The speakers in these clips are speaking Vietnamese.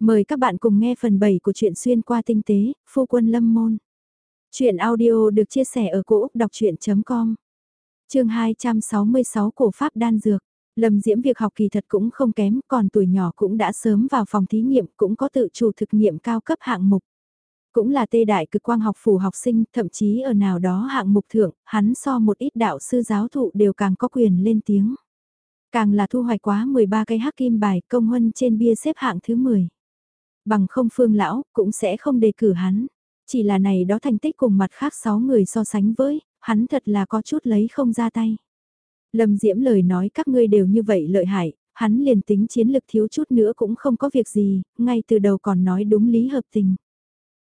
Mời các bạn cùng nghe phần 7 của truyện xuyên qua tinh tế, phu quân lâm môn. Chuyện audio được chia sẻ ở cỗ đọc chuyện.com Trường 266 Cổ Pháp Đan Dược Lâm Diễm việc học kỳ thật cũng không kém, còn tuổi nhỏ cũng đã sớm vào phòng thí nghiệm, cũng có tự chủ thực nghiệm cao cấp hạng mục. Cũng là tê đại cực quang học phủ học sinh, thậm chí ở nào đó hạng mục thượng, hắn so một ít đạo sư giáo thụ đều càng có quyền lên tiếng. Càng là thu hoạch quá 13 cây hắc kim bài công huân trên bia xếp hạng thứ 10. Bằng không phương lão, cũng sẽ không đề cử hắn. Chỉ là này đó thành tích cùng mặt khác 6 người so sánh với, hắn thật là có chút lấy không ra tay. Lâm Diễm lời nói các ngươi đều như vậy lợi hại, hắn liền tính chiến lực thiếu chút nữa cũng không có việc gì, ngay từ đầu còn nói đúng lý hợp tình.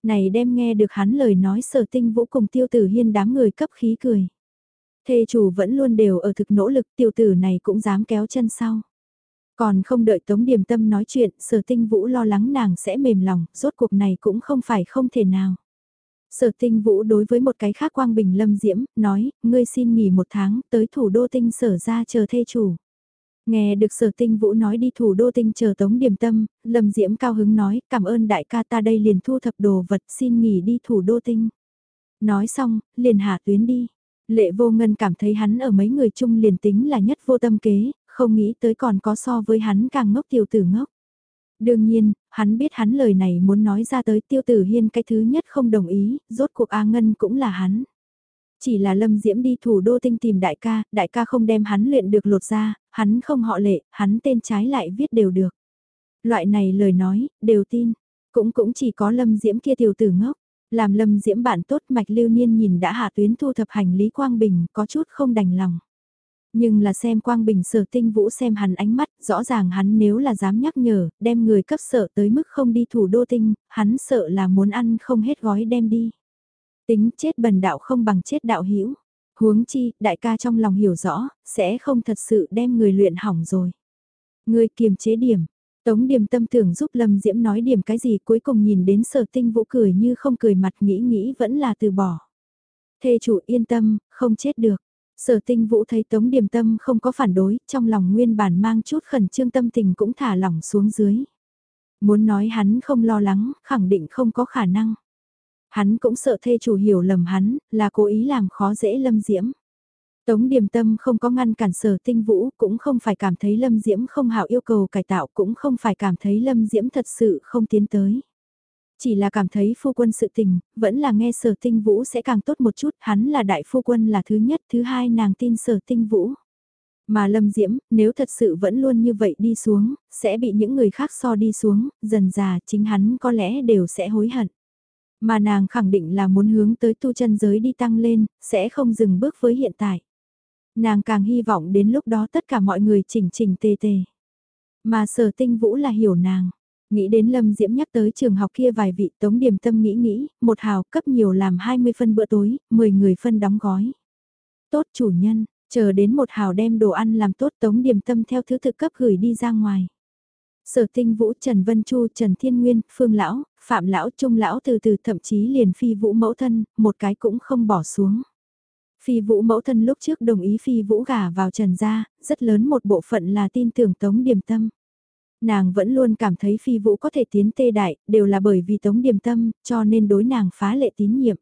Này đem nghe được hắn lời nói sở tinh vũ cùng tiêu tử hiên đám người cấp khí cười. Thê chủ vẫn luôn đều ở thực nỗ lực tiêu tử này cũng dám kéo chân sau. Còn không đợi Tống Điềm Tâm nói chuyện, sở tinh vũ lo lắng nàng sẽ mềm lòng, rốt cuộc này cũng không phải không thể nào. Sở tinh vũ đối với một cái khác quang bình lâm diễm, nói, ngươi xin nghỉ một tháng, tới thủ đô tinh sở ra chờ thê chủ. Nghe được sở tinh vũ nói đi thủ đô tinh chờ tống điểm tâm, lâm diễm cao hứng nói, cảm ơn đại ca ta đây liền thu thập đồ vật xin nghỉ đi thủ đô tinh. Nói xong, liền hạ tuyến đi. Lệ vô ngân cảm thấy hắn ở mấy người chung liền tính là nhất vô tâm kế, không nghĩ tới còn có so với hắn càng ngốc tiểu tử ngốc. Đương nhiên, hắn biết hắn lời này muốn nói ra tới tiêu tử hiên cái thứ nhất không đồng ý, rốt cuộc A Ngân cũng là hắn. Chỉ là Lâm Diễm đi thủ đô tinh tìm đại ca, đại ca không đem hắn luyện được lột ra, hắn không họ lệ, hắn tên trái lại viết đều được. Loại này lời nói, đều tin, cũng cũng chỉ có Lâm Diễm kia tiểu tử ngốc. Làm Lâm Diễm bạn tốt mạch lưu niên nhìn đã hạ tuyến thu thập hành lý Quang Bình có chút không đành lòng. Nhưng là xem Quang Bình sở tinh vũ xem hắn ánh mắt, rõ ràng hắn nếu là dám nhắc nhở, đem người cấp sợ tới mức không đi thủ đô tinh, hắn sợ là muốn ăn không hết gói đem đi. Tính chết bần đạo không bằng chết đạo hữu Huống chi, đại ca trong lòng hiểu rõ, sẽ không thật sự đem người luyện hỏng rồi. Người kiềm chế điểm, Tống điểm tâm tưởng giúp Lâm Diễm nói điểm cái gì cuối cùng nhìn đến sở tinh vũ cười như không cười mặt nghĩ nghĩ vẫn là từ bỏ. Thê chủ yên tâm, không chết được. Sở tinh vũ thấy Tống Điềm Tâm không có phản đối, trong lòng nguyên bản mang chút khẩn trương tâm tình cũng thả lỏng xuống dưới. Muốn nói hắn không lo lắng, khẳng định không có khả năng. Hắn cũng sợ thê chủ hiểu lầm hắn, là cố ý làm khó dễ lâm diễm. Tống Điềm Tâm không có ngăn cản sở tinh vũ, cũng không phải cảm thấy Lâm Diễm không hảo yêu cầu cải tạo, cũng không phải cảm thấy Lâm Diễm thật sự không tiến tới. Chỉ là cảm thấy phu quân sự tình, vẫn là nghe sở tinh vũ sẽ càng tốt một chút, hắn là đại phu quân là thứ nhất, thứ hai nàng tin sở tinh vũ. Mà Lâm Diễm, nếu thật sự vẫn luôn như vậy đi xuống, sẽ bị những người khác so đi xuống, dần già chính hắn có lẽ đều sẽ hối hận. Mà nàng khẳng định là muốn hướng tới tu chân giới đi tăng lên, sẽ không dừng bước với hiện tại. Nàng càng hy vọng đến lúc đó tất cả mọi người chỉnh chỉnh tề tề. Mà sở tinh vũ là hiểu nàng. Nghĩ đến Lâm Diễm nhắc tới trường học kia vài vị tống điểm tâm nghĩ nghĩ, một hào cấp nhiều làm 20 phân bữa tối, 10 người phân đóng gói. Tốt chủ nhân, chờ đến một hào đem đồ ăn làm tốt tống điểm tâm theo thứ tự cấp gửi đi ra ngoài. Sở tinh vũ Trần Vân Chu Trần Thiên Nguyên, Phương Lão, Phạm Lão Trung Lão từ từ thậm chí liền phi vũ mẫu thân, một cái cũng không bỏ xuống. Phi vũ mẫu thân lúc trước đồng ý phi vũ gả vào Trần gia, rất lớn một bộ phận là tin tưởng Tống Điềm Tâm. Nàng vẫn luôn cảm thấy phi vũ có thể tiến tê đại, đều là bởi vì Tống Điềm Tâm, cho nên đối nàng phá lệ tín nhiệm.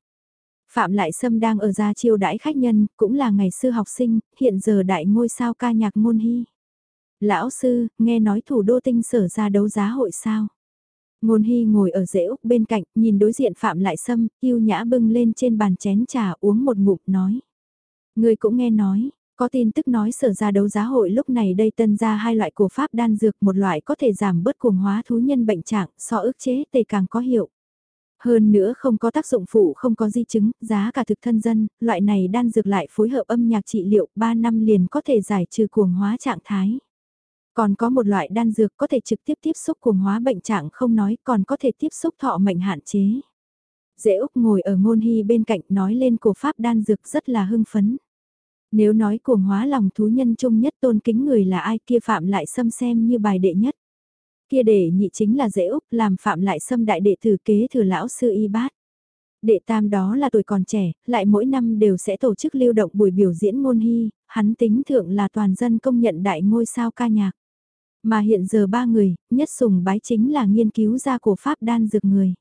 Phạm Lại Sâm đang ở gia chiêu đãi khách nhân, cũng là ngày xưa học sinh, hiện giờ đại ngôi sao ca nhạc ngôn hy. Lão sư, nghe nói thủ đô tinh sở ra đấu giá hội sao? Ngôn Hy ngồi ở rễ úc bên cạnh, nhìn đối diện Phạm Lại Sâm, yêu nhã bưng lên trên bàn chén trà uống một ngụm nói. Người cũng nghe nói, có tin tức nói sở ra đấu giá hội lúc này đây tân ra hai loại của Pháp đan dược, một loại có thể giảm bớt cuồng hóa thú nhân bệnh trạng, so ức chế tề càng có hiệu. Hơn nữa không có tác dụng phụ không có di chứng, giá cả thực thân dân, loại này đan dược lại phối hợp âm nhạc trị liệu 3 năm liền có thể giải trừ cuồng hóa trạng thái. Còn có một loại đan dược có thể trực tiếp tiếp xúc cuồng hóa bệnh trạng không nói còn có thể tiếp xúc thọ mệnh hạn chế. Dễ Úc ngồi ở ngôn hy bên cạnh nói lên cổ pháp đan dược rất là hưng phấn. Nếu nói cuồng hóa lòng thú nhân chung nhất tôn kính người là ai kia phạm lại xâm xem như bài đệ nhất. Kia đệ nhị chính là dễ Úc làm phạm lại xâm đại đệ tử kế thừa lão sư y bát. Đệ tam đó là tuổi còn trẻ, lại mỗi năm đều sẽ tổ chức lưu động buổi biểu diễn ngôn hy, hắn tính thượng là toàn dân công nhận đại ngôi sao ca nhạc. Mà hiện giờ ba người, nhất sùng bái chính là nghiên cứu ra của pháp đan dược người.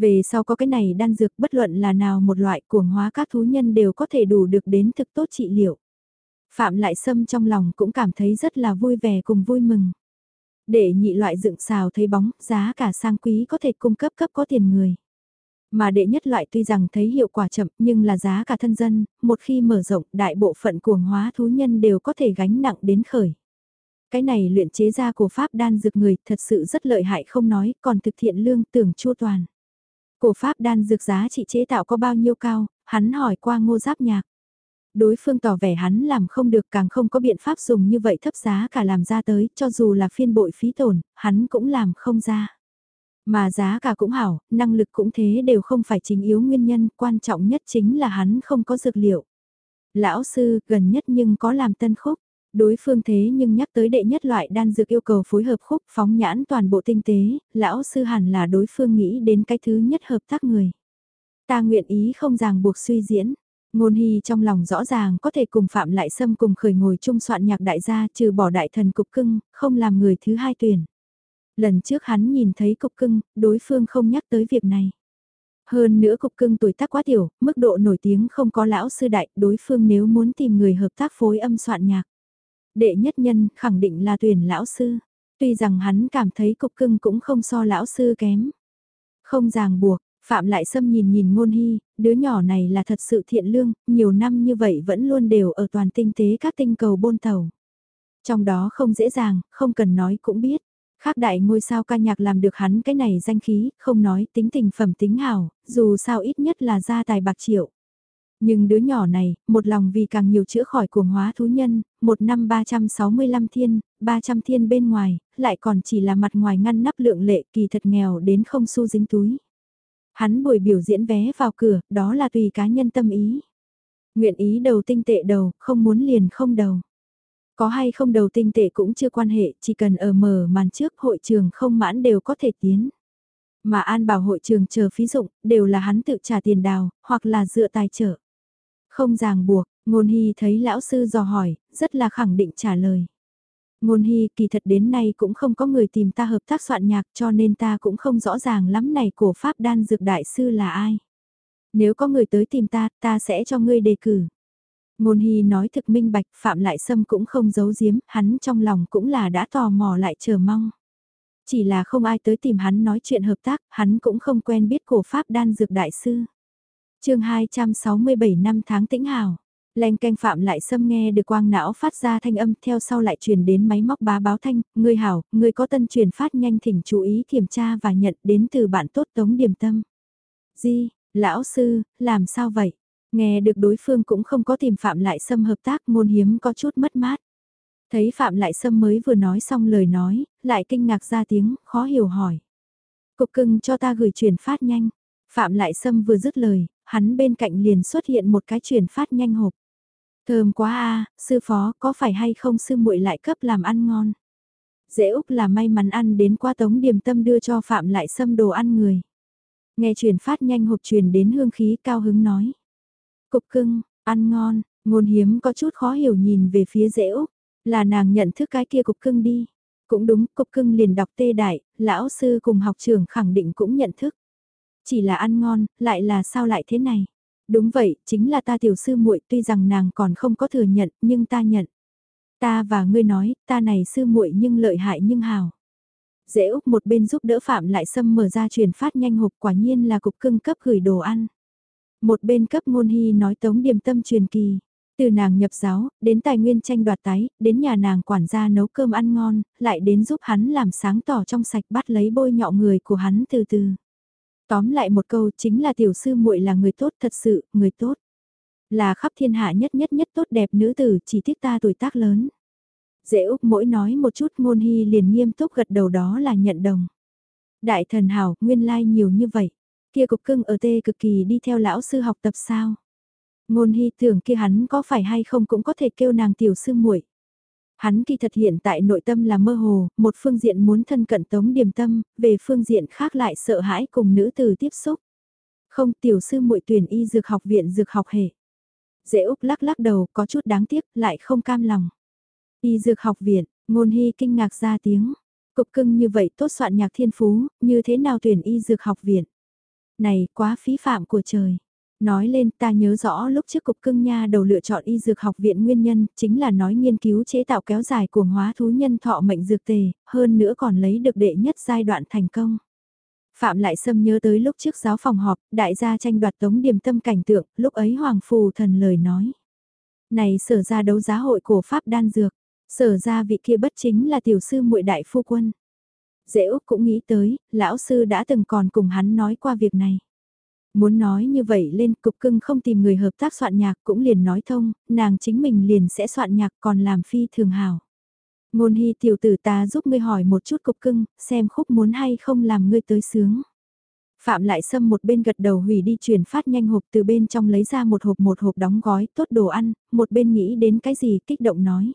Về sau có cái này đan dược bất luận là nào một loại cuồng hóa các thú nhân đều có thể đủ được đến thực tốt trị liệu. Phạm lại sâm trong lòng cũng cảm thấy rất là vui vẻ cùng vui mừng. Để nhị loại dựng xào thấy bóng, giá cả sang quý có thể cung cấp cấp có tiền người. Mà đệ nhất loại tuy rằng thấy hiệu quả chậm nhưng là giá cả thân dân, một khi mở rộng đại bộ phận cuồng hóa thú nhân đều có thể gánh nặng đến khởi. Cái này luyện chế ra của Pháp đan dược người thật sự rất lợi hại không nói, còn thực thiện lương tưởng chua toàn. Cổ Pháp đan dược giá trị chế tạo có bao nhiêu cao, hắn hỏi qua ngô giáp nhạc. Đối phương tỏ vẻ hắn làm không được càng không có biện pháp dùng như vậy thấp giá cả làm ra tới, cho dù là phiên bội phí tổn, hắn cũng làm không ra. Mà giá cả cũng hảo, năng lực cũng thế đều không phải chính yếu nguyên nhân, quan trọng nhất chính là hắn không có dược liệu. Lão sư, gần nhất nhưng có làm tân khúc. Đối phương thế nhưng nhắc tới đệ nhất loại đan dược yêu cầu phối hợp khúc phóng nhãn toàn bộ tinh tế, lão sư hẳn là đối phương nghĩ đến cái thứ nhất hợp tác người. Ta nguyện ý không ràng buộc suy diễn, Ngôn hy trong lòng rõ ràng có thể cùng Phạm Lại Sâm cùng khởi ngồi chung soạn nhạc đại gia trừ bỏ đại thần cục cưng, không làm người thứ hai tuyển. Lần trước hắn nhìn thấy cục cưng, đối phương không nhắc tới việc này. Hơn nữa cục cưng tuổi tác quá tiểu, mức độ nổi tiếng không có lão sư đại, đối phương nếu muốn tìm người hợp tác phối âm soạn nhạc. Đệ nhất nhân khẳng định là tuyển lão sư, tuy rằng hắn cảm thấy cục cưng cũng không so lão sư kém. Không ràng buộc, Phạm lại xâm nhìn nhìn ngôn hy, đứa nhỏ này là thật sự thiện lương, nhiều năm như vậy vẫn luôn đều ở toàn tinh tế các tinh cầu bôn tàu. Trong đó không dễ dàng, không cần nói cũng biết. Khác đại ngôi sao ca nhạc làm được hắn cái này danh khí, không nói tính tình phẩm tính hảo, dù sao ít nhất là gia tài bạc triệu. Nhưng đứa nhỏ này, một lòng vì càng nhiều chữa khỏi cuồng hóa thú nhân, một năm 365 thiên, 300 thiên bên ngoài, lại còn chỉ là mặt ngoài ngăn nắp lượng lệ kỳ thật nghèo đến không xu dính túi. Hắn buổi biểu diễn vé vào cửa, đó là tùy cá nhân tâm ý. Nguyện ý đầu tinh tệ đầu, không muốn liền không đầu. Có hay không đầu tinh tệ cũng chưa quan hệ, chỉ cần ở mở màn trước hội trường không mãn đều có thể tiến. Mà an bảo hội trường chờ phí dụng, đều là hắn tự trả tiền đào, hoặc là dựa tài trợ. Không ràng buộc, ngôn hy thấy lão sư dò hỏi, rất là khẳng định trả lời. Ngôn hy kỳ thật đến nay cũng không có người tìm ta hợp tác soạn nhạc cho nên ta cũng không rõ ràng lắm này cổ pháp đan dược đại sư là ai. Nếu có người tới tìm ta, ta sẽ cho ngươi đề cử. Ngôn hy nói thực minh bạch, Phạm Lại Sâm cũng không giấu giếm, hắn trong lòng cũng là đã tò mò lại chờ mong. Chỉ là không ai tới tìm hắn nói chuyện hợp tác, hắn cũng không quen biết cổ pháp đan dược đại sư chương 267 năm tháng tĩnh hào. Leng canh phạm lại xâm nghe được quang não phát ra thanh âm theo sau lại truyền đến máy móc bá báo thanh, người hảo, người có tân truyền phát nhanh thỉnh chú ý kiểm tra và nhận đến từ bạn tốt tống điểm tâm. Di, lão sư, làm sao vậy? Nghe được đối phương cũng không có tìm phạm lại xâm hợp tác ngôn hiếm có chút mất mát. Thấy phạm lại xâm mới vừa nói xong lời nói, lại kinh ngạc ra tiếng, khó hiểu hỏi. Cục cưng cho ta gửi truyền phát nhanh. Phạm lại sâm vừa dứt lời, hắn bên cạnh liền xuất hiện một cái truyền phát nhanh hộp. Thơm quá a, sư phó, có phải hay không sư muội lại cấp làm ăn ngon. Dễ Úc là may mắn ăn đến qua tống điểm tâm đưa cho Phạm lại xâm đồ ăn người. Nghe truyền phát nhanh hộp truyền đến hương khí cao hứng nói. Cục cưng, ăn ngon, ngôn hiếm có chút khó hiểu nhìn về phía dễ Úc, là nàng nhận thức cái kia cục cưng đi. Cũng đúng, cục cưng liền đọc tê đại, lão sư cùng học trưởng khẳng định cũng nhận thức. Chỉ là ăn ngon, lại là sao lại thế này? Đúng vậy, chính là ta tiểu sư muội, tuy rằng nàng còn không có thừa nhận, nhưng ta nhận. Ta và ngươi nói, ta này sư muội nhưng lợi hại nhưng hào. Dễ Úc một bên giúp đỡ Phạm lại xâm mở ra truyền phát nhanh hộp quả nhiên là cục cưng cấp gửi đồ ăn. Một bên cấp ngôn hy nói tống điềm tâm truyền kỳ. Từ nàng nhập giáo, đến tài nguyên tranh đoạt tái, đến nhà nàng quản gia nấu cơm ăn ngon, lại đến giúp hắn làm sáng tỏ trong sạch bắt lấy bôi nhọ người của hắn từ từ. Tóm lại một câu chính là tiểu sư muội là người tốt thật sự, người tốt. Là khắp thiên hạ nhất nhất nhất tốt đẹp nữ tử chỉ tiếc ta tuổi tác lớn. Dễ Úc mỗi nói một chút ngôn hy liền nghiêm túc gật đầu đó là nhận đồng. Đại thần hảo, nguyên lai like nhiều như vậy. Kia cục cưng ở tê cực kỳ đi theo lão sư học tập sao. Ngôn hy tưởng kia hắn có phải hay không cũng có thể kêu nàng tiểu sư muội Hắn kỳ thật hiện tại nội tâm là mơ hồ, một phương diện muốn thân cận tống điềm tâm, về phương diện khác lại sợ hãi cùng nữ từ tiếp xúc. Không tiểu sư muội tuyển y dược học viện dược học hệ. Dễ Úc lắc lắc đầu có chút đáng tiếc lại không cam lòng. Y dược học viện, Ngôn hy kinh ngạc ra tiếng. Cục cưng như vậy tốt soạn nhạc thiên phú, như thế nào tuyển y dược học viện. Này quá phí phạm của trời. Nói lên ta nhớ rõ lúc trước cục cưng nha đầu lựa chọn y dược học viện nguyên nhân chính là nói nghiên cứu chế tạo kéo dài cuồng hóa thú nhân thọ mệnh dược tề, hơn nữa còn lấy được đệ nhất giai đoạn thành công. Phạm lại xâm nhớ tới lúc trước giáo phòng họp, đại gia tranh đoạt tống điểm tâm cảnh tượng, lúc ấy Hoàng Phù thần lời nói. Này sở ra đấu giá hội cổ Pháp đan dược, sở ra vị kia bất chính là tiểu sư muội đại phu quân. Dễ Úc cũng nghĩ tới, lão sư đã từng còn cùng hắn nói qua việc này. Muốn nói như vậy lên cục cưng không tìm người hợp tác soạn nhạc cũng liền nói thông, nàng chính mình liền sẽ soạn nhạc còn làm phi thường hào. Ngôn hy tiểu tử ta giúp ngươi hỏi một chút cục cưng, xem khúc muốn hay không làm ngươi tới sướng. Phạm lại xâm một bên gật đầu hủy đi chuyển phát nhanh hộp từ bên trong lấy ra một hộp một hộp đóng gói tốt đồ ăn, một bên nghĩ đến cái gì kích động nói.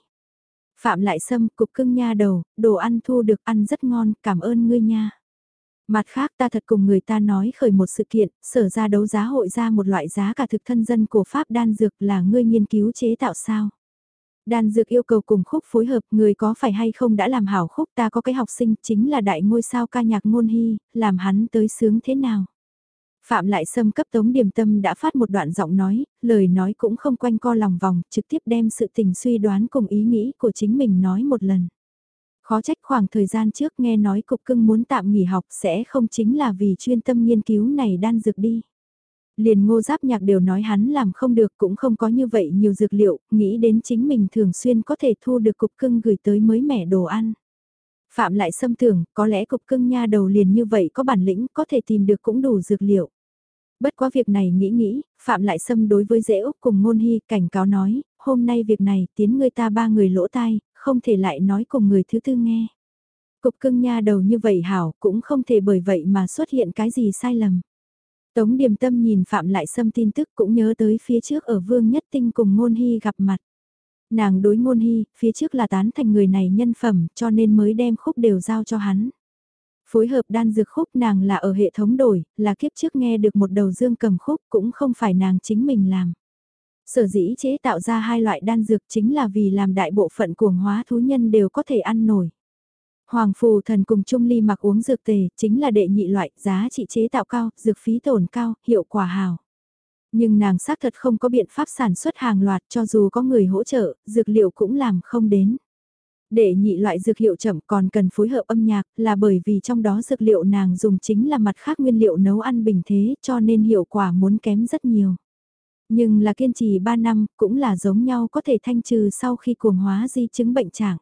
Phạm lại xâm cục cưng nha đầu, đồ ăn thu được ăn rất ngon, cảm ơn ngươi nha. Mặt khác ta thật cùng người ta nói khởi một sự kiện, sở ra đấu giá hội ra một loại giá cả thực thân dân của Pháp đan dược là ngươi nghiên cứu chế tạo sao. Đan dược yêu cầu cùng khúc phối hợp, người có phải hay không đã làm hảo khúc ta có cái học sinh chính là đại ngôi sao ca nhạc ngôn hy, làm hắn tới sướng thế nào. Phạm lại xâm cấp tống điểm tâm đã phát một đoạn giọng nói, lời nói cũng không quanh co lòng vòng, trực tiếp đem sự tình suy đoán cùng ý nghĩ của chính mình nói một lần. Khó trách khoảng thời gian trước nghe nói cục cưng muốn tạm nghỉ học sẽ không chính là vì chuyên tâm nghiên cứu này đan dược đi. Liền ngô giáp nhạc đều nói hắn làm không được cũng không có như vậy nhiều dược liệu, nghĩ đến chính mình thường xuyên có thể thu được cục cưng gửi tới mới mẻ đồ ăn. Phạm lại xâm tưởng, có lẽ cục cưng nha đầu liền như vậy có bản lĩnh, có thể tìm được cũng đủ dược liệu. Bất quá việc này nghĩ nghĩ, Phạm lại xâm đối với dễ Úc cùng ngôn hy cảnh cáo nói, hôm nay việc này tiến người ta ba người lỗ tai, không thể lại nói cùng người thứ tư nghe. Cục cưng nha đầu như vậy hảo cũng không thể bởi vậy mà xuất hiện cái gì sai lầm. Tống điềm tâm nhìn Phạm lại xâm tin tức cũng nhớ tới phía trước ở Vương Nhất Tinh cùng Ngôn Hy gặp mặt. Nàng đối Ngôn Hy, phía trước là tán thành người này nhân phẩm cho nên mới đem khúc đều giao cho hắn. Phối hợp đan dược khúc nàng là ở hệ thống đổi, là kiếp trước nghe được một đầu dương cầm khúc cũng không phải nàng chính mình làm. Sở dĩ chế tạo ra hai loại đan dược chính là vì làm đại bộ phận cuồng hóa thú nhân đều có thể ăn nổi. Hoàng phù thần cùng Trung Ly mặc uống dược tề, chính là đệ nhị loại, giá trị chế tạo cao, dược phí tổn cao, hiệu quả hào. Nhưng nàng xác thật không có biện pháp sản xuất hàng loạt cho dù có người hỗ trợ, dược liệu cũng làm không đến. Đệ nhị loại dược hiệu chậm còn cần phối hợp âm nhạc là bởi vì trong đó dược liệu nàng dùng chính là mặt khác nguyên liệu nấu ăn bình thế cho nên hiệu quả muốn kém rất nhiều. Nhưng là kiên trì 3 năm cũng là giống nhau có thể thanh trừ sau khi cuồng hóa di chứng bệnh trạng.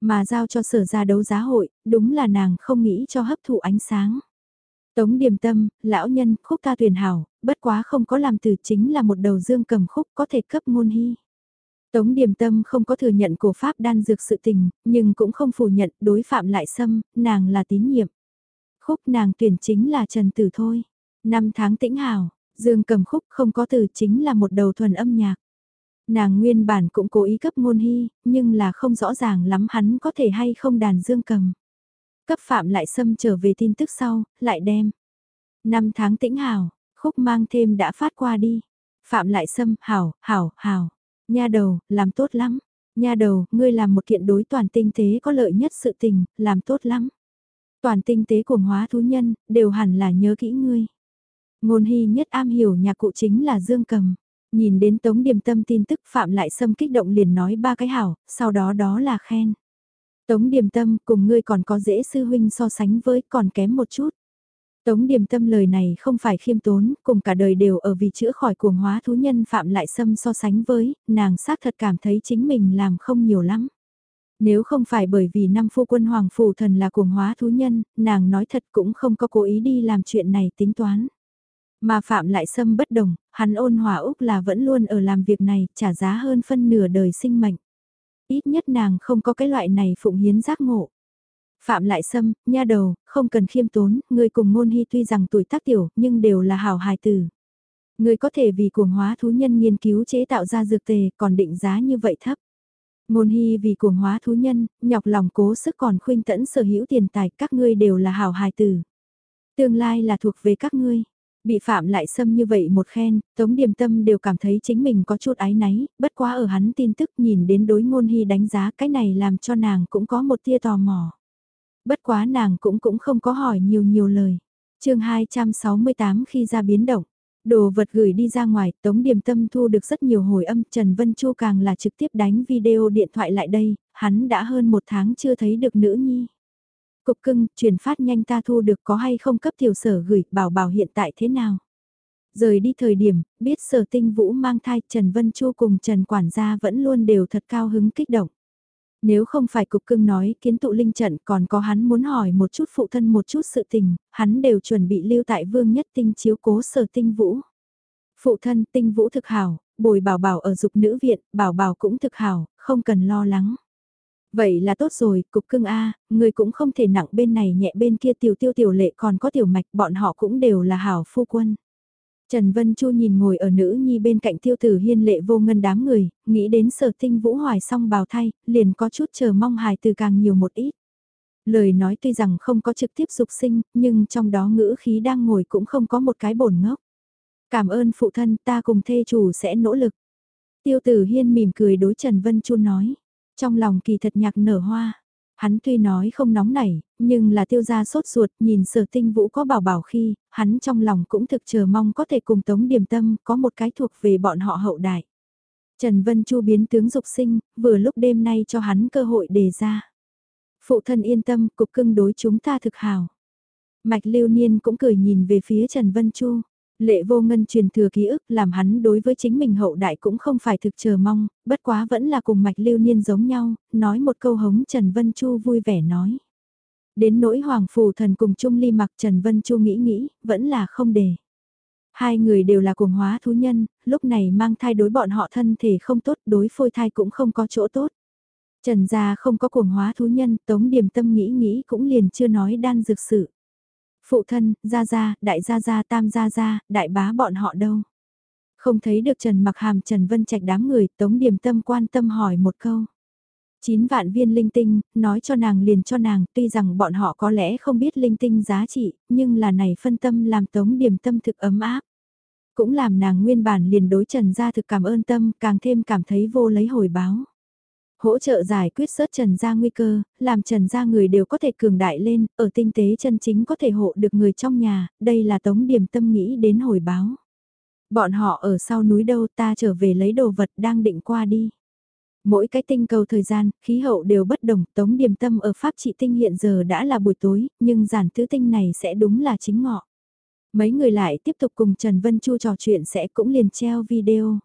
Mà giao cho sở ra đấu giá hội, đúng là nàng không nghĩ cho hấp thụ ánh sáng. Tống điềm tâm, lão nhân, khúc ca tuyển hảo, bất quá không có làm từ chính là một đầu dương cầm khúc có thể cấp ngôn hy. Tống điềm tâm không có thừa nhận cổ pháp đan dược sự tình, nhưng cũng không phủ nhận đối phạm lại xâm, nàng là tín nhiệm. Khúc nàng tuyển chính là Trần Tử thôi. Năm tháng tĩnh hảo, dương cầm khúc không có từ chính là một đầu thuần âm nhạc. Nàng nguyên bản cũng cố ý cấp ngôn hy, nhưng là không rõ ràng lắm hắn có thể hay không đàn dương cầm. Cấp phạm lại xâm trở về tin tức sau, lại đem. Năm tháng tĩnh hảo, khúc mang thêm đã phát qua đi. Phạm lại xâm, hảo, hảo, hảo. Nha đầu, làm tốt lắm. Nha đầu, ngươi làm một kiện đối toàn tinh tế có lợi nhất sự tình, làm tốt lắm. Toàn tinh tế cuồng hóa thú nhân, đều hẳn là nhớ kỹ ngươi. Ngôn hy nhất am hiểu nhà cụ chính là Dương Cầm. Nhìn đến Tống Điềm Tâm tin tức Phạm lại xâm kích động liền nói ba cái hảo, sau đó đó là khen. Tống Điềm Tâm cùng ngươi còn có dễ sư huynh so sánh với còn kém một chút. Tống Điềm Tâm lời này không phải khiêm tốn, cùng cả đời đều ở vì chữa khỏi cuồng hóa thú nhân Phạm lại xâm so sánh với, nàng xác thật cảm thấy chính mình làm không nhiều lắm. Nếu không phải bởi vì năm phu quân hoàng phù thần là cuồng hóa thú nhân, nàng nói thật cũng không có cố ý đi làm chuyện này tính toán. Mà Phạm lại xâm bất đồng, hắn ôn hòa Úc là vẫn luôn ở làm việc này, trả giá hơn phân nửa đời sinh mệnh. Ít nhất nàng không có cái loại này phụng hiến giác ngộ. Phạm lại xâm, nha đầu, không cần khiêm tốn, người cùng ngôn hy tuy rằng tuổi tác tiểu, nhưng đều là hảo hài tử. Người có thể vì cuồng hóa thú nhân nghiên cứu chế tạo ra dược tề còn định giá như vậy thấp. Ngôn hy vì cuồng hóa thú nhân, nhọc lòng cố sức còn khuyên tẫn sở hữu tiền tài các ngươi đều là hảo hài tử. Tương lai là thuộc về các ngươi. Bị Phạm lại xâm như vậy một khen, Tống Điềm Tâm đều cảm thấy chính mình có chút ái náy, bất quá ở hắn tin tức nhìn đến đối ngôn hy đánh giá cái này làm cho nàng cũng có một tia tò mò. Bất quá nàng cũng cũng không có hỏi nhiều nhiều lời. chương 268 khi ra biến động, đồ vật gửi đi ra ngoài, Tống Điềm Tâm thu được rất nhiều hồi âm, Trần Vân Chu càng là trực tiếp đánh video điện thoại lại đây, hắn đã hơn một tháng chưa thấy được nữ nhi. Cục cưng, truyền phát nhanh ta thu được có hay không cấp tiểu sở gửi, bảo bảo hiện tại thế nào? Rời đi thời điểm, biết sở tinh vũ mang thai Trần Vân Chu cùng Trần Quản gia vẫn luôn đều thật cao hứng kích động. Nếu không phải cục cưng nói kiến tụ linh trận còn có hắn muốn hỏi một chút phụ thân một chút sự tình, hắn đều chuẩn bị lưu tại vương nhất tinh chiếu cố sở tinh vũ. Phụ thân tinh vũ thực hảo, bồi bảo bảo ở dục nữ viện, bảo bảo cũng thực hảo, không cần lo lắng. Vậy là tốt rồi, cục cưng A, người cũng không thể nặng bên này nhẹ bên kia tiểu tiêu tiểu lệ còn có tiểu mạch, bọn họ cũng đều là hảo phu quân. Trần Vân Chu nhìn ngồi ở nữ nhi bên cạnh tiêu tử hiên lệ vô ngân đám người, nghĩ đến sở tinh vũ hoài xong bào thay, liền có chút chờ mong hài từ càng nhiều một ít. Lời nói tuy rằng không có trực tiếp dục sinh, nhưng trong đó ngữ khí đang ngồi cũng không có một cái bổn ngốc. Cảm ơn phụ thân ta cùng thê chủ sẽ nỗ lực. Tiêu tử hiên mỉm cười đối Trần Vân Chu nói. Trong lòng kỳ thật nhạc nở hoa, hắn tuy nói không nóng nảy, nhưng là tiêu gia sốt ruột nhìn sở tinh vũ có bảo bảo khi, hắn trong lòng cũng thực chờ mong có thể cùng tống điểm tâm có một cái thuộc về bọn họ hậu đại. Trần Vân Chu biến tướng dục sinh, vừa lúc đêm nay cho hắn cơ hội đề ra. Phụ thân yên tâm, cục cưng đối chúng ta thực hào. Mạch lưu niên cũng cười nhìn về phía Trần Vân Chu. Lệ vô ngân truyền thừa ký ức làm hắn đối với chính mình hậu đại cũng không phải thực chờ mong, bất quá vẫn là cùng mạch lưu niên giống nhau, nói một câu hống Trần Vân Chu vui vẻ nói. Đến nỗi hoàng phù thần cùng Trung Ly mặc Trần Vân Chu nghĩ nghĩ, vẫn là không để. Hai người đều là cuồng hóa thú nhân, lúc này mang thai đối bọn họ thân thể không tốt, đối phôi thai cũng không có chỗ tốt. Trần gia không có cuồng hóa thú nhân, tống điểm tâm nghĩ nghĩ cũng liền chưa nói đan dược sự. Phụ thân, gia gia, đại gia gia, tam gia gia, đại bá bọn họ đâu? Không thấy được Trần mặc hàm Trần Vân Trạch đám người, Tống Điềm Tâm quan tâm hỏi một câu. Chín vạn viên linh tinh, nói cho nàng liền cho nàng, tuy rằng bọn họ có lẽ không biết linh tinh giá trị, nhưng là này phân tâm làm Tống Điềm Tâm thực ấm áp. Cũng làm nàng nguyên bản liền đối Trần gia thực cảm ơn tâm, càng thêm cảm thấy vô lấy hồi báo hỗ trợ giải quyết sớt trần gia nguy cơ, làm trần gia người đều có thể cường đại lên, ở tinh tế chân chính có thể hộ được người trong nhà, đây là tống điểm tâm nghĩ đến hồi báo. Bọn họ ở sau núi đâu ta trở về lấy đồ vật đang định qua đi. Mỗi cái tinh cầu thời gian, khí hậu đều bất đồng, tống điểm tâm ở Pháp trị tinh hiện giờ đã là buổi tối, nhưng giản tứ tinh này sẽ đúng là chính ngọ. Mấy người lại tiếp tục cùng Trần Vân Chu trò chuyện sẽ cũng liền treo video.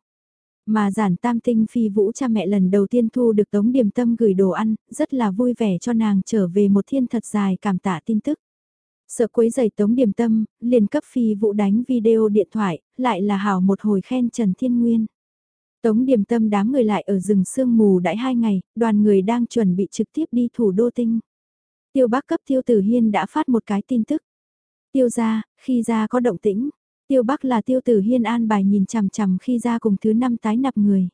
Mà giản tam tinh phi vũ cha mẹ lần đầu tiên thu được tống điểm tâm gửi đồ ăn, rất là vui vẻ cho nàng trở về một thiên thật dài cảm tạ tin tức. Sợ quấy giày tống điểm tâm, liền cấp phi vũ đánh video điện thoại, lại là hảo một hồi khen Trần Thiên Nguyên. Tống điểm tâm đám người lại ở rừng sương mù đãi hai ngày, đoàn người đang chuẩn bị trực tiếp đi thủ đô tinh. Tiêu bác cấp tiêu tử hiên đã phát một cái tin tức. Tiêu ra, khi ra có động tĩnh, Tiêu Bắc là tiêu tử hiên an bài nhìn chằm chằm khi ra cùng thứ năm tái nạp người.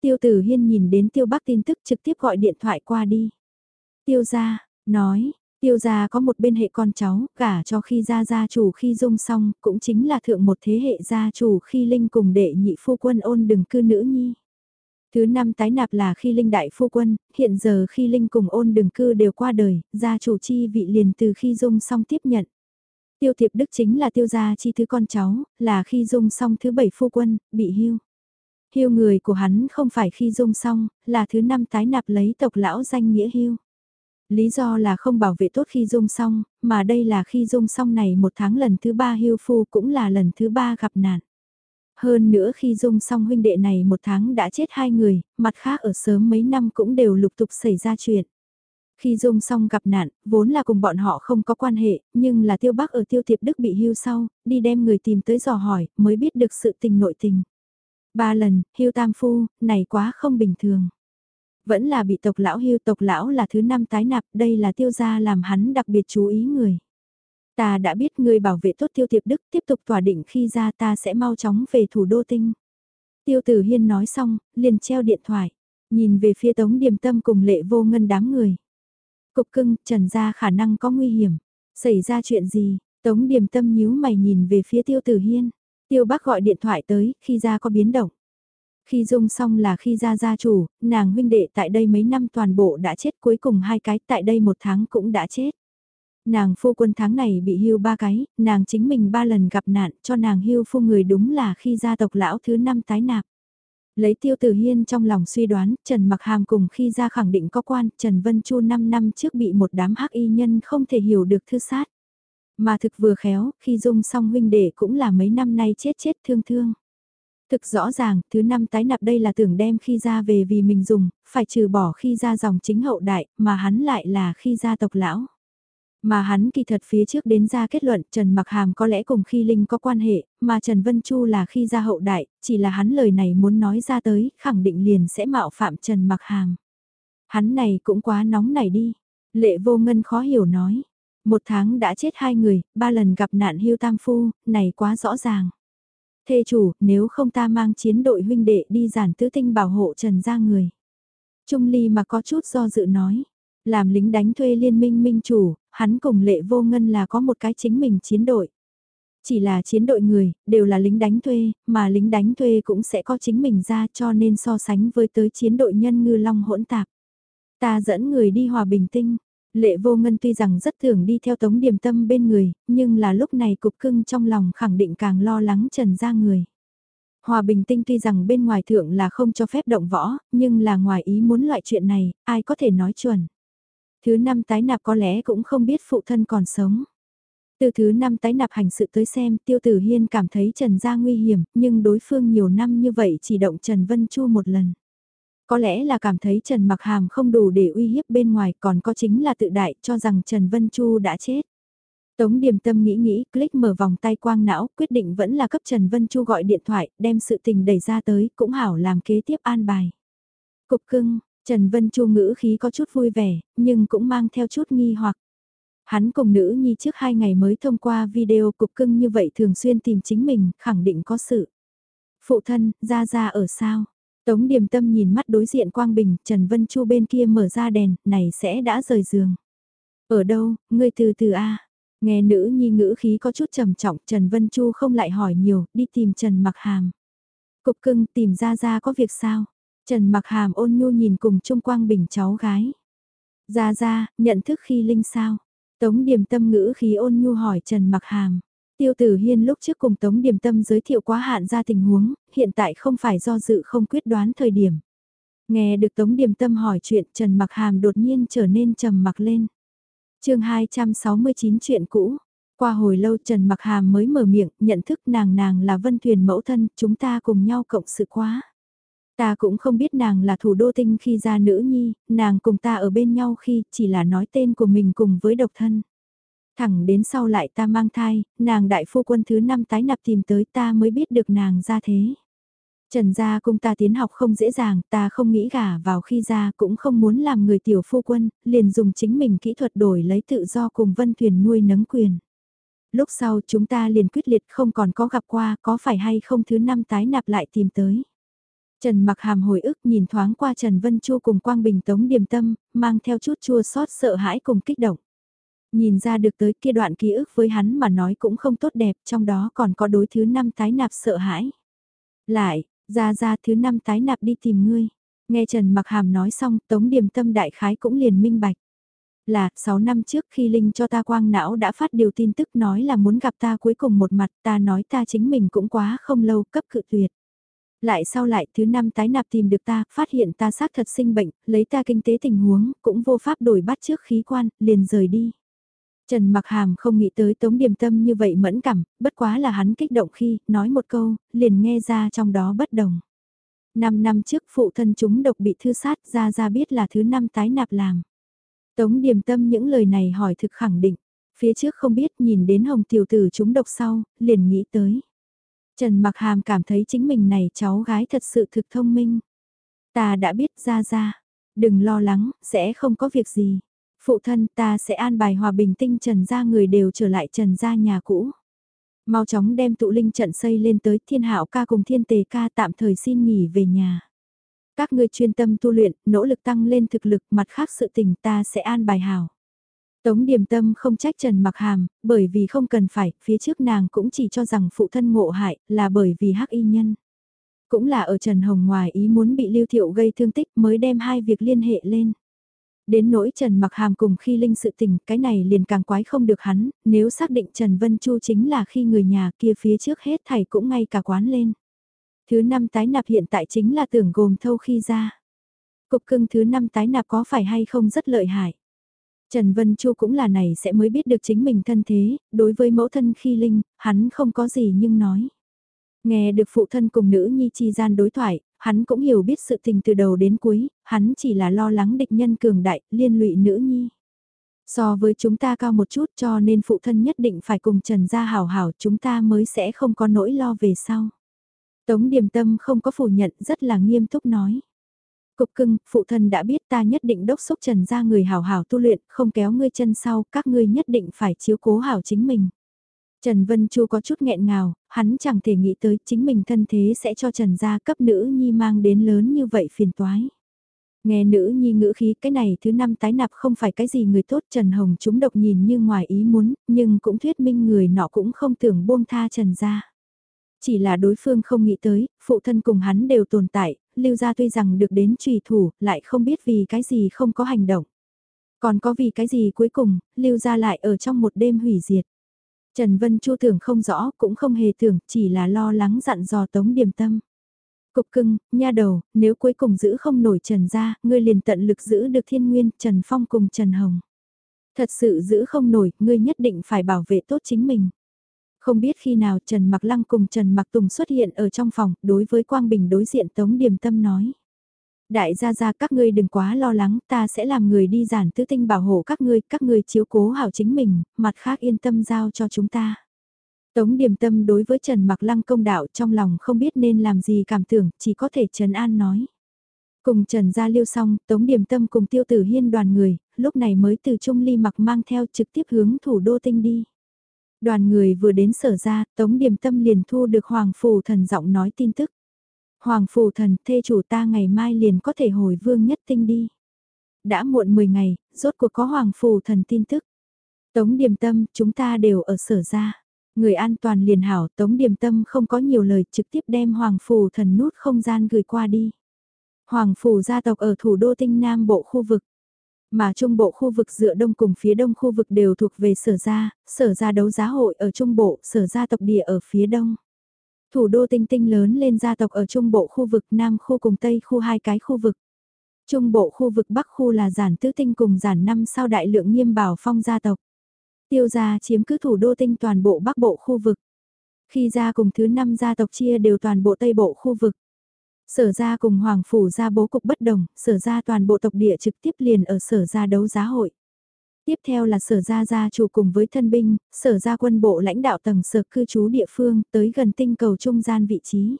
Tiêu tử hiên nhìn đến tiêu Bắc tin tức trực tiếp gọi điện thoại qua đi. Tiêu gia, nói, tiêu gia có một bên hệ con cháu, gả cho khi gia gia chủ khi dung xong, cũng chính là thượng một thế hệ gia chủ khi linh cùng đệ nhị phu quân ôn đừng cư nữ nhi. Thứ năm tái nạp là khi linh đại phu quân, hiện giờ khi linh cùng ôn đừng cư đều qua đời, gia chủ chi vị liền từ khi dung xong tiếp nhận. Tiêu thiệp đức chính là tiêu gia chi thứ con cháu, là khi dung xong thứ bảy phu quân, bị hưu. Hưu người của hắn không phải khi dung xong, là thứ năm tái nạp lấy tộc lão danh nghĩa hưu. Lý do là không bảo vệ tốt khi dung xong, mà đây là khi dung xong này một tháng lần thứ ba hưu phu cũng là lần thứ ba gặp nạn. Hơn nữa khi dung xong huynh đệ này một tháng đã chết hai người, mặt khác ở sớm mấy năm cũng đều lục tục xảy ra chuyện. Khi Dung xong gặp nạn, vốn là cùng bọn họ không có quan hệ, nhưng là tiêu bắc ở tiêu thiệp đức bị hưu sau, đi đem người tìm tới dò hỏi, mới biết được sự tình nội tình. Ba lần, hưu tam phu, này quá không bình thường. Vẫn là bị tộc lão hưu tộc lão là thứ năm tái nạp, đây là tiêu gia làm hắn đặc biệt chú ý người. Ta đã biết người bảo vệ tốt tiêu thiệp đức tiếp tục tỏa định khi ra ta sẽ mau chóng về thủ đô tinh. Tiêu tử hiên nói xong, liền treo điện thoại, nhìn về phía tống điềm tâm cùng lệ vô ngân đám người. Cục cưng, trần gia khả năng có nguy hiểm. Xảy ra chuyện gì? Tống điềm tâm nhíu mày nhìn về phía tiêu tử hiên. Tiêu bác gọi điện thoại tới, khi ra có biến động. Khi dung xong là khi ra gia chủ, nàng huynh đệ tại đây mấy năm toàn bộ đã chết cuối cùng hai cái tại đây một tháng cũng đã chết. Nàng phu quân tháng này bị hưu ba cái, nàng chính mình ba lần gặp nạn cho nàng hưu phu người đúng là khi gia tộc lão thứ năm tái nạp. Lấy tiêu tử hiên trong lòng suy đoán, Trần Mặc Hàm cùng khi ra khẳng định có quan, Trần Vân Chu 5 năm trước bị một đám hắc y nhân không thể hiểu được thư sát. Mà thực vừa khéo, khi dung xong huynh đệ cũng là mấy năm nay chết chết thương thương. Thực rõ ràng, thứ năm tái nạp đây là tưởng đem khi ra về vì mình dùng, phải trừ bỏ khi ra dòng chính hậu đại, mà hắn lại là khi ra tộc lão. Mà hắn kỳ thật phía trước đến ra kết luận Trần Mặc Hàm có lẽ cùng khi Linh có quan hệ, mà Trần Vân Chu là khi ra hậu đại, chỉ là hắn lời này muốn nói ra tới, khẳng định liền sẽ mạo phạm Trần Mặc Hàm. Hắn này cũng quá nóng này đi. Lệ vô ngân khó hiểu nói. Một tháng đã chết hai người, ba lần gặp nạn hưu tam phu, này quá rõ ràng. Thê chủ, nếu không ta mang chiến đội huynh đệ đi giản tứ tinh bảo hộ Trần ra người. Trung Ly mà có chút do dự nói. Làm lính đánh thuê liên minh minh chủ, hắn cùng lệ vô ngân là có một cái chính mình chiến đội. Chỉ là chiến đội người, đều là lính đánh thuê, mà lính đánh thuê cũng sẽ có chính mình ra cho nên so sánh với tới chiến đội nhân ngư long hỗn tạp. Ta dẫn người đi hòa bình tinh. Lệ vô ngân tuy rằng rất thường đi theo tống điềm tâm bên người, nhưng là lúc này cục cưng trong lòng khẳng định càng lo lắng trần ra người. Hòa bình tinh tuy rằng bên ngoài thượng là không cho phép động võ, nhưng là ngoài ý muốn loại chuyện này, ai có thể nói chuẩn. Thứ năm tái nạp có lẽ cũng không biết phụ thân còn sống. Từ thứ năm tái nạp hành sự tới xem tiêu tử hiên cảm thấy Trần Gia nguy hiểm, nhưng đối phương nhiều năm như vậy chỉ động Trần Vân Chu một lần. Có lẽ là cảm thấy Trần Mặc Hàm không đủ để uy hiếp bên ngoài còn có chính là tự đại cho rằng Trần Vân Chu đã chết. Tống Điềm Tâm nghĩ nghĩ, click mở vòng tay quang não, quyết định vẫn là cấp Trần Vân Chu gọi điện thoại, đem sự tình đẩy ra tới, cũng hảo làm kế tiếp an bài. Cục cưng, Trần Vân Chu ngữ khí có chút vui vẻ, nhưng cũng mang theo chút nghi hoặc. Hắn cùng nữ nhi trước hai ngày mới thông qua video cục cưng như vậy thường xuyên tìm chính mình, khẳng định có sự. Phụ thân, ra ra ở sao? Tống điềm tâm nhìn mắt đối diện Quang Bình, Trần Vân Chu bên kia mở ra đèn, này sẽ đã rời giường. Ở đâu, ngươi từ từ a Nghe nữ nhi ngữ khí có chút trầm trọng, Trần Vân Chu không lại hỏi nhiều, đi tìm Trần Mặc Hàm. Cục cưng tìm ra ra có việc sao? Trần Mặc Hàm ôn nhu nhìn cùng Trung Quang Bình cháu gái. Ra ra, nhận thức khi linh sao? Tống Điềm Tâm ngữ khí ôn nhu hỏi Trần Mặc Hàm. Tiêu Tử Hiên lúc trước cùng Tống Điềm Tâm giới thiệu quá hạn ra tình huống, hiện tại không phải do dự không quyết đoán thời điểm. Nghe được Tống Điềm Tâm hỏi chuyện Trần Mặc Hàm đột nhiên trở nên trầm mặc lên. chương 269 chuyện cũ. Qua hồi lâu Trần Mặc Hàm mới mở miệng, nhận thức nàng nàng là Vân Thuyền mẫu thân, chúng ta cùng nhau cộng sự quá. Ta cũng không biết nàng là thủ đô tinh khi ra nữ nhi, nàng cùng ta ở bên nhau khi chỉ là nói tên của mình cùng với độc thân. Thẳng đến sau lại ta mang thai, nàng đại phu quân thứ năm tái nạp tìm tới ta mới biết được nàng ra thế. Trần gia cung ta tiến học không dễ dàng, ta không nghĩ gả vào khi ra cũng không muốn làm người tiểu phu quân, liền dùng chính mình kỹ thuật đổi lấy tự do cùng vân thuyền nuôi nấng quyền. Lúc sau chúng ta liền quyết liệt không còn có gặp qua có phải hay không thứ năm tái nạp lại tìm tới. Trần mặc hàm hồi ức nhìn thoáng qua Trần Vân Chu cùng Quang Bình Tống Điềm Tâm, mang theo chút chua xót sợ hãi cùng kích động. Nhìn ra được tới kia đoạn ký ức với hắn mà nói cũng không tốt đẹp, trong đó còn có đối thứ năm tái nạp sợ hãi. Lại, ra ra thứ năm tái nạp đi tìm ngươi. Nghe Trần Mặc Hàm nói xong, Tống Điềm Tâm đại khái cũng liền minh bạch. Là, 6 năm trước khi Linh cho ta quang não đã phát điều tin tức nói là muốn gặp ta cuối cùng một mặt, ta nói ta chính mình cũng quá không lâu cấp cự tuyệt. Lại sau lại thứ năm tái nạp tìm được ta, phát hiện ta xác thật sinh bệnh, lấy ta kinh tế tình huống, cũng vô pháp đổi bắt trước khí quan, liền rời đi. Trần Mặc Hàm không nghĩ tới Tống Điềm Tâm như vậy mẫn cảm, bất quá là hắn kích động khi, nói một câu, liền nghe ra trong đó bất đồng. Năm năm trước phụ thân chúng độc bị thư sát ra ra biết là thứ năm tái nạp làm. Tống Điềm Tâm những lời này hỏi thực khẳng định, phía trước không biết nhìn đến hồng tiểu tử chúng độc sau, liền nghĩ tới. Trần Mặc Hàm cảm thấy chính mình này cháu gái thật sự thực thông minh. Ta đã biết ra ra, đừng lo lắng, sẽ không có việc gì. Phụ thân ta sẽ an bài hòa bình tinh trần gia người đều trở lại trần gia nhà cũ. Mau chóng đem tụ linh trận xây lên tới thiên hảo ca cùng thiên tề ca tạm thời xin nghỉ về nhà. Các ngươi chuyên tâm tu luyện, nỗ lực tăng lên thực lực mặt khác sự tình ta sẽ an bài hảo. Tống điềm tâm không trách Trần Mặc Hàm, bởi vì không cần phải, phía trước nàng cũng chỉ cho rằng phụ thân ngộ hại là bởi vì hắc y nhân. Cũng là ở Trần Hồng ngoài ý muốn bị Lưu Thiệu gây thương tích mới đem hai việc liên hệ lên. Đến nỗi Trần Mặc Hàm cùng khi Linh sự tình, cái này liền càng quái không được hắn, nếu xác định Trần Vân Chu chính là khi người nhà kia phía trước hết thầy cũng ngay cả quán lên. Thứ năm tái nạp hiện tại chính là tưởng gồm thâu khi ra. Cục cưng thứ năm tái nạp có phải hay không rất lợi hại. Trần Vân Chu cũng là này sẽ mới biết được chính mình thân thế, đối với mẫu thân khi Linh, hắn không có gì nhưng nói. Nghe được phụ thân cùng nữ nhi chi gian đối thoại, hắn cũng hiểu biết sự tình từ đầu đến cuối, hắn chỉ là lo lắng địch nhân cường đại, liên lụy nữ nhi. So với chúng ta cao một chút cho nên phụ thân nhất định phải cùng Trần gia hảo hảo chúng ta mới sẽ không có nỗi lo về sau. Tống Điềm Tâm không có phủ nhận rất là nghiêm túc nói. Cục cưng, phụ thân đã biết ta nhất định đốc xúc trần ra người hảo hảo tu luyện, không kéo ngươi chân sau, các ngươi nhất định phải chiếu cố hảo chính mình. Trần Vân Chu có chút nghẹn ngào, hắn chẳng thể nghĩ tới chính mình thân thế sẽ cho Trần gia cấp nữ nhi mang đến lớn như vậy phiền toái. Nghe nữ nhi ngữ khí cái này thứ năm tái nạp không phải cái gì người tốt Trần Hồng chúng độc nhìn như ngoài ý muốn, nhưng cũng thuyết minh người nọ cũng không tưởng buông tha Trần gia. Chỉ là đối phương không nghĩ tới, phụ thân cùng hắn đều tồn tại, lưu gia tuy rằng được đến trùy thủ, lại không biết vì cái gì không có hành động. Còn có vì cái gì cuối cùng, lưu gia lại ở trong một đêm hủy diệt. Trần Vân Chu tưởng không rõ, cũng không hề tưởng, chỉ là lo lắng dặn dò tống điểm tâm. Cục cưng, nha đầu, nếu cuối cùng giữ không nổi Trần ra, ngươi liền tận lực giữ được thiên nguyên, Trần Phong cùng Trần Hồng. Thật sự giữ không nổi, ngươi nhất định phải bảo vệ tốt chính mình. Không biết khi nào Trần Mặc Lăng cùng Trần Mặc Tùng xuất hiện ở trong phòng, đối với Quang Bình đối diện Tống Điềm Tâm nói. Đại gia gia các ngươi đừng quá lo lắng, ta sẽ làm người đi giản tứ tinh bảo hộ các ngươi, các ngươi chiếu cố hảo chính mình, mặt khác yên tâm giao cho chúng ta. Tống Điềm Tâm đối với Trần Mặc Lăng công đạo trong lòng không biết nên làm gì cảm tưởng, chỉ có thể Trần An nói. Cùng Trần Gia Liêu xong, Tống Điềm Tâm cùng Tiêu Tử Hiên đoàn người, lúc này mới từ Trung Ly mặc mang theo trực tiếp hướng thủ đô tinh đi. Đoàn người vừa đến sở ra, Tống Điềm Tâm liền thu được Hoàng Phủ Thần giọng nói tin tức. Hoàng Phủ Thần, thê chủ ta ngày mai liền có thể hồi vương nhất tinh đi. Đã muộn 10 ngày, rốt cuộc có Hoàng Phủ Thần tin tức. Tống Điềm Tâm, chúng ta đều ở sở ra. Người an toàn liền hảo, Tống Điềm Tâm không có nhiều lời trực tiếp đem Hoàng Phủ Thần nút không gian gửi qua đi. Hoàng Phủ gia tộc ở thủ đô tinh Nam bộ khu vực. Mà trung bộ khu vực dựa đông cùng phía đông khu vực đều thuộc về sở gia, sở gia đấu giá hội ở trung bộ, sở gia tộc địa ở phía đông. Thủ đô tinh tinh lớn lên gia tộc ở trung bộ khu vực nam khu cùng tây khu hai cái khu vực. Trung bộ khu vực bắc khu là giản tứ tinh cùng giản năm sau đại lượng nghiêm bảo phong gia tộc. Tiêu gia chiếm cứ thủ đô tinh toàn bộ bắc bộ khu vực. Khi gia cùng thứ năm gia tộc chia đều toàn bộ tây bộ khu vực. Sở ra cùng Hoàng Phủ ra bố cục bất đồng, sở ra toàn bộ tộc địa trực tiếp liền ở sở ra đấu giá hội. Tiếp theo là sở ra gia chủ cùng với thân binh, sở ra quân bộ lãnh đạo tầng sở cư trú địa phương tới gần tinh cầu trung gian vị trí.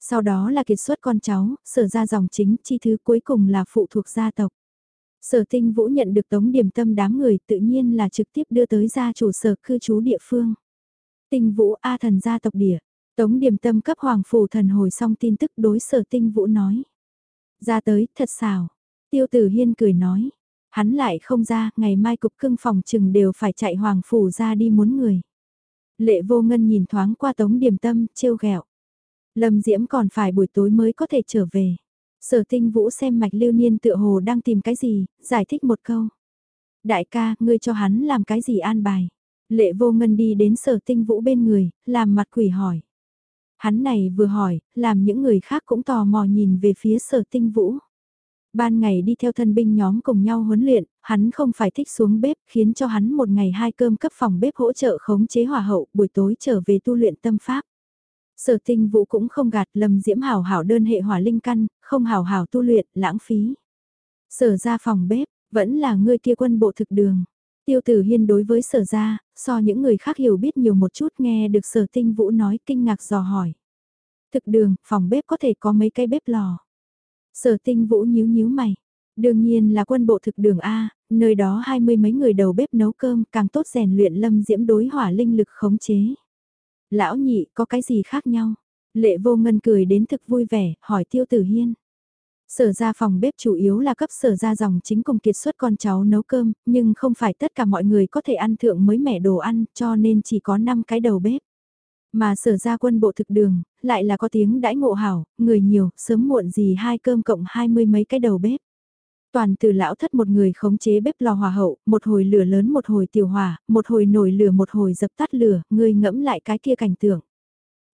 Sau đó là kiệt xuất con cháu, sở ra dòng chính, chi thứ cuối cùng là phụ thuộc gia tộc. Sở tinh vũ nhận được tống điểm tâm đám người tự nhiên là trực tiếp đưa tới gia chủ sở cư trú địa phương. Tinh vũ A thần gia tộc địa, Tống điểm tâm cấp hoàng phủ thần hồi xong tin tức đối sở tinh vũ nói. Ra tới, thật xào. Tiêu tử hiên cười nói. Hắn lại không ra, ngày mai cục cưng phòng trừng đều phải chạy hoàng phủ ra đi muốn người. Lệ vô ngân nhìn thoáng qua tống điểm tâm, trêu ghẹo. Lâm Diễm còn phải buổi tối mới có thể trở về. Sở tinh vũ xem mạch lưu niên tựa hồ đang tìm cái gì, giải thích một câu. Đại ca, ngươi cho hắn làm cái gì an bài. Lệ vô ngân đi đến sở tinh vũ bên người, làm mặt quỷ hỏi. Hắn này vừa hỏi, làm những người khác cũng tò mò nhìn về phía sở tinh vũ. Ban ngày đi theo thân binh nhóm cùng nhau huấn luyện, hắn không phải thích xuống bếp khiến cho hắn một ngày hai cơm cấp phòng bếp hỗ trợ khống chế hỏa hậu buổi tối trở về tu luyện tâm pháp. Sở tinh vũ cũng không gạt lầm diễm hảo hảo đơn hệ hỏa linh căn, không hảo hảo tu luyện, lãng phí. Sở ra phòng bếp, vẫn là người kia quân bộ thực đường. Tiêu tử hiên đối với sở ra, so những người khác hiểu biết nhiều một chút nghe được sở tinh vũ nói kinh ngạc dò hỏi. Thực đường, phòng bếp có thể có mấy cái bếp lò. Sở tinh vũ nhíu nhíu mày. Đương nhiên là quân bộ thực đường A, nơi đó hai mươi mấy người đầu bếp nấu cơm càng tốt rèn luyện lâm diễm đối hỏa linh lực khống chế. Lão nhị có cái gì khác nhau? Lệ vô ngân cười đến thực vui vẻ, hỏi tiêu tử hiên. Sở ra phòng bếp chủ yếu là cấp sở ra dòng chính cùng kiệt xuất con cháu nấu cơm, nhưng không phải tất cả mọi người có thể ăn thượng mới mẻ đồ ăn, cho nên chỉ có 5 cái đầu bếp. Mà sở ra quân bộ thực đường, lại là có tiếng đãi ngộ hảo, người nhiều, sớm muộn gì hai cơm cộng hai mươi mấy cái đầu bếp. Toàn từ lão thất một người khống chế bếp lò hòa hậu, một hồi lửa lớn một hồi tiểu hỏa, một hồi nổi lửa một hồi dập tắt lửa, người ngẫm lại cái kia cảnh tượng.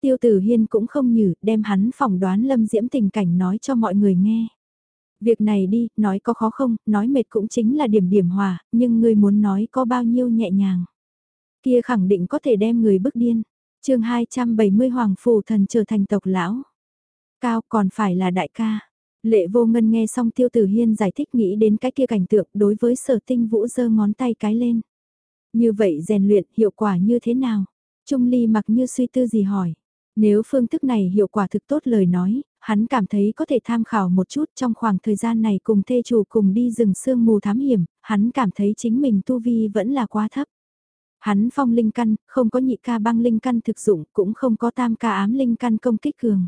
Tiêu tử hiên cũng không nhử, đem hắn phỏng đoán lâm diễm tình cảnh nói cho mọi người nghe. Việc này đi, nói có khó không, nói mệt cũng chính là điểm điểm hòa, nhưng người muốn nói có bao nhiêu nhẹ nhàng. Kia khẳng định có thể đem người bức điên. chương 270 Hoàng Phủ Thần trở thành tộc lão. Cao còn phải là đại ca. Lệ vô ngân nghe xong tiêu tử hiên giải thích nghĩ đến cái kia cảnh tượng đối với sở tinh vũ giơ ngón tay cái lên. Như vậy rèn luyện hiệu quả như thế nào? Trung ly mặc như suy tư gì hỏi. Nếu phương thức này hiệu quả thực tốt lời nói, hắn cảm thấy có thể tham khảo một chút trong khoảng thời gian này cùng thê chủ cùng đi rừng sương mù thám hiểm, hắn cảm thấy chính mình tu vi vẫn là quá thấp. Hắn phong linh căn, không có nhị ca băng linh căn thực dụng, cũng không có tam ca ám linh căn công kích cường.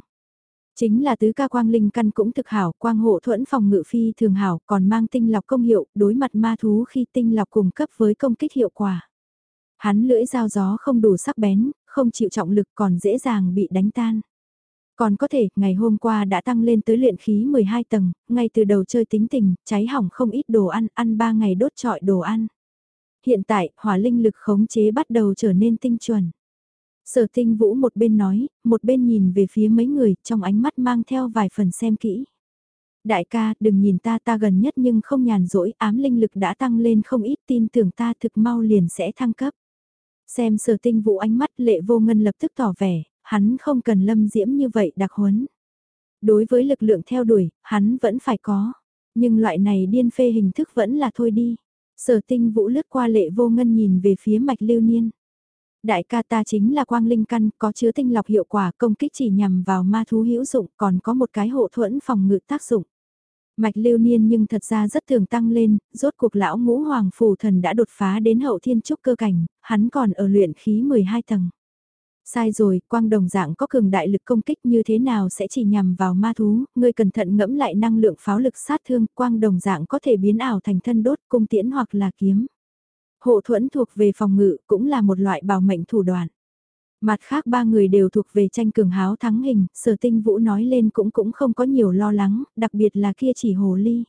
Chính là tứ ca quang linh căn cũng thực hảo, quang hộ thuẫn phòng ngự phi thường hảo, còn mang tinh lọc công hiệu, đối mặt ma thú khi tinh lọc cùng cấp với công kích hiệu quả. Hắn lưỡi dao gió không đủ sắc bén, không chịu trọng lực còn dễ dàng bị đánh tan. Còn có thể, ngày hôm qua đã tăng lên tới luyện khí 12 tầng, ngay từ đầu chơi tính tình, cháy hỏng không ít đồ ăn, ăn 3 ngày đốt trọi đồ ăn. Hiện tại, hỏa linh lực khống chế bắt đầu trở nên tinh chuẩn. Sở tinh vũ một bên nói, một bên nhìn về phía mấy người, trong ánh mắt mang theo vài phần xem kỹ. Đại ca, đừng nhìn ta ta gần nhất nhưng không nhàn rỗi, ám linh lực đã tăng lên không ít tin tưởng ta thực mau liền sẽ thăng cấp. Xem sở tinh vũ ánh mắt lệ vô ngân lập tức tỏ vẻ, hắn không cần lâm diễm như vậy đặc huấn. Đối với lực lượng theo đuổi, hắn vẫn phải có. Nhưng loại này điên phê hình thức vẫn là thôi đi. Sở tinh vũ lướt qua lệ vô ngân nhìn về phía mạch lưu niên. Đại ca ta chính là quang linh căn, có chứa tinh lọc hiệu quả công kích chỉ nhằm vào ma thú hữu dụng, còn có một cái hộ thuẫn phòng ngự tác dụng. Mạch lưu niên nhưng thật ra rất thường tăng lên, rốt cuộc lão ngũ hoàng phù thần đã đột phá đến hậu thiên trúc cơ cảnh, hắn còn ở luyện khí 12 tầng. Sai rồi, quang đồng dạng có cường đại lực công kích như thế nào sẽ chỉ nhằm vào ma thú, ngươi cẩn thận ngẫm lại năng lượng pháo lực sát thương, quang đồng dạng có thể biến ảo thành thân đốt, cung tiễn hoặc là kiếm. Hộ thuẫn thuộc về phòng ngự cũng là một loại bảo mệnh thủ đoạn. Mặt khác ba người đều thuộc về tranh cường háo thắng hình, sở tinh vũ nói lên cũng cũng không có nhiều lo lắng, đặc biệt là kia chỉ hồ ly.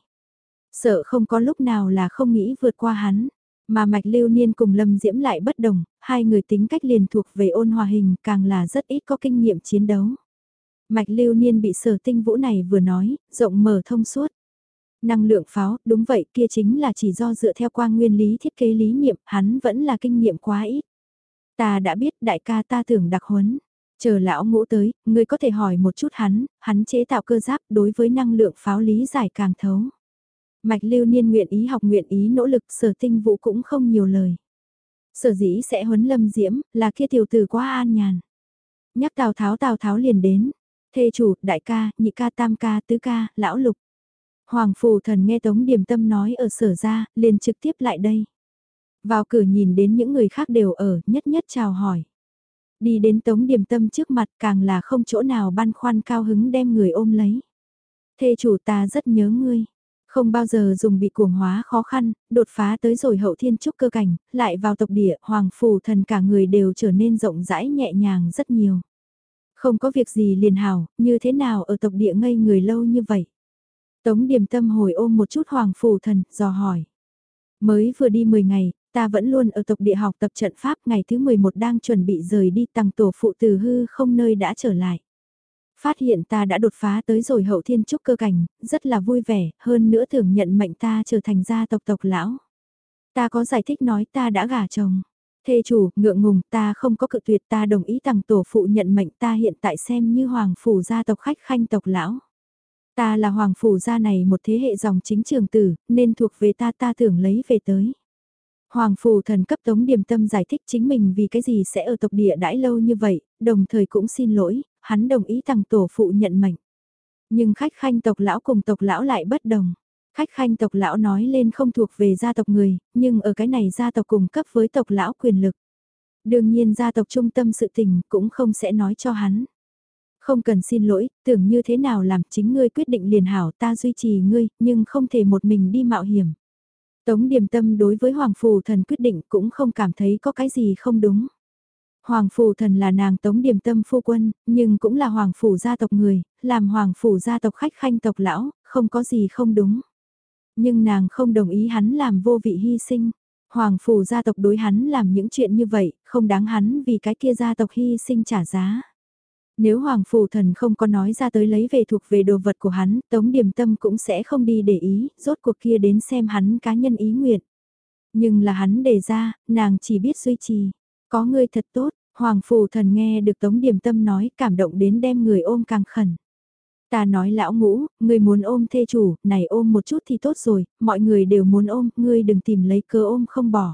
Sợ không có lúc nào là không nghĩ vượt qua hắn, mà mạch lưu niên cùng lâm diễm lại bất đồng, hai người tính cách liền thuộc về ôn hòa hình càng là rất ít có kinh nghiệm chiến đấu. Mạch lưu niên bị sở tinh vũ này vừa nói, rộng mở thông suốt. Năng lượng pháo, đúng vậy kia chính là chỉ do dựa theo quang nguyên lý thiết kế lý niệm, hắn vẫn là kinh nghiệm quá ít. Ta đã biết đại ca ta tưởng đặc huấn. Chờ lão ngũ tới, ngươi có thể hỏi một chút hắn, hắn chế tạo cơ giáp đối với năng lượng pháo lý giải càng thấu. Mạch lưu niên nguyện ý học nguyện ý nỗ lực sở tinh vũ cũng không nhiều lời. Sở dĩ sẽ huấn lâm diễm, là kia tiểu tử quá an nhàn. Nhắc Tào Tháo Tào Tháo liền đến. Thê chủ, đại ca, nhị ca tam ca, tứ ca, lão lục. Hoàng phù thần nghe Tống Điềm Tâm nói ở sở ra, liền trực tiếp lại đây. Vào cửa nhìn đến những người khác đều ở, nhất nhất chào hỏi. Đi đến Tống Điềm Tâm trước mặt càng là không chỗ nào băn khoăn cao hứng đem người ôm lấy. Thê chủ ta rất nhớ ngươi. Không bao giờ dùng bị cuồng hóa khó khăn, đột phá tới rồi hậu thiên trúc cơ cảnh, lại vào tộc địa, hoàng phù thần cả người đều trở nên rộng rãi nhẹ nhàng rất nhiều. Không có việc gì liền hào, như thế nào ở tộc địa ngây người lâu như vậy? Tống điềm tâm hồi ôm một chút hoàng phù thần, dò hỏi. Mới vừa đi 10 ngày, ta vẫn luôn ở tộc địa học tập trận pháp ngày thứ 11 đang chuẩn bị rời đi tăng tổ phụ từ hư không nơi đã trở lại. Phát hiện ta đã đột phá tới rồi hậu thiên trúc cơ cảnh, rất là vui vẻ, hơn nữa thường nhận mệnh ta trở thành gia tộc tộc lão. Ta có giải thích nói ta đã gả chồng. Thê chủ, ngượng ngùng, ta không có cự tuyệt ta đồng ý tăng tổ phụ nhận mệnh ta hiện tại xem như hoàng phủ gia tộc khách khanh tộc lão. Ta là hoàng phủ gia này một thế hệ dòng chính trường tử, nên thuộc về ta ta tưởng lấy về tới. Hoàng phủ thần cấp tống điềm tâm giải thích chính mình vì cái gì sẽ ở tộc địa đãi lâu như vậy, đồng thời cũng xin lỗi, hắn đồng ý thằng tổ phụ nhận mệnh. Nhưng khách khanh tộc lão cùng tộc lão lại bất đồng. Khách khanh tộc lão nói lên không thuộc về gia tộc người, nhưng ở cái này gia tộc cùng cấp với tộc lão quyền lực. Đương nhiên gia tộc trung tâm sự tình cũng không sẽ nói cho hắn. Không cần xin lỗi, tưởng như thế nào làm chính ngươi quyết định liền hảo ta duy trì ngươi, nhưng không thể một mình đi mạo hiểm. Tống điềm tâm đối với Hoàng Phù Thần quyết định cũng không cảm thấy có cái gì không đúng. Hoàng Phù Thần là nàng Tống Điềm Tâm phu quân, nhưng cũng là Hoàng Phủ gia tộc người, làm Hoàng Phủ gia tộc khách khanh tộc lão, không có gì không đúng. Nhưng nàng không đồng ý hắn làm vô vị hy sinh. Hoàng Phủ gia tộc đối hắn làm những chuyện như vậy, không đáng hắn vì cái kia gia tộc hy sinh trả giá. Nếu Hoàng Phủ Thần không có nói ra tới lấy về thuộc về đồ vật của hắn, Tống Điềm Tâm cũng sẽ không đi để ý, rốt cuộc kia đến xem hắn cá nhân ý nguyện. Nhưng là hắn đề ra, nàng chỉ biết duy trì. Có ngươi thật tốt, Hoàng Phủ Thần nghe được Tống Điềm Tâm nói cảm động đến đem người ôm càng khẩn. Ta nói lão ngũ, người muốn ôm thê chủ, này ôm một chút thì tốt rồi, mọi người đều muốn ôm, ngươi đừng tìm lấy cơ ôm không bỏ.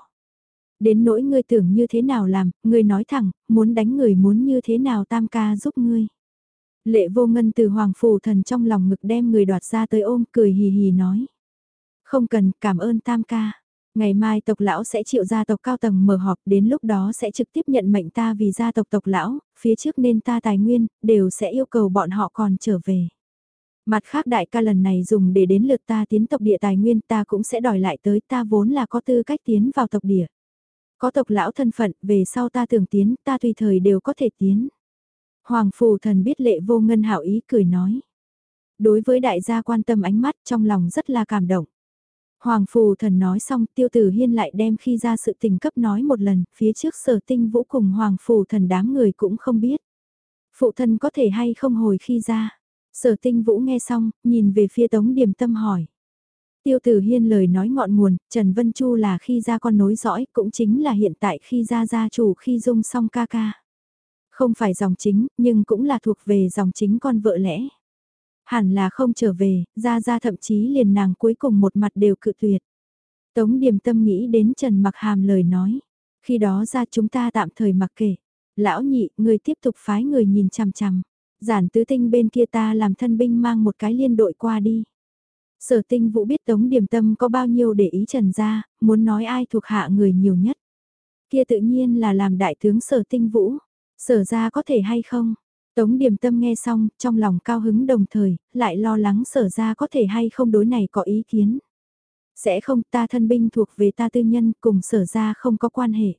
Đến nỗi ngươi tưởng như thế nào làm, ngươi nói thẳng, muốn đánh người muốn như thế nào tam ca giúp ngươi. Lệ vô ngân từ hoàng phù thần trong lòng ngực đem người đoạt ra tới ôm cười hì hì nói. Không cần, cảm ơn tam ca. Ngày mai tộc lão sẽ chịu gia tộc cao tầng mở họp đến lúc đó sẽ trực tiếp nhận mệnh ta vì gia tộc tộc lão, phía trước nên ta tài nguyên, đều sẽ yêu cầu bọn họ còn trở về. Mặt khác đại ca lần này dùng để đến lượt ta tiến tộc địa tài nguyên ta cũng sẽ đòi lại tới ta vốn là có tư cách tiến vào tộc địa. Có tộc lão thân phận, về sau ta tưởng tiến, ta tùy thời đều có thể tiến. Hoàng phù thần biết lệ vô ngân hảo ý cười nói. Đối với đại gia quan tâm ánh mắt trong lòng rất là cảm động. Hoàng phù thần nói xong tiêu tử hiên lại đem khi ra sự tình cấp nói một lần, phía trước sở tinh vũ cùng hoàng phù thần đám người cũng không biết. Phụ thân có thể hay không hồi khi ra. Sở tinh vũ nghe xong, nhìn về phía tống điểm tâm hỏi. Tiêu tử hiên lời nói ngọn nguồn, Trần Vân Chu là khi ra con nối dõi, cũng chính là hiện tại khi ra gia chủ khi dung song ca ca. Không phải dòng chính, nhưng cũng là thuộc về dòng chính con vợ lẽ. Hẳn là không trở về, ra ra thậm chí liền nàng cuối cùng một mặt đều cự tuyệt. Tống điềm tâm nghĩ đến Trần Mặc Hàm lời nói. Khi đó ra chúng ta tạm thời mặc kệ. Lão nhị, người tiếp tục phái người nhìn chằm chằm. Giản tứ tinh bên kia ta làm thân binh mang một cái liên đội qua đi. Sở tinh vũ biết Tống Điềm Tâm có bao nhiêu để ý trần ra, muốn nói ai thuộc hạ người nhiều nhất. Kia tự nhiên là làm đại tướng sở tinh vũ. Sở ra có thể hay không? Tống Điềm Tâm nghe xong, trong lòng cao hứng đồng thời, lại lo lắng sở ra có thể hay không đối này có ý kiến. Sẽ không ta thân binh thuộc về ta tư nhân cùng sở ra không có quan hệ.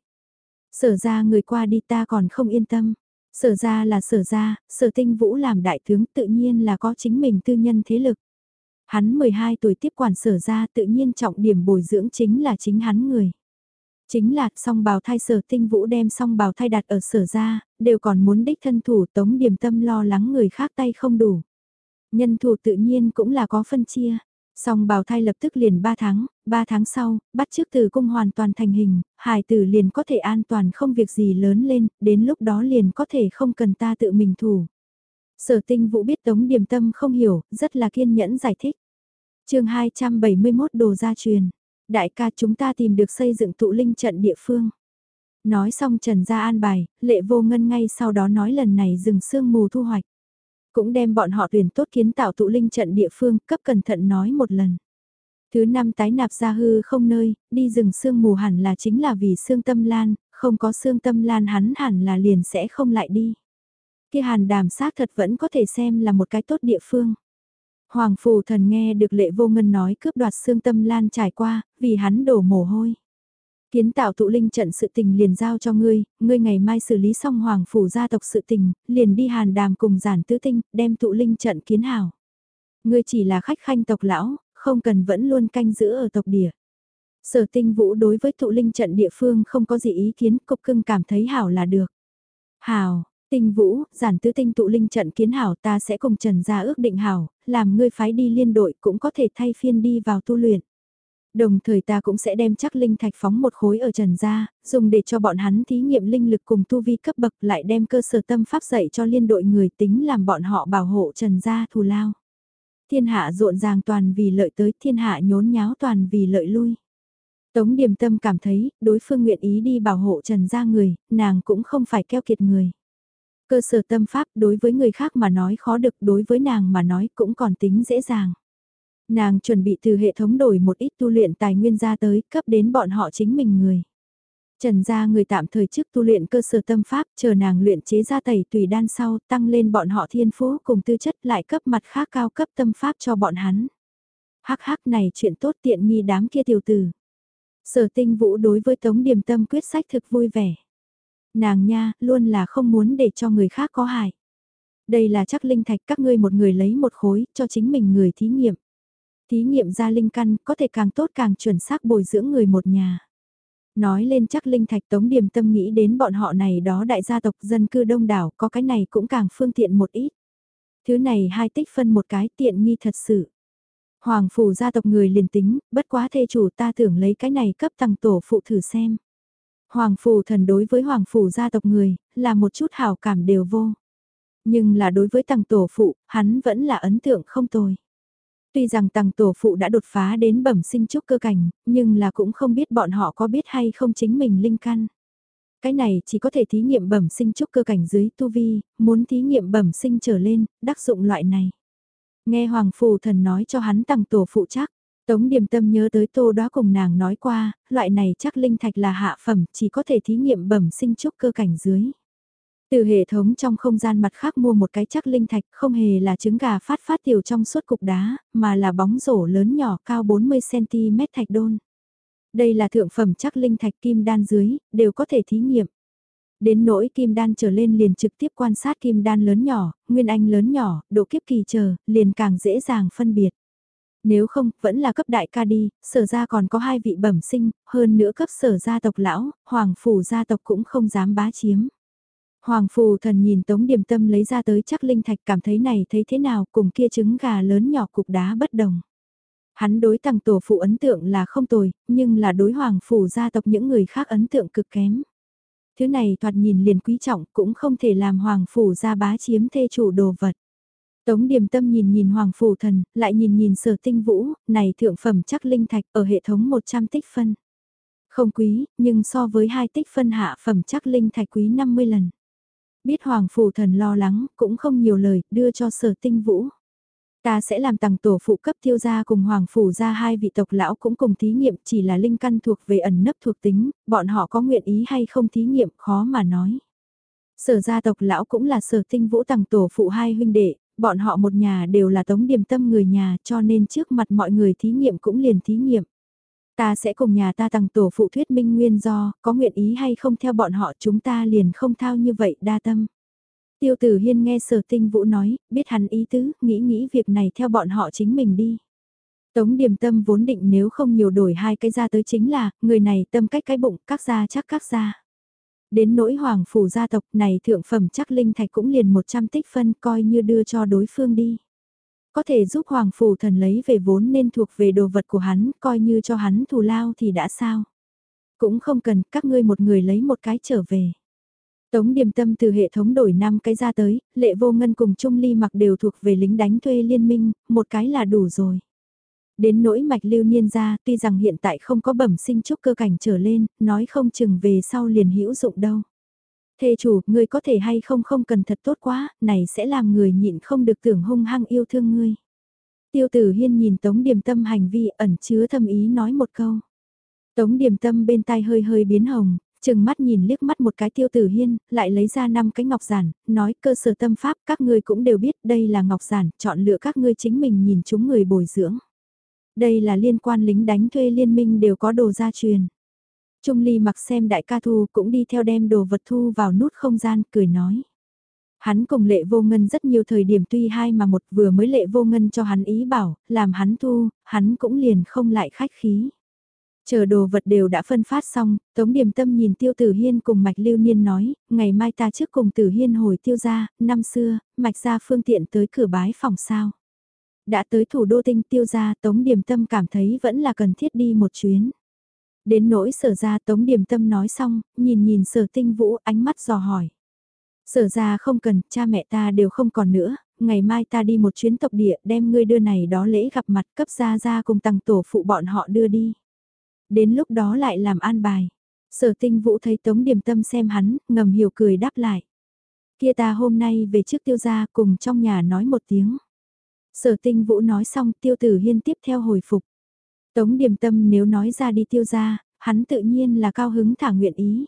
Sở ra người qua đi ta còn không yên tâm. Sở ra là sở ra, sở tinh vũ làm đại tướng tự nhiên là có chính mình tư nhân thế lực. Hắn 12 tuổi tiếp quản sở ra tự nhiên trọng điểm bồi dưỡng chính là chính hắn người. Chính là song bào thai sở tinh vũ đem song bào thai đặt ở sở ra, đều còn muốn đích thân thủ tống điểm tâm lo lắng người khác tay không đủ. Nhân thủ tự nhiên cũng là có phân chia. Song bào thai lập tức liền 3 tháng, 3 tháng sau, bắt trước từ cung hoàn toàn thành hình, hài tử liền có thể an toàn không việc gì lớn lên, đến lúc đó liền có thể không cần ta tự mình thủ. Sở tinh vũ biết Tống Điềm Tâm không hiểu, rất là kiên nhẫn giải thích. chương 271 đồ gia truyền. Đại ca chúng ta tìm được xây dựng tụ linh trận địa phương. Nói xong Trần ra an bài, lệ vô ngân ngay sau đó nói lần này dừng sương mù thu hoạch. Cũng đem bọn họ tuyển tốt kiến tạo tụ linh trận địa phương cấp cẩn thận nói một lần. Thứ năm tái nạp ra hư không nơi, đi rừng sương mù hẳn là chính là vì xương tâm lan, không có xương tâm lan hắn hẳn là liền sẽ không lại đi. Kia hàn đàm xác thật vẫn có thể xem là một cái tốt địa phương. Hoàng phù thần nghe được lệ vô ngân nói cướp đoạt xương tâm lan trải qua, vì hắn đổ mồ hôi. Kiến tạo tụ linh trận sự tình liền giao cho ngươi, ngươi ngày mai xử lý xong hoàng phủ gia tộc sự tình, liền đi hàn đàm cùng giản tứ tinh, đem tụ linh trận kiến hảo. Ngươi chỉ là khách khanh tộc lão, không cần vẫn luôn canh giữ ở tộc địa. Sở tinh vũ đối với tụ linh trận địa phương không có gì ý kiến, cục cưng cảm thấy hảo là được. Hảo, Tinh Vũ, giản tứ tinh tụ linh trận kiến hảo ta sẽ cùng Trần gia ước định hảo, làm ngươi phái đi liên đội cũng có thể thay phiên đi vào tu luyện. Đồng thời ta cũng sẽ đem chắc linh thạch phóng một khối ở Trần gia, dùng để cho bọn hắn thí nghiệm linh lực cùng tu vi cấp bậc lại đem cơ sở tâm pháp dạy cho liên đội người tính làm bọn họ bảo hộ Trần gia thù lao. Thiên hạ rộn ràng toàn vì lợi tới thiên hạ nhốn nháo toàn vì lợi lui. Tống điềm tâm cảm thấy đối phương nguyện ý đi bảo hộ Trần gia người, nàng cũng không phải keo kiệt người. Cơ sở tâm pháp đối với người khác mà nói khó được đối với nàng mà nói cũng còn tính dễ dàng. Nàng chuẩn bị từ hệ thống đổi một ít tu luyện tài nguyên ra tới cấp đến bọn họ chính mình người. Trần gia người tạm thời trước tu luyện cơ sở tâm pháp, chờ nàng luyện chế ra tẩy tùy đan sau, tăng lên bọn họ thiên phú cùng tư chất lại cấp mặt khác cao cấp tâm pháp cho bọn hắn. Hắc hắc này chuyện tốt tiện nghi đám kia tiểu tử. Sở tinh vũ đối với tống điềm tâm quyết sách thực vui vẻ. Nàng nha, luôn là không muốn để cho người khác có hại. Đây là chắc linh thạch các ngươi một người lấy một khối cho chính mình người thí nghiệm. Thí nghiệm ra linh căn có thể càng tốt càng chuẩn xác bồi dưỡng người một nhà. Nói lên chắc linh thạch tống điểm tâm nghĩ đến bọn họ này đó đại gia tộc dân cư đông đảo có cái này cũng càng phương tiện một ít. Thứ này hai tích phân một cái tiện nghi thật sự. Hoàng phủ gia tộc người liền tính, bất quá thê chủ ta tưởng lấy cái này cấp tăng tổ phụ thử xem. Hoàng phủ thần đối với hoàng phủ gia tộc người, là một chút hảo cảm đều vô. Nhưng là đối với tầng tổ phụ, hắn vẫn là ấn tượng không tồi. Tuy rằng tầng tổ phụ đã đột phá đến bẩm sinh trúc cơ cảnh, nhưng là cũng không biết bọn họ có biết hay không chính mình linh căn. Cái này chỉ có thể thí nghiệm bẩm sinh trúc cơ cảnh dưới tu vi, muốn thí nghiệm bẩm sinh trở lên, đắc dụng loại này. Nghe Hoàng Phù Thần nói cho hắn tầng tổ phụ chắc, Tống Điềm Tâm nhớ tới tô đó cùng nàng nói qua, loại này chắc linh thạch là hạ phẩm, chỉ có thể thí nghiệm bẩm sinh trúc cơ cảnh dưới. Từ hệ thống trong không gian mặt khác mua một cái chắc linh thạch không hề là trứng gà phát phát tiểu trong suốt cục đá, mà là bóng rổ lớn nhỏ cao 40cm thạch đôn. Đây là thượng phẩm chắc linh thạch kim đan dưới, đều có thể thí nghiệm. Đến nỗi kim đan trở lên liền trực tiếp quan sát kim đan lớn nhỏ, nguyên anh lớn nhỏ, độ kiếp kỳ chờ, liền càng dễ dàng phân biệt. Nếu không, vẫn là cấp đại ca đi, sở ra còn có hai vị bẩm sinh, hơn nữa cấp sở gia tộc lão, hoàng phủ gia tộc cũng không dám bá chiếm. Hoàng phù thần nhìn tống điểm tâm lấy ra tới chắc linh thạch cảm thấy này thấy thế nào cùng kia trứng gà lớn nhỏ cục đá bất đồng. Hắn đối tăng tổ phụ ấn tượng là không tồi, nhưng là đối hoàng phủ gia tộc những người khác ấn tượng cực kém. Thứ này thoạt nhìn liền quý trọng cũng không thể làm hoàng phủ gia bá chiếm thê chủ đồ vật. Tống điểm tâm nhìn nhìn hoàng phủ thần, lại nhìn nhìn sở tinh vũ, này thượng phẩm chắc linh thạch ở hệ thống 100 tích phân. Không quý, nhưng so với hai tích phân hạ phẩm chắc linh thạch quý 50 lần. Biết Hoàng Phủ Thần lo lắng, cũng không nhiều lời, đưa cho sở tinh vũ. Ta sẽ làm tầng tổ phụ cấp tiêu gia cùng Hoàng Phủ gia hai vị tộc lão cũng cùng thí nghiệm chỉ là linh căn thuộc về ẩn nấp thuộc tính, bọn họ có nguyện ý hay không thí nghiệm khó mà nói. Sở gia tộc lão cũng là sở tinh vũ tầng tổ phụ hai huynh đệ, bọn họ một nhà đều là tống điểm tâm người nhà cho nên trước mặt mọi người thí nghiệm cũng liền thí nghiệm. Ta sẽ cùng nhà ta tăng tổ phụ thuyết minh nguyên do, có nguyện ý hay không theo bọn họ chúng ta liền không thao như vậy đa tâm. Tiêu tử hiên nghe sở tinh vũ nói, biết hắn ý tứ, nghĩ nghĩ việc này theo bọn họ chính mình đi. Tống điểm tâm vốn định nếu không nhiều đổi hai cái ra tới chính là, người này tâm cách cái bụng, các gia chắc các gia. Đến nỗi hoàng phủ gia tộc này thượng phẩm chắc linh thạch cũng liền 100 tích phân coi như đưa cho đối phương đi. Có thể giúp Hoàng Phủ Thần lấy về vốn nên thuộc về đồ vật của hắn, coi như cho hắn thù lao thì đã sao. Cũng không cần các ngươi một người lấy một cái trở về. Tống điềm tâm từ hệ thống đổi 5 cái ra tới, lệ vô ngân cùng Trung Ly mặc đều thuộc về lính đánh thuê liên minh, một cái là đủ rồi. Đến nỗi mạch lưu niên ra, tuy rằng hiện tại không có bẩm sinh trúc cơ cảnh trở lên, nói không chừng về sau liền hữu dụng đâu. Thê chủ, ngươi có thể hay không không cần thật tốt quá, này sẽ làm người nhịn không được tưởng hung hăng yêu thương ngươi. Tiêu tử hiên nhìn Tống Điềm Tâm hành vi ẩn chứa thâm ý nói một câu. Tống Điềm Tâm bên tai hơi hơi biến hồng, chừng mắt nhìn liếc mắt một cái tiêu tử hiên, lại lấy ra năm cái ngọc giản, nói cơ sở tâm pháp các ngươi cũng đều biết đây là ngọc giản, chọn lựa các ngươi chính mình nhìn chúng người bồi dưỡng. Đây là liên quan lính đánh thuê liên minh đều có đồ gia truyền. Trung Ly mặc xem đại ca thu cũng đi theo đem đồ vật thu vào nút không gian, cười nói. Hắn cùng lệ vô ngân rất nhiều thời điểm tuy hai mà một vừa mới lệ vô ngân cho hắn ý bảo, làm hắn thu, hắn cũng liền không lại khách khí. Chờ đồ vật đều đã phân phát xong, Tống Điềm Tâm nhìn Tiêu Tử Hiên cùng Mạch Lưu Niên nói, ngày mai ta trước cùng Tử Hiên hồi tiêu ra, năm xưa, Mạch ra phương tiện tới cửa bái phòng sao. Đã tới thủ đô tinh tiêu gia Tống Điềm Tâm cảm thấy vẫn là cần thiết đi một chuyến. Đến nỗi sở ra tống điểm tâm nói xong, nhìn nhìn sở tinh vũ ánh mắt dò hỏi. Sở ra không cần, cha mẹ ta đều không còn nữa, ngày mai ta đi một chuyến tộc địa đem ngươi đưa này đó lễ gặp mặt cấp ra ra cùng tăng tổ phụ bọn họ đưa đi. Đến lúc đó lại làm an bài. Sở tinh vũ thấy tống điểm tâm xem hắn, ngầm hiểu cười đáp lại. Kia ta hôm nay về trước tiêu gia cùng trong nhà nói một tiếng. Sở tinh vũ nói xong tiêu tử hiên tiếp theo hồi phục. Tống điểm tâm nếu nói ra đi tiêu ra, hắn tự nhiên là cao hứng thả nguyện ý.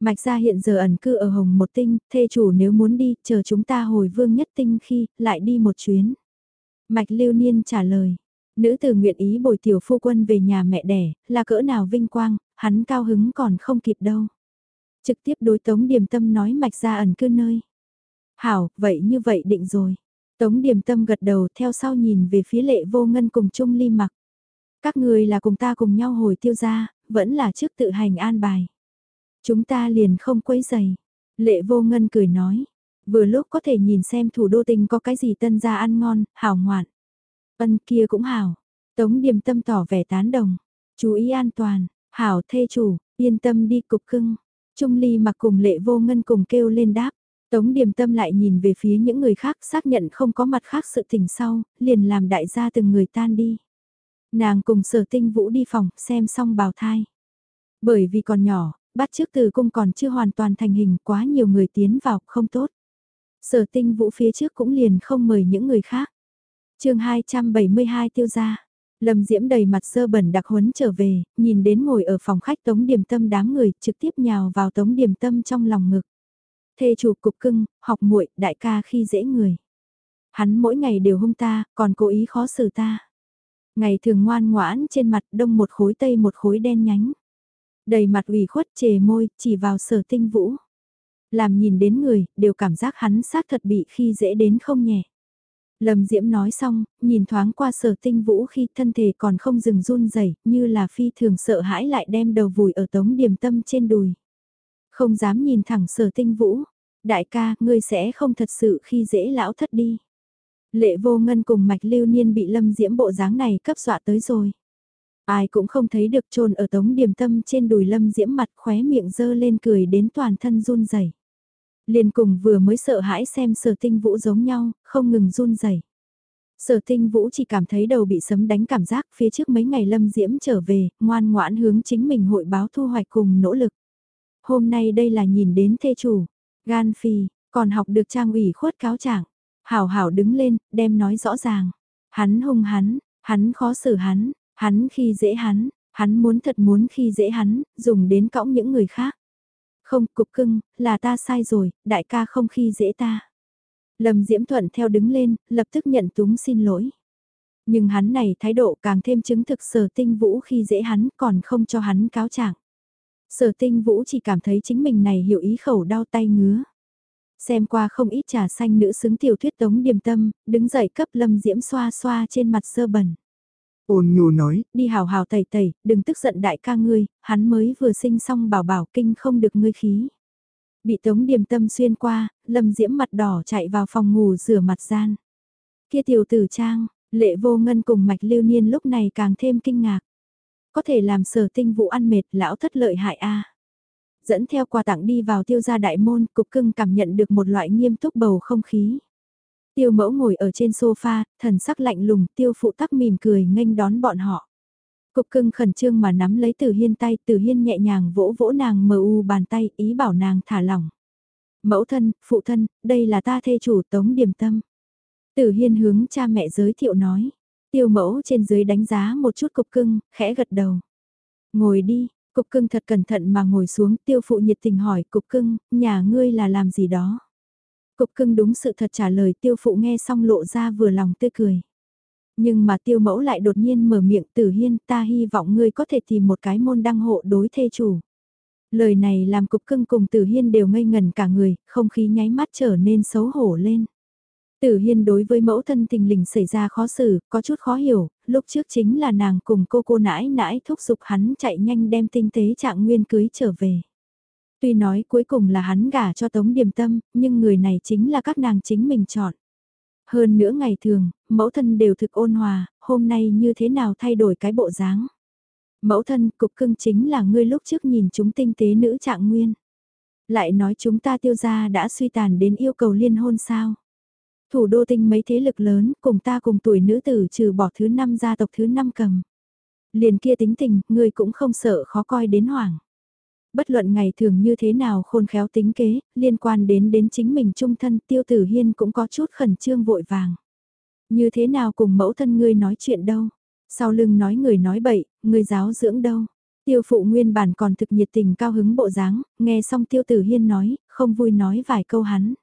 Mạch gia hiện giờ ẩn cư ở Hồng một tinh, thê chủ nếu muốn đi, chờ chúng ta hồi vương nhất tinh khi, lại đi một chuyến. Mạch lưu niên trả lời, nữ tử nguyện ý bồi tiểu phu quân về nhà mẹ đẻ, là cỡ nào vinh quang, hắn cao hứng còn không kịp đâu. Trực tiếp đối tống điểm tâm nói mạch gia ẩn cư nơi. Hảo, vậy như vậy định rồi. Tống điểm tâm gật đầu theo sau nhìn về phía lệ vô ngân cùng chung ly mặc. Các người là cùng ta cùng nhau hồi tiêu gia, vẫn là trước tự hành an bài. Chúng ta liền không quấy giày. Lệ vô ngân cười nói. Vừa lúc có thể nhìn xem thủ đô tình có cái gì tân gia ăn ngon, hảo ngoạn. Ân kia cũng hảo. Tống điềm tâm tỏ vẻ tán đồng. Chú ý an toàn, hảo thê chủ, yên tâm đi cục cưng. Trung ly mặc cùng lệ vô ngân cùng kêu lên đáp. Tống điềm tâm lại nhìn về phía những người khác xác nhận không có mặt khác sự tình sau, liền làm đại gia từng người tan đi. Nàng cùng sở tinh vũ đi phòng xem xong bào thai. Bởi vì còn nhỏ, bắt trước từ cung còn chưa hoàn toàn thành hình quá nhiều người tiến vào không tốt. Sở tinh vũ phía trước cũng liền không mời những người khác. chương 272 tiêu gia. Lâm Diễm đầy mặt sơ bẩn đặc huấn trở về, nhìn đến ngồi ở phòng khách Tống Điềm Tâm đám người, trực tiếp nhào vào Tống Điềm Tâm trong lòng ngực. Thê chủ cục cưng, học muội, đại ca khi dễ người. Hắn mỗi ngày đều hung ta, còn cố ý khó xử ta. Ngày thường ngoan ngoãn trên mặt đông một khối tây một khối đen nhánh. Đầy mặt ủy khuất chề môi, chỉ vào sở tinh vũ. Làm nhìn đến người, đều cảm giác hắn xác thật bị khi dễ đến không nhẹ. Lâm Diễm nói xong, nhìn thoáng qua sở tinh vũ khi thân thể còn không dừng run rẩy như là phi thường sợ hãi lại đem đầu vùi ở tống điểm tâm trên đùi. Không dám nhìn thẳng sở tinh vũ. Đại ca, ngươi sẽ không thật sự khi dễ lão thất đi. Lệ vô ngân cùng mạch lưu niên bị lâm diễm bộ dáng này cấp dọa tới rồi. Ai cũng không thấy được trồn ở tống điểm tâm trên đùi lâm diễm mặt khóe miệng dơ lên cười đến toàn thân run rẩy liền cùng vừa mới sợ hãi xem sở tinh vũ giống nhau, không ngừng run rẩy. Sở tinh vũ chỉ cảm thấy đầu bị sấm đánh cảm giác phía trước mấy ngày lâm diễm trở về, ngoan ngoãn hướng chính mình hội báo thu hoạch cùng nỗ lực. Hôm nay đây là nhìn đến thê chủ, gan phi, còn học được trang ủy khuất cáo trạng Hảo hảo đứng lên, đem nói rõ ràng. Hắn hung hắn, hắn khó xử hắn, hắn khi dễ hắn, hắn muốn thật muốn khi dễ hắn, dùng đến cõng những người khác. Không, cục cưng, là ta sai rồi, đại ca không khi dễ ta. Lâm Diễm Thuận theo đứng lên, lập tức nhận túng xin lỗi. Nhưng hắn này thái độ càng thêm chứng thực sở tinh vũ khi dễ hắn còn không cho hắn cáo trạng. Sở tinh vũ chỉ cảm thấy chính mình này hiểu ý khẩu đau tay ngứa. Xem qua không ít trà xanh nữ xứng tiểu thuyết tống điềm tâm, đứng dậy cấp lâm diễm xoa xoa trên mặt sơ bẩn. Ôn nhu nói, đi hào hào tẩy tẩy, đừng tức giận đại ca ngươi, hắn mới vừa sinh xong bảo bảo kinh không được ngươi khí. Bị tống điềm tâm xuyên qua, lâm diễm mặt đỏ chạy vào phòng ngủ rửa mặt gian. Kia tiểu tử trang, lệ vô ngân cùng mạch lưu niên lúc này càng thêm kinh ngạc. Có thể làm sở tinh vụ ăn mệt lão thất lợi hại a Dẫn theo quà tặng đi vào tiêu gia đại môn, cục cưng cảm nhận được một loại nghiêm túc bầu không khí. Tiêu mẫu ngồi ở trên sofa, thần sắc lạnh lùng, tiêu phụ tắc mỉm cười nghênh đón bọn họ. Cục cưng khẩn trương mà nắm lấy Tử Hiên tay, Tử Hiên nhẹ nhàng vỗ vỗ nàng mờ u bàn tay, ý bảo nàng thả lỏng. Mẫu thân, phụ thân, đây là ta thê chủ tống điểm tâm. Tử Hiên hướng cha mẹ giới thiệu nói. Tiêu mẫu trên dưới đánh giá một chút cục cưng, khẽ gật đầu. Ngồi đi, cục cưng thật cẩn thận mà ngồi xuống tiêu phụ nhiệt tình hỏi cục cưng, nhà ngươi là làm gì đó. Cục cưng đúng sự thật trả lời tiêu phụ nghe xong lộ ra vừa lòng tươi cười. Nhưng mà tiêu mẫu lại đột nhiên mở miệng tử hiên ta hy vọng ngươi có thể tìm một cái môn đăng hộ đối thê chủ. Lời này làm cục cưng cùng tử hiên đều ngây ngần cả người, không khí nháy mắt trở nên xấu hổ lên. Tử Hiên đối với mẫu thân tình lình xảy ra khó xử, có chút khó hiểu, lúc trước chính là nàng cùng cô cô nãi nãi thúc giục hắn chạy nhanh đem tinh tế trạng nguyên cưới trở về. Tuy nói cuối cùng là hắn gả cho Tống Điềm Tâm, nhưng người này chính là các nàng chính mình chọn. Hơn nữa ngày thường, mẫu thân đều thực ôn hòa, hôm nay như thế nào thay đổi cái bộ dáng. Mẫu thân cục cưng chính là ngươi lúc trước nhìn chúng tinh tế nữ trạng nguyên. Lại nói chúng ta tiêu gia đã suy tàn đến yêu cầu liên hôn sao. Thủ đô tinh mấy thế lực lớn cùng ta cùng tuổi nữ tử trừ bỏ thứ năm gia tộc thứ năm cầm. Liền kia tính tình, người cũng không sợ khó coi đến hoảng bất luận ngày thường như thế nào khôn khéo tính kế, liên quan đến đến chính mình trung thân tiêu tử hiên cũng có chút khẩn trương vội vàng. Như thế nào cùng mẫu thân ngươi nói chuyện đâu, sau lưng nói người nói bậy, người giáo dưỡng đâu. Tiêu phụ nguyên bản còn thực nhiệt tình cao hứng bộ dáng, nghe xong tiêu tử hiên nói, không vui nói vài câu hắn.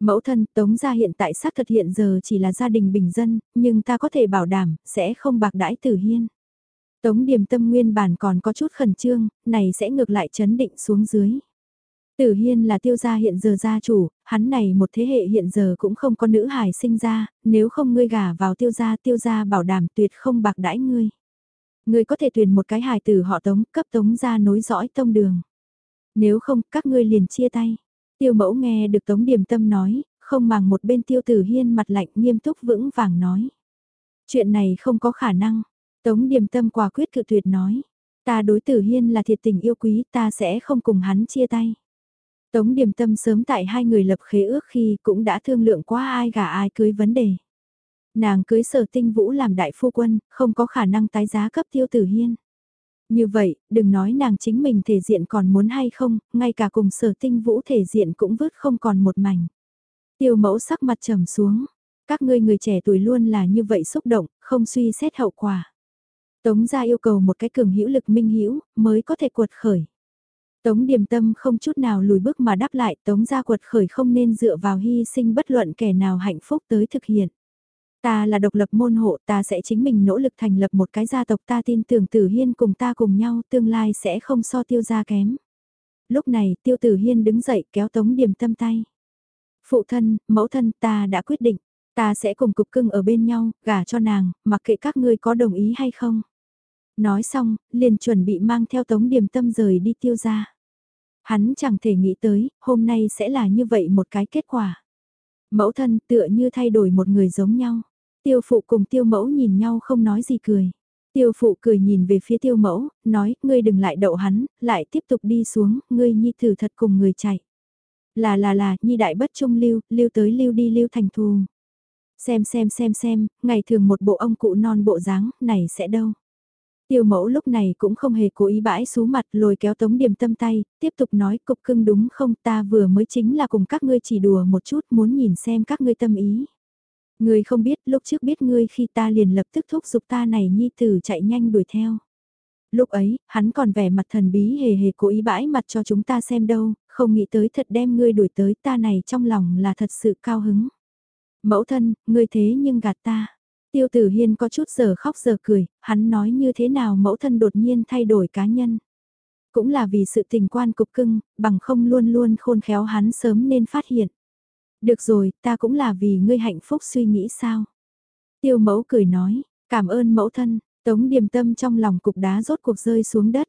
Mẫu thân Tống gia hiện tại xác thật hiện giờ chỉ là gia đình bình dân, nhưng ta có thể bảo đảm, sẽ không bạc đãi tử hiên. Tống điềm tâm nguyên bản còn có chút khẩn trương, này sẽ ngược lại chấn định xuống dưới. Tử Hiên là tiêu gia hiện giờ gia chủ, hắn này một thế hệ hiện giờ cũng không có nữ hài sinh ra, nếu không ngươi gả vào tiêu gia tiêu gia bảo đảm tuyệt không bạc đãi ngươi. Ngươi có thể tuyển một cái hài tử họ tống, cấp tống gia nối dõi tông đường. Nếu không, các ngươi liền chia tay. Tiêu mẫu nghe được tống điềm tâm nói, không màng một bên tiêu tử hiên mặt lạnh nghiêm túc vững vàng nói. Chuyện này không có khả năng. Tống điềm tâm quả quyết cự tuyệt nói. Ta đối tử hiên là thiệt tình yêu quý ta sẽ không cùng hắn chia tay. Tống điềm tâm sớm tại hai người lập khế ước khi cũng đã thương lượng qua ai gả ai cưới vấn đề. Nàng cưới sở tinh vũ làm đại phu quân, không có khả năng tái giá cấp tiêu tử hiên. Như vậy, đừng nói nàng chính mình thể diện còn muốn hay không, ngay cả cùng sở tinh vũ thể diện cũng vứt không còn một mảnh. Tiêu mẫu sắc mặt trầm xuống, các ngươi người trẻ tuổi luôn là như vậy xúc động, không suy xét hậu quả. Tống gia yêu cầu một cái cường hữu lực minh hữu mới có thể cuột khởi. Tống điềm tâm không chút nào lùi bước mà đáp lại tống gia cuột khởi không nên dựa vào hy sinh bất luận kẻ nào hạnh phúc tới thực hiện. Ta là độc lập môn hộ ta sẽ chính mình nỗ lực thành lập một cái gia tộc ta tin tưởng tử hiên cùng ta cùng nhau tương lai sẽ không so tiêu gia kém. Lúc này tiêu tử hiên đứng dậy kéo tống điềm tâm tay. Phụ thân, mẫu thân ta đã quyết định, ta sẽ cùng cục cưng ở bên nhau, gả cho nàng, mặc kệ các ngươi có đồng ý hay không. Nói xong, liền chuẩn bị mang theo tống điềm tâm rời đi tiêu gia Hắn chẳng thể nghĩ tới, hôm nay sẽ là như vậy một cái kết quả. Mẫu thân tựa như thay đổi một người giống nhau. Tiêu phụ cùng tiêu mẫu nhìn nhau không nói gì cười. Tiêu phụ cười nhìn về phía tiêu mẫu, nói, ngươi đừng lại đậu hắn, lại tiếp tục đi xuống, ngươi nhi thử thật cùng người chạy. Là là là, nhi đại bất trung lưu, lưu tới lưu đi lưu thành thù. Xem xem xem xem, ngày thường một bộ ông cụ non bộ dáng, này sẽ đâu. Tiêu mẫu lúc này cũng không hề cố ý bãi xú mặt lôi kéo tống điểm tâm tay, tiếp tục nói cục cưng đúng không ta vừa mới chính là cùng các ngươi chỉ đùa một chút muốn nhìn xem các ngươi tâm ý. Ngươi không biết lúc trước biết ngươi khi ta liền lập tức thúc giục ta này nhi tử chạy nhanh đuổi theo. Lúc ấy, hắn còn vẻ mặt thần bí hề hề cố ý bãi mặt cho chúng ta xem đâu, không nghĩ tới thật đem ngươi đuổi tới ta này trong lòng là thật sự cao hứng. Mẫu thân, ngươi thế nhưng gạt ta. Tiêu tử hiên có chút giờ khóc giờ cười, hắn nói như thế nào mẫu thân đột nhiên thay đổi cá nhân. Cũng là vì sự tình quan cục cưng, bằng không luôn luôn khôn khéo hắn sớm nên phát hiện. Được rồi, ta cũng là vì ngươi hạnh phúc suy nghĩ sao. Tiêu mẫu cười nói, cảm ơn mẫu thân, tống điềm tâm trong lòng cục đá rốt cuộc rơi xuống đất.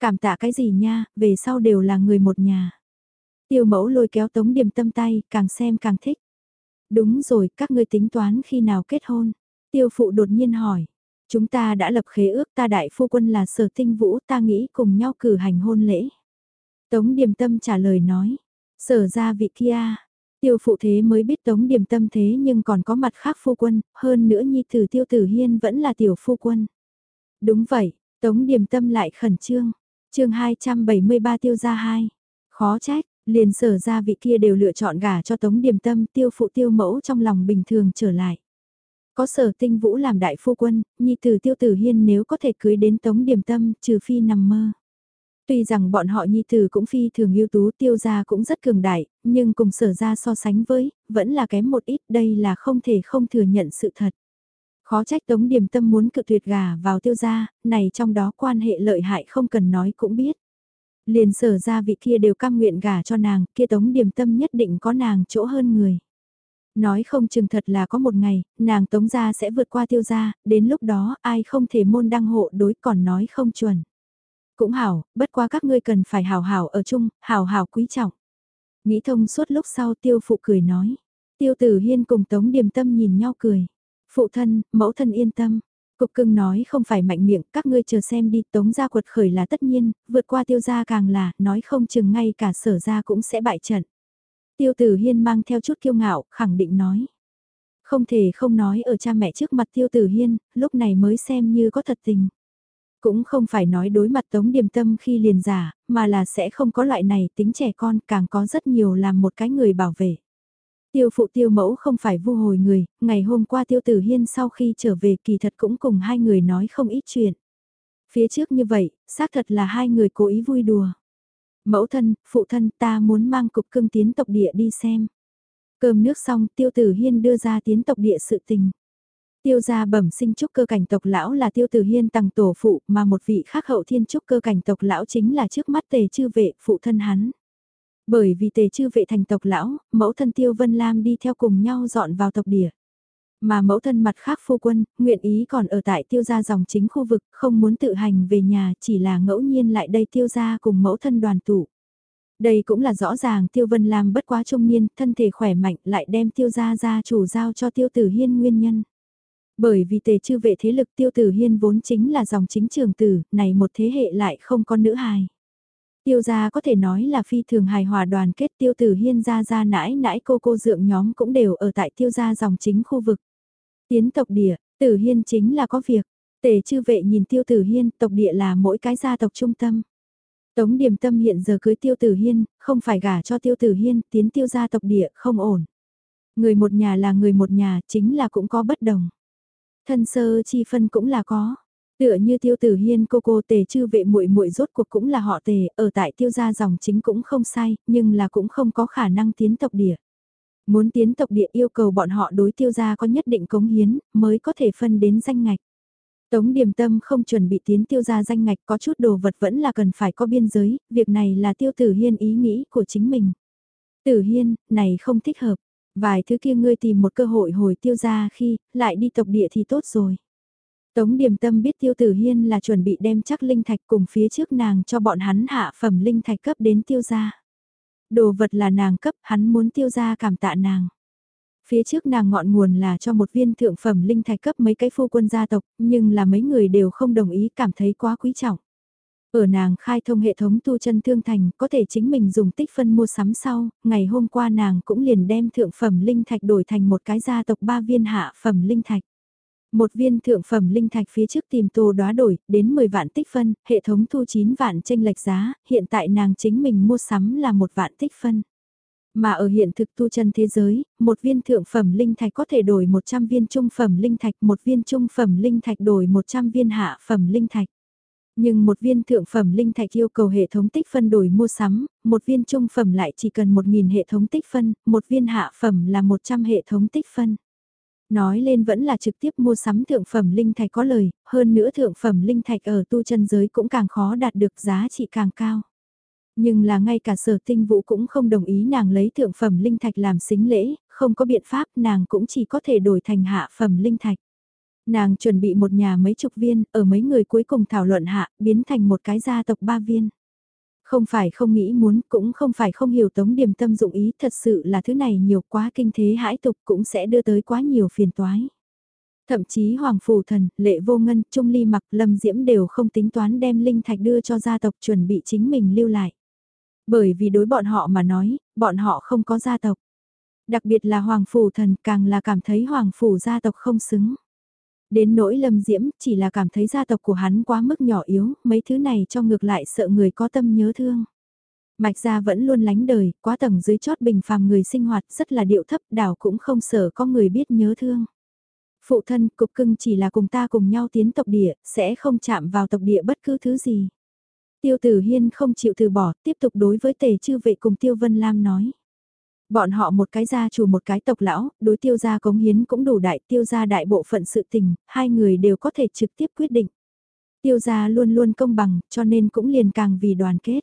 Cảm tạ cái gì nha, về sau đều là người một nhà. Tiêu mẫu lôi kéo tống điềm tâm tay, càng xem càng thích. Đúng rồi, các ngươi tính toán khi nào kết hôn. Tiêu phụ đột nhiên hỏi. Chúng ta đã lập khế ước ta đại phu quân là sở tinh vũ ta nghĩ cùng nhau cử hành hôn lễ. Tống điềm tâm trả lời nói. Sở ra vị kia. Tiêu phụ thế mới biết tống điềm tâm thế nhưng còn có mặt khác phu quân, hơn nữa nhi tử tiêu tử hiên vẫn là tiểu phu quân. Đúng vậy, tống điềm tâm lại khẩn trương. chương 273 tiêu gia 2. Khó trách, liền sở ra vị kia đều lựa chọn gả cho tống điềm tâm tiêu phụ tiêu mẫu trong lòng bình thường trở lại. Có sở tinh vũ làm đại phu quân, nhi tử tiêu tử hiên nếu có thể cưới đến tống điểm tâm, trừ phi nằm mơ. Tuy rằng bọn họ nhi tử cũng phi thường ưu tú tiêu gia cũng rất cường đại, nhưng cùng sở ra so sánh với, vẫn là kém một ít đây là không thể không thừa nhận sự thật. Khó trách tống điểm tâm muốn cự tuyệt gà vào tiêu gia, này trong đó quan hệ lợi hại không cần nói cũng biết. Liền sở ra vị kia đều cam nguyện gả cho nàng, kia tống điểm tâm nhất định có nàng chỗ hơn người. Nói không chừng thật là có một ngày, nàng tống gia sẽ vượt qua tiêu gia, đến lúc đó ai không thể môn đăng hộ đối còn nói không chuẩn. Cũng hảo, bất quá các ngươi cần phải hảo hảo ở chung, hảo hảo quý trọng. Nghĩ thông suốt lúc sau tiêu phụ cười nói. Tiêu tử hiên cùng tống điềm tâm nhìn nhau cười. Phụ thân, mẫu thân yên tâm. Cục cưng nói không phải mạnh miệng, các ngươi chờ xem đi, tống gia quật khởi là tất nhiên, vượt qua tiêu gia càng là, nói không chừng ngay cả sở gia cũng sẽ bại trận. Tiêu tử hiên mang theo chút kiêu ngạo, khẳng định nói. Không thể không nói ở cha mẹ trước mặt tiêu tử hiên, lúc này mới xem như có thật tình. Cũng không phải nói đối mặt tống điềm tâm khi liền giả, mà là sẽ không có loại này tính trẻ con càng có rất nhiều làm một cái người bảo vệ. Tiêu phụ tiêu mẫu không phải vu hồi người, ngày hôm qua tiêu tử hiên sau khi trở về kỳ thật cũng cùng hai người nói không ít chuyện. Phía trước như vậy, xác thật là hai người cố ý vui đùa. Mẫu thân, phụ thân ta muốn mang cục cưng tiến tộc địa đi xem. Cơm nước xong tiêu tử hiên đưa ra tiến tộc địa sự tình. Tiêu gia bẩm sinh trúc cơ cảnh tộc lão là tiêu tử hiên tầng tổ phụ mà một vị khác hậu thiên trúc cơ cảnh tộc lão chính là trước mắt tề chư vệ phụ thân hắn. Bởi vì tề chư vệ thành tộc lão, mẫu thân tiêu vân lam đi theo cùng nhau dọn vào tộc địa. Mà mẫu thân mặt khác phu quân, nguyện ý còn ở tại tiêu gia dòng chính khu vực, không muốn tự hành về nhà, chỉ là ngẫu nhiên lại đây tiêu gia cùng mẫu thân đoàn tụ. Đây cũng là rõ ràng tiêu vân lam bất quá trung niên, thân thể khỏe mạnh lại đem tiêu gia gia chủ giao cho tiêu tử hiên nguyên nhân. Bởi vì tề chư vệ thế lực tiêu tử hiên vốn chính là dòng chính trường tử, này một thế hệ lại không có nữ hài. Tiêu gia có thể nói là phi thường hài hòa đoàn kết tiêu tử hiên gia gia nãi nãi cô cô dượng nhóm cũng đều ở tại tiêu gia dòng chính khu vực. Tiến tộc địa, tử hiên chính là có việc. Tề chư vệ nhìn tiêu tử hiên, tộc địa là mỗi cái gia tộc trung tâm. Tống điểm tâm hiện giờ cưới tiêu tử hiên, không phải gả cho tiêu tử hiên, tiến tiêu gia tộc địa, không ổn. Người một nhà là người một nhà, chính là cũng có bất đồng. Thân sơ chi phân cũng là có. Tựa như tiêu tử hiên cô cô tề chư vệ muội muội rốt cuộc cũng là họ tề, ở tại tiêu gia dòng chính cũng không sai, nhưng là cũng không có khả năng tiến tộc địa. Muốn tiến tộc địa yêu cầu bọn họ đối tiêu gia có nhất định cống hiến, mới có thể phân đến danh ngạch. Tống Điềm Tâm không chuẩn bị tiến tiêu gia danh ngạch có chút đồ vật vẫn là cần phải có biên giới, việc này là tiêu tử hiên ý nghĩ của chính mình. Tử hiên, này không thích hợp, vài thứ kia ngươi tìm một cơ hội hồi tiêu gia khi, lại đi tộc địa thì tốt rồi. Tống Điềm Tâm biết tiêu tử hiên là chuẩn bị đem chắc linh thạch cùng phía trước nàng cho bọn hắn hạ phẩm linh thạch cấp đến tiêu gia. Đồ vật là nàng cấp, hắn muốn tiêu gia cảm tạ nàng. Phía trước nàng ngọn nguồn là cho một viên thượng phẩm linh thạch cấp mấy cái phu quân gia tộc, nhưng là mấy người đều không đồng ý cảm thấy quá quý trọng. Ở nàng khai thông hệ thống tu chân thương thành, có thể chính mình dùng tích phân mua sắm sau, ngày hôm qua nàng cũng liền đem thượng phẩm linh thạch đổi thành một cái gia tộc ba viên hạ phẩm linh thạch. Một viên thượng phẩm linh thạch phía trước tìm tô đóa đổi, đến 10 vạn tích phân, hệ thống thu 9 vạn tranh lệch giá, hiện tại nàng chính mình mua sắm là một vạn tích phân. Mà ở hiện thực tu chân thế giới, một viên thượng phẩm linh thạch có thể đổi 100 viên trung phẩm linh thạch, một viên trung phẩm linh thạch đổi 100 viên hạ phẩm linh thạch. Nhưng một viên thượng phẩm linh thạch yêu cầu hệ thống tích phân đổi mua sắm, một viên trung phẩm lại chỉ cần 1.000 hệ thống tích phân, một viên hạ phẩm là 100 hệ thống tích phân. Nói lên vẫn là trực tiếp mua sắm thượng phẩm linh thạch có lời, hơn nữa thượng phẩm linh thạch ở tu chân giới cũng càng khó đạt được giá trị càng cao. Nhưng là ngay cả sở tinh vũ cũng không đồng ý nàng lấy thượng phẩm linh thạch làm xính lễ, không có biện pháp nàng cũng chỉ có thể đổi thành hạ phẩm linh thạch. Nàng chuẩn bị một nhà mấy chục viên, ở mấy người cuối cùng thảo luận hạ, biến thành một cái gia tộc ba viên. Không phải không nghĩ muốn, cũng không phải không hiểu tống điểm tâm dụng ý, thật sự là thứ này nhiều quá kinh thế hãi tục cũng sẽ đưa tới quá nhiều phiền toái. Thậm chí Hoàng Phủ Thần, Lệ Vô Ngân, Trung Ly Mặc, Lâm Diễm đều không tính toán đem linh thạch đưa cho gia tộc chuẩn bị chính mình lưu lại. Bởi vì đối bọn họ mà nói, bọn họ không có gia tộc. Đặc biệt là Hoàng Phủ Thần càng là cảm thấy Hoàng Phủ gia tộc không xứng. Đến nỗi lâm diễm chỉ là cảm thấy gia tộc của hắn quá mức nhỏ yếu, mấy thứ này cho ngược lại sợ người có tâm nhớ thương. Mạch gia vẫn luôn lánh đời, quá tầng dưới chót bình phàm người sinh hoạt rất là điệu thấp đảo cũng không sợ có người biết nhớ thương. Phụ thân, cục cưng chỉ là cùng ta cùng nhau tiến tộc địa, sẽ không chạm vào tộc địa bất cứ thứ gì. Tiêu tử hiên không chịu từ bỏ, tiếp tục đối với tề chư vệ cùng Tiêu Vân Lam nói. Bọn họ một cái gia chủ một cái tộc lão, đối tiêu gia cống hiến cũng đủ đại tiêu gia đại bộ phận sự tình, hai người đều có thể trực tiếp quyết định. Tiêu gia luôn luôn công bằng, cho nên cũng liền càng vì đoàn kết.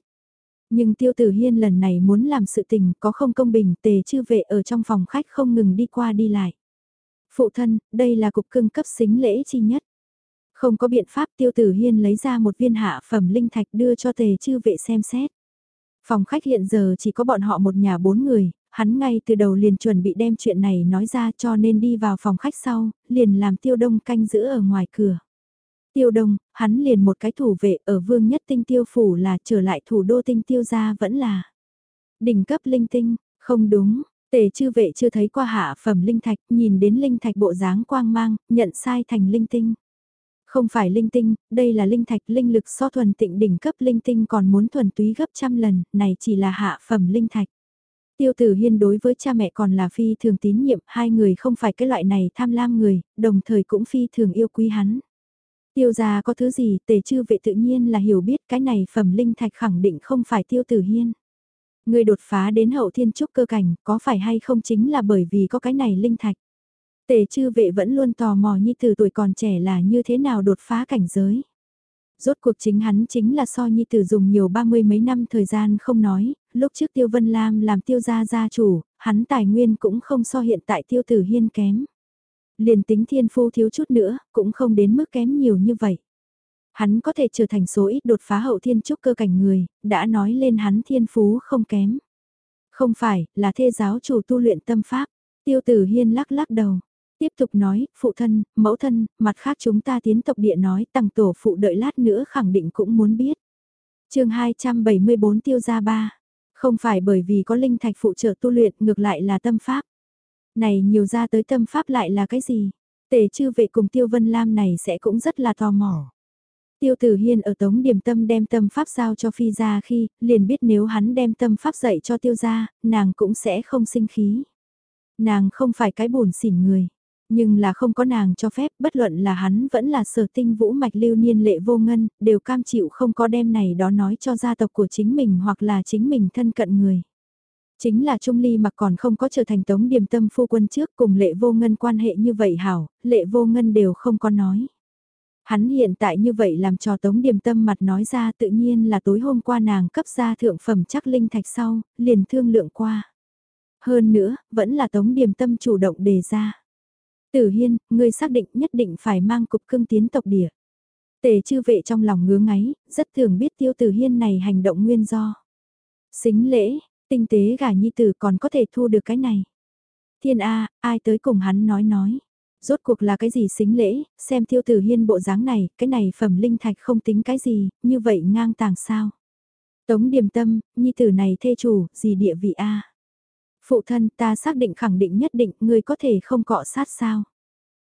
Nhưng tiêu tử hiên lần này muốn làm sự tình có không công bình tề chư vệ ở trong phòng khách không ngừng đi qua đi lại. Phụ thân, đây là cục cưng cấp xính lễ chi nhất. Không có biện pháp tiêu tử hiên lấy ra một viên hạ phẩm linh thạch đưa cho tề chư vệ xem xét. Phòng khách hiện giờ chỉ có bọn họ một nhà bốn người, hắn ngay từ đầu liền chuẩn bị đem chuyện này nói ra cho nên đi vào phòng khách sau, liền làm tiêu đông canh giữ ở ngoài cửa. Tiêu đông, hắn liền một cái thủ vệ ở vương nhất tinh tiêu phủ là trở lại thủ đô tinh tiêu gia vẫn là. Đỉnh cấp linh tinh, không đúng, tề chư vệ chưa thấy qua hạ phẩm linh thạch, nhìn đến linh thạch bộ dáng quang mang, nhận sai thành linh tinh. Không phải linh tinh, đây là linh thạch linh lực so thuần tịnh đỉnh cấp linh tinh còn muốn thuần túy gấp trăm lần, này chỉ là hạ phẩm linh thạch. Tiêu tử hiên đối với cha mẹ còn là phi thường tín nhiệm, hai người không phải cái loại này tham lam người, đồng thời cũng phi thường yêu quý hắn. Tiêu gia có thứ gì tề chư vệ tự nhiên là hiểu biết cái này phẩm linh thạch khẳng định không phải tiêu tử hiên. Người đột phá đến hậu thiên trúc cơ cảnh có phải hay không chính là bởi vì có cái này linh thạch. Tề chư vệ vẫn luôn tò mò như từ tuổi còn trẻ là như thế nào đột phá cảnh giới. Rốt cuộc chính hắn chính là so nhi tử dùng nhiều ba mươi mấy năm thời gian không nói, lúc trước tiêu vân lam làm tiêu gia gia chủ, hắn tài nguyên cũng không so hiện tại tiêu tử hiên kém. Liền tính thiên phu thiếu chút nữa, cũng không đến mức kém nhiều như vậy. Hắn có thể trở thành số ít đột phá hậu thiên trúc cơ cảnh người, đã nói lên hắn thiên phú không kém. Không phải, là thê giáo chủ tu luyện tâm pháp. Tiêu tử hiên lắc lắc đầu. Tiếp tục nói, phụ thân, mẫu thân, mặt khác chúng ta tiến tộc địa nói tăng tổ phụ đợi lát nữa khẳng định cũng muốn biết. chương 274 tiêu gia ba không phải bởi vì có linh thạch phụ trợ tu luyện ngược lại là tâm pháp. Này nhiều ra tới tâm pháp lại là cái gì? Tề chư vệ cùng tiêu vân lam này sẽ cũng rất là tò mò. Tiêu tử hiên ở tống điểm tâm đem tâm pháp giao cho phi ra khi, liền biết nếu hắn đem tâm pháp dạy cho tiêu gia, nàng cũng sẽ không sinh khí. Nàng không phải cái buồn xỉn người. Nhưng là không có nàng cho phép, bất luận là hắn vẫn là sở tinh vũ mạch lưu niên lệ vô ngân, đều cam chịu không có đem này đó nói cho gia tộc của chính mình hoặc là chính mình thân cận người. Chính là Trung Ly mà còn không có trở thành tống điềm tâm phu quân trước cùng lệ vô ngân quan hệ như vậy hảo, lệ vô ngân đều không có nói. Hắn hiện tại như vậy làm cho tống điềm tâm mặt nói ra tự nhiên là tối hôm qua nàng cấp ra thượng phẩm chắc linh thạch sau, liền thương lượng qua. Hơn nữa, vẫn là tống điềm tâm chủ động đề ra. Tử Hiên, ngươi xác định nhất định phải mang cục cưng tiến tộc địa. Tề chư vệ trong lòng ngứa ngáy, rất thường biết tiêu Tử Hiên này hành động nguyên do. Xính lễ, tinh tế gà nhi tử còn có thể thu được cái này. Thiên A, ai tới cùng hắn nói nói. Rốt cuộc là cái gì xính lễ, xem tiêu tử hiên bộ dáng này, cái này phẩm linh thạch không tính cái gì, như vậy ngang tàng sao. Tống điềm tâm, nhi tử này thê chủ, gì địa vị A. Phụ thân ta xác định khẳng định nhất định người có thể không cọ sát sao.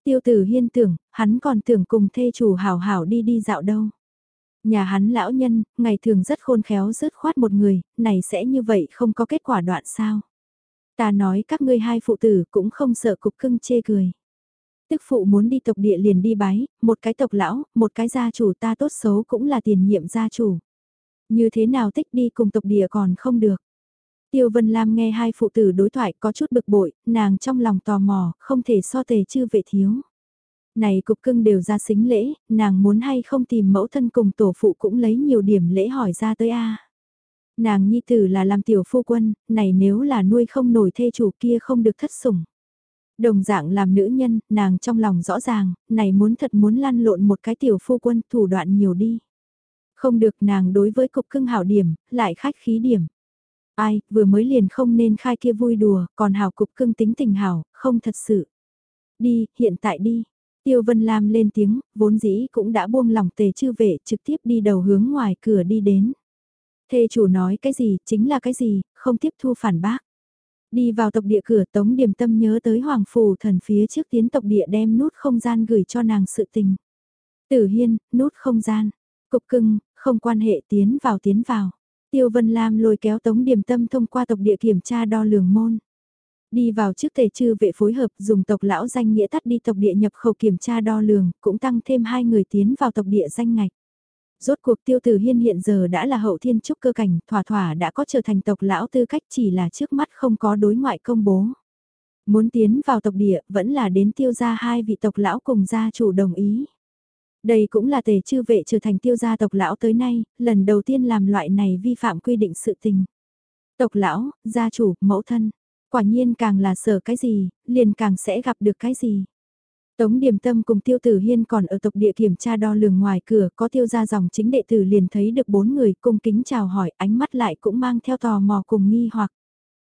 Tiêu tử hiên tưởng, hắn còn tưởng cùng thê chủ hảo hảo đi đi dạo đâu. Nhà hắn lão nhân, ngày thường rất khôn khéo rớt khoát một người, này sẽ như vậy không có kết quả đoạn sao. Ta nói các ngươi hai phụ tử cũng không sợ cục cưng chê cười. Tức phụ muốn đi tộc địa liền đi bái, một cái tộc lão, một cái gia chủ ta tốt xấu cũng là tiền nhiệm gia chủ. Như thế nào tích đi cùng tộc địa còn không được. Tiêu Vân Lam nghe hai phụ tử đối thoại có chút bực bội, nàng trong lòng tò mò, không thể so tề chư vệ thiếu. Này cục cưng đều ra xính lễ, nàng muốn hay không tìm mẫu thân cùng tổ phụ cũng lấy nhiều điểm lễ hỏi ra tới a. Nàng nhi tử là làm tiểu phu quân, này nếu là nuôi không nổi thê chủ kia không được thất sủng. Đồng dạng làm nữ nhân, nàng trong lòng rõ ràng, này muốn thật muốn lăn lộn một cái tiểu phu quân thủ đoạn nhiều đi. Không được nàng đối với cục cưng hảo điểm, lại khách khí điểm. Ai, vừa mới liền không nên khai kia vui đùa, còn hảo cục cưng tính tình hảo, không thật sự. Đi, hiện tại đi. Tiêu Vân Lam lên tiếng, vốn dĩ cũng đã buông lòng tề chư vệ trực tiếp đi đầu hướng ngoài cửa đi đến. Thê chủ nói cái gì, chính là cái gì, không tiếp thu phản bác. Đi vào tộc địa cửa tống điểm tâm nhớ tới hoàng phù thần phía trước tiến tộc địa đem nút không gian gửi cho nàng sự tình. Tử hiên, nút không gian, cục cưng, không quan hệ tiến vào tiến vào. Tiêu Vân Lam lôi kéo Tống Điềm Tâm thông qua tộc địa kiểm tra đo lường môn. Đi vào trước tề chư vệ phối hợp dùng tộc lão danh nghĩa tắt đi tộc địa nhập khẩu kiểm tra đo lường, cũng tăng thêm hai người tiến vào tộc địa danh ngạch. Rốt cuộc tiêu tử hiên hiện giờ đã là hậu thiên trúc cơ cảnh, thỏa thỏa đã có trở thành tộc lão tư cách chỉ là trước mắt không có đối ngoại công bố. Muốn tiến vào tộc địa vẫn là đến tiêu gia hai vị tộc lão cùng gia chủ đồng ý. Đây cũng là tề chư vệ trở thành tiêu gia tộc lão tới nay, lần đầu tiên làm loại này vi phạm quy định sự tình. Tộc lão, gia chủ, mẫu thân, quả nhiên càng là sợ cái gì, liền càng sẽ gặp được cái gì. Tống Điềm Tâm cùng Tiêu Tử Hiên còn ở tộc địa kiểm tra đo lường ngoài cửa có tiêu ra dòng chính đệ tử liền thấy được bốn người cung kính chào hỏi ánh mắt lại cũng mang theo tò mò cùng nghi hoặc.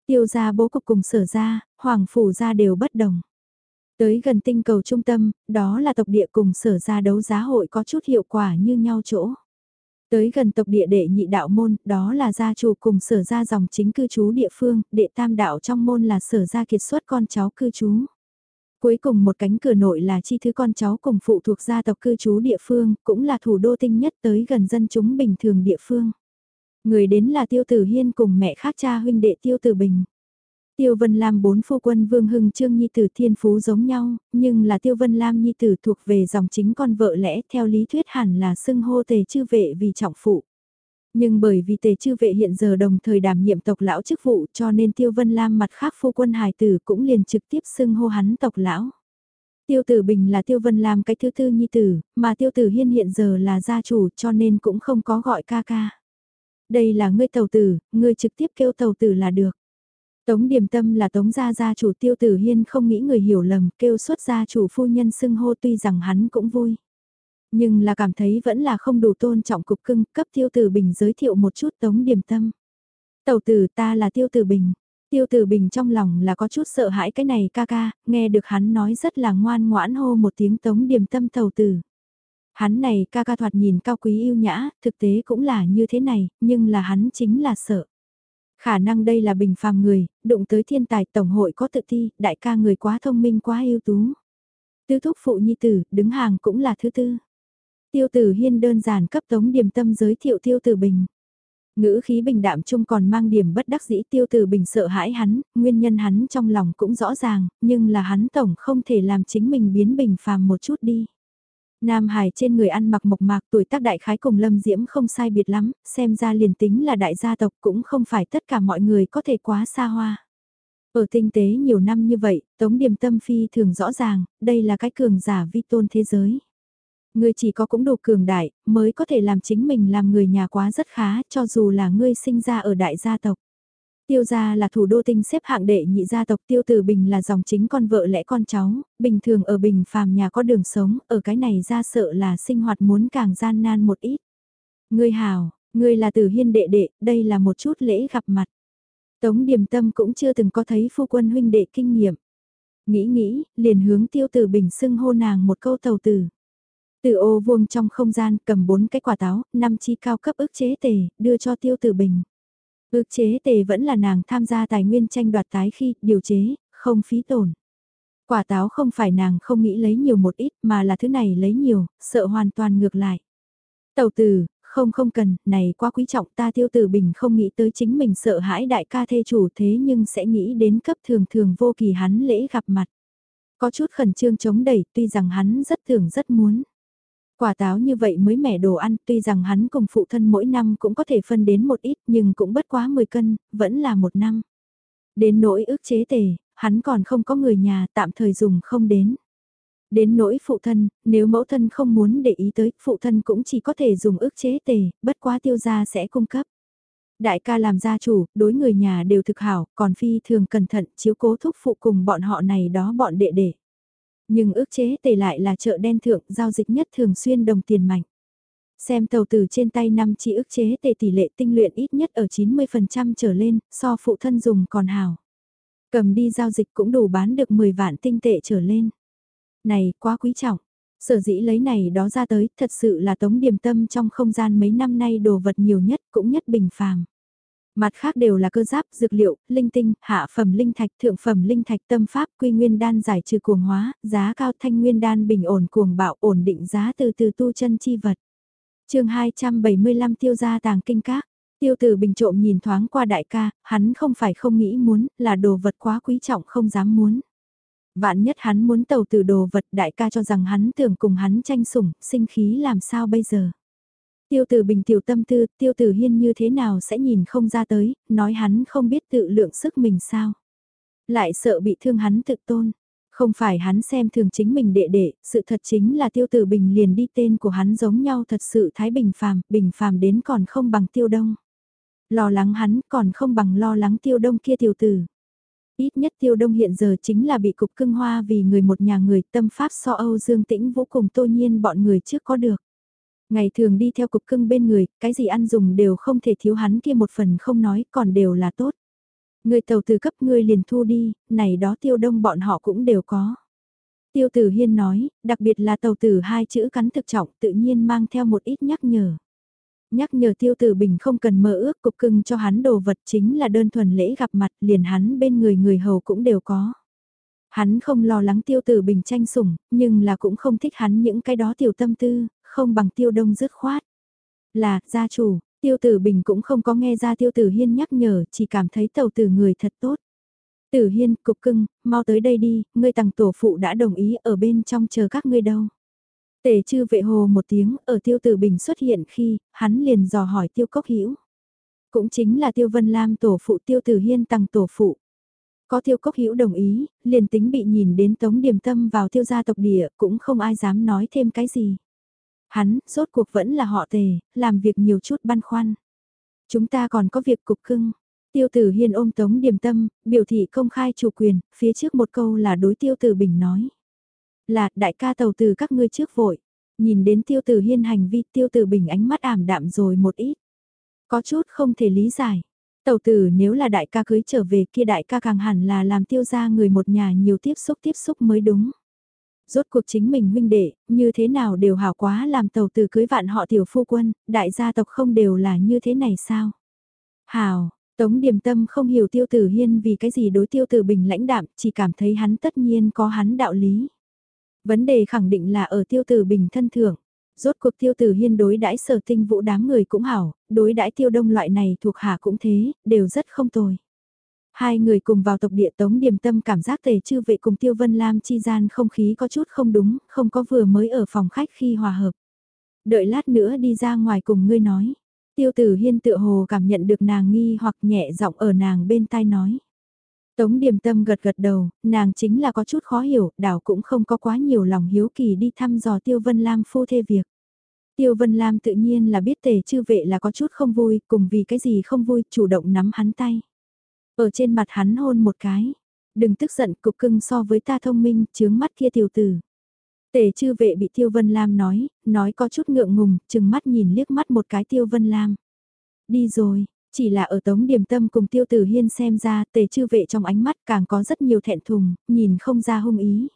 Tiêu ra bố cục cùng sở ra, hoàng phủ ra đều bất đồng. Tới gần tinh cầu trung tâm, đó là tộc địa cùng sở ra đấu giá hội có chút hiệu quả như nhau chỗ. Tới gần tộc địa đệ nhị đạo môn, đó là gia chủ cùng sở ra dòng chính cư trú địa phương, đệ tam đạo trong môn là sở ra kiệt xuất con cháu cư trú. Cuối cùng một cánh cửa nội là chi thứ con cháu cùng phụ thuộc gia tộc cư trú địa phương, cũng là thủ đô tinh nhất tới gần dân chúng bình thường địa phương. Người đến là tiêu tử hiên cùng mẹ khác cha huynh đệ tiêu tử bình. Tiêu Vân Lam bốn phu quân Vương Hưng Trương Nhi Tử Thiên Phú giống nhau, nhưng là Tiêu Vân Lam Nhi Tử thuộc về dòng chính con vợ lẽ theo lý thuyết hẳn là xưng hô tề chư vệ vì trọng phụ. Nhưng bởi vì tề chư vệ hiện giờ đồng thời đảm nhiệm tộc lão chức vụ cho nên Tiêu Vân Lam mặt khác phu quân hài tử cũng liền trực tiếp xưng hô hắn tộc lão. Tiêu tử Bình là Tiêu Vân Lam cái thứ tư nhi tử, mà Tiêu tử Hiên hiện giờ là gia chủ cho nên cũng không có gọi ca ca. Đây là ngươi tàu tử, ngươi trực tiếp kêu tàu tử là được. Tống Điềm Tâm là Tống gia gia chủ Tiêu Tử Hiên không nghĩ người hiểu lầm, kêu xuất gia chủ phu nhân xưng hô tuy rằng hắn cũng vui. Nhưng là cảm thấy vẫn là không đủ tôn trọng cục cưng, cấp Tiêu Tử Bình giới thiệu một chút Tống Điềm Tâm. Tẩu tử ta là Tiêu Tử Bình. Tiêu Tử Bình trong lòng là có chút sợ hãi cái này ca ca, nghe được hắn nói rất là ngoan ngoãn hô một tiếng Tống Điềm Tâm tẩu tử. Hắn này ca ca thoạt nhìn cao quý yêu nhã, thực tế cũng là như thế này, nhưng là hắn chính là sợ. Khả năng đây là bình phàm người, đụng tới thiên tài tổng hội có tự ti, đại ca người quá thông minh quá ưu tú. tiêu thúc phụ nhi tử, đứng hàng cũng là thứ tư. Tiêu tử hiên đơn giản cấp tống điểm tâm giới thiệu tiêu tử bình. Ngữ khí bình đạm chung còn mang điểm bất đắc dĩ tiêu tử bình sợ hãi hắn, nguyên nhân hắn trong lòng cũng rõ ràng, nhưng là hắn tổng không thể làm chính mình biến bình phàm một chút đi. Nam Hải trên người ăn mặc mộc mạc tuổi tác đại khái cùng Lâm Diễm không sai biệt lắm, xem ra liền tính là đại gia tộc cũng không phải tất cả mọi người có thể quá xa hoa. Ở tinh tế nhiều năm như vậy, Tống Điềm Tâm Phi thường rõ ràng, đây là cái cường giả vi tôn thế giới. Ngươi chỉ có cũng đủ cường đại, mới có thể làm chính mình làm người nhà quá rất khá, cho dù là ngươi sinh ra ở đại gia tộc. Tiêu gia là thủ đô tinh xếp hạng đệ nhị gia tộc Tiêu Tử Bình là dòng chính con vợ lẽ con cháu, bình thường ở Bình phàm nhà có đường sống, ở cái này ra sợ là sinh hoạt muốn càng gian nan một ít. Ngươi hào, ngươi là Tử Hiên đệ đệ, đây là một chút lễ gặp mặt. Tống Điềm Tâm cũng chưa từng có thấy phu quân huynh đệ kinh nghiệm. Nghĩ nghĩ, liền hướng Tiêu Tử Bình xưng hô nàng một câu tàu tử. Từ ô vuông trong không gian cầm bốn cái quả táo, năm chi cao cấp ức chế tề, đưa cho Tiêu Tử Bình. Ước chế tề vẫn là nàng tham gia tài nguyên tranh đoạt tái khi điều chế, không phí tổn. Quả táo không phải nàng không nghĩ lấy nhiều một ít mà là thứ này lấy nhiều, sợ hoàn toàn ngược lại. Tàu tử, không không cần, này quá quý trọng ta tiêu tử bình không nghĩ tới chính mình sợ hãi đại ca thê chủ thế nhưng sẽ nghĩ đến cấp thường thường vô kỳ hắn lễ gặp mặt. Có chút khẩn trương chống đẩy tuy rằng hắn rất thường rất muốn. Quả táo như vậy mới mẻ đồ ăn, tuy rằng hắn cùng phụ thân mỗi năm cũng có thể phân đến một ít nhưng cũng bất quá 10 cân, vẫn là một năm. Đến nỗi ước chế tề, hắn còn không có người nhà tạm thời dùng không đến. Đến nỗi phụ thân, nếu mẫu thân không muốn để ý tới, phụ thân cũng chỉ có thể dùng ước chế tề, bất quá tiêu gia sẽ cung cấp. Đại ca làm gia chủ, đối người nhà đều thực hảo, còn phi thường cẩn thận chiếu cố thúc phụ cùng bọn họ này đó bọn đệ đệ. Nhưng ước chế tề lại là chợ đen thượng giao dịch nhất thường xuyên đồng tiền mạnh. Xem tàu từ trên tay năm chỉ ước chế tề tỷ lệ tinh luyện ít nhất ở 90% trở lên, so phụ thân dùng còn hào. Cầm đi giao dịch cũng đủ bán được 10 vạn tinh tệ trở lên. Này, quá quý trọng. Sở dĩ lấy này đó ra tới, thật sự là tống điểm tâm trong không gian mấy năm nay đồ vật nhiều nhất cũng nhất bình phàm. Mặt khác đều là cơ giáp, dược liệu, linh tinh, hạ phẩm linh thạch, thượng phẩm linh thạch tâm pháp, quy nguyên đan giải trừ cuồng hóa, giá cao thanh nguyên đan bình ổn cuồng bạo, ổn định giá từ từ tu chân chi vật. chương 275 tiêu gia tàng kinh các. Tiêu tử bình trộm nhìn thoáng qua đại ca, hắn không phải không nghĩ muốn, là đồ vật quá quý trọng không dám muốn. Vạn nhất hắn muốn tàu từ đồ vật đại ca cho rằng hắn tưởng cùng hắn tranh sủng, sinh khí làm sao bây giờ. Tiêu tử bình tiểu tâm tư, tiêu tử hiên như thế nào sẽ nhìn không ra tới, nói hắn không biết tự lượng sức mình sao. Lại sợ bị thương hắn tự tôn. Không phải hắn xem thường chính mình đệ đệ, sự thật chính là tiêu tử bình liền đi tên của hắn giống nhau thật sự thái bình phàm, bình phàm đến còn không bằng tiêu đông. Lo lắng hắn còn không bằng lo lắng tiêu đông kia tiểu tử. Ít nhất tiêu đông hiện giờ chính là bị cục cưng hoa vì người một nhà người tâm pháp so Âu Dương Tĩnh Vũ cùng tô nhiên bọn người trước có được. Ngày thường đi theo cục cưng bên người, cái gì ăn dùng đều không thể thiếu hắn kia một phần không nói, còn đều là tốt. Người tàu từ cấp ngươi liền thu đi, này đó tiêu đông bọn họ cũng đều có. Tiêu tử hiên nói, đặc biệt là tàu tử hai chữ cắn thực trọng tự nhiên mang theo một ít nhắc nhở. Nhắc nhở tiêu tử bình không cần mơ ước cục cưng cho hắn đồ vật chính là đơn thuần lễ gặp mặt liền hắn bên người người hầu cũng đều có. Hắn không lo lắng tiêu tử bình tranh sủng, nhưng là cũng không thích hắn những cái đó tiểu tâm tư, không bằng tiêu đông dứt khoát. Là, gia chủ, tiêu tử bình cũng không có nghe ra tiêu tử hiên nhắc nhở, chỉ cảm thấy tàu tử người thật tốt. Tử Hiên, cục cưng, mau tới đây đi, ngươi tàng tổ phụ đã đồng ý ở bên trong chờ các ngươi đâu. Tề chư vệ hồ một tiếng, ở tiêu tử bình xuất hiện khi, hắn liền dò hỏi tiêu cốc hữu Cũng chính là tiêu vân lam tổ phụ tiêu tử hiên tàng tổ phụ. Có tiêu cốc hữu đồng ý, liền tính bị nhìn đến tống điểm tâm vào tiêu gia tộc địa, cũng không ai dám nói thêm cái gì. Hắn, rốt cuộc vẫn là họ tề, làm việc nhiều chút băn khoăn. Chúng ta còn có việc cục cưng. Tiêu tử hiên ôm tống điểm tâm, biểu thị công khai chủ quyền, phía trước một câu là đối tiêu tử bình nói. Là đại ca tàu từ các ngươi trước vội. Nhìn đến tiêu tử hiên hành vi tiêu tử bình ánh mắt ảm đạm rồi một ít. Có chút không thể lý giải. Tàu tử nếu là đại ca cưới trở về kia đại ca càng hẳn là làm tiêu ra người một nhà nhiều tiếp xúc tiếp xúc mới đúng. Rốt cuộc chính mình huynh đệ, như thế nào đều hảo quá làm tàu từ cưới vạn họ tiểu phu quân, đại gia tộc không đều là như thế này sao? Hảo, Tống Điềm Tâm không hiểu Tiêu Tử Hiên vì cái gì đối Tiêu Tử Bình lãnh đạm, chỉ cảm thấy hắn tất nhiên có hắn đạo lý. Vấn đề khẳng định là ở Tiêu Tử Bình thân thưởng. Rốt cuộc Tiêu Tử Hiên đối đãi sở tinh vũ đám người cũng hảo, đối đãi Tiêu Đông loại này thuộc hạ cũng thế, đều rất không tồi. Hai người cùng vào tộc địa Tống Điềm Tâm cảm giác tề chư vệ cùng Tiêu Vân Lam chi gian không khí có chút không đúng, không có vừa mới ở phòng khách khi hòa hợp. Đợi lát nữa đi ra ngoài cùng ngươi nói. Tiêu tử hiên tựa hồ cảm nhận được nàng nghi hoặc nhẹ giọng ở nàng bên tai nói. Tống điềm tâm gật gật đầu, nàng chính là có chút khó hiểu, đảo cũng không có quá nhiều lòng hiếu kỳ đi thăm dò Tiêu Vân Lam phu thê việc. Tiêu Vân Lam tự nhiên là biết tề chư vệ là có chút không vui, cùng vì cái gì không vui, chủ động nắm hắn tay. Ở trên mặt hắn hôn một cái. Đừng tức giận, cục cưng so với ta thông minh, chướng mắt kia tiểu tử. Tề chư vệ bị Tiêu Vân Lam nói, nói có chút ngượng ngùng, chừng mắt nhìn liếc mắt một cái Tiêu Vân Lam. Đi rồi, chỉ là ở tống điểm tâm cùng Tiêu Tử Hiên xem ra tề chư vệ trong ánh mắt càng có rất nhiều thẹn thùng, nhìn không ra hung ý.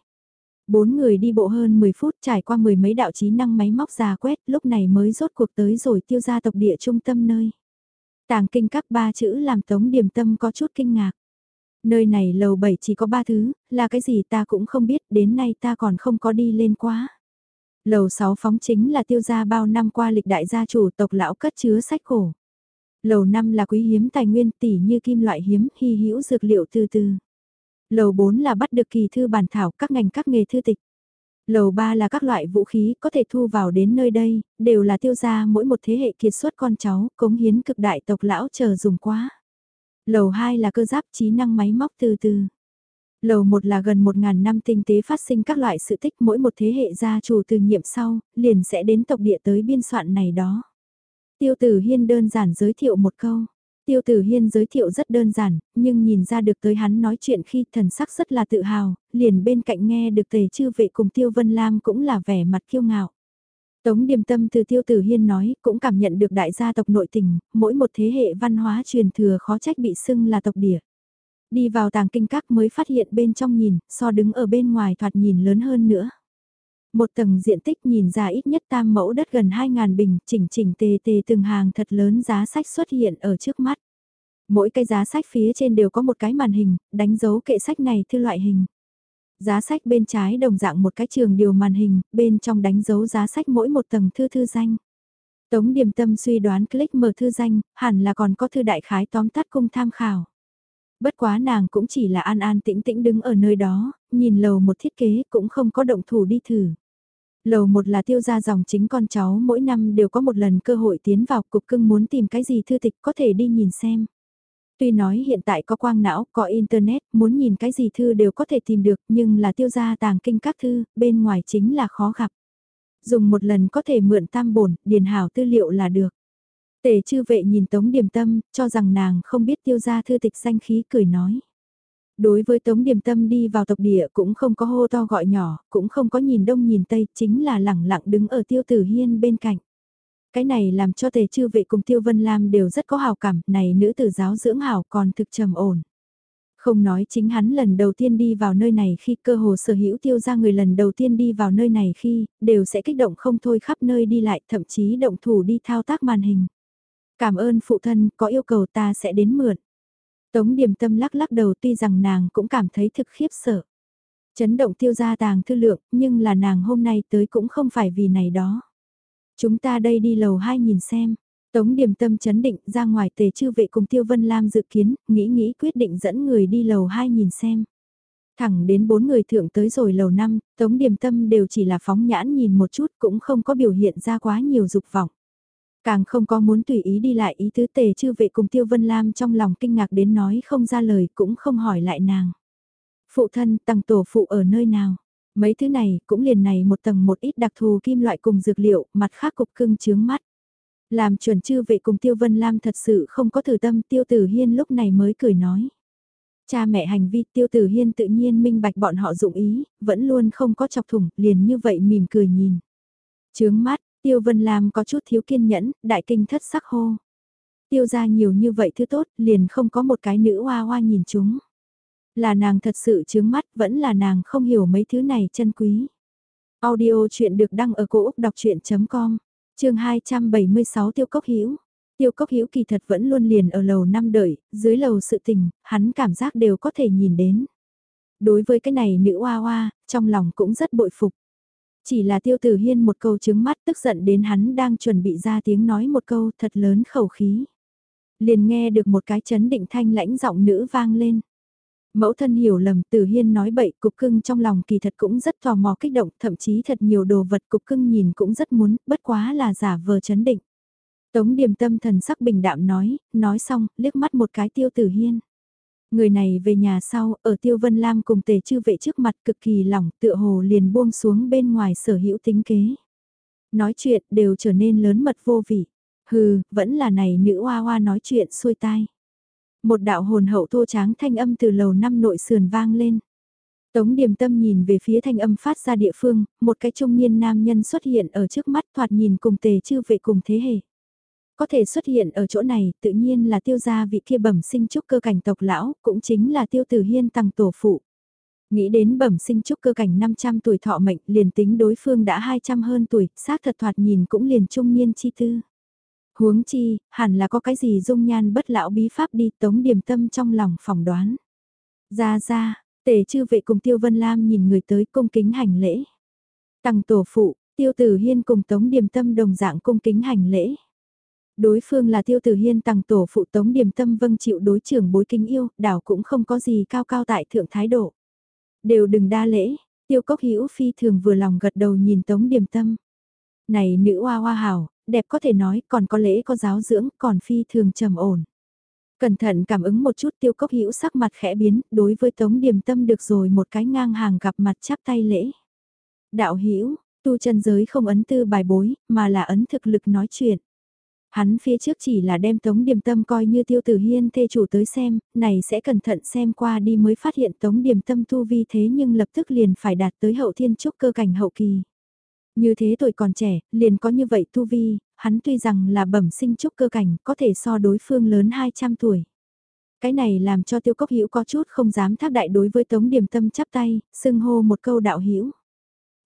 Bốn người đi bộ hơn 10 phút trải qua mười mấy đạo trí năng máy móc già quét, lúc này mới rốt cuộc tới rồi tiêu ra tộc địa trung tâm nơi. Tàng kinh các ba chữ làm tống điểm tâm có chút kinh ngạc. Nơi này lầu bảy chỉ có ba thứ, là cái gì ta cũng không biết, đến nay ta còn không có đi lên quá. Lầu sáu phóng chính là tiêu gia bao năm qua lịch đại gia chủ tộc lão cất chứa sách cổ. Lầu năm là quý hiếm tài nguyên tỷ như kim loại hiếm, hy hữu dược liệu từ từ. Lầu 4 là bắt được kỳ thư bản thảo các ngành các nghề thư tịch. Lầu ba là các loại vũ khí có thể thu vào đến nơi đây, đều là tiêu gia mỗi một thế hệ kiệt xuất con cháu, cống hiến cực đại tộc lão chờ dùng quá. Lầu hai là cơ giáp trí năng máy móc từ từ. Lầu một là gần một ngàn năm tinh tế phát sinh các loại sự tích mỗi một thế hệ gia chủ từ nhiệm sau, liền sẽ đến tộc địa tới biên soạn này đó. Tiêu tử hiên đơn giản giới thiệu một câu. Tiêu tử hiên giới thiệu rất đơn giản, nhưng nhìn ra được tới hắn nói chuyện khi thần sắc rất là tự hào, liền bên cạnh nghe được tề chư vệ cùng tiêu vân lam cũng là vẻ mặt kiêu ngạo. Tống điềm tâm từ tiêu tử hiên nói, cũng cảm nhận được đại gia tộc nội tình, mỗi một thế hệ văn hóa truyền thừa khó trách bị xưng là tộc địa. Đi vào tàng kinh các mới phát hiện bên trong nhìn, so đứng ở bên ngoài thoạt nhìn lớn hơn nữa. Một tầng diện tích nhìn ra ít nhất tam mẫu đất gần 2.000 bình, chỉnh chỉnh tề tề từng hàng thật lớn giá sách xuất hiện ở trước mắt. Mỗi cái giá sách phía trên đều có một cái màn hình, đánh dấu kệ sách này thư loại hình. Giá sách bên trái đồng dạng một cái trường điều màn hình, bên trong đánh dấu giá sách mỗi một tầng thư thư danh. Tống điểm tâm suy đoán click mở thư danh, hẳn là còn có thư đại khái tóm tắt cung tham khảo. Bất quá nàng cũng chỉ là an an tĩnh tĩnh đứng ở nơi đó, nhìn lầu một thiết kế cũng không có động thủ đi thử. Lầu một là tiêu gia dòng chính con cháu mỗi năm đều có một lần cơ hội tiến vào cục cưng muốn tìm cái gì thư tịch có thể đi nhìn xem. Tuy nói hiện tại có quang não, có internet, muốn nhìn cái gì thư đều có thể tìm được nhưng là tiêu gia tàng kinh các thư, bên ngoài chính là khó gặp. Dùng một lần có thể mượn tam bổn, điền hảo tư liệu là được. Tề chư vệ nhìn Tống Điềm Tâm, cho rằng nàng không biết tiêu gia thư tịch danh khí cười nói. Đối với Tống Điềm Tâm đi vào tộc địa cũng không có hô to gọi nhỏ, cũng không có nhìn đông nhìn tây, chính là lẳng lặng đứng ở tiêu tử hiên bên cạnh. Cái này làm cho tề chư vệ cùng tiêu vân lam đều rất có hào cảm, này nữ tử giáo dưỡng hảo còn thực trầm ổn. Không nói chính hắn lần đầu tiên đi vào nơi này khi cơ hồ sở hữu tiêu ra người lần đầu tiên đi vào nơi này khi, đều sẽ kích động không thôi khắp nơi đi lại, thậm chí động thủ đi thao tác màn hình. Cảm ơn phụ thân, có yêu cầu ta sẽ đến mượn. Tống điềm tâm lắc lắc đầu tuy rằng nàng cũng cảm thấy thực khiếp sợ. Chấn động tiêu gia tàng thư lượng, nhưng là nàng hôm nay tới cũng không phải vì này đó. Chúng ta đây đi lầu 2 nhìn xem. Tống điểm tâm chấn định ra ngoài tề chư vệ cùng Tiêu Vân Lam dự kiến, nghĩ nghĩ quyết định dẫn người đi lầu 2 nhìn xem. Thẳng đến bốn người thượng tới rồi lầu 5, Tống điểm tâm đều chỉ là phóng nhãn nhìn một chút cũng không có biểu hiện ra quá nhiều dục vọng. Càng không có muốn tùy ý đi lại ý tứ tề chư vệ cùng Tiêu Vân Lam trong lòng kinh ngạc đến nói không ra lời cũng không hỏi lại nàng. Phụ thân tăng tổ phụ ở nơi nào? Mấy thứ này cũng liền này một tầng một ít đặc thù kim loại cùng dược liệu, mặt khác cục cưng chướng mắt. Làm chuẩn chư vệ cùng Tiêu Vân Lam thật sự không có thử tâm Tiêu Tử Hiên lúc này mới cười nói. Cha mẹ hành vi Tiêu Tử Hiên tự nhiên minh bạch bọn họ dụng ý, vẫn luôn không có chọc thủng, liền như vậy mỉm cười nhìn. Chướng mắt, Tiêu Vân Lam có chút thiếu kiên nhẫn, đại kinh thất sắc hô. Tiêu ra nhiều như vậy thứ tốt, liền không có một cái nữ hoa hoa nhìn chúng. Là nàng thật sự chướng mắt, vẫn là nàng không hiểu mấy thứ này chân quý. Audio chuyện được đăng ở cổ Úc đọc chuyện.com, trường 276 Tiêu Cốc Hữu Tiêu Cốc Hữu kỳ thật vẫn luôn liền ở lầu năm đợi, dưới lầu sự tình, hắn cảm giác đều có thể nhìn đến. Đối với cái này nữ hoa hoa, trong lòng cũng rất bội phục. Chỉ là tiêu tử hiên một câu chứng mắt tức giận đến hắn đang chuẩn bị ra tiếng nói một câu thật lớn khẩu khí. Liền nghe được một cái chấn định thanh lãnh giọng nữ vang lên. Mẫu thân hiểu lầm tử hiên nói bậy cục cưng trong lòng kỳ thật cũng rất tò mò kích động thậm chí thật nhiều đồ vật cục cưng nhìn cũng rất muốn bất quá là giả vờ chấn định. Tống điềm tâm thần sắc bình đạm nói, nói xong, liếc mắt một cái tiêu tử hiên. Người này về nhà sau, ở Tiêu Vân Lam cùng tề chư vệ trước mặt cực kỳ lỏng, tựa hồ liền buông xuống bên ngoài sở hữu tính kế. Nói chuyện đều trở nên lớn mật vô vị. Hừ, vẫn là này nữ hoa hoa nói chuyện xuôi tai. Một đạo hồn hậu thô tráng thanh âm từ lầu năm nội sườn vang lên. Tống điềm tâm nhìn về phía thanh âm phát ra địa phương, một cái trung niên nam nhân xuất hiện ở trước mắt thoạt nhìn cùng tề chư vệ cùng thế hệ có thể xuất hiện ở chỗ này tự nhiên là tiêu gia vị kia bẩm sinh trúc cơ cảnh tộc lão, cũng chính là tiêu tử hiên tăng tổ phụ. Nghĩ đến bẩm sinh trúc cơ cảnh 500 tuổi thọ mệnh liền tính đối phương đã 200 hơn tuổi, xác thật thoạt nhìn cũng liền trung niên chi tư. Huống chi, hẳn là có cái gì dung nhan bất lão bí pháp đi tống điểm tâm trong lòng phỏng đoán. Ra ra, tề chư vệ cùng tiêu vân lam nhìn người tới cung kính hành lễ. Tăng tổ phụ, tiêu tử hiên cùng tống điểm tâm đồng dạng cung kính hành lễ. Đối phương là tiêu tử hiên tăng tổ phụ tống điểm tâm vâng chịu đối trưởng bối kính yêu, đảo cũng không có gì cao cao tại thượng thái độ. Đều đừng đa lễ, tiêu cốc hữu phi thường vừa lòng gật đầu nhìn tống điểm tâm. Này nữ hoa hoa hảo, đẹp có thể nói còn có lễ có giáo dưỡng còn phi thường trầm ổn. Cẩn thận cảm ứng một chút tiêu cốc hữu sắc mặt khẽ biến, đối với tống điểm tâm được rồi một cái ngang hàng gặp mặt chắp tay lễ. Đạo hữu tu chân giới không ấn tư bài bối, mà là ấn thực lực nói chuyện. Hắn phía trước chỉ là đem Tống Điềm Tâm coi như tiêu tử hiên thê chủ tới xem, này sẽ cẩn thận xem qua đi mới phát hiện Tống Điềm Tâm tu vi thế nhưng lập tức liền phải đạt tới hậu thiên trúc cơ cảnh hậu kỳ. Như thế tuổi còn trẻ, liền có như vậy tu vi, hắn tuy rằng là bẩm sinh trúc cơ cảnh, có thể so đối phương lớn 200 tuổi. Cái này làm cho tiêu cốc hữu có chút không dám thác đại đối với Tống Điềm Tâm chắp tay, xưng hô một câu đạo hữu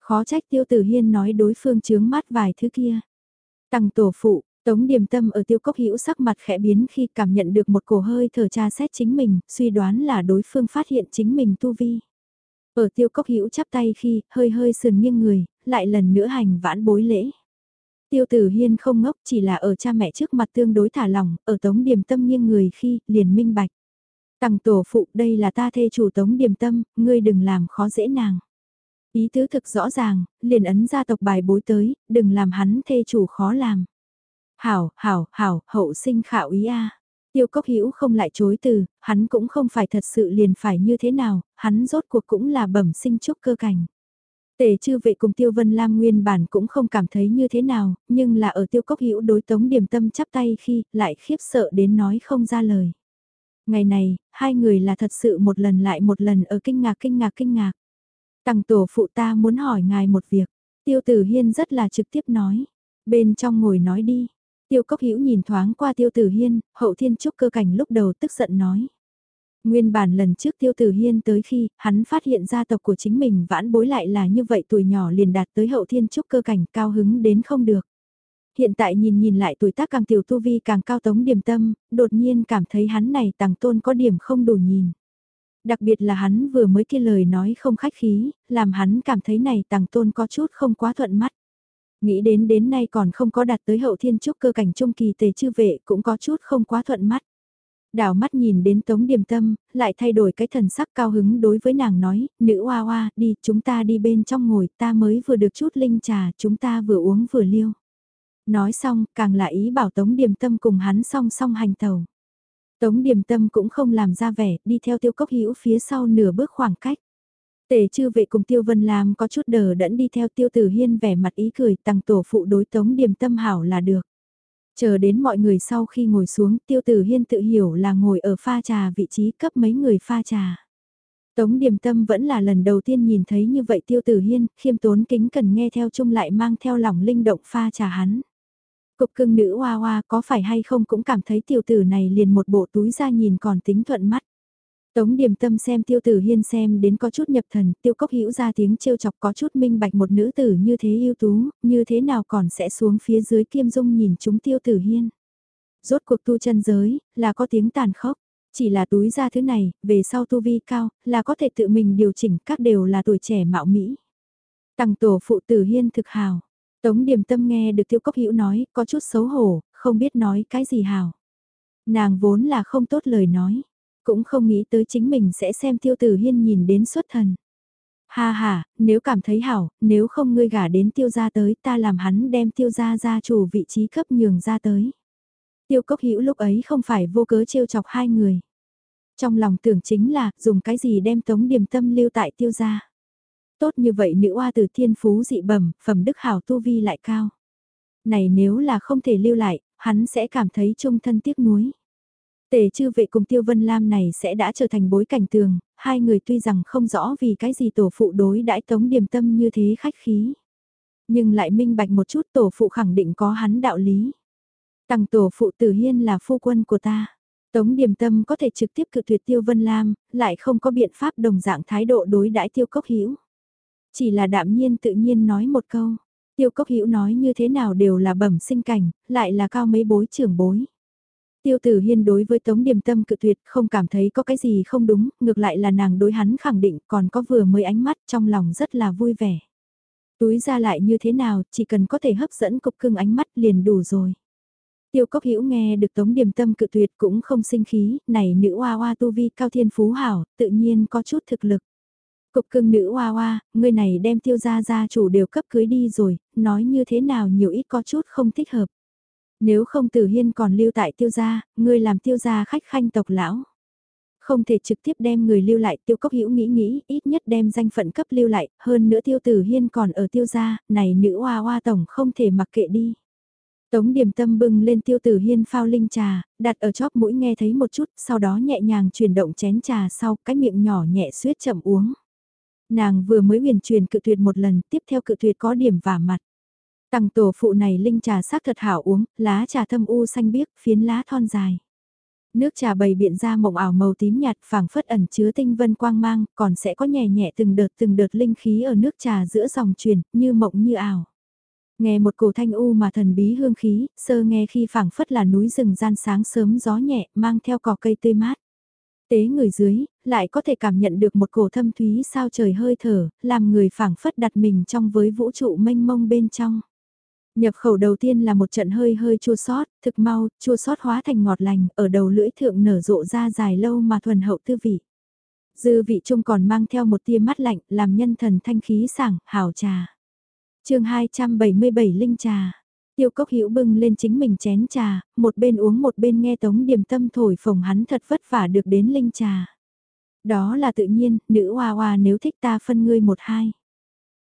Khó trách tiêu tử hiên nói đối phương chướng mắt vài thứ kia. Tăng tổ phụ, Tống điềm tâm ở tiêu cốc hữu sắc mặt khẽ biến khi cảm nhận được một cổ hơi thở tra xét chính mình, suy đoán là đối phương phát hiện chính mình tu vi. Ở tiêu cốc hữu chắp tay khi, hơi hơi sườn nghiêng người, lại lần nữa hành vãn bối lễ. Tiêu tử hiên không ngốc chỉ là ở cha mẹ trước mặt tương đối thả lỏng, ở tống điềm tâm nghiêng người khi, liền minh bạch. Tằng tổ phụ đây là ta thê chủ tống điềm tâm, ngươi đừng làm khó dễ nàng. Ý tứ thực rõ ràng, liền ấn gia tộc bài bối tới, đừng làm hắn thê chủ khó làm. Hảo, hảo, hảo, hậu sinh khảo ý a. Tiêu cốc hữu không lại chối từ, hắn cũng không phải thật sự liền phải như thế nào, hắn rốt cuộc cũng là bẩm sinh trúc cơ cảnh. Tề chư vệ cùng Tiêu Vân Lam nguyên bản cũng không cảm thấy như thế nào, nhưng là ở Tiêu Cốc Hữu đối Tống Điềm Tâm chắp tay khi lại khiếp sợ đến nói không ra lời. Ngày này, hai người là thật sự một lần lại một lần ở kinh ngạc kinh ngạc kinh ngạc. Tằng tổ phụ ta muốn hỏi ngài một việc. Tiêu Tử Hiên rất là trực tiếp nói. Bên trong ngồi nói đi. Tiêu Cốc Hữu nhìn thoáng qua Tiêu Tử Hiên, hậu thiên trúc cơ cảnh lúc đầu tức giận nói. Nguyên bản lần trước Tiêu Tử Hiên tới khi, hắn phát hiện gia tộc của chính mình vãn bối lại là như vậy tuổi nhỏ liền đạt tới hậu thiên trúc cơ cảnh cao hứng đến không được. Hiện tại nhìn nhìn lại tuổi tác càng tiểu tu vi càng cao tống điểm tâm, đột nhiên cảm thấy hắn này tàng tôn có điểm không đủ nhìn. Đặc biệt là hắn vừa mới kia lời nói không khách khí, làm hắn cảm thấy này tàng tôn có chút không quá thuận mắt. Nghĩ đến đến nay còn không có đạt tới hậu thiên trúc cơ cảnh trung kỳ tề chư vệ cũng có chút không quá thuận mắt. Đảo mắt nhìn đến Tống Điềm Tâm, lại thay đổi cái thần sắc cao hứng đối với nàng nói, nữ hoa hoa, đi, chúng ta đi bên trong ngồi, ta mới vừa được chút linh trà, chúng ta vừa uống vừa liêu. Nói xong, càng là ý bảo Tống Điềm Tâm cùng hắn song song hành tàu. Tống Điềm Tâm cũng không làm ra vẻ, đi theo tiêu cốc hữu phía sau nửa bước khoảng cách. Tề chư vệ cùng Tiêu Vân Lam có chút đờ đẫn đi theo Tiêu Tử Hiên vẻ mặt ý cười tăng tổ phụ đối Tống Điềm Tâm hảo là được. Chờ đến mọi người sau khi ngồi xuống Tiêu Tử Hiên tự hiểu là ngồi ở pha trà vị trí cấp mấy người pha trà. Tống Điềm Tâm vẫn là lần đầu tiên nhìn thấy như vậy Tiêu Tử Hiên, khiêm tốn kính cần nghe theo chung lại mang theo lòng linh động pha trà hắn. Cục cưng nữ hoa hoa có phải hay không cũng cảm thấy tiểu tử này liền một bộ túi ra nhìn còn tính thuận mắt. Tống điềm tâm xem tiêu tử hiên xem đến có chút nhập thần, tiêu cốc hữu ra tiếng trêu chọc có chút minh bạch một nữ tử như thế ưu tú, như thế nào còn sẽ xuống phía dưới kiêm dung nhìn chúng tiêu tử hiên. Rốt cuộc tu chân giới, là có tiếng tàn khốc, chỉ là túi ra thứ này, về sau tu vi cao, là có thể tự mình điều chỉnh, các đều là tuổi trẻ mạo mỹ. Tăng tổ phụ tử hiên thực hào, Tống điềm tâm nghe được tiêu cốc hữu nói, có chút xấu hổ, không biết nói cái gì hào. Nàng vốn là không tốt lời nói cũng không nghĩ tới chính mình sẽ xem tiêu tử hiên nhìn đến xuất thần. Ha ha, nếu cảm thấy hảo, nếu không ngươi gả đến tiêu gia tới ta làm hắn đem tiêu gia gia chủ vị trí cấp nhường ra tới. Tiêu cốc hữu lúc ấy không phải vô cớ trêu chọc hai người. Trong lòng tưởng chính là dùng cái gì đem tống điểm tâm lưu tại tiêu gia. Tốt như vậy nữ oa từ thiên phú dị bẩm, phẩm đức hảo tu vi lại cao. Này nếu là không thể lưu lại, hắn sẽ cảm thấy trung thân tiếc nuối. Tề chư vệ cùng Tiêu Vân Lam này sẽ đã trở thành bối cảnh tường, hai người tuy rằng không rõ vì cái gì tổ phụ đối đãi tống điềm tâm như thế khách khí. Nhưng lại minh bạch một chút tổ phụ khẳng định có hắn đạo lý. Tằng tổ phụ tử hiên là phu quân của ta. Tống điềm tâm có thể trực tiếp cự tuyệt Tiêu Vân Lam, lại không có biện pháp đồng dạng thái độ đối đãi Tiêu Cốc Hữu Chỉ là đạm nhiên tự nhiên nói một câu. Tiêu Cốc Hữu nói như thế nào đều là bẩm sinh cảnh, lại là cao mấy bối trưởng bối. Tiêu tử hiên đối với tống điềm tâm cự tuyệt không cảm thấy có cái gì không đúng, ngược lại là nàng đối hắn khẳng định còn có vừa mới ánh mắt trong lòng rất là vui vẻ. Túi ra lại như thế nào, chỉ cần có thể hấp dẫn cục cưng ánh mắt liền đủ rồi. Tiêu cốc hữu nghe được tống điềm tâm cự tuyệt cũng không sinh khí, này nữ hoa hoa tu vi cao thiên phú hảo, tự nhiên có chút thực lực. Cục cưng nữ hoa hoa, người này đem tiêu gia gia chủ đều cấp cưới đi rồi, nói như thế nào nhiều ít có chút không thích hợp. Nếu không tử hiên còn lưu tại tiêu gia, ngươi làm tiêu gia khách khanh tộc lão. Không thể trực tiếp đem người lưu lại tiêu cốc hữu nghĩ nghĩ, ít nhất đem danh phận cấp lưu lại, hơn nữa tiêu tử hiên còn ở tiêu gia, này nữ hoa hoa tổng không thể mặc kệ đi. Tống điểm tâm bưng lên tiêu tử hiên phao linh trà, đặt ở chóp mũi nghe thấy một chút, sau đó nhẹ nhàng chuyển động chén trà sau, cái miệng nhỏ nhẹ suyết chậm uống. Nàng vừa mới huyền truyền cự tuyệt một lần, tiếp theo cự tuyệt có điểm vả mặt. Tằng tổ phụ này linh trà sắc thật hảo uống, lá trà thâm u xanh biếc, phiến lá thon dài. Nước trà bày biện ra mộng ảo màu tím nhạt phảng phất ẩn chứa tinh vân quang mang, còn sẽ có nhẹ nhẹ từng đợt từng đợt linh khí ở nước trà giữa dòng truyền, như mộng như ảo. Nghe một cổ thanh u mà thần bí hương khí, sơ nghe khi phảng phất là núi rừng gian sáng sớm gió nhẹ, mang theo cỏ cây tươi mát. Tế người dưới, lại có thể cảm nhận được một cổ thâm thúy sao trời hơi thở, làm người phảng phất đặt mình trong với vũ trụ mênh mông bên trong. Nhập khẩu đầu tiên là một trận hơi hơi chua sót, thực mau, chua sót hóa thành ngọt lành, ở đầu lưỡi thượng nở rộ ra dài lâu mà thuần hậu tư vị. Dư vị trung còn mang theo một tia mắt lạnh, làm nhân thần thanh khí sảng, hảo trà. chương 277 Linh trà. Tiêu cốc hữu bưng lên chính mình chén trà, một bên uống một bên nghe tống điềm tâm thổi phồng hắn thật vất vả được đến linh trà. Đó là tự nhiên, nữ hoa hoa nếu thích ta phân ngươi một hai.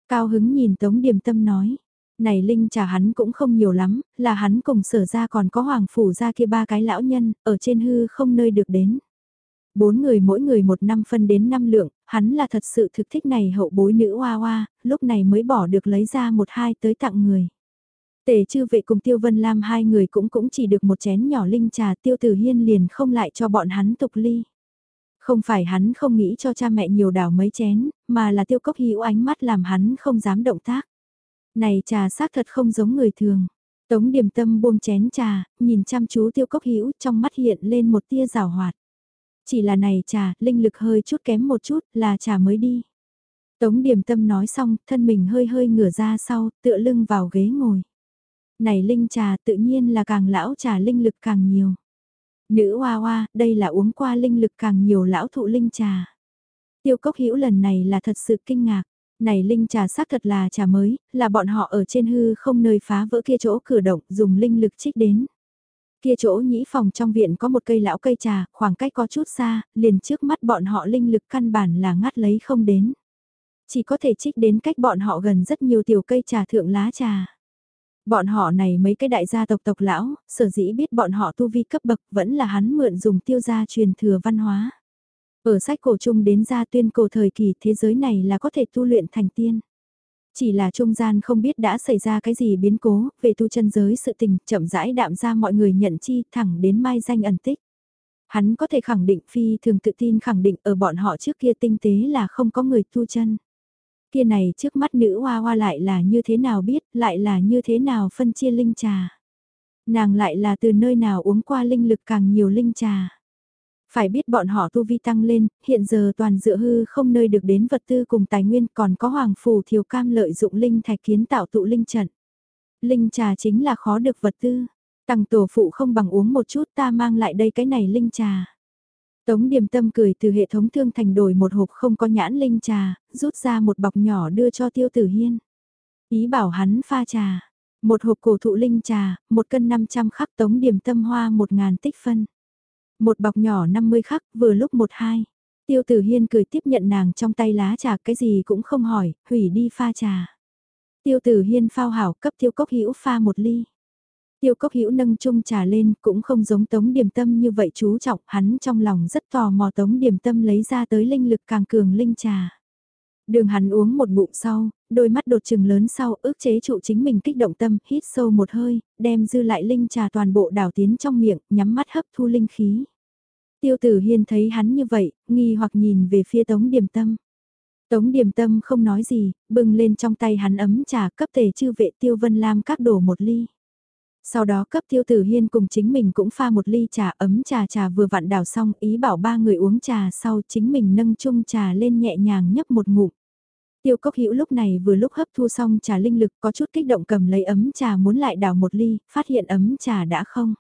Cao hứng nhìn tống điềm tâm nói, này Linh trà hắn cũng không nhiều lắm, là hắn cùng sở ra còn có hoàng phủ ra kia ba cái lão nhân, ở trên hư không nơi được đến. Bốn người mỗi người một năm phân đến năm lượng, hắn là thật sự thực thích này hậu bối nữ hoa hoa, lúc này mới bỏ được lấy ra một hai tới tặng người. Tề chư vệ cùng Tiêu Vân Lam hai người cũng cũng chỉ được một chén nhỏ linh trà Tiêu Tử Hiên liền không lại cho bọn hắn tục ly. Không phải hắn không nghĩ cho cha mẹ nhiều đảo mấy chén, mà là Tiêu Cốc hữu ánh mắt làm hắn không dám động tác. Này trà xác thật không giống người thường. Tống điểm tâm buông chén trà, nhìn chăm chú tiêu cốc hữu trong mắt hiện lên một tia rào hoạt. Chỉ là này trà, linh lực hơi chút kém một chút là trà mới đi. Tống Điềm Tâm nói xong, thân mình hơi hơi ngửa ra sau, tựa lưng vào ghế ngồi. Này linh trà tự nhiên là càng lão trà linh lực càng nhiều. Nữ hoa hoa, đây là uống qua linh lực càng nhiều lão thụ linh trà. Tiêu cốc hữu lần này là thật sự kinh ngạc. Này linh trà xác thật là trà mới, là bọn họ ở trên hư không nơi phá vỡ kia chỗ cửa động dùng linh lực trích đến. Kia chỗ nhĩ phòng trong viện có một cây lão cây trà, khoảng cách có chút xa, liền trước mắt bọn họ linh lực căn bản là ngắt lấy không đến. Chỉ có thể trích đến cách bọn họ gần rất nhiều tiểu cây trà thượng lá trà. Bọn họ này mấy cái đại gia tộc tộc lão, sở dĩ biết bọn họ tu vi cấp bậc vẫn là hắn mượn dùng tiêu gia truyền thừa văn hóa. Ở sách cổ chung đến gia tuyên cổ thời kỳ thế giới này là có thể tu luyện thành tiên. Chỉ là trung gian không biết đã xảy ra cái gì biến cố, về tu chân giới sự tình, chậm rãi đạm ra mọi người nhận chi thẳng đến mai danh ẩn tích. Hắn có thể khẳng định phi thường tự tin khẳng định ở bọn họ trước kia tinh tế là không có người tu chân. Kia này trước mắt nữ hoa hoa lại là như thế nào biết, lại là như thế nào phân chia linh trà. Nàng lại là từ nơi nào uống qua linh lực càng nhiều linh trà. Phải biết bọn họ tu vi tăng lên, hiện giờ toàn dựa hư không nơi được đến vật tư cùng tài nguyên còn có hoàng phủ thiều cam lợi dụng linh thạch kiến tạo tụ linh trận. Linh trà chính là khó được vật tư. Tăng tổ phụ không bằng uống một chút ta mang lại đây cái này linh trà. Tống điềm tâm cười từ hệ thống thương thành đổi một hộp không có nhãn linh trà, rút ra một bọc nhỏ đưa cho tiêu tử hiên. Ý bảo hắn pha trà. Một hộp cổ thụ linh trà, một cân 500 khắc tống điểm tâm hoa 1.000 tích phân. Một bọc nhỏ 50 khắc, vừa lúc một hai. Tiêu tử hiên cười tiếp nhận nàng trong tay lá trà cái gì cũng không hỏi, hủy đi pha trà. Tiêu tử hiên phao hảo cấp tiêu cốc hữu pha một ly. Tiêu cốc hữu nâng chung trà lên cũng không giống tống điểm tâm như vậy chú trọng, hắn trong lòng rất tò mò tống điểm tâm lấy ra tới linh lực càng cường linh trà. Đường hắn uống một bụng sau, đôi mắt đột trừng lớn sau ước chế trụ chính mình kích động tâm, hít sâu một hơi, đem dư lại linh trà toàn bộ đảo tiến trong miệng, nhắm mắt hấp thu linh khí. Tiêu tử hiên thấy hắn như vậy, nghi hoặc nhìn về phía tống điểm tâm. Tống điểm tâm không nói gì, bưng lên trong tay hắn ấm trà cấp tề chư vệ tiêu vân lam các đổ một ly. Sau đó cấp tiêu tử hiên cùng chính mình cũng pha một ly trà ấm trà trà vừa vặn đảo xong ý bảo ba người uống trà sau chính mình nâng chung trà lên nhẹ nhàng nhấp một ngụm. Tiêu cốc hữu lúc này vừa lúc hấp thu xong trà linh lực có chút kích động cầm lấy ấm trà muốn lại đảo một ly, phát hiện ấm trà đã không.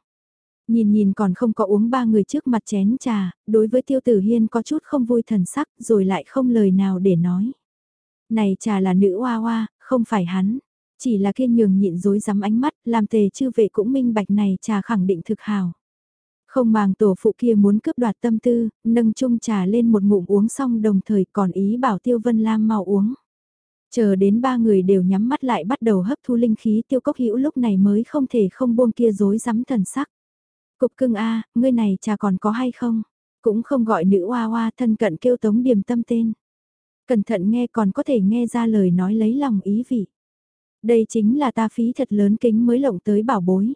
Nhìn nhìn còn không có uống ba người trước mặt chén trà, đối với tiêu tử hiên có chút không vui thần sắc rồi lại không lời nào để nói. Này trà là nữ hoa hoa, không phải hắn. Chỉ là kiên nhường nhịn dối rắm ánh mắt, làm tề chư vệ cũng minh bạch này trà khẳng định thực hào. Không màng tổ phụ kia muốn cướp đoạt tâm tư, nâng chung trà lên một ngụm uống xong đồng thời còn ý bảo Tiêu Vân Lam mau uống. Chờ đến ba người đều nhắm mắt lại bắt đầu hấp thu linh khí tiêu cốc hữu lúc này mới không thể không buông kia dối rắm thần sắc. Cục cưng a ngươi này trà còn có hay không? Cũng không gọi nữ hoa hoa thân cận kêu tống điềm tâm tên. Cẩn thận nghe còn có thể nghe ra lời nói lấy lòng ý vị. Đây chính là ta phí thật lớn kính mới lộng tới bảo bối.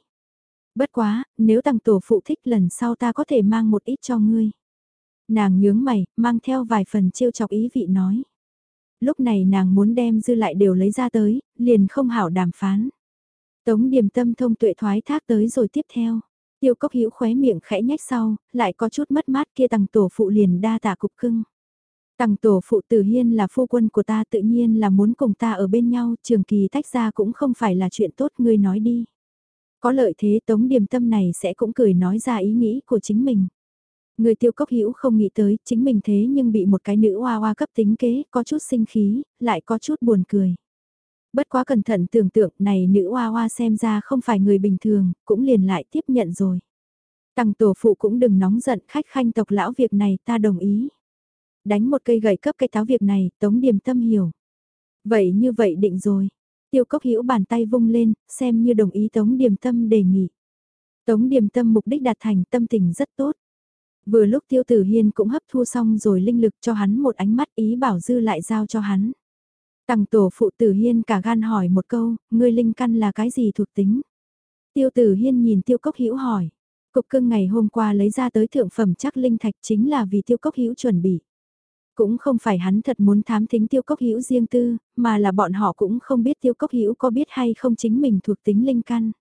Bất quá, nếu tăng tổ phụ thích lần sau ta có thể mang một ít cho ngươi. Nàng nhướng mày, mang theo vài phần trêu chọc ý vị nói. Lúc này nàng muốn đem dư lại đều lấy ra tới, liền không hảo đàm phán. Tống điềm tâm thông tuệ thoái thác tới rồi tiếp theo. Tiêu cốc hữu khóe miệng khẽ nhách sau, lại có chút mất mát kia tăng tổ phụ liền đa tạ cục cưng. Tằng tổ phụ tử hiên là phu quân của ta tự nhiên là muốn cùng ta ở bên nhau, trường kỳ tách ra cũng không phải là chuyện tốt ngươi nói đi. Có lợi thế tống điềm tâm này sẽ cũng cười nói ra ý nghĩ của chính mình. Người tiêu cốc hữu không nghĩ tới chính mình thế nhưng bị một cái nữ hoa hoa cấp tính kế, có chút sinh khí, lại có chút buồn cười. Bất quá cẩn thận tưởng tượng này nữ hoa hoa xem ra không phải người bình thường, cũng liền lại tiếp nhận rồi. Tằng tổ phụ cũng đừng nóng giận khách khanh tộc lão việc này ta đồng ý đánh một cây gậy cấp cây táo việc này, Tống Điềm Tâm hiểu. Vậy như vậy định rồi. Tiêu Cốc Hữu bàn tay vung lên, xem như đồng ý Tống Điềm Tâm đề nghị. Tống Điềm Tâm mục đích đạt thành tâm tình rất tốt. Vừa lúc Tiêu Tử Hiên cũng hấp thu xong rồi linh lực cho hắn một ánh mắt ý bảo dư lại giao cho hắn. Tằng tổ phụ Tử Hiên cả gan hỏi một câu, ngươi linh căn là cái gì thuộc tính? Tiêu Tử Hiên nhìn Tiêu Cốc Hữu hỏi. Cục cưng ngày hôm qua lấy ra tới thượng phẩm chắc linh thạch chính là vì Tiêu Cốc Hữu chuẩn bị. Cũng không phải hắn thật muốn thám thính tiêu cốc hữu riêng tư, mà là bọn họ cũng không biết tiêu cốc hữu có biết hay không chính mình thuộc tính linh căn.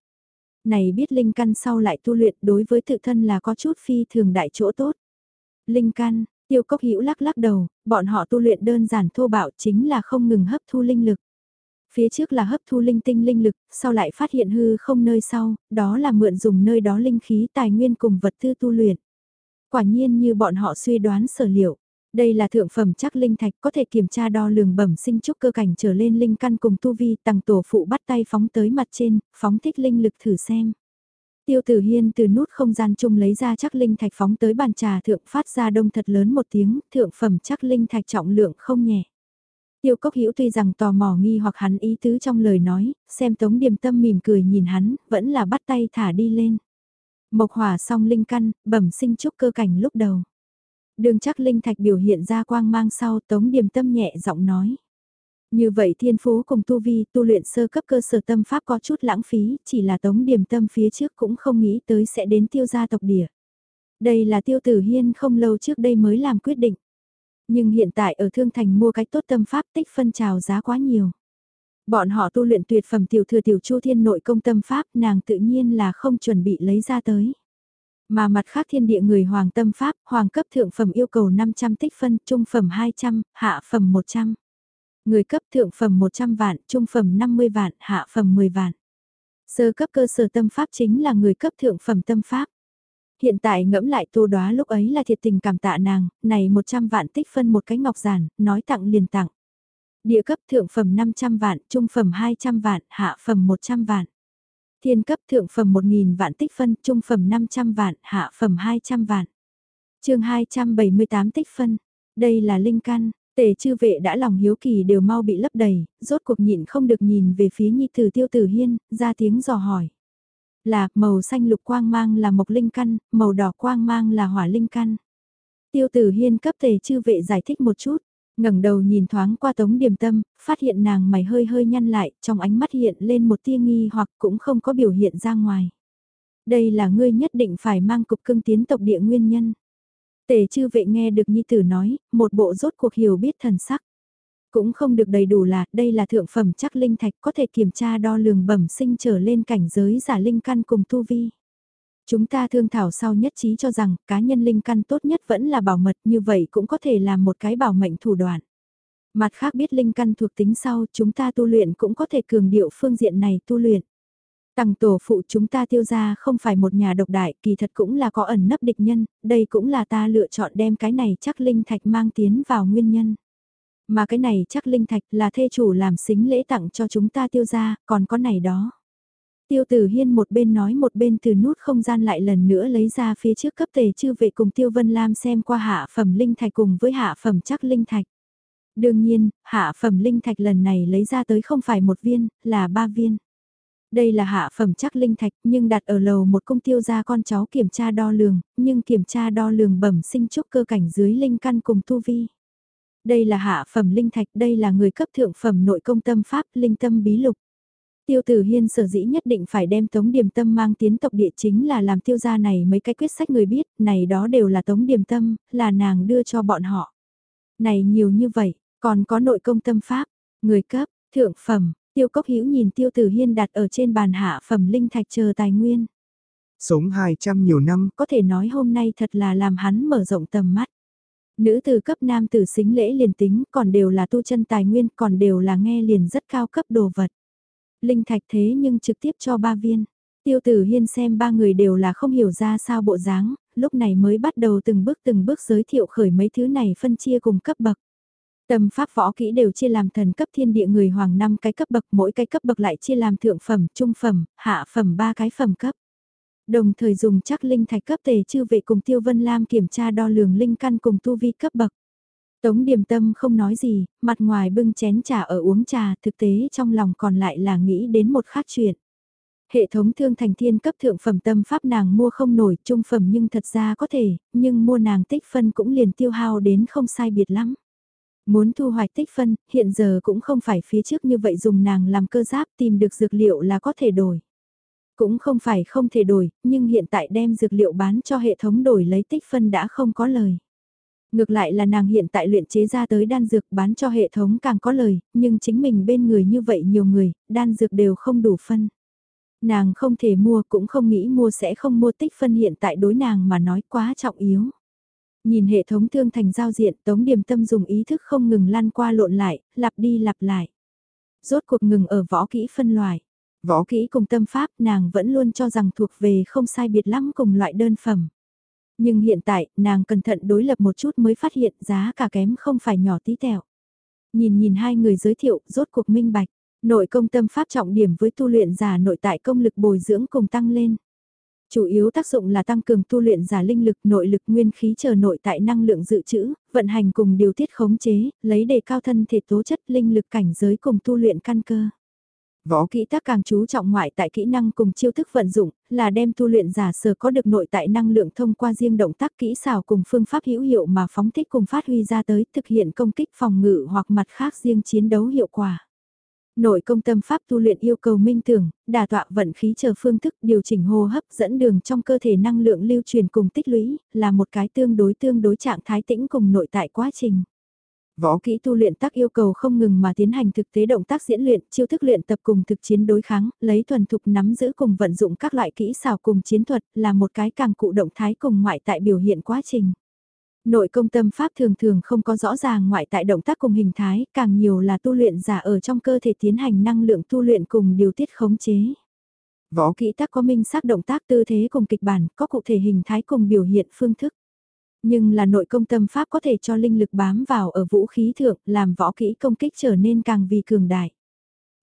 Này biết linh căn sau lại tu luyện đối với tự thân là có chút phi thường đại chỗ tốt. Linh căn, Tiêu cốc hữu lắc lắc đầu, bọn họ tu luyện đơn giản thô bạo chính là không ngừng hấp thu linh lực. Phía trước là hấp thu linh tinh linh lực, sau lại phát hiện hư không nơi sau, đó là mượn dùng nơi đó linh khí tài nguyên cùng vật tư tu luyện. Quả nhiên như bọn họ suy đoán sở liệu, đây là thượng phẩm chắc linh thạch có thể kiểm tra đo lường bẩm sinh trúc cơ cảnh trở lên linh căn cùng tu vi tầng tổ phụ bắt tay phóng tới mặt trên, phóng thích linh lực thử xem. Tiêu tử hiên từ nút không gian chung lấy ra chắc linh thạch phóng tới bàn trà thượng phát ra đông thật lớn một tiếng, thượng phẩm chắc linh thạch trọng lượng không nhẹ. Tiêu cốc hữu tuy rằng tò mò nghi hoặc hắn ý tứ trong lời nói, xem tống điềm tâm mỉm cười nhìn hắn, vẫn là bắt tay thả đi lên. Mộc hỏa song linh căn, bẩm sinh trúc cơ cảnh lúc đầu. Đường chắc linh thạch biểu hiện ra quang mang sau tống điềm tâm nhẹ giọng nói. Như vậy thiên phú cùng tu vi tu luyện sơ cấp cơ sở tâm pháp có chút lãng phí, chỉ là tống điểm tâm phía trước cũng không nghĩ tới sẽ đến tiêu gia tộc địa. Đây là tiêu tử hiên không lâu trước đây mới làm quyết định. Nhưng hiện tại ở Thương Thành mua cái tốt tâm pháp tích phân trào giá quá nhiều. Bọn họ tu luyện tuyệt phẩm tiểu thừa tiểu chu thiên nội công tâm pháp nàng tự nhiên là không chuẩn bị lấy ra tới. Mà mặt khác thiên địa người hoàng tâm pháp, hoàng cấp thượng phẩm yêu cầu 500 tích phân, trung phẩm 200, hạ phẩm 100. Người cấp thượng phẩm 100 vạn, trung phẩm 50 vạn, hạ phẩm 10 vạn. Sơ cấp cơ sở tâm pháp chính là người cấp thượng phẩm tâm pháp. Hiện tại ngẫm lại tô đoá lúc ấy là thiệt tình cảm tạ nàng, này 100 vạn tích phân một cái ngọc giản, nói tặng liền tặng. Địa cấp thượng phẩm 500 vạn, trung phẩm 200 vạn, hạ phẩm 100 vạn. Thiên cấp thượng phẩm 1.000 vạn tích phân, trung phẩm 500 vạn, hạ phẩm 200 vạn. chương 278 tích phân. Đây là linh căn, Tề chư vệ đã lòng hiếu kỳ đều mau bị lấp đầy, rốt cuộc nhịn không được nhìn về phía nhi tử tiêu tử hiên, ra tiếng dò hỏi. Là, màu xanh lục quang mang là mộc linh căn, màu đỏ quang mang là hỏa linh căn. Tiêu tử hiên cấp tề chư vệ giải thích một chút, ngẩng đầu nhìn thoáng qua tống điềm tâm, phát hiện nàng mày hơi hơi nhăn lại, trong ánh mắt hiện lên một tia nghi hoặc cũng không có biểu hiện ra ngoài. Đây là ngươi nhất định phải mang cục cưng tiến tộc địa nguyên nhân. Tề chư vệ nghe được Nhi Tử nói, một bộ rốt cuộc hiểu biết thần sắc. Cũng không được đầy đủ là, đây là thượng phẩm chắc linh thạch có thể kiểm tra đo lường bẩm sinh trở lên cảnh giới giả linh căn cùng tu vi. Chúng ta thương thảo sau nhất trí cho rằng cá nhân linh căn tốt nhất vẫn là bảo mật như vậy cũng có thể là một cái bảo mệnh thủ đoạn. Mặt khác biết linh căn thuộc tính sau chúng ta tu luyện cũng có thể cường điệu phương diện này tu luyện. Tằng tổ phụ chúng ta tiêu ra không phải một nhà độc đại, kỳ thật cũng là có ẩn nấp địch nhân, đây cũng là ta lựa chọn đem cái này chắc linh thạch mang tiến vào nguyên nhân. Mà cái này chắc linh thạch là thê chủ làm xính lễ tặng cho chúng ta tiêu ra, còn có này đó. Tiêu tử hiên một bên nói một bên từ nút không gian lại lần nữa lấy ra phía trước cấp tề chư vệ cùng tiêu vân lam xem qua hạ phẩm linh thạch cùng với hạ phẩm chắc linh thạch. Đương nhiên, hạ phẩm linh thạch lần này lấy ra tới không phải một viên, là ba viên. Đây là hạ phẩm chắc linh thạch nhưng đặt ở lầu một công tiêu gia con cháu kiểm tra đo lường, nhưng kiểm tra đo lường bẩm sinh trúc cơ cảnh dưới linh căn cùng tu vi. Đây là hạ phẩm linh thạch, đây là người cấp thượng phẩm nội công tâm pháp linh tâm bí lục. Tiêu tử hiên sở dĩ nhất định phải đem tống điểm tâm mang tiến tộc địa chính là làm tiêu gia này mấy cái quyết sách người biết, này đó đều là tống điểm tâm, là nàng đưa cho bọn họ. Này nhiều như vậy, còn có nội công tâm pháp, người cấp, thượng phẩm, Tiêu cốc hữu nhìn tiêu tử hiên đặt ở trên bàn hạ phẩm linh thạch chờ tài nguyên. Sống 200 nhiều năm. Có thể nói hôm nay thật là làm hắn mở rộng tầm mắt. Nữ từ cấp nam tử xính lễ liền tính còn đều là tu chân tài nguyên còn đều là nghe liền rất cao cấp đồ vật. Linh thạch thế nhưng trực tiếp cho ba viên. Tiêu tử hiên xem ba người đều là không hiểu ra sao bộ dáng, lúc này mới bắt đầu từng bước từng bước giới thiệu khởi mấy thứ này phân chia cùng cấp bậc. Tâm pháp võ kỹ đều chia làm thần cấp thiên địa người hoàng năm cái cấp bậc, mỗi cái cấp bậc lại chia làm thượng phẩm, trung phẩm, hạ phẩm ba cái phẩm cấp. Đồng thời dùng chắc linh thạch cấp tề chư vệ cùng Tiêu Vân Lam kiểm tra đo lường linh căn cùng tu vi cấp bậc. Tống Điềm Tâm không nói gì, mặt ngoài bưng chén trà ở uống trà, thực tế trong lòng còn lại là nghĩ đến một khác chuyện. Hệ thống thương thành thiên cấp thượng phẩm tâm pháp nàng mua không nổi, trung phẩm nhưng thật ra có thể, nhưng mua nàng tích phân cũng liền tiêu hao đến không sai biệt lắm. Muốn thu hoạch tích phân, hiện giờ cũng không phải phía trước như vậy dùng nàng làm cơ giáp tìm được dược liệu là có thể đổi. Cũng không phải không thể đổi, nhưng hiện tại đem dược liệu bán cho hệ thống đổi lấy tích phân đã không có lời. Ngược lại là nàng hiện tại luyện chế ra tới đan dược bán cho hệ thống càng có lời, nhưng chính mình bên người như vậy nhiều người, đan dược đều không đủ phân. Nàng không thể mua cũng không nghĩ mua sẽ không mua tích phân hiện tại đối nàng mà nói quá trọng yếu. Nhìn hệ thống thương thành giao diện Tống điểm Tâm dùng ý thức không ngừng lăn qua lộn lại, lặp đi lặp lại. Rốt cuộc ngừng ở võ kỹ phân loại. Võ kỹ cùng tâm pháp nàng vẫn luôn cho rằng thuộc về không sai biệt lắm cùng loại đơn phẩm. Nhưng hiện tại, nàng cẩn thận đối lập một chút mới phát hiện giá cả kém không phải nhỏ tí tẹo. Nhìn nhìn hai người giới thiệu, rốt cuộc minh bạch. Nội công tâm pháp trọng điểm với tu luyện giả nội tại công lực bồi dưỡng cùng tăng lên. Chủ yếu tác dụng là tăng cường tu luyện giả linh lực nội lực nguyên khí chờ nội tại năng lượng dự trữ, vận hành cùng điều tiết khống chế, lấy đề cao thân thể tố chất linh lực cảnh giới cùng tu luyện căn cơ. Võ kỹ tác càng chú trọng ngoại tại kỹ năng cùng chiêu thức vận dụng, là đem tu luyện giả sở có được nội tại năng lượng thông qua riêng động tác kỹ xảo cùng phương pháp hữu hiệu mà phóng thích cùng phát huy ra tới thực hiện công kích phòng ngự hoặc mặt khác riêng chiến đấu hiệu quả. Nội công tâm pháp tu luyện yêu cầu minh tưởng, đà tọa vận khí chờ phương thức điều chỉnh hô hấp dẫn đường trong cơ thể năng lượng lưu truyền cùng tích lũy, là một cái tương đối tương đối trạng thái tĩnh cùng nội tại quá trình. Võ kỹ tu luyện tác yêu cầu không ngừng mà tiến hành thực tế động tác diễn luyện, chiêu thức luyện tập cùng thực chiến đối kháng, lấy thuần thục nắm giữ cùng vận dụng các loại kỹ xảo cùng chiến thuật, là một cái càng cụ động thái cùng ngoại tại biểu hiện quá trình. Nội công tâm pháp thường thường không có rõ ràng ngoại tại động tác cùng hình thái, càng nhiều là tu luyện giả ở trong cơ thể tiến hành năng lượng tu luyện cùng điều tiết khống chế. Võ kỹ tác có minh xác động tác tư thế cùng kịch bản, có cụ thể hình thái cùng biểu hiện phương thức. Nhưng là nội công tâm pháp có thể cho linh lực bám vào ở vũ khí thượng, làm võ kỹ công kích trở nên càng vì cường đại.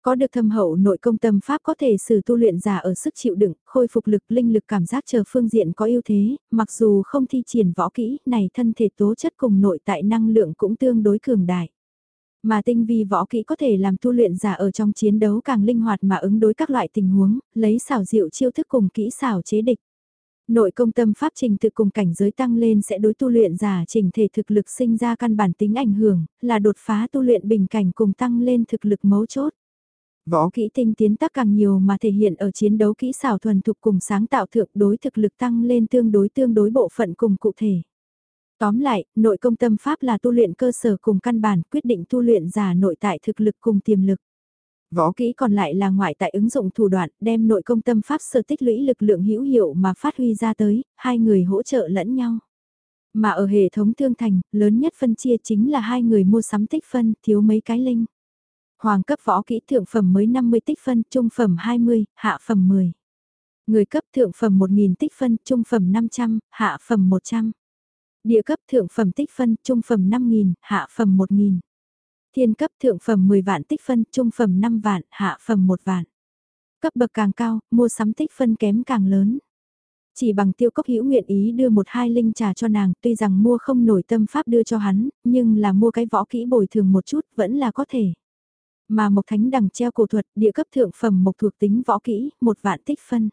Có được thâm hậu nội công tâm pháp có thể sử tu luyện giả ở sức chịu đựng, khôi phục lực linh lực cảm giác chờ phương diện có ưu thế, mặc dù không thi triển võ kỹ, này thân thể tố chất cùng nội tại năng lượng cũng tương đối cường đại. Mà tinh vi võ kỹ có thể làm tu luyện giả ở trong chiến đấu càng linh hoạt mà ứng đối các loại tình huống, lấy xảo diệu chiêu thức cùng kỹ xảo chế địch. Nội công tâm pháp trình tự cùng cảnh giới tăng lên sẽ đối tu luyện giả trình thể thực lực sinh ra căn bản tính ảnh hưởng, là đột phá tu luyện bình cảnh cùng tăng lên thực lực mấu chốt. Võ kỹ tinh tiến tác càng nhiều mà thể hiện ở chiến đấu kỹ xảo thuần thục cùng sáng tạo thượng đối thực lực tăng lên tương đối tương đối bộ phận cùng cụ thể. Tóm lại, nội công tâm pháp là tu luyện cơ sở cùng căn bản quyết định tu luyện giả nội tại thực lực cùng tiềm lực. Võ kỹ còn lại là ngoại tại ứng dụng thủ đoạn đem nội công tâm pháp sơ tích lũy lực lượng hữu hiệu mà phát huy ra tới, hai người hỗ trợ lẫn nhau. Mà ở hệ thống thương thành, lớn nhất phân chia chính là hai người mua sắm tích phân, thiếu mấy cái linh. Hoàng cấp võ kỹ thượng phẩm mới 50 tích phân, trung phẩm 20, hạ phẩm 10. Người cấp thượng phẩm 1.000 tích phân, trung phẩm 500, hạ phẩm 100. Địa cấp thượng phẩm tích phân, trung phẩm 5.000, hạ phẩm 1.000. Thiên cấp thượng phẩm 10 vạn tích phân, trung phẩm 5 vạn, hạ phẩm 1 vạn. Cấp bậc càng cao, mua sắm tích phân kém càng lớn. Chỉ bằng tiêu cốc hữu nguyện ý đưa một hai linh trà cho nàng, tuy rằng mua không nổi tâm pháp đưa cho hắn, nhưng là mua cái võ kỹ bồi thường một chút vẫn là có thể. Mà Mộc Thánh đằng treo cổ thuật, địa cấp thượng phẩm Mộc thuộc tính võ kỹ, một vạn tích phân.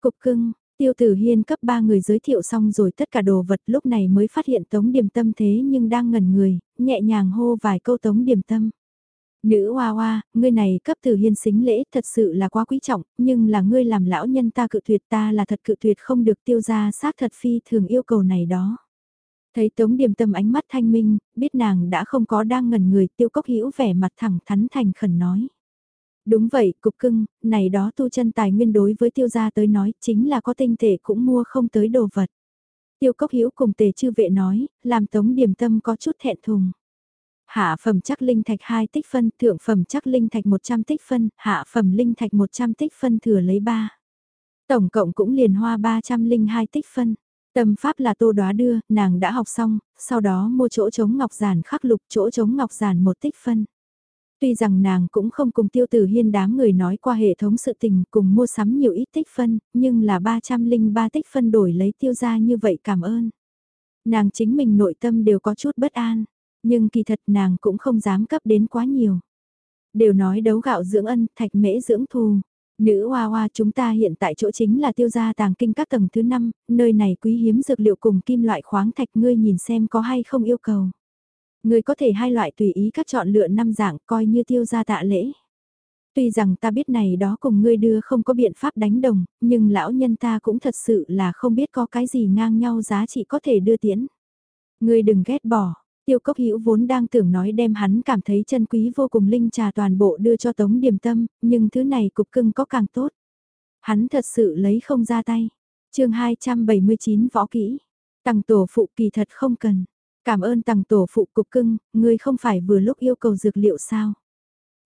Cục cưng, tiêu tử hiên cấp ba người giới thiệu xong rồi tất cả đồ vật lúc này mới phát hiện tống Điềm tâm thế nhưng đang ngẩn người, nhẹ nhàng hô vài câu tống Điềm tâm. Nữ hoa hoa, ngươi này cấp tử hiên xính lễ thật sự là quá quý trọng, nhưng là ngươi làm lão nhân ta cự tuyệt ta là thật cự tuyệt không được tiêu ra xác thật phi thường yêu cầu này đó. Thấy Tống Điềm Tâm ánh mắt thanh minh, biết nàng đã không có đang ngẩn người tiêu cốc hữu vẻ mặt thẳng thắn thành khẩn nói. Đúng vậy, cục cưng, này đó tu chân tài nguyên đối với tiêu gia tới nói chính là có tinh thể cũng mua không tới đồ vật. Tiêu cốc hữu cùng tề chư vệ nói, làm Tống điểm Tâm có chút thẹn thùng. Hạ phẩm chắc linh thạch 2 tích phân, thượng phẩm chắc linh thạch 100 tích phân, hạ phẩm linh thạch 100 tích phân thừa lấy 3. Tổng cộng cũng liền hoa 302 tích phân. Tâm pháp là tô đoá đưa, nàng đã học xong, sau đó mua chỗ chống ngọc giản khắc lục chỗ chống ngọc giản một tích phân. Tuy rằng nàng cũng không cùng tiêu tử hiên đám người nói qua hệ thống sự tình cùng mua sắm nhiều ít tích phân, nhưng là 303 tích phân đổi lấy tiêu ra như vậy cảm ơn. Nàng chính mình nội tâm đều có chút bất an, nhưng kỳ thật nàng cũng không dám cấp đến quá nhiều. Đều nói đấu gạo dưỡng ân, thạch mễ dưỡng thù. Nữ hoa hoa chúng ta hiện tại chỗ chính là tiêu gia tàng kinh các tầng thứ 5, nơi này quý hiếm dược liệu cùng kim loại khoáng thạch ngươi nhìn xem có hay không yêu cầu. Ngươi có thể hai loại tùy ý các chọn lựa năm dạng coi như tiêu gia tạ lễ. Tuy rằng ta biết này đó cùng ngươi đưa không có biện pháp đánh đồng, nhưng lão nhân ta cũng thật sự là không biết có cái gì ngang nhau giá trị có thể đưa tiễn. Ngươi đừng ghét bỏ, Tiêu cốc hữu vốn đang tưởng nói đem hắn cảm thấy chân quý vô cùng linh trà toàn bộ đưa cho tống điểm tâm, nhưng thứ này cục cưng có càng tốt. Hắn thật sự lấy không ra tay. chương 279 võ kỹ. Tằng tổ phụ kỳ thật không cần. Cảm ơn tàng tổ phụ cục cưng, ngươi không phải vừa lúc yêu cầu dược liệu sao?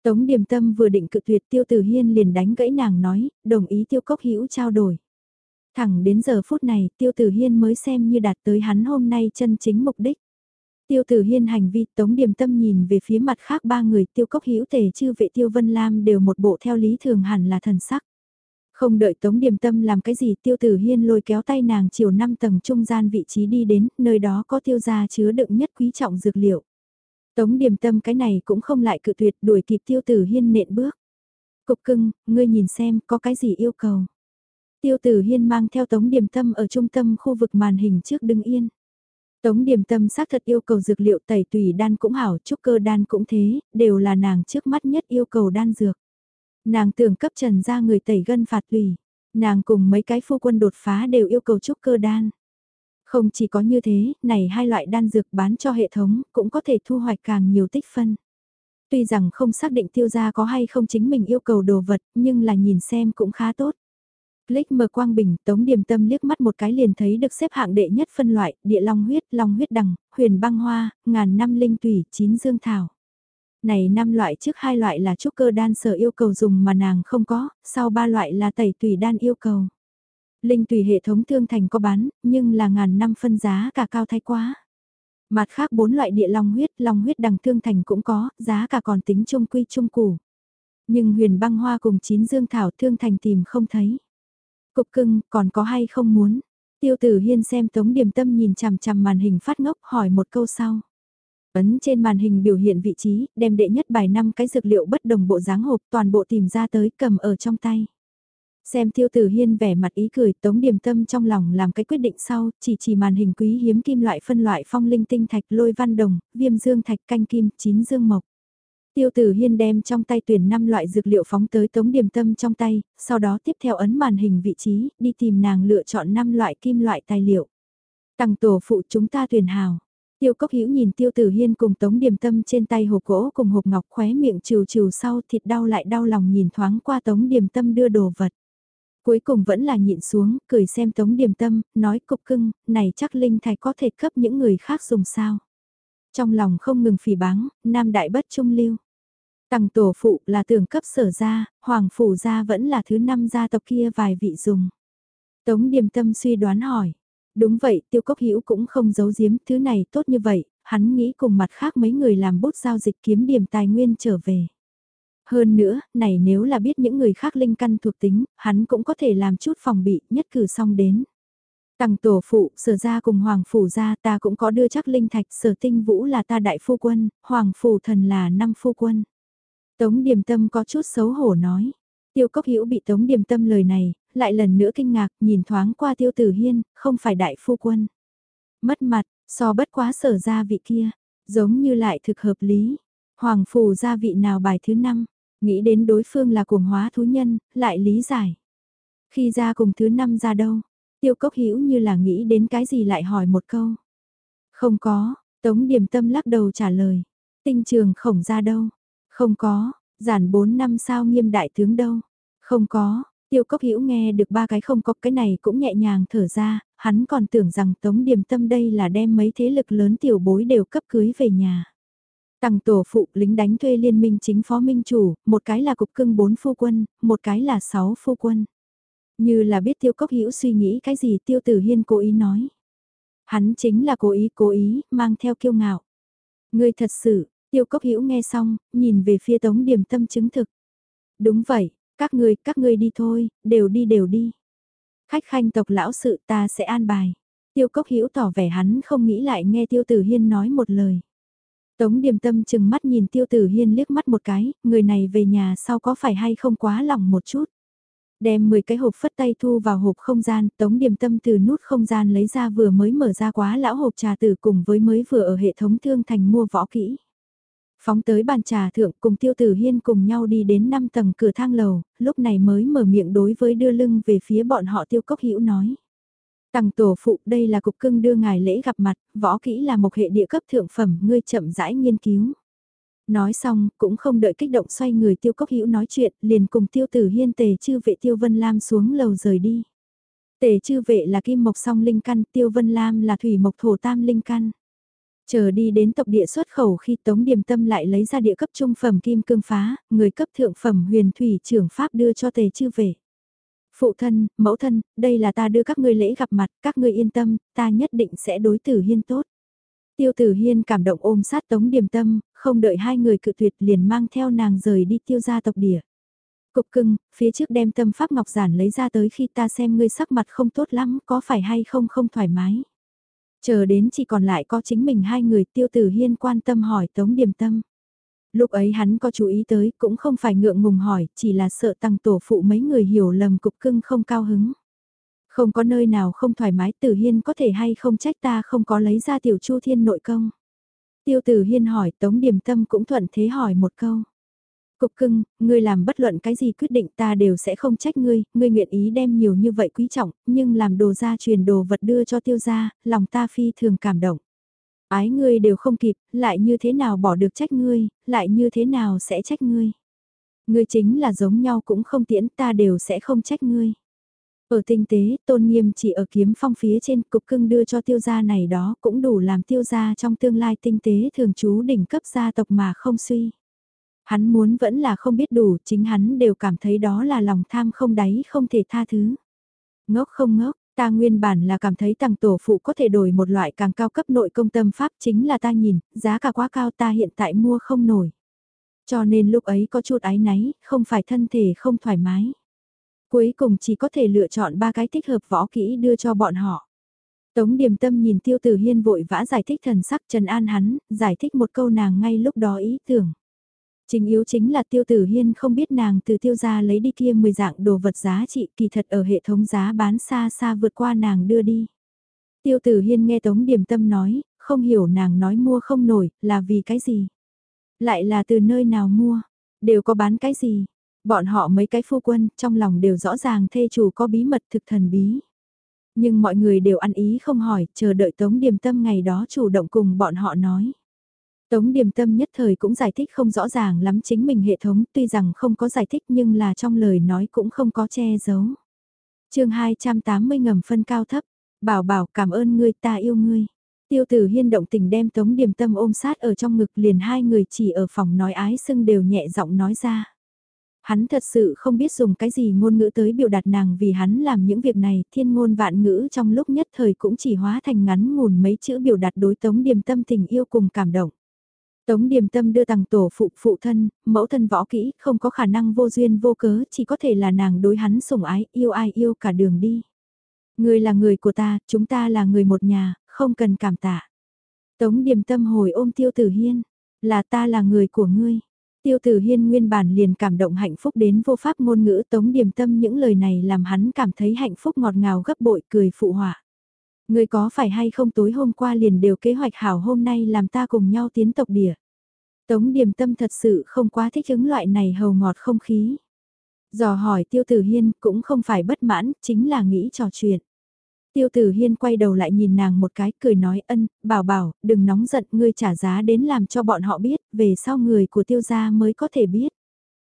Tống điềm tâm vừa định cự tuyệt tiêu tử hiên liền đánh gãy nàng nói, đồng ý tiêu cốc hữu trao đổi. Thẳng đến giờ phút này tiêu tử hiên mới xem như đạt tới hắn hôm nay chân chính mục đích. Tiêu tử hiên hành vi tống điềm tâm nhìn về phía mặt khác ba người tiêu cốc hữu tề chư vệ tiêu vân lam đều một bộ theo lý thường hẳn là thần sắc. Không đợi Tống Điềm Tâm làm cái gì tiêu tử hiên lôi kéo tay nàng chiều năm tầng trung gian vị trí đi đến, nơi đó có tiêu gia chứa đựng nhất quý trọng dược liệu. Tống Điềm Tâm cái này cũng không lại cự tuyệt đuổi kịp tiêu tử hiên nện bước. Cục cưng, ngươi nhìn xem có cái gì yêu cầu. Tiêu tử hiên mang theo Tống Điềm Tâm ở trung tâm khu vực màn hình trước đứng yên. Tống Điềm Tâm xác thật yêu cầu dược liệu tẩy tùy đan cũng hảo, trúc cơ đan cũng thế, đều là nàng trước mắt nhất yêu cầu đan dược. Nàng tưởng cấp trần ra người tẩy gân phạt tùy. Nàng cùng mấy cái phu quân đột phá đều yêu cầu trúc cơ đan. Không chỉ có như thế, này hai loại đan dược bán cho hệ thống cũng có thể thu hoạch càng nhiều tích phân. Tuy rằng không xác định tiêu gia có hay không chính mình yêu cầu đồ vật, nhưng là nhìn xem cũng khá tốt. Click mở quang bình, tống điểm tâm liếc mắt một cái liền thấy được xếp hạng đệ nhất phân loại, địa long huyết, long huyết đằng, huyền băng hoa, ngàn năm linh tủy, chín dương thảo. Này năm loại trước hai loại là trúc cơ đan sở yêu cầu dùng mà nàng không có, sau ba loại là tẩy tùy đan yêu cầu. Linh tùy hệ thống thương thành có bán, nhưng là ngàn năm phân giá cả cao thay quá. Mặt khác bốn loại địa long huyết, long huyết đằng thương thành cũng có, giá cả còn tính trung quy trung củ. Nhưng huyền băng hoa cùng chín dương thảo thương thành tìm không thấy. Cục cưng, còn có hay không muốn? Tiêu tử hiên xem tống điểm tâm nhìn chằm chằm màn hình phát ngốc hỏi một câu sau. Ấn trên màn hình biểu hiện vị trí, đem đệ nhất bài năm cái dược liệu bất đồng bộ dáng hộp toàn bộ tìm ra tới cầm ở trong tay. Xem tiêu tử hiên vẻ mặt ý cười tống điểm tâm trong lòng làm cái quyết định sau, chỉ chỉ màn hình quý hiếm kim loại phân loại phong linh tinh thạch lôi văn đồng, viêm dương thạch canh kim, chín dương mộc. Tiêu tử hiên đem trong tay tuyển 5 loại dược liệu phóng tới tống điểm tâm trong tay, sau đó tiếp theo ấn màn hình vị trí, đi tìm nàng lựa chọn 5 loại kim loại tài liệu. Tăng tổ phụ chúng ta tuyển hào. Tiêu cốc hữu nhìn tiêu tử hiên cùng tống Điềm tâm trên tay hộp gỗ cùng hộp ngọc khóe miệng trừ trừ sau thịt đau lại đau lòng nhìn thoáng qua tống Điềm tâm đưa đồ vật. Cuối cùng vẫn là nhịn xuống, cười xem tống Điềm tâm, nói cục cưng, này chắc linh thạch có thể cấp những người khác dùng sao. Trong lòng không ngừng phỉ báng, nam đại bất trung lưu. Tằng tổ phụ là tưởng cấp sở gia, hoàng phủ gia vẫn là thứ năm gia tộc kia vài vị dùng. Tống điềm tâm suy đoán hỏi. Đúng vậy, tiêu cốc hữu cũng không giấu giếm, thứ này tốt như vậy, hắn nghĩ cùng mặt khác mấy người làm bút giao dịch kiếm điểm tài nguyên trở về. Hơn nữa, này nếu là biết những người khác linh căn thuộc tính, hắn cũng có thể làm chút phòng bị, nhất cử xong đến. Tằng tổ phụ, sở ra cùng hoàng phủ ra ta cũng có đưa chắc linh thạch, sở tinh vũ là ta đại phu quân, hoàng phủ thần là năm phu quân. Tống điềm tâm có chút xấu hổ nói. Tiêu cốc hữu bị tống điềm tâm lời này, lại lần nữa kinh ngạc, nhìn thoáng qua tiêu tử hiên, không phải đại phu quân. Mất mặt, so bất quá sở ra vị kia, giống như lại thực hợp lý. Hoàng phủ gia vị nào bài thứ năm, nghĩ đến đối phương là cuồng hóa thú nhân, lại lý giải. Khi ra cùng thứ năm ra đâu, tiêu cốc hữu như là nghĩ đến cái gì lại hỏi một câu. Không có, tống điểm tâm lắc đầu trả lời. Tinh trường khổng ra đâu, không có, giản 4 năm sao nghiêm đại tướng đâu. Không có, tiêu cốc hữu nghe được ba cái không có cái này cũng nhẹ nhàng thở ra, hắn còn tưởng rằng tống Điềm tâm đây là đem mấy thế lực lớn tiểu bối đều cấp cưới về nhà. Tằng tổ phụ lính đánh thuê liên minh chính phó minh chủ, một cái là cục cưng bốn phu quân, một cái là sáu phu quân. Như là biết tiêu cốc hữu suy nghĩ cái gì tiêu tử hiên cố ý nói. Hắn chính là cố ý cố ý, mang theo kiêu ngạo. Ngươi thật sự, Tiêu cốc hữu nghe xong, nhìn về phía tống Điềm tâm chứng thực. Đúng vậy, các ngươi, các ngươi đi thôi, đều đi đều đi. Khách khanh tộc lão sự ta sẽ an bài. Tiêu cốc hữu tỏ vẻ hắn không nghĩ lại nghe tiêu tử hiên nói một lời. Tống điềm tâm chừng mắt nhìn tiêu tử hiên liếc mắt một cái, người này về nhà sau có phải hay không quá lòng một chút. Đem 10 cái hộp phất tay thu vào hộp không gian, tống điềm tâm từ nút không gian lấy ra vừa mới mở ra quá lão hộp trà tử cùng với mới vừa ở hệ thống thương thành mua võ kỹ. Phóng tới bàn trà thượng cùng tiêu tử hiên cùng nhau đi đến 5 tầng cửa thang lầu, lúc này mới mở miệng đối với đưa lưng về phía bọn họ tiêu cốc hữu nói. Tằng tổ phụ đây là cục cưng đưa ngài lễ gặp mặt, võ kỹ là một hệ địa cấp thượng phẩm, ngươi chậm rãi nghiên cứu. Nói xong, cũng không đợi kích động xoay người tiêu cốc hữu nói chuyện, liền cùng tiêu tử hiên tề chư vệ tiêu vân lam xuống lầu rời đi. Tề chư vệ là kim mộc song linh căn, tiêu vân lam là thủy mộc thổ tam linh căn. Chờ đi đến tộc địa xuất khẩu khi Tống Điềm Tâm lại lấy ra địa cấp trung phẩm kim cương phá, người cấp thượng phẩm huyền thủy trưởng pháp đưa cho tề chư về Phụ thân, mẫu thân, đây là ta đưa các ngươi lễ gặp mặt, các ngươi yên tâm, ta nhất định sẽ đối tử hiên tốt. Tiêu tử hiên cảm động ôm sát Tống Điềm Tâm, không đợi hai người cự tuyệt liền mang theo nàng rời đi tiêu gia tộc địa. Cục cưng, phía trước đem tâm pháp ngọc giản lấy ra tới khi ta xem ngươi sắc mặt không tốt lắm, có phải hay không không thoải mái. Chờ đến chỉ còn lại có chính mình hai người tiêu tử hiên quan tâm hỏi Tống Điềm Tâm. Lúc ấy hắn có chú ý tới cũng không phải ngượng ngùng hỏi, chỉ là sợ tăng tổ phụ mấy người hiểu lầm cục cưng không cao hứng. Không có nơi nào không thoải mái tử hiên có thể hay không trách ta không có lấy ra tiểu chu thiên nội công. Tiêu tử hiên hỏi Tống Điềm Tâm cũng thuận thế hỏi một câu. Cục cưng, ngươi làm bất luận cái gì quyết định ta đều sẽ không trách ngươi, ngươi nguyện ý đem nhiều như vậy quý trọng, nhưng làm đồ gia truyền đồ vật đưa cho tiêu gia, lòng ta phi thường cảm động. Ái ngươi đều không kịp, lại như thế nào bỏ được trách ngươi, lại như thế nào sẽ trách ngươi. Ngươi chính là giống nhau cũng không tiễn ta đều sẽ không trách ngươi. Ở tinh tế, tôn nghiêm chỉ ở kiếm phong phía trên cục cưng đưa cho tiêu gia này đó cũng đủ làm tiêu gia trong tương lai tinh tế thường trú đỉnh cấp gia tộc mà không suy. Hắn muốn vẫn là không biết đủ, chính hắn đều cảm thấy đó là lòng tham không đáy không thể tha thứ. Ngốc không ngốc, ta nguyên bản là cảm thấy tàng tổ phụ có thể đổi một loại càng cao cấp nội công tâm pháp chính là ta nhìn, giá cả quá cao ta hiện tại mua không nổi. Cho nên lúc ấy có chút ái náy, không phải thân thể không thoải mái. Cuối cùng chỉ có thể lựa chọn ba cái thích hợp võ kỹ đưa cho bọn họ. Tống điềm tâm nhìn tiêu tử hiên vội vã giải thích thần sắc trần an hắn, giải thích một câu nàng ngay lúc đó ý tưởng. Chính yếu chính là tiêu tử hiên không biết nàng từ tiêu gia lấy đi kia 10 dạng đồ vật giá trị kỳ thật ở hệ thống giá bán xa xa vượt qua nàng đưa đi. Tiêu tử hiên nghe tống điểm tâm nói, không hiểu nàng nói mua không nổi, là vì cái gì? Lại là từ nơi nào mua? Đều có bán cái gì? Bọn họ mấy cái phu quân, trong lòng đều rõ ràng thê chủ có bí mật thực thần bí. Nhưng mọi người đều ăn ý không hỏi, chờ đợi tống điểm tâm ngày đó chủ động cùng bọn họ nói. Tống điềm tâm nhất thời cũng giải thích không rõ ràng lắm chính mình hệ thống tuy rằng không có giải thích nhưng là trong lời nói cũng không có che giấu. chương 280 ngầm phân cao thấp, bảo bảo cảm ơn ngươi ta yêu ngươi. Tiêu tử hiên động tình đem tống điềm tâm ôm sát ở trong ngực liền hai người chỉ ở phòng nói ái sưng đều nhẹ giọng nói ra. Hắn thật sự không biết dùng cái gì ngôn ngữ tới biểu đạt nàng vì hắn làm những việc này, thiên ngôn vạn ngữ trong lúc nhất thời cũng chỉ hóa thành ngắn ngủn mấy chữ biểu đạt đối tống điềm tâm tình yêu cùng cảm động. Tống điềm tâm đưa tặng tổ phụ phụ thân, mẫu thân võ kỹ, không có khả năng vô duyên vô cớ, chỉ có thể là nàng đối hắn sủng ái, yêu ai yêu cả đường đi. Người là người của ta, chúng ta là người một nhà, không cần cảm tạ. Tống điềm tâm hồi ôm tiêu tử hiên, là ta là người của ngươi. Tiêu tử hiên nguyên bản liền cảm động hạnh phúc đến vô pháp ngôn ngữ tống điềm tâm những lời này làm hắn cảm thấy hạnh phúc ngọt ngào gấp bội cười phụ họa. Người có phải hay không tối hôm qua liền đều kế hoạch hảo hôm nay làm ta cùng nhau tiến tộc địa. Tống điểm tâm thật sự không quá thích ứng loại này hầu ngọt không khí. Dò hỏi tiêu tử hiên cũng không phải bất mãn, chính là nghĩ trò chuyện. Tiêu tử hiên quay đầu lại nhìn nàng một cái cười nói ân, bảo bảo, đừng nóng giận ngươi trả giá đến làm cho bọn họ biết, về sau người của tiêu gia mới có thể biết.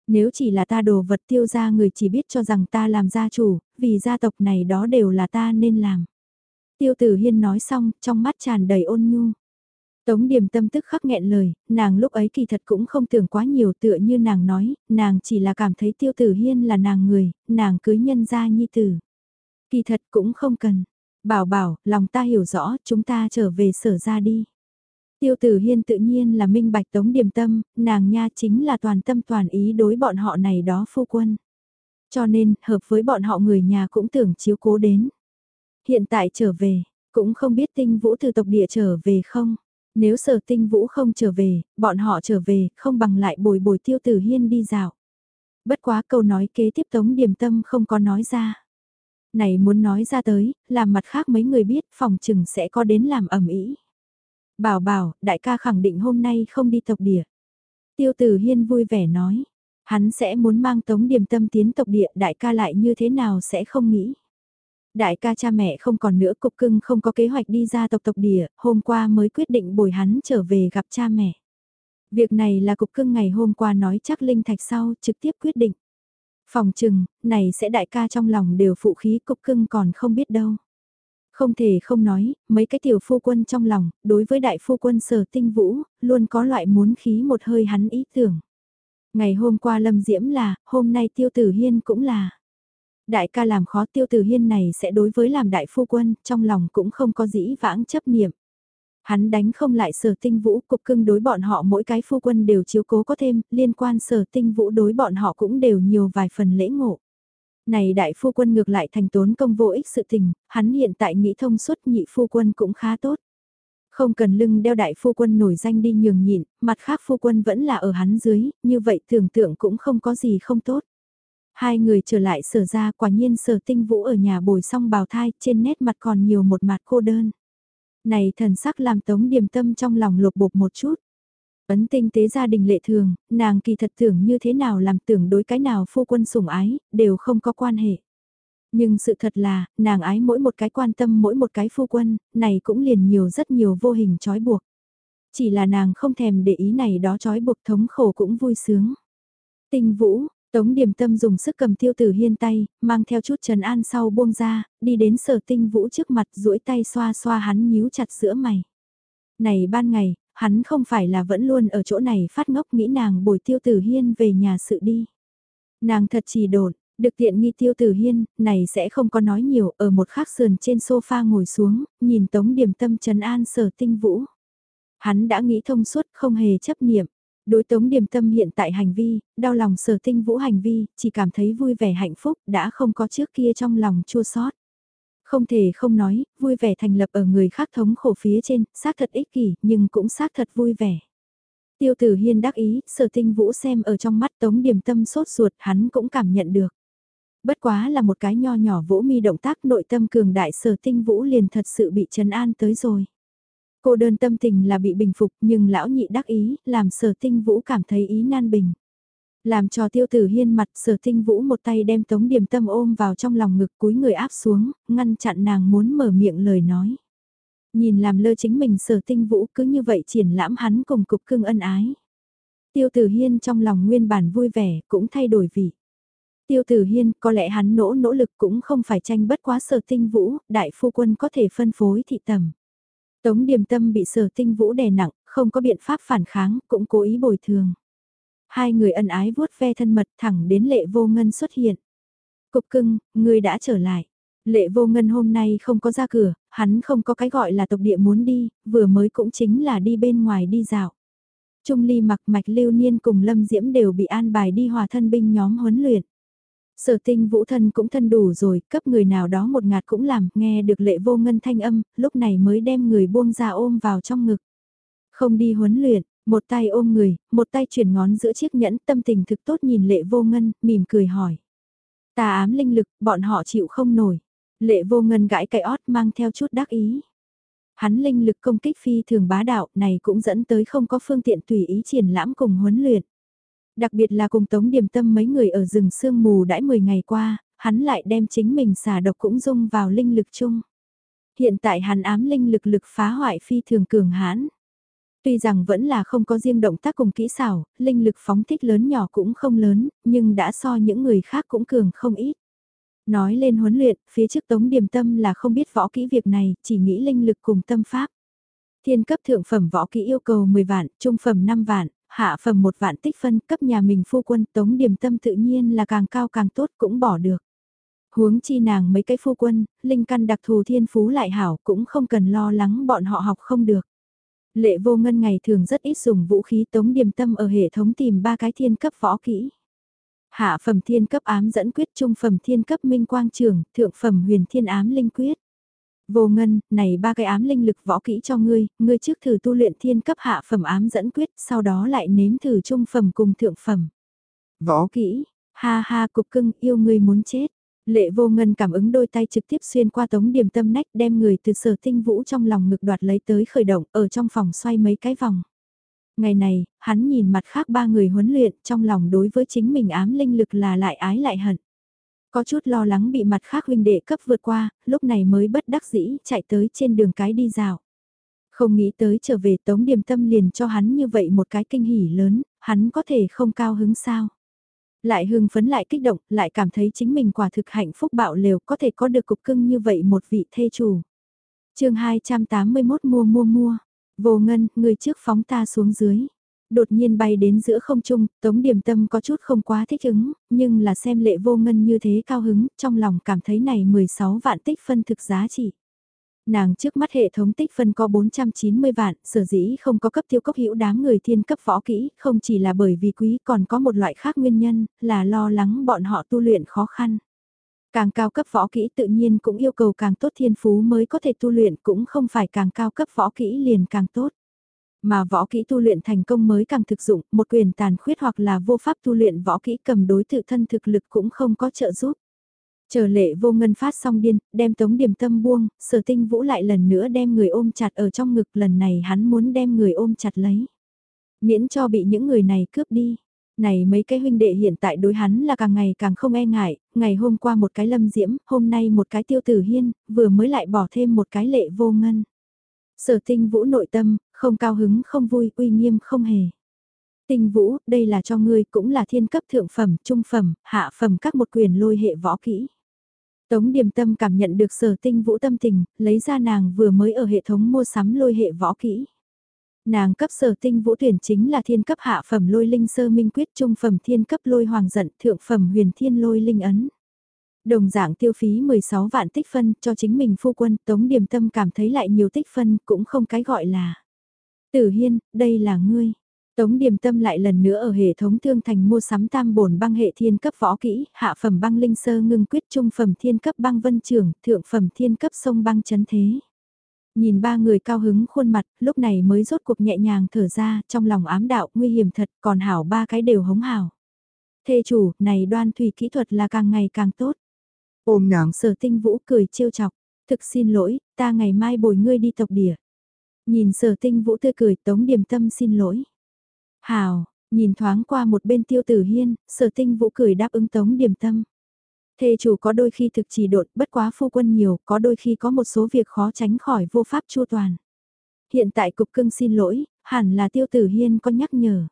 Nếu chỉ là ta đồ vật tiêu gia người chỉ biết cho rằng ta làm gia chủ, vì gia tộc này đó đều là ta nên làm. Tiêu tử hiên nói xong, trong mắt tràn đầy ôn nhu. Tống điểm tâm tức khắc nghẹn lời, nàng lúc ấy kỳ thật cũng không tưởng quá nhiều tựa như nàng nói, nàng chỉ là cảm thấy tiêu tử hiên là nàng người, nàng cưới nhân gia nhi tử. Kỳ thật cũng không cần. Bảo bảo, lòng ta hiểu rõ, chúng ta trở về sở ra đi. Tiêu tử hiên tự nhiên là minh bạch tống điểm tâm, nàng nha chính là toàn tâm toàn ý đối bọn họ này đó phu quân. Cho nên, hợp với bọn họ người nhà cũng tưởng chiếu cố đến. Hiện tại trở về, cũng không biết tinh vũ từ tộc địa trở về không. Nếu sở tinh vũ không trở về, bọn họ trở về, không bằng lại bồi bồi tiêu tử hiên đi dạo. Bất quá câu nói kế tiếp tống điềm tâm không có nói ra. Này muốn nói ra tới, làm mặt khác mấy người biết phòng chừng sẽ có đến làm ẩm ý. Bảo bảo, đại ca khẳng định hôm nay không đi tộc địa. Tiêu tử hiên vui vẻ nói, hắn sẽ muốn mang tống điềm tâm tiến tộc địa đại ca lại như thế nào sẽ không nghĩ. Đại ca cha mẹ không còn nữa cục cưng không có kế hoạch đi ra tộc tộc địa, hôm qua mới quyết định bồi hắn trở về gặp cha mẹ. Việc này là cục cưng ngày hôm qua nói chắc Linh Thạch sau trực tiếp quyết định. Phòng trừng, này sẽ đại ca trong lòng đều phụ khí cục cưng còn không biết đâu. Không thể không nói, mấy cái tiểu phu quân trong lòng, đối với đại phu quân sở tinh vũ, luôn có loại muốn khí một hơi hắn ý tưởng. Ngày hôm qua lâm diễm là, hôm nay tiêu tử hiên cũng là. Đại ca làm khó tiêu tử hiên này sẽ đối với làm đại phu quân, trong lòng cũng không có dĩ vãng chấp niệm. Hắn đánh không lại sở tinh vũ, cục cưng đối bọn họ mỗi cái phu quân đều chiếu cố có thêm, liên quan sở tinh vũ đối bọn họ cũng đều nhiều vài phần lễ ngộ. Này đại phu quân ngược lại thành tốn công vô ích sự tình, hắn hiện tại nghĩ thông suốt nhị phu quân cũng khá tốt. Không cần lưng đeo đại phu quân nổi danh đi nhường nhịn, mặt khác phu quân vẫn là ở hắn dưới, như vậy tưởng tượng cũng không có gì không tốt. Hai người trở lại sở ra quả nhiên sở tinh vũ ở nhà bồi xong bào thai trên nét mặt còn nhiều một mặt cô đơn. Này thần sắc làm tống điềm tâm trong lòng lục bột một chút. Ấn tinh tế gia đình lệ thường, nàng kỳ thật tưởng như thế nào làm tưởng đối cái nào phu quân sủng ái, đều không có quan hệ. Nhưng sự thật là, nàng ái mỗi một cái quan tâm mỗi một cái phu quân, này cũng liền nhiều rất nhiều vô hình trói buộc. Chỉ là nàng không thèm để ý này đó trói buộc thống khổ cũng vui sướng. Tinh vũ, Tống Điềm Tâm dùng sức cầm tiêu tử hiên tay, mang theo chút trần an sau buông ra, đi đến sở tinh vũ trước mặt duỗi tay xoa xoa hắn nhíu chặt giữa mày. Này ban ngày, hắn không phải là vẫn luôn ở chỗ này phát ngốc nghĩ nàng bồi tiêu tử hiên về nhà sự đi. Nàng thật chỉ đột, được tiện nghi tiêu tử hiên, này sẽ không có nói nhiều, ở một khắc sườn trên sofa ngồi xuống, nhìn tống điểm tâm trần an sở tinh vũ. Hắn đã nghĩ thông suốt không hề chấp niệm. Đối tống điểm tâm hiện tại hành vi, đau lòng sở tinh vũ hành vi, chỉ cảm thấy vui vẻ hạnh phúc, đã không có trước kia trong lòng chua sót. Không thể không nói, vui vẻ thành lập ở người khác thống khổ phía trên, xác thật ích kỷ, nhưng cũng xác thật vui vẻ. Tiêu tử hiên đắc ý, sở tinh vũ xem ở trong mắt tống điểm tâm sốt ruột, hắn cũng cảm nhận được. Bất quá là một cái nho nhỏ vỗ mi động tác nội tâm cường đại sở tinh vũ liền thật sự bị trấn an tới rồi. Cô đơn tâm tình là bị bình phục nhưng lão nhị đắc ý, làm sở tinh vũ cảm thấy ý nan bình. Làm cho tiêu tử hiên mặt sở tinh vũ một tay đem tống điểm tâm ôm vào trong lòng ngực cúi người áp xuống, ngăn chặn nàng muốn mở miệng lời nói. Nhìn làm lơ chính mình sở tinh vũ cứ như vậy triển lãm hắn cùng cục cưng ân ái. Tiêu tử hiên trong lòng nguyên bản vui vẻ cũng thay đổi vị. Tiêu tử hiên có lẽ hắn nỗ nỗ lực cũng không phải tranh bất quá sở tinh vũ, đại phu quân có thể phân phối thị tầm. Tống điềm tâm bị sở tinh vũ đè nặng, không có biện pháp phản kháng, cũng cố ý bồi thường. Hai người ân ái vuốt ve thân mật thẳng đến lệ vô ngân xuất hiện. Cục cưng, người đã trở lại. Lệ vô ngân hôm nay không có ra cửa, hắn không có cái gọi là tộc địa muốn đi, vừa mới cũng chính là đi bên ngoài đi dạo. Trung ly mặc mạch lưu niên cùng lâm diễm đều bị an bài đi hòa thân binh nhóm huấn luyện. Sở tinh vũ thân cũng thân đủ rồi, cấp người nào đó một ngạt cũng làm, nghe được lệ vô ngân thanh âm, lúc này mới đem người buông ra ôm vào trong ngực. Không đi huấn luyện, một tay ôm người, một tay chuyển ngón giữa chiếc nhẫn tâm tình thực tốt nhìn lệ vô ngân, mỉm cười hỏi. Tà ám linh lực, bọn họ chịu không nổi. Lệ vô ngân gãi cái ót mang theo chút đắc ý. Hắn linh lực công kích phi thường bá đạo này cũng dẫn tới không có phương tiện tùy ý triển lãm cùng huấn luyện. Đặc biệt là cùng Tống Điềm Tâm mấy người ở rừng sương mù đãi 10 ngày qua, hắn lại đem chính mình xả độc cũng dung vào linh lực chung. Hiện tại hắn ám linh lực lực phá hoại phi thường cường hãn. Tuy rằng vẫn là không có riêng động tác cùng kỹ xảo, linh lực phóng thích lớn nhỏ cũng không lớn, nhưng đã so những người khác cũng cường không ít. Nói lên huấn luyện, phía trước Tống Điềm Tâm là không biết võ kỹ việc này, chỉ nghĩ linh lực cùng tâm pháp. Thiên cấp thượng phẩm võ kỹ yêu cầu 10 vạn, trung phẩm 5 vạn, hạ phẩm một vạn tích phân cấp nhà mình phu quân tống điểm tâm tự nhiên là càng cao càng tốt cũng bỏ được. Huống chi nàng mấy cái phu quân, linh căn đặc thù thiên phú lại hảo cũng không cần lo lắng bọn họ học không được. Lệ vô ngân ngày thường rất ít dùng vũ khí tống điểm tâm ở hệ thống tìm ba cái thiên cấp võ kỹ. Hạ phẩm thiên cấp ám dẫn quyết trung phẩm thiên cấp minh quang trường, thượng phẩm huyền thiên ám linh quyết. Vô ngân, này ba cái ám linh lực võ kỹ cho ngươi, ngươi trước thử tu luyện thiên cấp hạ phẩm ám dẫn quyết, sau đó lại nếm thử trung phẩm cùng thượng phẩm. Võ kỹ, ha ha cục cưng yêu ngươi muốn chết. Lệ vô ngân cảm ứng đôi tay trực tiếp xuyên qua tống điểm tâm nách đem người từ sở tinh vũ trong lòng ngực đoạt lấy tới khởi động ở trong phòng xoay mấy cái vòng. Ngày này, hắn nhìn mặt khác ba người huấn luyện trong lòng đối với chính mình ám linh lực là lại ái lại hận. Có chút lo lắng bị mặt khác huynh đệ cấp vượt qua, lúc này mới bất đắc dĩ chạy tới trên đường cái đi dạo Không nghĩ tới trở về tống điềm tâm liền cho hắn như vậy một cái kinh hỉ lớn, hắn có thể không cao hứng sao. Lại hưng phấn lại kích động, lại cảm thấy chính mình quả thực hạnh phúc bạo lều có thể có được cục cưng như vậy một vị thê chủ. chương 281 mua mua mua, vô ngân, người trước phóng ta xuống dưới. Đột nhiên bay đến giữa không trung, tống điểm tâm có chút không quá thích ứng, nhưng là xem lệ vô ngân như thế cao hứng, trong lòng cảm thấy này 16 vạn tích phân thực giá trị nàng trước mắt hệ thống tích phân có 490 vạn, sở dĩ không có cấp tiêu cốc hữu đám người thiên cấp võ kỹ, không chỉ là bởi vì quý còn có một loại khác nguyên nhân, là lo lắng bọn họ tu luyện khó khăn. Càng cao cấp võ kỹ tự nhiên cũng yêu cầu càng tốt thiên phú mới có thể tu luyện cũng không phải càng cao cấp võ kỹ liền càng tốt. Mà võ kỹ tu luyện thành công mới càng thực dụng, một quyền tàn khuyết hoặc là vô pháp tu luyện võ kỹ cầm đối tự thân thực lực cũng không có trợ giúp. Chờ lệ vô ngân phát xong điên, đem tống điểm tâm buông, sở tinh vũ lại lần nữa đem người ôm chặt ở trong ngực lần này hắn muốn đem người ôm chặt lấy. Miễn cho bị những người này cướp đi. Này mấy cái huynh đệ hiện tại đối hắn là càng ngày càng không e ngại, ngày hôm qua một cái lâm diễm, hôm nay một cái tiêu tử hiên, vừa mới lại bỏ thêm một cái lệ vô ngân. Sở tinh vũ nội tâm, không cao hứng không vui, uy nghiêm không hề. Tinh vũ, đây là cho ngươi cũng là thiên cấp thượng phẩm, trung phẩm, hạ phẩm các một quyền lôi hệ võ kỹ. Tống Điềm Tâm cảm nhận được sở tinh vũ tâm tình, lấy ra nàng vừa mới ở hệ thống mua sắm lôi hệ võ kỹ. Nàng cấp sở tinh vũ tuyển chính là thiên cấp hạ phẩm lôi linh sơ minh quyết trung phẩm thiên cấp lôi hoàng giận thượng phẩm huyền thiên lôi linh ấn. Đồng dạng tiêu phí 16 vạn tích phân cho chính mình phu quân Tống Điềm Tâm cảm thấy lại nhiều tích phân cũng không cái gọi là. Tử Hiên, đây là ngươi. Tống Điềm Tâm lại lần nữa ở hệ thống thương thành mua sắm tam bổn băng hệ thiên cấp võ kỹ, hạ phẩm băng linh sơ ngưng quyết trung phẩm thiên cấp băng vân trưởng, thượng phẩm thiên cấp sông băng chấn thế. Nhìn ba người cao hứng khuôn mặt, lúc này mới rốt cuộc nhẹ nhàng thở ra, trong lòng ám đạo, nguy hiểm thật, còn hảo ba cái đều hống hảo. Thê chủ, này đoan thủy kỹ thuật là càng ngày càng tốt. Ôm nàng sở tinh vũ cười trêu chọc, thực xin lỗi, ta ngày mai bồi ngươi đi tộc địa. Nhìn sở tinh vũ tươi cười tống điềm tâm xin lỗi. Hào, nhìn thoáng qua một bên tiêu tử hiên, sở tinh vũ cười đáp ứng tống điểm tâm. Thê chủ có đôi khi thực chỉ đột bất quá phu quân nhiều, có đôi khi có một số việc khó tránh khỏi vô pháp chu toàn. Hiện tại cục cưng xin lỗi, hẳn là tiêu tử hiên có nhắc nhở.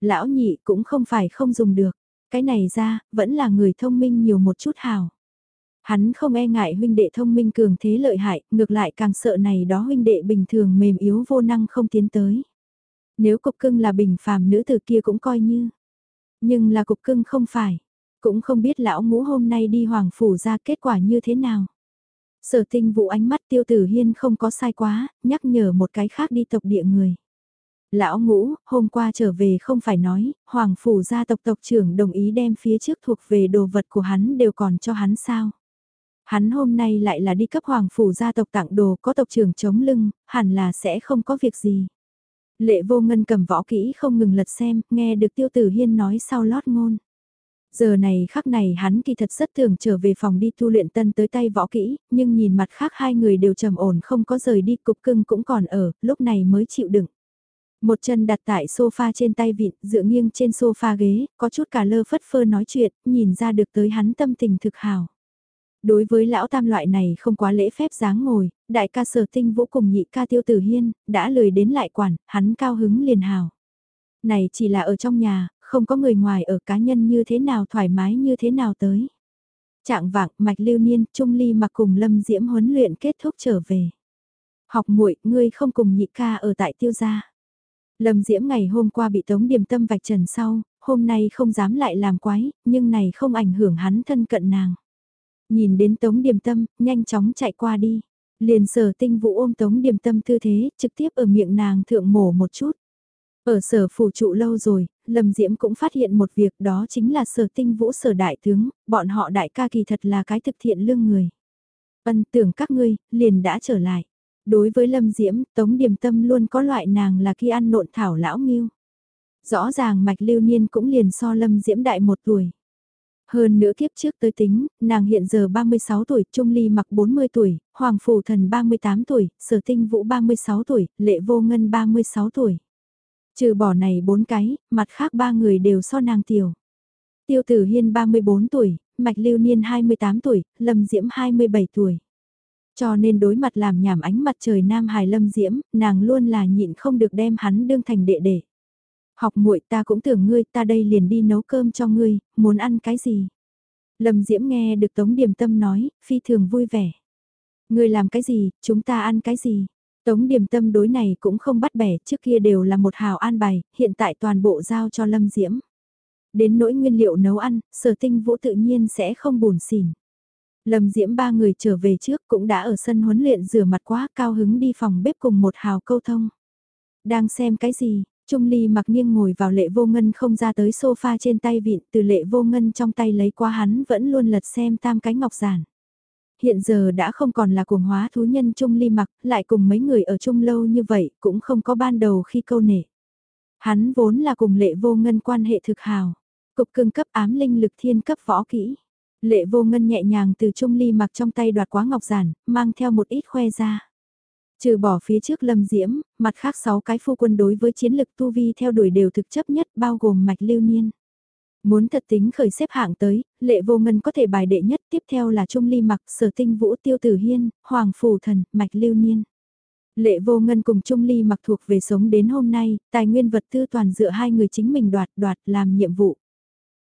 Lão nhị cũng không phải không dùng được, cái này ra, vẫn là người thông minh nhiều một chút hào. Hắn không e ngại huynh đệ thông minh cường thế lợi hại, ngược lại càng sợ này đó huynh đệ bình thường mềm yếu vô năng không tiến tới. Nếu cục cưng là bình phàm nữ từ kia cũng coi như. Nhưng là cục cưng không phải. Cũng không biết lão ngũ hôm nay đi hoàng phủ ra kết quả như thế nào. Sở tinh vụ ánh mắt tiêu tử hiên không có sai quá, nhắc nhở một cái khác đi tộc địa người. Lão ngũ, hôm qua trở về không phải nói, hoàng phủ gia tộc tộc trưởng đồng ý đem phía trước thuộc về đồ vật của hắn đều còn cho hắn sao. Hắn hôm nay lại là đi cấp hoàng phủ gia tộc tặng đồ có tộc trưởng chống lưng, hẳn là sẽ không có việc gì. Lệ vô ngân cầm võ kỹ không ngừng lật xem, nghe được tiêu tử hiên nói sau lót ngôn. Giờ này khắc này hắn kỳ thật rất thường trở về phòng đi tu luyện tân tới tay võ kỹ, nhưng nhìn mặt khác hai người đều trầm ổn không có rời đi cục cưng cũng còn ở, lúc này mới chịu đựng. Một chân đặt tại sofa trên tay vịn, dựa nghiêng trên sofa ghế, có chút cả lơ phất phơ nói chuyện, nhìn ra được tới hắn tâm tình thực hào. Đối với lão tam loại này không quá lễ phép dáng ngồi, đại ca sở tinh vũ cùng nhị ca tiêu tử hiên, đã lười đến lại quản, hắn cao hứng liền hào. Này chỉ là ở trong nhà, không có người ngoài ở cá nhân như thế nào thoải mái như thế nào tới. Trạng vạng mạch lưu niên, trung ly mặc cùng lâm diễm huấn luyện kết thúc trở về. Học muội ngươi không cùng nhị ca ở tại tiêu gia. Lâm Diễm ngày hôm qua bị Tống Điềm Tâm vạch trần sau, hôm nay không dám lại làm quái, nhưng này không ảnh hưởng hắn thân cận nàng. Nhìn đến Tống Điềm Tâm, nhanh chóng chạy qua đi. Liền sở tinh vũ ôm Tống Điềm Tâm tư thế, trực tiếp ở miệng nàng thượng mổ một chút. Ở sở phủ trụ lâu rồi, Lâm Diễm cũng phát hiện một việc đó chính là sở tinh vũ sở đại tướng, bọn họ đại ca kỳ thật là cái thực thiện lương người. Ân tưởng các ngươi, liền đã trở lại. Đối với Lâm Diễm, Tống Điềm Tâm luôn có loại nàng là khi ăn nộn thảo lão nghiêu. Rõ ràng mạch lưu niên cũng liền so Lâm Diễm đại một tuổi. Hơn nữa kiếp trước tới tính, nàng hiện giờ 36 tuổi, Trung Ly mặc 40 tuổi, Hoàng Phủ Thần 38 tuổi, Sở Tinh Vũ 36 tuổi, Lệ Vô Ngân 36 tuổi. Trừ bỏ này bốn cái, mặt khác ba người đều so nàng tiểu. Tiêu Tử Hiên 34 tuổi, Mạch Lưu Niên 28 tuổi, Lâm Diễm 27 tuổi. Cho nên đối mặt làm nhảm ánh mặt trời Nam Hải Lâm Diễm, nàng luôn là nhịn không được đem hắn đương thành đệ đệ. Học muội ta cũng tưởng ngươi, ta đây liền đi nấu cơm cho ngươi, muốn ăn cái gì? Lâm Diễm nghe được Tống Điềm Tâm nói, phi thường vui vẻ. Ngươi làm cái gì, chúng ta ăn cái gì? Tống Điềm Tâm đối này cũng không bắt bẻ, trước kia đều là một hào an bài, hiện tại toàn bộ giao cho Lâm Diễm. Đến nỗi nguyên liệu nấu ăn, sở tinh vũ tự nhiên sẽ không buồn xỉn. Lâm Diễm ba người trở về trước cũng đã ở sân huấn luyện rửa mặt quá cao hứng đi phòng bếp cùng một hào câu thông. Đang xem cái gì, Trung Ly mặc nghiêng ngồi vào lệ vô ngân không ra tới sofa trên tay vịn từ lệ vô ngân trong tay lấy qua hắn vẫn luôn lật xem tam cái ngọc giản. Hiện giờ đã không còn là cuồng hóa thú nhân Trung Ly mặc, lại cùng mấy người ở chung lâu như vậy cũng không có ban đầu khi câu nể. Hắn vốn là cùng lệ vô ngân quan hệ thực hào, cục cương cấp ám linh lực thiên cấp võ kỹ. Lệ vô ngân nhẹ nhàng từ Trung Ly mặc trong tay đoạt quá ngọc giản, mang theo một ít khoe ra. Trừ bỏ phía trước lâm diễm, mặt khác 6 cái phu quân đối với chiến lực tu vi theo đuổi đều thực chấp nhất bao gồm mạch lưu niên. Muốn thật tính khởi xếp hạng tới, lệ vô ngân có thể bài đệ nhất tiếp theo là Trung Ly Mặc, Sở Tinh Vũ Tiêu Tử Hiên, Hoàng Phủ Thần, Mạch Lưu Niên. Lệ vô ngân cùng Trung Ly Mặc thuộc về sống đến hôm nay, tài nguyên vật tư toàn dựa hai người chính mình đoạt đoạt làm nhiệm vụ.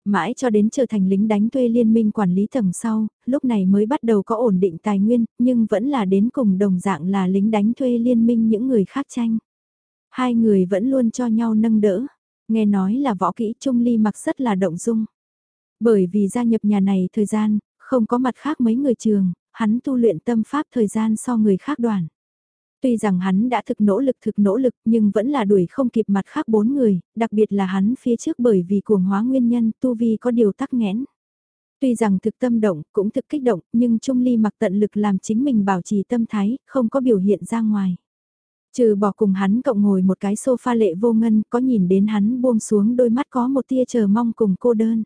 Mãi cho đến trở thành lính đánh thuê liên minh quản lý tầng sau, lúc này mới bắt đầu có ổn định tài nguyên, nhưng vẫn là đến cùng đồng dạng là lính đánh thuê liên minh những người khác tranh. Hai người vẫn luôn cho nhau nâng đỡ, nghe nói là võ kỹ Trung Ly mặc rất là động dung. Bởi vì gia nhập nhà này thời gian, không có mặt khác mấy người trường, hắn tu luyện tâm pháp thời gian so người khác đoàn. Tuy rằng hắn đã thực nỗ lực thực nỗ lực nhưng vẫn là đuổi không kịp mặt khác bốn người, đặc biệt là hắn phía trước bởi vì cuồng hóa nguyên nhân tu vi có điều tắc nghẽn. Tuy rằng thực tâm động cũng thực kích động nhưng Trung Ly mặc tận lực làm chính mình bảo trì tâm thái, không có biểu hiện ra ngoài. Trừ bỏ cùng hắn cộng ngồi một cái sofa lệ vô ngân có nhìn đến hắn buông xuống đôi mắt có một tia chờ mong cùng cô đơn.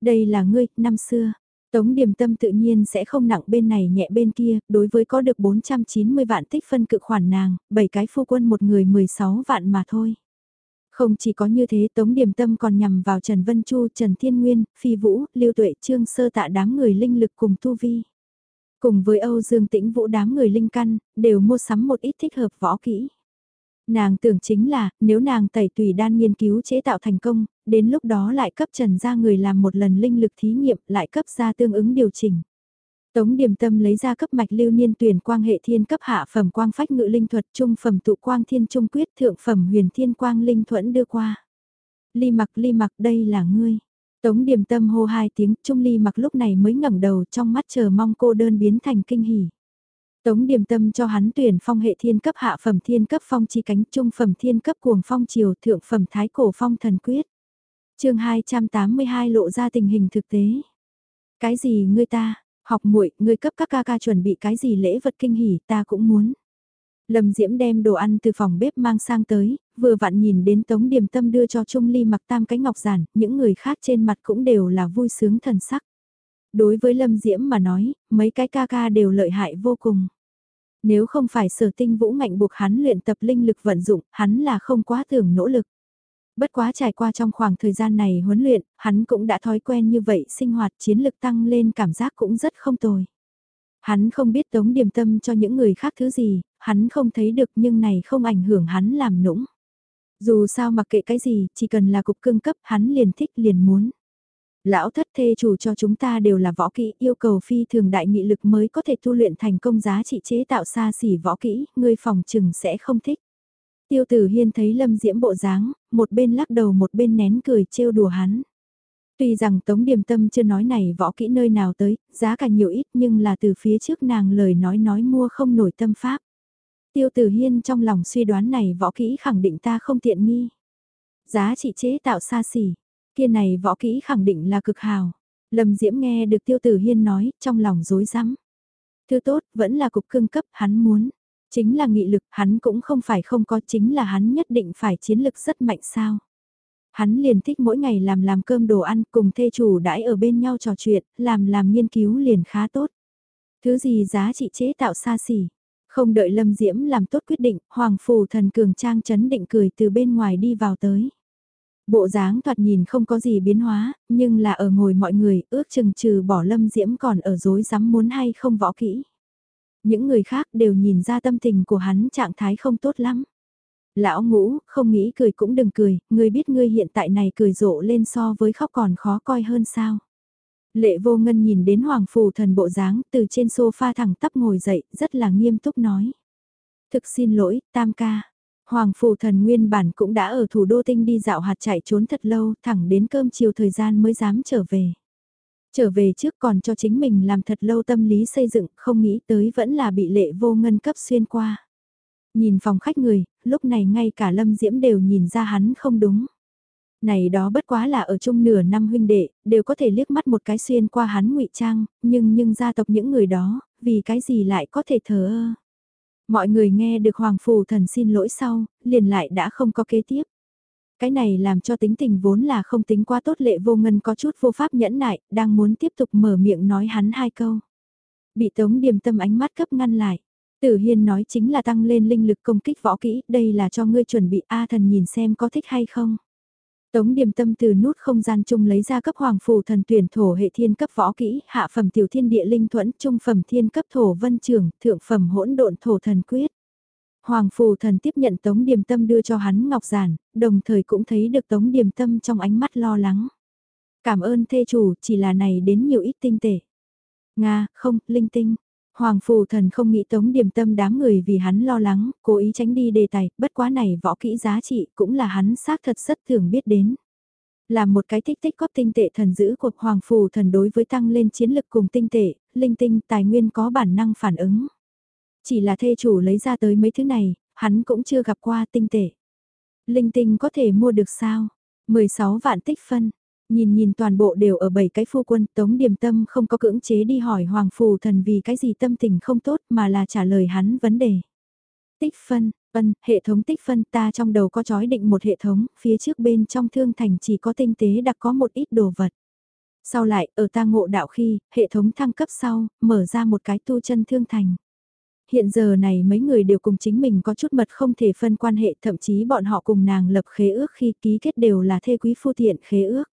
Đây là ngươi, năm xưa, Tống điểm tâm tự nhiên sẽ không nặng bên này nhẹ bên kia, đối với có được 490 vạn tích phân cự khoản nàng, 7 cái phu quân một người 16 vạn mà thôi. Không chỉ có như thế Tống Điểm Tâm còn nhằm vào Trần Vân Chu, Trần Thiên Nguyên, Phi Vũ, Lưu Tuệ Trương Sơ tạ đám người linh lực cùng Tu Vi. Cùng với Âu Dương Tĩnh Vũ đám người linh căn, đều mua sắm một ít thích hợp võ kỹ. Nàng tưởng chính là, nếu nàng tẩy tùy đan nghiên cứu chế tạo thành công, đến lúc đó lại cấp trần ra người làm một lần linh lực thí nghiệm, lại cấp ra tương ứng điều chỉnh. Tống điểm Tâm lấy ra cấp mạch lưu niên tuyển quang hệ thiên cấp hạ phẩm quang phách ngự linh thuật trung phẩm tụ quang thiên trung quyết thượng phẩm huyền thiên quang linh thuẫn đưa qua. Ly mặc ly mặc đây là ngươi. Tống điểm Tâm hô hai tiếng trung ly mặc lúc này mới ngẩng đầu trong mắt chờ mong cô đơn biến thành kinh hỉ. Tống điềm tâm cho hắn tuyển phong hệ thiên cấp hạ phẩm thiên cấp phong chi cánh trung phẩm thiên cấp cuồng phong triều thượng phẩm thái cổ phong thần quyết. chương 282 lộ ra tình hình thực tế. Cái gì ngươi ta, học muội ngươi cấp các ca ca chuẩn bị cái gì lễ vật kinh hỉ ta cũng muốn. Lâm Diễm đem đồ ăn từ phòng bếp mang sang tới, vừa vặn nhìn đến Tống Điềm Tâm đưa cho Trung Ly mặc tam cái ngọc giản, những người khác trên mặt cũng đều là vui sướng thần sắc. Đối với Lâm Diễm mà nói, mấy cái ca ca đều lợi hại vô cùng. Nếu không phải sở tinh vũ ngạnh buộc hắn luyện tập linh lực vận dụng, hắn là không quá tưởng nỗ lực. Bất quá trải qua trong khoảng thời gian này huấn luyện, hắn cũng đã thói quen như vậy sinh hoạt chiến lực tăng lên cảm giác cũng rất không tồi. Hắn không biết tống điểm tâm cho những người khác thứ gì, hắn không thấy được nhưng này không ảnh hưởng hắn làm nũng. Dù sao mặc kệ cái gì, chỉ cần là cục cưng cấp hắn liền thích liền muốn. Lão thất thê chủ cho chúng ta đều là võ kỹ yêu cầu phi thường đại nghị lực mới có thể tu luyện thành công giá trị chế tạo xa xỉ võ kỹ, người phòng trừng sẽ không thích. Tiêu tử hiên thấy lâm diễm bộ dáng, một bên lắc đầu một bên nén cười trêu đùa hắn. Tuy rằng Tống Điềm Tâm chưa nói này võ kỹ nơi nào tới, giá cả nhiều ít nhưng là từ phía trước nàng lời nói nói mua không nổi tâm pháp. Tiêu Tử Hiên trong lòng suy đoán này võ kỹ khẳng định ta không tiện nghi. Giá trị chế tạo xa xỉ, Kia này võ kỹ khẳng định là cực hào. Lâm Diễm nghe được Tiêu Tử Hiên nói, trong lòng rối rắm. Thứ tốt, vẫn là cục cưng cấp, hắn muốn. Chính là nghị lực, hắn cũng không phải không có, chính là hắn nhất định phải chiến lực rất mạnh sao. Hắn liền thích mỗi ngày làm làm cơm đồ ăn cùng thê chủ đãi ở bên nhau trò chuyện, làm làm nghiên cứu liền khá tốt. Thứ gì giá trị chế tạo xa xỉ. Không đợi Lâm Diễm làm tốt quyết định, Hoàng phù Thần Cường Trang chấn định cười từ bên ngoài đi vào tới. Bộ dáng thoạt nhìn không có gì biến hóa, nhưng là ở ngồi mọi người ước chừng trừ bỏ lâm diễm còn ở dối rắm muốn hay không võ kỹ. Những người khác đều nhìn ra tâm tình của hắn trạng thái không tốt lắm. Lão ngũ, không nghĩ cười cũng đừng cười, ngươi biết ngươi hiện tại này cười rộ lên so với khóc còn khó coi hơn sao. Lệ vô ngân nhìn đến hoàng phù thần bộ dáng từ trên sofa thẳng tắp ngồi dậy, rất là nghiêm túc nói. Thực xin lỗi, tam ca. Hoàng phù thần nguyên bản cũng đã ở thủ đô tinh đi dạo hạt chạy trốn thật lâu, thẳng đến cơm chiều thời gian mới dám trở về. Trở về trước còn cho chính mình làm thật lâu tâm lý xây dựng, không nghĩ tới vẫn là bị lệ vô ngân cấp xuyên qua. Nhìn phòng khách người, lúc này ngay cả Lâm Diễm đều nhìn ra hắn không đúng. Này đó bất quá là ở chung nửa năm huynh đệ, đều có thể liếc mắt một cái xuyên qua hắn ngụy trang, nhưng nhưng gia tộc những người đó, vì cái gì lại có thể thờ ơ. Mọi người nghe được Hoàng Phù Thần xin lỗi sau, liền lại đã không có kế tiếp. Cái này làm cho tính tình vốn là không tính quá tốt lệ vô ngân có chút vô pháp nhẫn nại, đang muốn tiếp tục mở miệng nói hắn hai câu. Bị tống điềm tâm ánh mắt cấp ngăn lại. Tử Hiên nói chính là tăng lên linh lực công kích võ kỹ, đây là cho ngươi chuẩn bị A thần nhìn xem có thích hay không. Tống điềm tâm từ nút không gian chung lấy ra cấp hoàng phù thần tuyển thổ hệ thiên cấp võ kỹ, hạ phẩm tiểu thiên địa linh thuẫn, trung phẩm thiên cấp thổ vân trường, thượng phẩm hỗn độn thổ thần quyết. Hoàng phù thần tiếp nhận tống điềm tâm đưa cho hắn ngọc giản, đồng thời cũng thấy được tống điềm tâm trong ánh mắt lo lắng. Cảm ơn thê chủ, chỉ là này đến nhiều ít tinh tể. Nga, không, linh tinh. Hoàng phù thần không nghĩ tống điểm tâm đám người vì hắn lo lắng, cố ý tránh đi đề tài, bất quá này võ kỹ giá trị cũng là hắn xác thật rất thường biết đến. Là một cái tích tích góp tinh tệ thần giữ cuộc Hoàng phù thần đối với tăng lên chiến lực cùng tinh tệ, linh tinh tài nguyên có bản năng phản ứng. Chỉ là thê chủ lấy ra tới mấy thứ này, hắn cũng chưa gặp qua tinh tệ. Linh tinh có thể mua được sao? 16 vạn tích phân, Nhìn nhìn toàn bộ đều ở bảy cái phu quân, Tống Điềm Tâm không có cưỡng chế đi hỏi Hoàng Phù Thần vì cái gì tâm tình không tốt mà là trả lời hắn vấn đề. Tích phân, ân, hệ thống tích phân ta trong đầu có chói định một hệ thống, phía trước bên trong thương thành chỉ có tinh tế đặc có một ít đồ vật. Sau lại, ở ta ngộ đạo khi, hệ thống thăng cấp sau, mở ra một cái tu chân thương thành. Hiện giờ này mấy người đều cùng chính mình có chút mật không thể phân quan hệ, thậm chí bọn họ cùng nàng lập khế ước khi ký kết đều là thê quý phu thiện khế ước.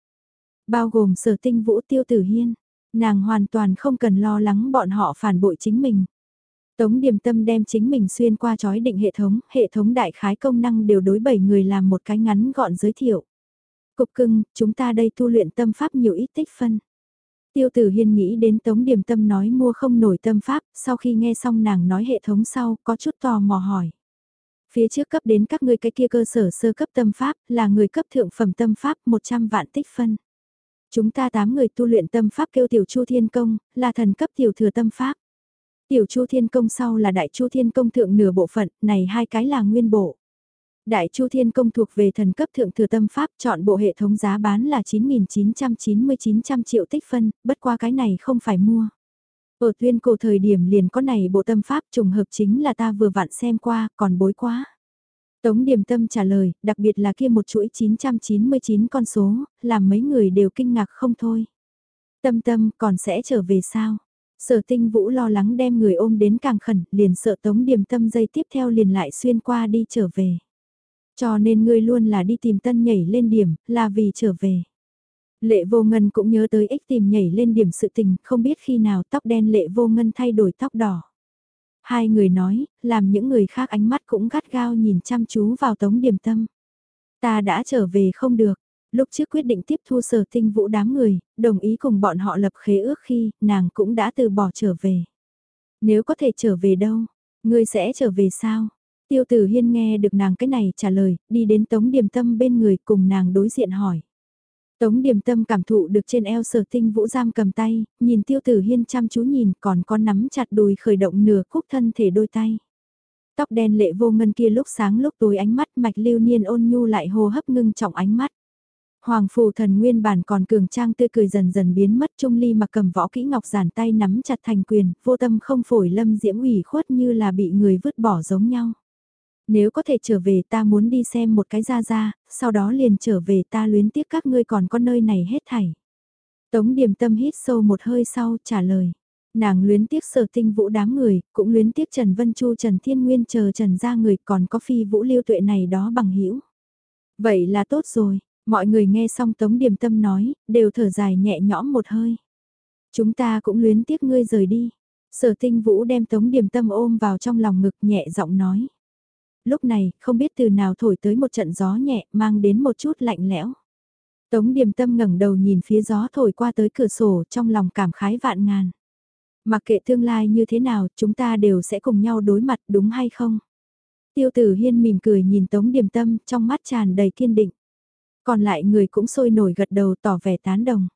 Bao gồm sở tinh vũ tiêu tử hiên, nàng hoàn toàn không cần lo lắng bọn họ phản bội chính mình. Tống điềm tâm đem chính mình xuyên qua chói định hệ thống, hệ thống đại khái công năng đều đối bảy người làm một cái ngắn gọn giới thiệu. Cục cưng, chúng ta đây tu luyện tâm pháp nhiều ít tích phân. Tiêu tử hiên nghĩ đến tống điềm tâm nói mua không nổi tâm pháp, sau khi nghe xong nàng nói hệ thống sau, có chút tò mò hỏi. Phía trước cấp đến các ngươi cái kia cơ sở sơ cấp tâm pháp, là người cấp thượng phẩm tâm pháp 100 vạn tích phân. Chúng ta tám người tu luyện tâm pháp kêu tiểu chu thiên công, là thần cấp tiểu thừa tâm pháp. Tiểu chu thiên công sau là đại chu thiên công thượng nửa bộ phận, này hai cái là nguyên bộ. Đại Chu Thiên Công thuộc về thần cấp thượng thừa tâm pháp chọn bộ hệ thống giá bán là 9.999 triệu tích phân, bất qua cái này không phải mua. Ở tuyên cổ thời điểm liền có này bộ tâm pháp trùng hợp chính là ta vừa vặn xem qua, còn bối quá. Tống Điềm Tâm trả lời, đặc biệt là kia một chuỗi 999 con số, làm mấy người đều kinh ngạc không thôi. Tâm tâm còn sẽ trở về sao? Sở tinh vũ lo lắng đem người ôm đến càng khẩn, liền sợ Tống Điềm Tâm dây tiếp theo liền lại xuyên qua đi trở về. Cho nên ngươi luôn là đi tìm tân nhảy lên điểm, là vì trở về. Lệ vô ngân cũng nhớ tới ích tìm nhảy lên điểm sự tình, không biết khi nào tóc đen lệ vô ngân thay đổi tóc đỏ. Hai người nói, làm những người khác ánh mắt cũng gắt gao nhìn chăm chú vào tống điểm tâm. Ta đã trở về không được, lúc trước quyết định tiếp thu sở tinh vũ đám người, đồng ý cùng bọn họ lập khế ước khi, nàng cũng đã từ bỏ trở về. Nếu có thể trở về đâu, ngươi sẽ trở về sao? Tiêu tử hiên nghe được nàng cái này trả lời, đi đến tống điểm tâm bên người cùng nàng đối diện hỏi. Tống điểm tâm cảm thụ được trên eo sở tinh vũ giam cầm tay, nhìn tiêu tử hiên chăm chú nhìn còn con nắm chặt đùi khởi động nửa khúc thân thể đôi tay. Tóc đen lệ vô ngân kia lúc sáng lúc tối ánh mắt mạch lưu niên ôn nhu lại hô hấp ngưng trọng ánh mắt. Hoàng phù thần nguyên bản còn cường trang tươi cười dần dần biến mất trung ly mà cầm võ kỹ ngọc giản tay nắm chặt thành quyền, vô tâm không phổi lâm diễm ủy khuất như là bị người vứt bỏ giống nhau. Nếu có thể trở về ta muốn đi xem một cái ra ra, sau đó liền trở về ta luyến tiếc các ngươi còn có nơi này hết thảy. Tống điểm tâm hít sâu một hơi sau trả lời. Nàng luyến tiếc sở tinh vũ đám người, cũng luyến tiếc Trần Vân Chu Trần Thiên Nguyên chờ Trần ra người còn có phi vũ lưu tuệ này đó bằng hữu Vậy là tốt rồi, mọi người nghe xong Tống Điềm Tâm nói, đều thở dài nhẹ nhõm một hơi. Chúng ta cũng luyến tiếc ngươi rời đi. Sở tinh vũ đem Tống Điềm Tâm ôm vào trong lòng ngực nhẹ giọng nói lúc này không biết từ nào thổi tới một trận gió nhẹ mang đến một chút lạnh lẽo. Tống điềm tâm ngẩng đầu nhìn phía gió thổi qua tới cửa sổ trong lòng cảm khái vạn ngàn. Mặc kệ tương lai như thế nào chúng ta đều sẽ cùng nhau đối mặt đúng hay không? Tiêu tử hiên mỉm cười nhìn tống điềm tâm trong mắt tràn đầy kiên định. Còn lại người cũng sôi nổi gật đầu tỏ vẻ tán đồng.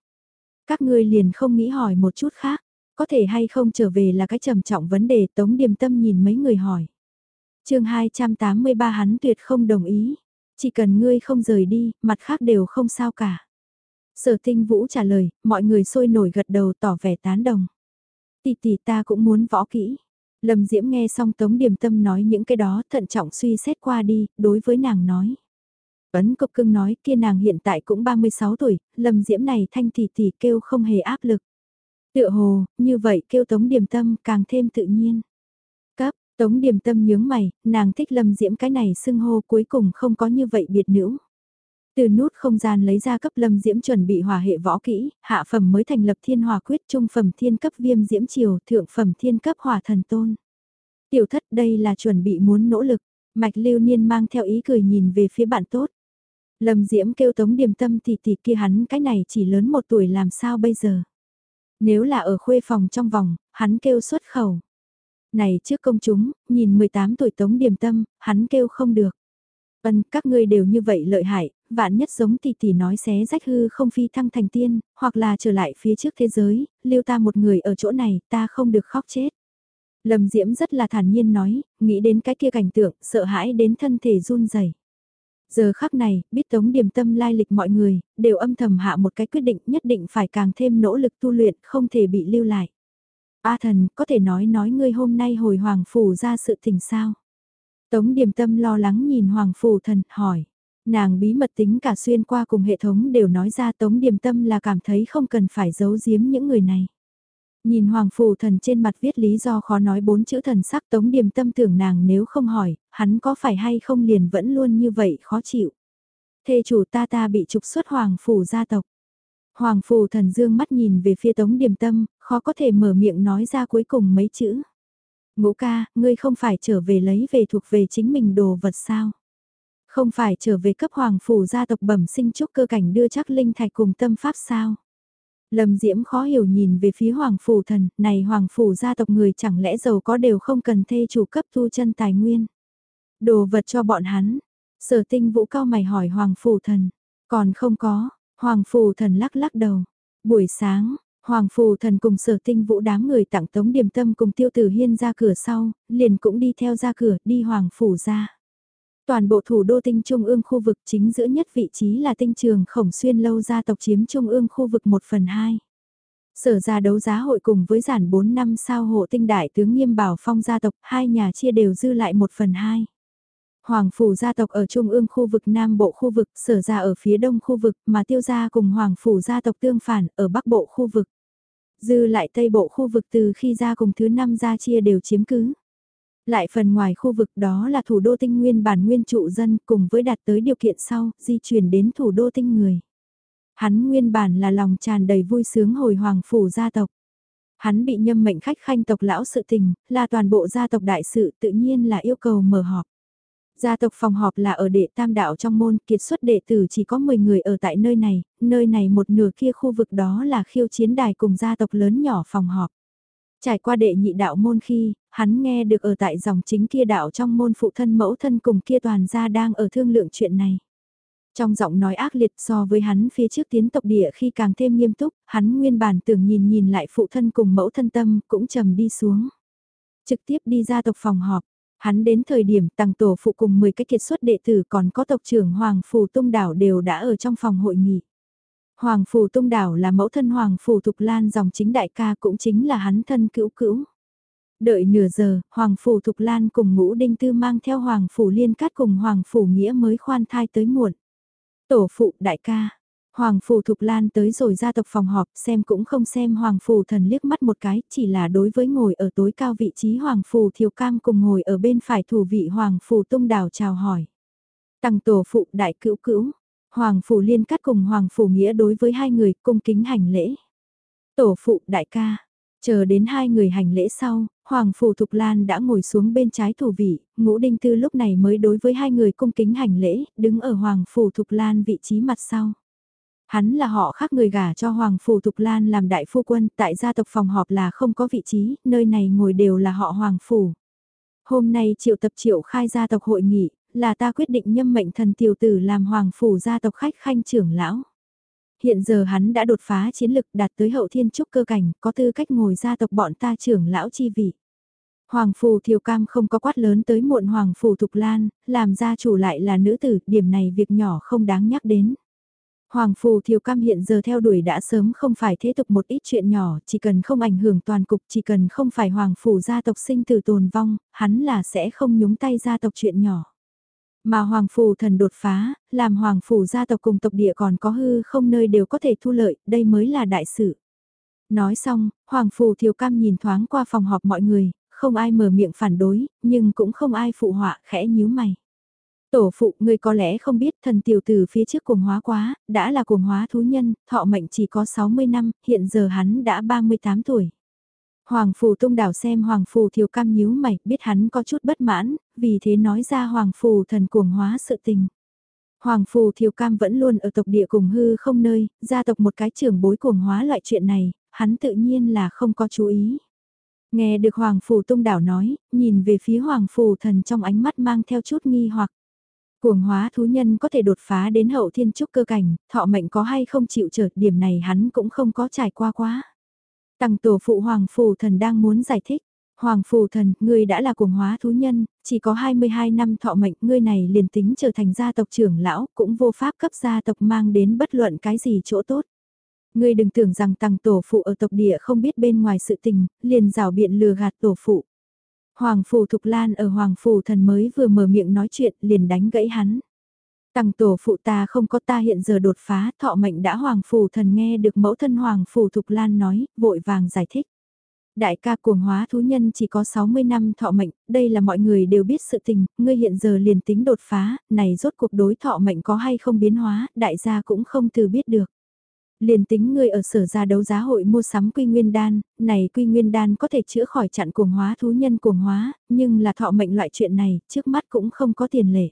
Các ngươi liền không nghĩ hỏi một chút khác, có thể hay không trở về là cái trầm trọng vấn đề tống điềm tâm nhìn mấy người hỏi chương 283 hắn tuyệt không đồng ý, chỉ cần ngươi không rời đi, mặt khác đều không sao cả. Sở tinh vũ trả lời, mọi người sôi nổi gật đầu tỏ vẻ tán đồng. Tỷ tỷ ta cũng muốn võ kỹ. Lâm Diễm nghe xong Tống Điềm Tâm nói những cái đó thận trọng suy xét qua đi, đối với nàng nói. Ấn cục cưng nói kia nàng hiện tại cũng 36 tuổi, Lâm Diễm này thanh tỷ tỷ kêu không hề áp lực. Tựa hồ, như vậy kêu Tống Điềm Tâm càng thêm tự nhiên. Tống Điềm Tâm nhướng mày, nàng thích Lâm Diễm cái này xưng hô cuối cùng không có như vậy biệt nữ. Từ nút không gian lấy ra cấp lâm diễm chuẩn bị hòa hệ võ kỹ, hạ phẩm mới thành lập thiên hòa quyết trung phẩm thiên cấp viêm diễm triều, thượng phẩm thiên cấp hòa thần tôn. Tiểu thất đây là chuẩn bị muốn nỗ lực, mạch lưu niên mang theo ý cười nhìn về phía bạn tốt. Lâm diễm kêu tống điềm tâm thì thì kia hắn cái này chỉ lớn một tuổi làm sao bây giờ. Nếu là ở khuê phòng trong vòng, hắn kêu xuất khẩu. Này trước công chúng, nhìn 18 tuổi tống điềm tâm, hắn kêu không được. vân các ngươi đều như vậy lợi hại, vạn nhất giống tỷ tỷ nói xé rách hư không phi thăng thành tiên, hoặc là trở lại phía trước thế giới, lưu ta một người ở chỗ này, ta không được khóc chết. Lâm Diễm rất là thản nhiên nói, nghĩ đến cái kia cảnh tượng, sợ hãi đến thân thể run rẩy. Giờ khắc này, biết tống điểm tâm lai lịch mọi người, đều âm thầm hạ một cái quyết định nhất định phải càng thêm nỗ lực tu luyện, không thể bị lưu lại. A thần, có thể nói nói ngươi hôm nay hồi hoàng phủ ra sự tình sao? Tống điềm tâm lo lắng nhìn hoàng phủ thần, hỏi. Nàng bí mật tính cả xuyên qua cùng hệ thống đều nói ra tống điềm tâm là cảm thấy không cần phải giấu giếm những người này. Nhìn hoàng phủ thần trên mặt viết lý do khó nói bốn chữ thần sắc tống điềm tâm tưởng nàng nếu không hỏi, hắn có phải hay không liền vẫn luôn như vậy khó chịu. Thê chủ ta ta bị trục xuất hoàng phủ gia tộc. Hoàng phủ thần dương mắt nhìn về phía tống điềm tâm, khó có thể mở miệng nói ra cuối cùng mấy chữ. Ngũ ca, ngươi không phải trở về lấy về thuộc về chính mình đồ vật sao? Không phải trở về cấp hoàng phủ gia tộc bẩm sinh trúc cơ cảnh đưa chắc linh thạch cùng tâm pháp sao? Lâm Diễm khó hiểu nhìn về phía hoàng phủ thần, này hoàng phủ gia tộc người chẳng lẽ giàu có đều không cần thê chủ cấp thu chân tài nguyên. Đồ vật cho bọn hắn. Sở tinh vũ cao mày hỏi hoàng phủ thần. Còn không có, hoàng phủ thần lắc lắc đầu. Buổi sáng, Hoàng phù thần cùng sở tinh vũ đám người tặng tống điểm tâm cùng tiêu tử hiên ra cửa sau, liền cũng đi theo ra cửa, đi hoàng phủ ra. Toàn bộ thủ đô tinh trung ương khu vực chính giữa nhất vị trí là tinh trường khổng xuyên lâu gia tộc chiếm trung ương khu vực 1 phần 2. Sở ra đấu giá hội cùng với giản 4 năm sao hộ tinh đại tướng nghiêm bảo phong gia tộc, hai nhà chia đều dư lại 1 phần 2. Hoàng phủ gia tộc ở trung ương khu vực Nam Bộ khu vực, sở ra ở phía đông khu vực, mà tiêu gia cùng Hoàng phủ gia tộc tương phản ở Bắc Bộ khu vực. Dư lại Tây Bộ khu vực từ khi gia cùng thứ năm gia chia đều chiếm cứ. Lại phần ngoài khu vực đó là thủ đô tinh nguyên bản nguyên trụ dân cùng với đạt tới điều kiện sau, di chuyển đến thủ đô tinh người. Hắn nguyên bản là lòng tràn đầy vui sướng hồi hoàng phủ gia tộc. Hắn bị nhâm mệnh khách khanh tộc lão sự tình, là toàn bộ gia tộc đại sự tự nhiên là yêu cầu mở họp. Gia tộc phòng họp là ở đệ tam đạo trong môn, kiệt xuất đệ tử chỉ có 10 người ở tại nơi này, nơi này một nửa kia khu vực đó là khiêu chiến đài cùng gia tộc lớn nhỏ phòng họp. Trải qua đệ nhị đạo môn khi, hắn nghe được ở tại dòng chính kia đạo trong môn phụ thân mẫu thân cùng kia toàn gia đang ở thương lượng chuyện này. Trong giọng nói ác liệt so với hắn phía trước tiến tộc địa khi càng thêm nghiêm túc, hắn nguyên bản tưởng nhìn nhìn lại phụ thân cùng mẫu thân tâm cũng trầm đi xuống. Trực tiếp đi ra tộc phòng họp, Hắn đến thời điểm tăng tổ phụ cùng 10 cái kiệt xuất đệ tử còn có tộc trưởng Hoàng Phủ Tung Đảo đều đã ở trong phòng hội nghị. Hoàng Phủ Tung Đảo là mẫu thân Hoàng Phủ Thục Lan dòng chính đại ca cũng chính là hắn thân cữu cữu. Đợi nửa giờ, Hoàng Phủ Thục Lan cùng ngũ đinh tư mang theo Hoàng Phủ Liên Cát cùng Hoàng Phủ Nghĩa mới khoan thai tới muộn. Tổ phụ đại ca, Hoàng Phủ Thục Lan tới rồi gia tộc phòng họp xem cũng không xem Hoàng Phủ thần liếc mắt một cái, chỉ là đối với ngồi ở tối cao vị trí Hoàng Phủ Thiều Cam cùng ngồi ở bên phải thủ vị Hoàng Phủ Tung Đào chào hỏi. Tăng tổ phụ đại cữu cữu, Hoàng Phủ Liên cắt cùng Hoàng Phủ Nghĩa đối với hai người cung kính hành lễ. Tổ phụ đại ca, chờ đến hai người hành lễ sau, Hoàng Phủ Thục Lan đã ngồi xuống bên trái thủ vị, ngũ đinh tư lúc này mới đối với hai người cung kính hành lễ, đứng ở Hoàng Phủ Thục Lan vị trí mặt sau. Hắn là họ khác người gả cho Hoàng Phủ Thục Lan làm đại phu quân, tại gia tộc phòng họp là không có vị trí, nơi này ngồi đều là họ Hoàng Phủ. Hôm nay triệu tập triệu khai gia tộc hội nghị, là ta quyết định nhâm mệnh thần tiểu tử làm Hoàng Phủ gia tộc khách khanh trưởng lão. Hiện giờ hắn đã đột phá chiến lực đạt tới hậu thiên trúc cơ cảnh, có tư cách ngồi gia tộc bọn ta trưởng lão chi vị. Hoàng Phù Thiều Cam không có quát lớn tới muộn Hoàng Phù Thục Lan, làm gia chủ lại là nữ tử, điểm này việc nhỏ không đáng nhắc đến. Hoàng Phù Thiều Cam hiện giờ theo đuổi đã sớm không phải thế tục một ít chuyện nhỏ, chỉ cần không ảnh hưởng toàn cục, chỉ cần không phải Hoàng Phù gia tộc sinh từ tồn vong, hắn là sẽ không nhúng tay gia tộc chuyện nhỏ. Mà Hoàng Phù thần đột phá, làm Hoàng Phù gia tộc cùng tộc địa còn có hư không nơi đều có thể thu lợi, đây mới là đại sự. Nói xong, Hoàng Phù Thiều Cam nhìn thoáng qua phòng họp mọi người, không ai mở miệng phản đối, nhưng cũng không ai phụ họa, khẽ nhíu mày. Tổ phụ, người có lẽ không biết thần tiểu tử phía trước cuồng hóa quá, đã là cuồng hóa thú nhân, thọ mệnh chỉ có 60 năm, hiện giờ hắn đã 38 tuổi. Hoàng Phù tung đảo xem Hoàng Phù thiều cam nhíu mày, biết hắn có chút bất mãn, vì thế nói ra Hoàng Phù thần cuồng hóa sự tình. Hoàng Phù thiều cam vẫn luôn ở tộc địa cùng hư không nơi, gia tộc một cái trưởng bối cuồng hóa loại chuyện này, hắn tự nhiên là không có chú ý. Nghe được Hoàng Phù tung đảo nói, nhìn về phía Hoàng Phù thần trong ánh mắt mang theo chút nghi hoặc. Cuồng hóa thú nhân có thể đột phá đến hậu thiên trúc cơ cảnh, thọ mệnh có hay không chịu trở, điểm này hắn cũng không có trải qua quá. Tăng tổ phụ Hoàng Phù Thần đang muốn giải thích. Hoàng Phù Thần, ngươi đã là cuồng hóa thú nhân, chỉ có 22 năm thọ mệnh, ngươi này liền tính trở thành gia tộc trưởng lão, cũng vô pháp cấp gia tộc mang đến bất luận cái gì chỗ tốt. Ngươi đừng tưởng rằng tăng tổ phụ ở tộc địa không biết bên ngoài sự tình, liền rào biện lừa gạt tổ phụ. Hoàng Phù Thục Lan ở Hoàng Phù Thần mới vừa mở miệng nói chuyện liền đánh gãy hắn. Tăng tổ phụ ta không có ta hiện giờ đột phá, thọ mệnh đã Hoàng Phù Thần nghe được mẫu thân Hoàng Phù Thục Lan nói, vội vàng giải thích. Đại ca cuồng hóa thú nhân chỉ có 60 năm thọ mệnh, đây là mọi người đều biết sự tình, ngươi hiện giờ liền tính đột phá, này rốt cuộc đối thọ mệnh có hay không biến hóa, đại gia cũng không từ biết được. Liền tính ngươi ở sở ra đấu giá hội mua sắm quy nguyên đan, này quy nguyên đan có thể chữa khỏi chặn cuồng hóa thú nhân cuồng hóa, nhưng là thọ mệnh loại chuyện này, trước mắt cũng không có tiền lệ.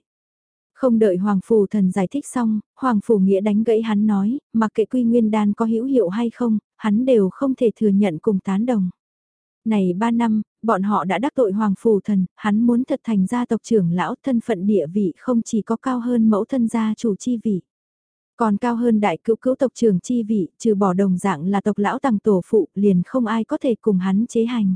Không đợi Hoàng Phù Thần giải thích xong, Hoàng Phù Nghĩa đánh gãy hắn nói, mặc kệ quy nguyên đan có hữu hiệu hay không, hắn đều không thể thừa nhận cùng tán đồng. Này ba năm, bọn họ đã đắc tội Hoàng Phù Thần, hắn muốn thật thành gia tộc trưởng lão thân phận địa vị không chỉ có cao hơn mẫu thân gia chủ chi vị. Còn cao hơn đại cữu cữu tộc trưởng chi vị, trừ bỏ đồng dạng là tộc lão tàng tổ phụ, liền không ai có thể cùng hắn chế hành.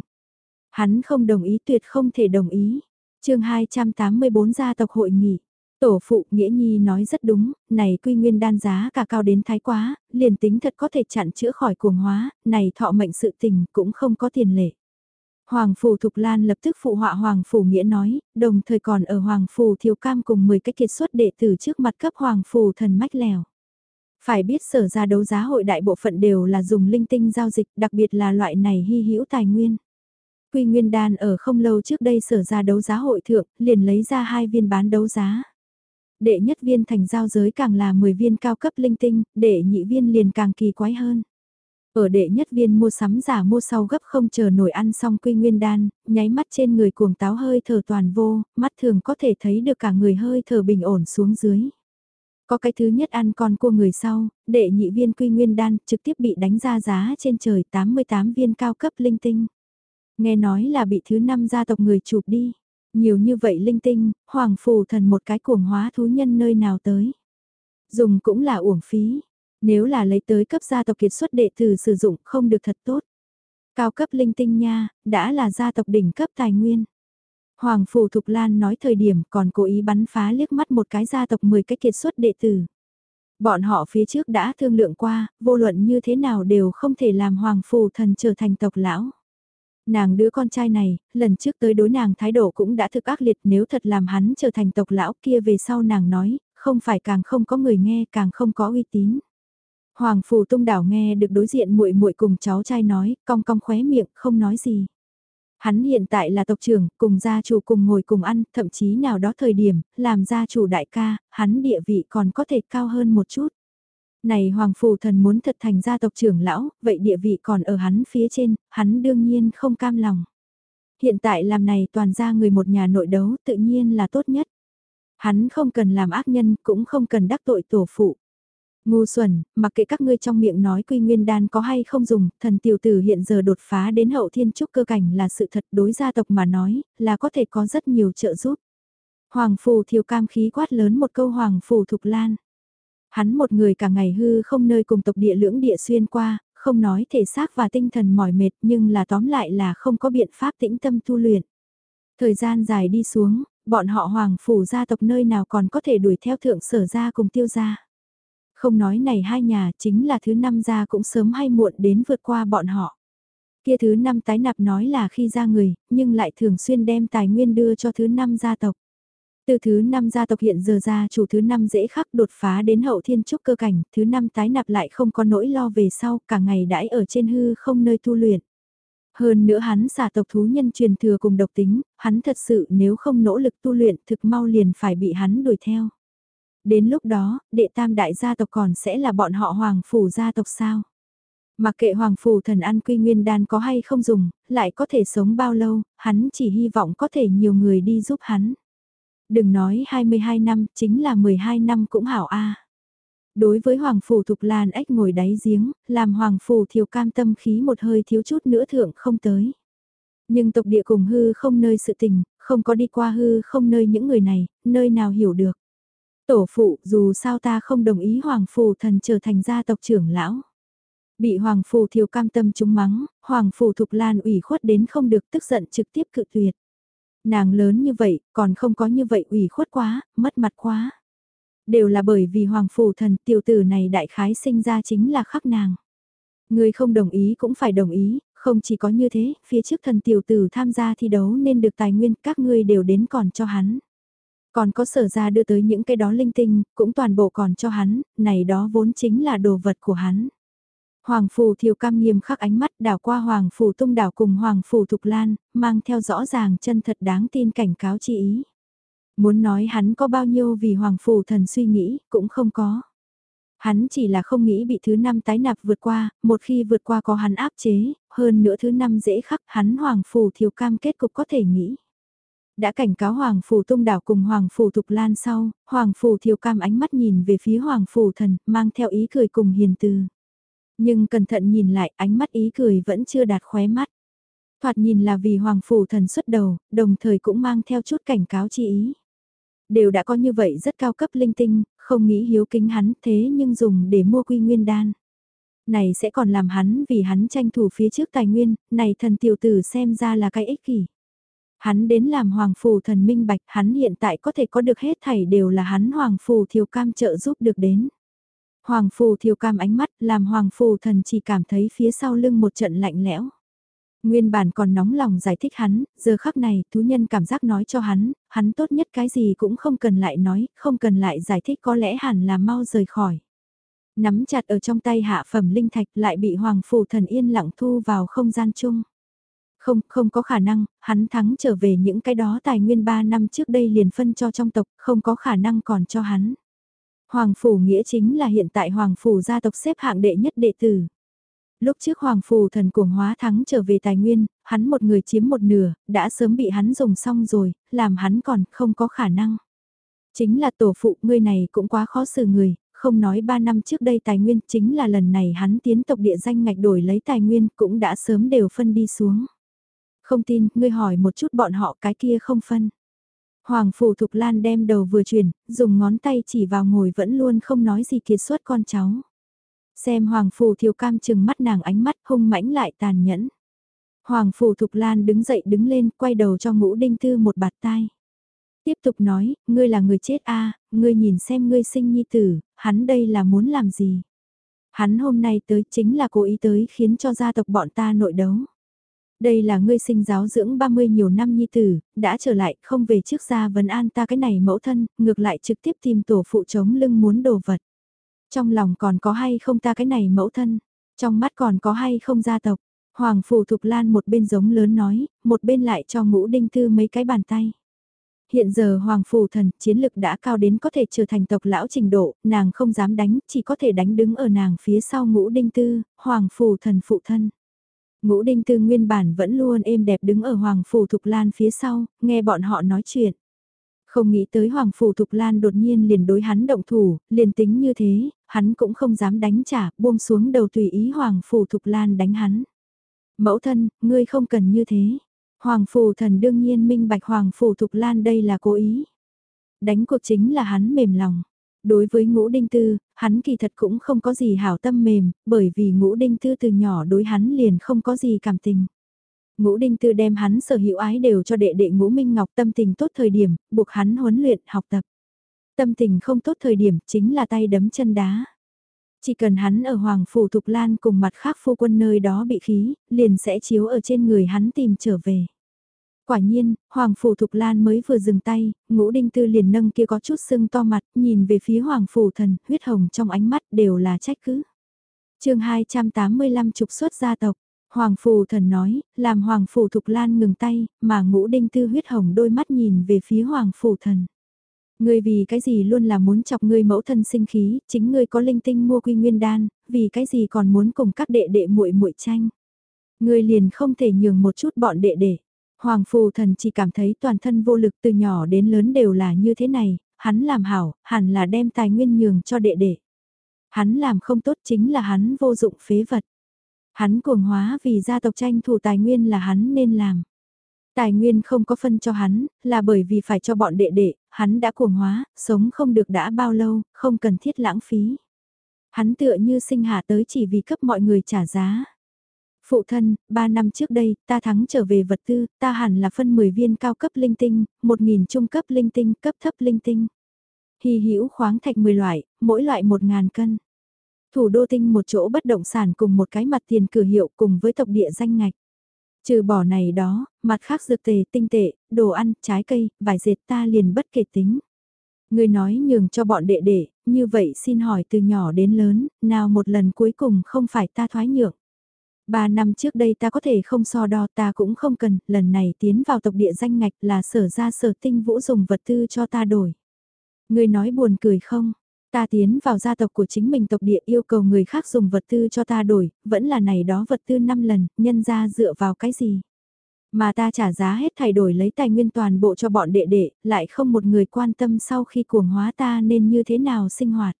Hắn không đồng ý tuyệt không thể đồng ý. chương 284 gia tộc hội nghị. Tổ phụ Nghĩa Nhi nói rất đúng, này quy nguyên đan giá cả cao đến thái quá, liền tính thật có thể chặn chữa khỏi cuồng hóa, này thọ mệnh sự tình cũng không có tiền lệ. Hoàng Phủ Thục Lan lập tức phụ họa Hoàng Phủ Nghĩa nói, đồng thời còn ở Hoàng Phủ Thiều Cam cùng 10 cái kiệt xuất đệ tử trước mặt cấp Hoàng Phủ thần mách lèo. Phải biết sở ra đấu giá hội đại bộ phận đều là dùng linh tinh giao dịch, đặc biệt là loại này hy hữu tài nguyên. Quy Nguyên Đan ở không lâu trước đây sở ra đấu giá hội thượng, liền lấy ra hai viên bán đấu giá. Đệ nhất viên thành giao giới càng là 10 viên cao cấp linh tinh, đệ nhị viên liền càng kỳ quái hơn. Ở đệ nhất viên mua sắm giả mua sau gấp không chờ nổi ăn xong quy nguyên đan, nháy mắt trên người cuồng táo hơi thở toàn vô, mắt thường có thể thấy được cả người hơi thở bình ổn xuống dưới. Có cái thứ nhất ăn con cua người sau, đệ nhị viên quy nguyên đan trực tiếp bị đánh ra giá trên trời 88 viên cao cấp linh tinh. Nghe nói là bị thứ năm gia tộc người chụp đi. Nhiều như vậy linh tinh, hoàng phù thần một cái cuồng hóa thú nhân nơi nào tới. Dùng cũng là uổng phí. Nếu là lấy tới cấp gia tộc kiệt xuất đệ tử sử dụng không được thật tốt. Cao cấp linh tinh nha, đã là gia tộc đỉnh cấp tài nguyên. Hoàng Phủ Thục Lan nói thời điểm còn cố ý bắn phá liếc mắt một cái gia tộc 10 cái kiệt xuất đệ tử. Bọn họ phía trước đã thương lượng qua, vô luận như thế nào đều không thể làm Hoàng Phủ Thần trở thành tộc lão. Nàng đứa con trai này, lần trước tới đối nàng thái độ cũng đã thực ác liệt nếu thật làm hắn trở thành tộc lão kia về sau nàng nói, không phải càng không có người nghe càng không có uy tín. Hoàng Phủ Tung Đảo nghe được đối diện muội muội cùng cháu trai nói, cong cong khóe miệng, không nói gì. Hắn hiện tại là tộc trưởng, cùng gia chủ cùng ngồi cùng ăn, thậm chí nào đó thời điểm, làm gia chủ đại ca, hắn địa vị còn có thể cao hơn một chút. Này Hoàng Phù Thần muốn thật thành gia tộc trưởng lão, vậy địa vị còn ở hắn phía trên, hắn đương nhiên không cam lòng. Hiện tại làm này toàn ra người một nhà nội đấu tự nhiên là tốt nhất. Hắn không cần làm ác nhân cũng không cần đắc tội tổ phụ. Ngu xuẩn, mặc kệ các ngươi trong miệng nói quy nguyên đan có hay không dùng, thần tiểu tử hiện giờ đột phá đến hậu thiên trúc cơ cảnh là sự thật đối gia tộc mà nói, là có thể có rất nhiều trợ giúp. Hoàng phù thiều cam khí quát lớn một câu hoàng phù thục lan. Hắn một người cả ngày hư không nơi cùng tộc địa lưỡng địa xuyên qua, không nói thể xác và tinh thần mỏi mệt nhưng là tóm lại là không có biện pháp tĩnh tâm tu luyện. Thời gian dài đi xuống, bọn họ hoàng phủ gia tộc nơi nào còn có thể đuổi theo thượng sở gia cùng tiêu gia. Không nói này hai nhà chính là thứ năm gia cũng sớm hay muộn đến vượt qua bọn họ. Kia thứ năm tái nạp nói là khi ra người, nhưng lại thường xuyên đem tài nguyên đưa cho thứ năm gia tộc. Từ thứ năm gia tộc hiện giờ ra chủ thứ năm dễ khắc đột phá đến hậu thiên trúc cơ cảnh, thứ năm tái nạp lại không có nỗi lo về sau, cả ngày đãi ở trên hư không nơi tu luyện. Hơn nữa hắn xả tộc thú nhân truyền thừa cùng độc tính, hắn thật sự nếu không nỗ lực tu luyện thực mau liền phải bị hắn đuổi theo. Đến lúc đó, đệ tam đại gia tộc còn sẽ là bọn họ hoàng phủ gia tộc sao? Mặc kệ hoàng phủ thần ăn quy nguyên đan có hay không dùng, lại có thể sống bao lâu, hắn chỉ hy vọng có thể nhiều người đi giúp hắn. Đừng nói 22 năm, chính là 12 năm cũng hảo a. Đối với Hoàng Phủ Thục Lan ếch ngồi đáy giếng, làm Hoàng Phủ thiều cam tâm khí một hơi thiếu chút nữa thượng không tới. Nhưng tộc địa cùng hư không nơi sự tình, không có đi qua hư không nơi những người này, nơi nào hiểu được. Tổ phụ, dù sao ta không đồng ý Hoàng Phù thần trở thành gia tộc trưởng lão. Bị Hoàng Phù thiều cam tâm trúng mắng, Hoàng Phù Thục Lan ủy khuất đến không được tức giận trực tiếp cự tuyệt. Nàng lớn như vậy, còn không có như vậy ủy khuất quá, mất mặt quá. Đều là bởi vì hoàng Phù thần tiểu tử này đại khái sinh ra chính là khắc nàng. Người không đồng ý cũng phải đồng ý, không chỉ có như thế, phía trước thần tiểu tử tham gia thi đấu nên được tài nguyên các ngươi đều đến còn cho hắn. Còn có sở ra đưa tới những cái đó linh tinh, cũng toàn bộ còn cho hắn, này đó vốn chính là đồ vật của hắn. Hoàng Phù Thiều Cam nghiêm khắc ánh mắt đảo qua Hoàng Phù Tung đảo cùng Hoàng Phù Thục Lan, mang theo rõ ràng chân thật đáng tin cảnh cáo chi ý. Muốn nói hắn có bao nhiêu vì Hoàng Phù thần suy nghĩ, cũng không có. Hắn chỉ là không nghĩ bị thứ năm tái nạp vượt qua, một khi vượt qua có hắn áp chế, hơn nữa thứ năm dễ khắc hắn Hoàng Phù Thiều Cam kết cục có thể nghĩ. Đã cảnh cáo Hoàng phủ Tung đảo cùng Hoàng phủ Thục Lan sau, Hoàng phủ Thiều Cam ánh mắt nhìn về phía Hoàng phủ thần, mang theo ý cười cùng hiền từ. Nhưng cẩn thận nhìn lại ánh mắt ý cười vẫn chưa đạt khóe mắt. Thoạt nhìn là vì Hoàng Phủ thần xuất đầu, đồng thời cũng mang theo chút cảnh cáo chi ý. Đều đã có như vậy rất cao cấp linh tinh, không nghĩ hiếu kính hắn thế nhưng dùng để mua quy nguyên đan. Này sẽ còn làm hắn vì hắn tranh thủ phía trước tài nguyên, này thần tiểu tử xem ra là cái ích kỷ. Hắn đến làm hoàng phù thần minh bạch, hắn hiện tại có thể có được hết thảy đều là hắn hoàng phù thiều cam trợ giúp được đến. Hoàng phù thiều cam ánh mắt làm hoàng phù thần chỉ cảm thấy phía sau lưng một trận lạnh lẽo. Nguyên bản còn nóng lòng giải thích hắn, giờ khắc này thú nhân cảm giác nói cho hắn, hắn tốt nhất cái gì cũng không cần lại nói, không cần lại giải thích có lẽ hẳn là mau rời khỏi. Nắm chặt ở trong tay hạ phẩm linh thạch lại bị hoàng phù thần yên lặng thu vào không gian chung. Không, không có khả năng, hắn thắng trở về những cái đó tài nguyên 3 năm trước đây liền phân cho trong tộc, không có khả năng còn cho hắn. Hoàng Phủ Nghĩa chính là hiện tại Hoàng Phủ gia tộc xếp hạng đệ nhất đệ tử. Lúc trước Hoàng Phủ thần cuồng hóa thắng trở về tài nguyên, hắn một người chiếm một nửa, đã sớm bị hắn dùng xong rồi, làm hắn còn không có khả năng. Chính là tổ phụ ngươi này cũng quá khó xử người, không nói ba năm trước đây tài nguyên chính là lần này hắn tiến tộc địa danh ngạch đổi lấy tài nguyên cũng đã sớm đều phân đi xuống. Không tin, ngươi hỏi một chút bọn họ cái kia không phân. Hoàng Phủ Thục Lan đem đầu vừa chuyển, dùng ngón tay chỉ vào ngồi vẫn luôn không nói gì kiệt suất con cháu. Xem Hoàng Phủ Thiều Cam chừng mắt nàng ánh mắt hung mãnh lại tàn nhẫn. Hoàng Phủ Thục Lan đứng dậy đứng lên, quay đầu cho ngũ đinh tư một bạt tai. Tiếp tục nói, ngươi là người chết a ngươi nhìn xem ngươi sinh nhi tử, hắn đây là muốn làm gì? Hắn hôm nay tới chính là cố ý tới khiến cho gia tộc bọn ta nội đấu. Đây là ngươi sinh giáo dưỡng 30 nhiều năm nhi tử, đã trở lại không về trước ra vấn an ta cái này mẫu thân, ngược lại trực tiếp tìm tổ phụ chống lưng muốn đồ vật. Trong lòng còn có hay không ta cái này mẫu thân, trong mắt còn có hay không gia tộc. Hoàng Phủ Thục Lan một bên giống lớn nói, một bên lại cho ngũ đinh tư mấy cái bàn tay. Hiện giờ Hoàng Phủ Thần chiến lực đã cao đến có thể trở thành tộc lão trình độ, nàng không dám đánh, chỉ có thể đánh đứng ở nàng phía sau ngũ đinh tư, Hoàng Phủ Thần phụ thân. Ngũ Đinh Tư nguyên bản vẫn luôn êm đẹp đứng ở Hoàng Phủ Thục Lan phía sau, nghe bọn họ nói chuyện. Không nghĩ tới Hoàng Phủ Thục Lan đột nhiên liền đối hắn động thủ, liền tính như thế, hắn cũng không dám đánh trả, buông xuống đầu tùy ý Hoàng Phủ Thục Lan đánh hắn. Mẫu thân, ngươi không cần như thế. Hoàng Phủ Thần đương nhiên minh bạch Hoàng Phủ Thục Lan đây là cố ý. Đánh cuộc chính là hắn mềm lòng. Đối với ngũ đinh tư, hắn kỳ thật cũng không có gì hảo tâm mềm, bởi vì ngũ đinh tư từ nhỏ đối hắn liền không có gì cảm tình. Ngũ đinh tư đem hắn sở hữu ái đều cho đệ đệ ngũ minh ngọc tâm tình tốt thời điểm, buộc hắn huấn luyện, học tập. Tâm tình không tốt thời điểm chính là tay đấm chân đá. Chỉ cần hắn ở Hoàng Phủ Thục Lan cùng mặt khác phu quân nơi đó bị khí, liền sẽ chiếu ở trên người hắn tìm trở về. Quả nhiên, Hoàng Phủ Thục Lan mới vừa dừng tay, ngũ đinh tư liền nâng kia có chút sưng to mặt, nhìn về phía Hoàng Phủ Thần, huyết hồng trong ánh mắt đều là trách cứ. chương 285 trục xuất gia tộc, Hoàng Phủ Thần nói, làm Hoàng Phủ Thục Lan ngừng tay, mà ngũ đinh tư huyết hồng đôi mắt nhìn về phía Hoàng Phủ Thần. Ngươi vì cái gì luôn là muốn chọc ngươi mẫu thân sinh khí, chính ngươi có linh tinh mua quy nguyên đan, vì cái gì còn muốn cùng các đệ đệ muội muội tranh. Ngươi liền không thể nhường một chút bọn đệ đệ. Hoàng phù thần chỉ cảm thấy toàn thân vô lực từ nhỏ đến lớn đều là như thế này, hắn làm hảo, hẳn là đem tài nguyên nhường cho đệ đệ. Hắn làm không tốt chính là hắn vô dụng phế vật. Hắn cuồng hóa vì gia tộc tranh thủ tài nguyên là hắn nên làm. Tài nguyên không có phân cho hắn, là bởi vì phải cho bọn đệ đệ, hắn đã cuồng hóa, sống không được đã bao lâu, không cần thiết lãng phí. Hắn tựa như sinh hạ tới chỉ vì cấp mọi người trả giá. Phụ thân, 3 năm trước đây, ta thắng trở về vật tư, ta hẳn là phân 10 viên cao cấp linh tinh, 1.000 trung cấp linh tinh, cấp thấp linh tinh. Hy hữu khoáng thạch 10 loại, mỗi loại 1.000 cân. Thủ đô tinh một chỗ bất động sản cùng một cái mặt tiền cửa hiệu cùng với tộc địa danh ngạch. Trừ bỏ này đó, mặt khác dược tề, tinh tệ, đồ ăn, trái cây, vải dệt ta liền bất kể tính. Người nói nhường cho bọn đệ đệ, như vậy xin hỏi từ nhỏ đến lớn, nào một lần cuối cùng không phải ta thoái nhượng. Ba năm trước đây ta có thể không so đo ta cũng không cần, lần này tiến vào tộc địa danh ngạch là sở ra sở tinh vũ dùng vật tư cho ta đổi. Người nói buồn cười không? Ta tiến vào gia tộc của chính mình tộc địa yêu cầu người khác dùng vật tư cho ta đổi, vẫn là này đó vật tư 5 lần, nhân ra dựa vào cái gì? Mà ta trả giá hết thay đổi lấy tài nguyên toàn bộ cho bọn đệ đệ, lại không một người quan tâm sau khi cuồng hóa ta nên như thế nào sinh hoạt.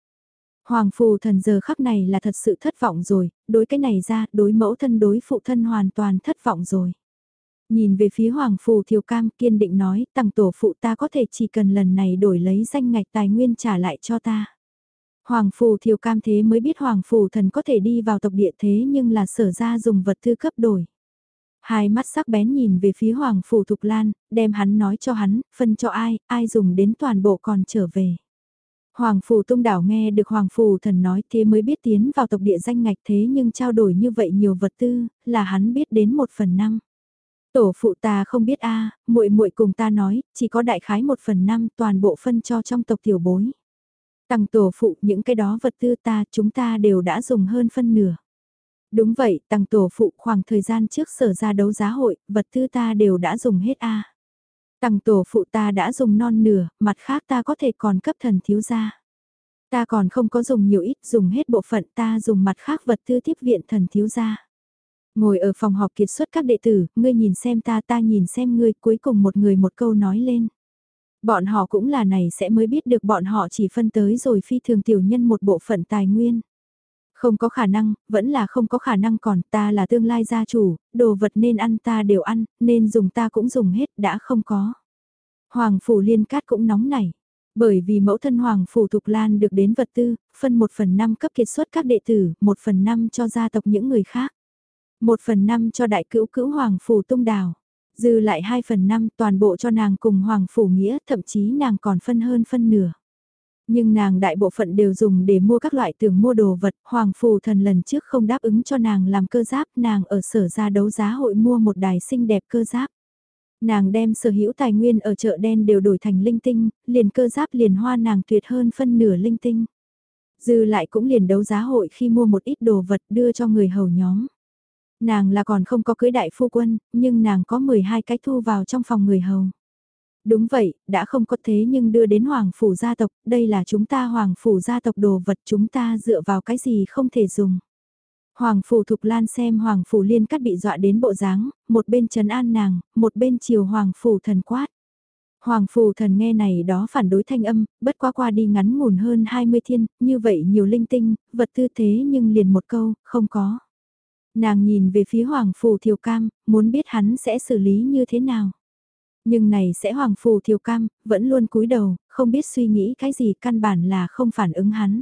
Hoàng phù thần giờ khắc này là thật sự thất vọng rồi, đối cái này ra, đối mẫu thân đối phụ thân hoàn toàn thất vọng rồi. Nhìn về phía Hoàng phù thiều cam kiên định nói, tặng tổ phụ ta có thể chỉ cần lần này đổi lấy danh ngạch tài nguyên trả lại cho ta. Hoàng phù thiều cam thế mới biết Hoàng phù thần có thể đi vào tộc địa thế nhưng là sở ra dùng vật thư cấp đổi. Hai mắt sắc bén nhìn về phía Hoàng Phủ Thục Lan, đem hắn nói cho hắn, phân cho ai, ai dùng đến toàn bộ còn trở về. Hoàng Phủ Tung Đảo nghe được Hoàng Phủ Thần nói thế mới biết tiến vào tộc địa danh ngạch thế nhưng trao đổi như vậy nhiều vật tư, là hắn biết đến một phần năm. Tổ phụ ta không biết a, muội muội cùng ta nói, chỉ có đại khái một phần năm toàn bộ phân cho trong tộc tiểu bối. Tăng tổ phụ những cái đó vật tư ta chúng ta đều đã dùng hơn phân nửa. Đúng vậy, tăng tổ phụ khoảng thời gian trước sở ra đấu giá hội, vật tư ta đều đã dùng hết a. Tằng tổ phụ ta đã dùng non nửa, mặt khác ta có thể còn cấp thần thiếu gia. Ta còn không có dùng nhiều ít, dùng hết bộ phận ta dùng mặt khác vật tư tiếp viện thần thiếu gia. Ngồi ở phòng họp kiệt xuất các đệ tử, ngươi nhìn xem ta ta nhìn xem ngươi, cuối cùng một người một câu nói lên. Bọn họ cũng là này sẽ mới biết được bọn họ chỉ phân tới rồi phi thường tiểu nhân một bộ phận tài nguyên. Không có khả năng, vẫn là không có khả năng còn ta là tương lai gia chủ, đồ vật nên ăn ta đều ăn, nên dùng ta cũng dùng hết đã không có. Hoàng Phủ Liên Cát cũng nóng nảy. Bởi vì mẫu thân Hoàng Phủ Thục Lan được đến vật tư, phân một phần năm cấp kiệt xuất các đệ tử, một phần năm cho gia tộc những người khác. một phần năm cho đại cữu cữu Hoàng Phủ Tung Đào. Dư lại 2 phần 5 toàn bộ cho nàng cùng Hoàng Phủ Nghĩa, thậm chí nàng còn phân hơn phân nửa. Nhưng nàng đại bộ phận đều dùng để mua các loại tưởng mua đồ vật, Hoàng phù Thần lần trước không đáp ứng cho nàng làm cơ giáp, nàng ở sở ra đấu giá hội mua một đài xinh đẹp cơ giáp. Nàng đem sở hữu tài nguyên ở chợ đen đều đổi thành linh tinh, liền cơ giáp liền hoa nàng tuyệt hơn phân nửa linh tinh. Dư lại cũng liền đấu giá hội khi mua một ít đồ vật đưa cho người hầu nhóm. Nàng là còn không có cưới đại phu quân, nhưng nàng có 12 cái thu vào trong phòng người hầu. Đúng vậy, đã không có thế nhưng đưa đến hoàng phủ gia tộc, đây là chúng ta hoàng phủ gia tộc đồ vật chúng ta dựa vào cái gì không thể dùng. Hoàng Phủ Thục Lan xem Hoàng Phủ Liên cắt bị dọa đến bộ dáng, một bên trấn an nàng, một bên chiều Hoàng Phủ thần quát. Hoàng Phủ thần nghe này đó phản đối thanh âm, bất quá qua đi ngắn ngủn hơn 20 thiên, như vậy nhiều linh tinh, vật tư thế nhưng liền một câu, không có. Nàng nhìn về phía Hoàng Phủ Thiều Cam, muốn biết hắn sẽ xử lý như thế nào. Nhưng này sẽ Hoàng phù Thiều Cam, vẫn luôn cúi đầu, không biết suy nghĩ cái gì căn bản là không phản ứng hắn.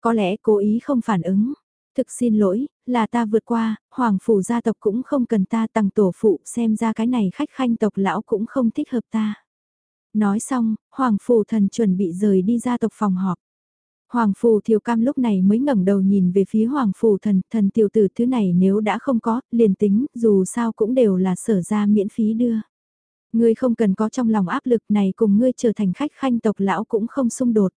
Có lẽ cố ý không phản ứng. Thực xin lỗi, là ta vượt qua, Hoàng Phủ gia tộc cũng không cần ta tăng tổ phụ xem ra cái này khách khanh tộc lão cũng không thích hợp ta. Nói xong, Hoàng Phủ thần chuẩn bị rời đi gia tộc phòng họp. Hoàng Phù Thiều Cam lúc này mới ngẩng đầu nhìn về phía Hoàng Phù thần, thần tiểu tử thứ này nếu đã không có, liền tính, dù sao cũng đều là sở ra miễn phí đưa. Ngươi không cần có trong lòng áp lực này cùng ngươi trở thành khách khanh tộc lão cũng không xung đột.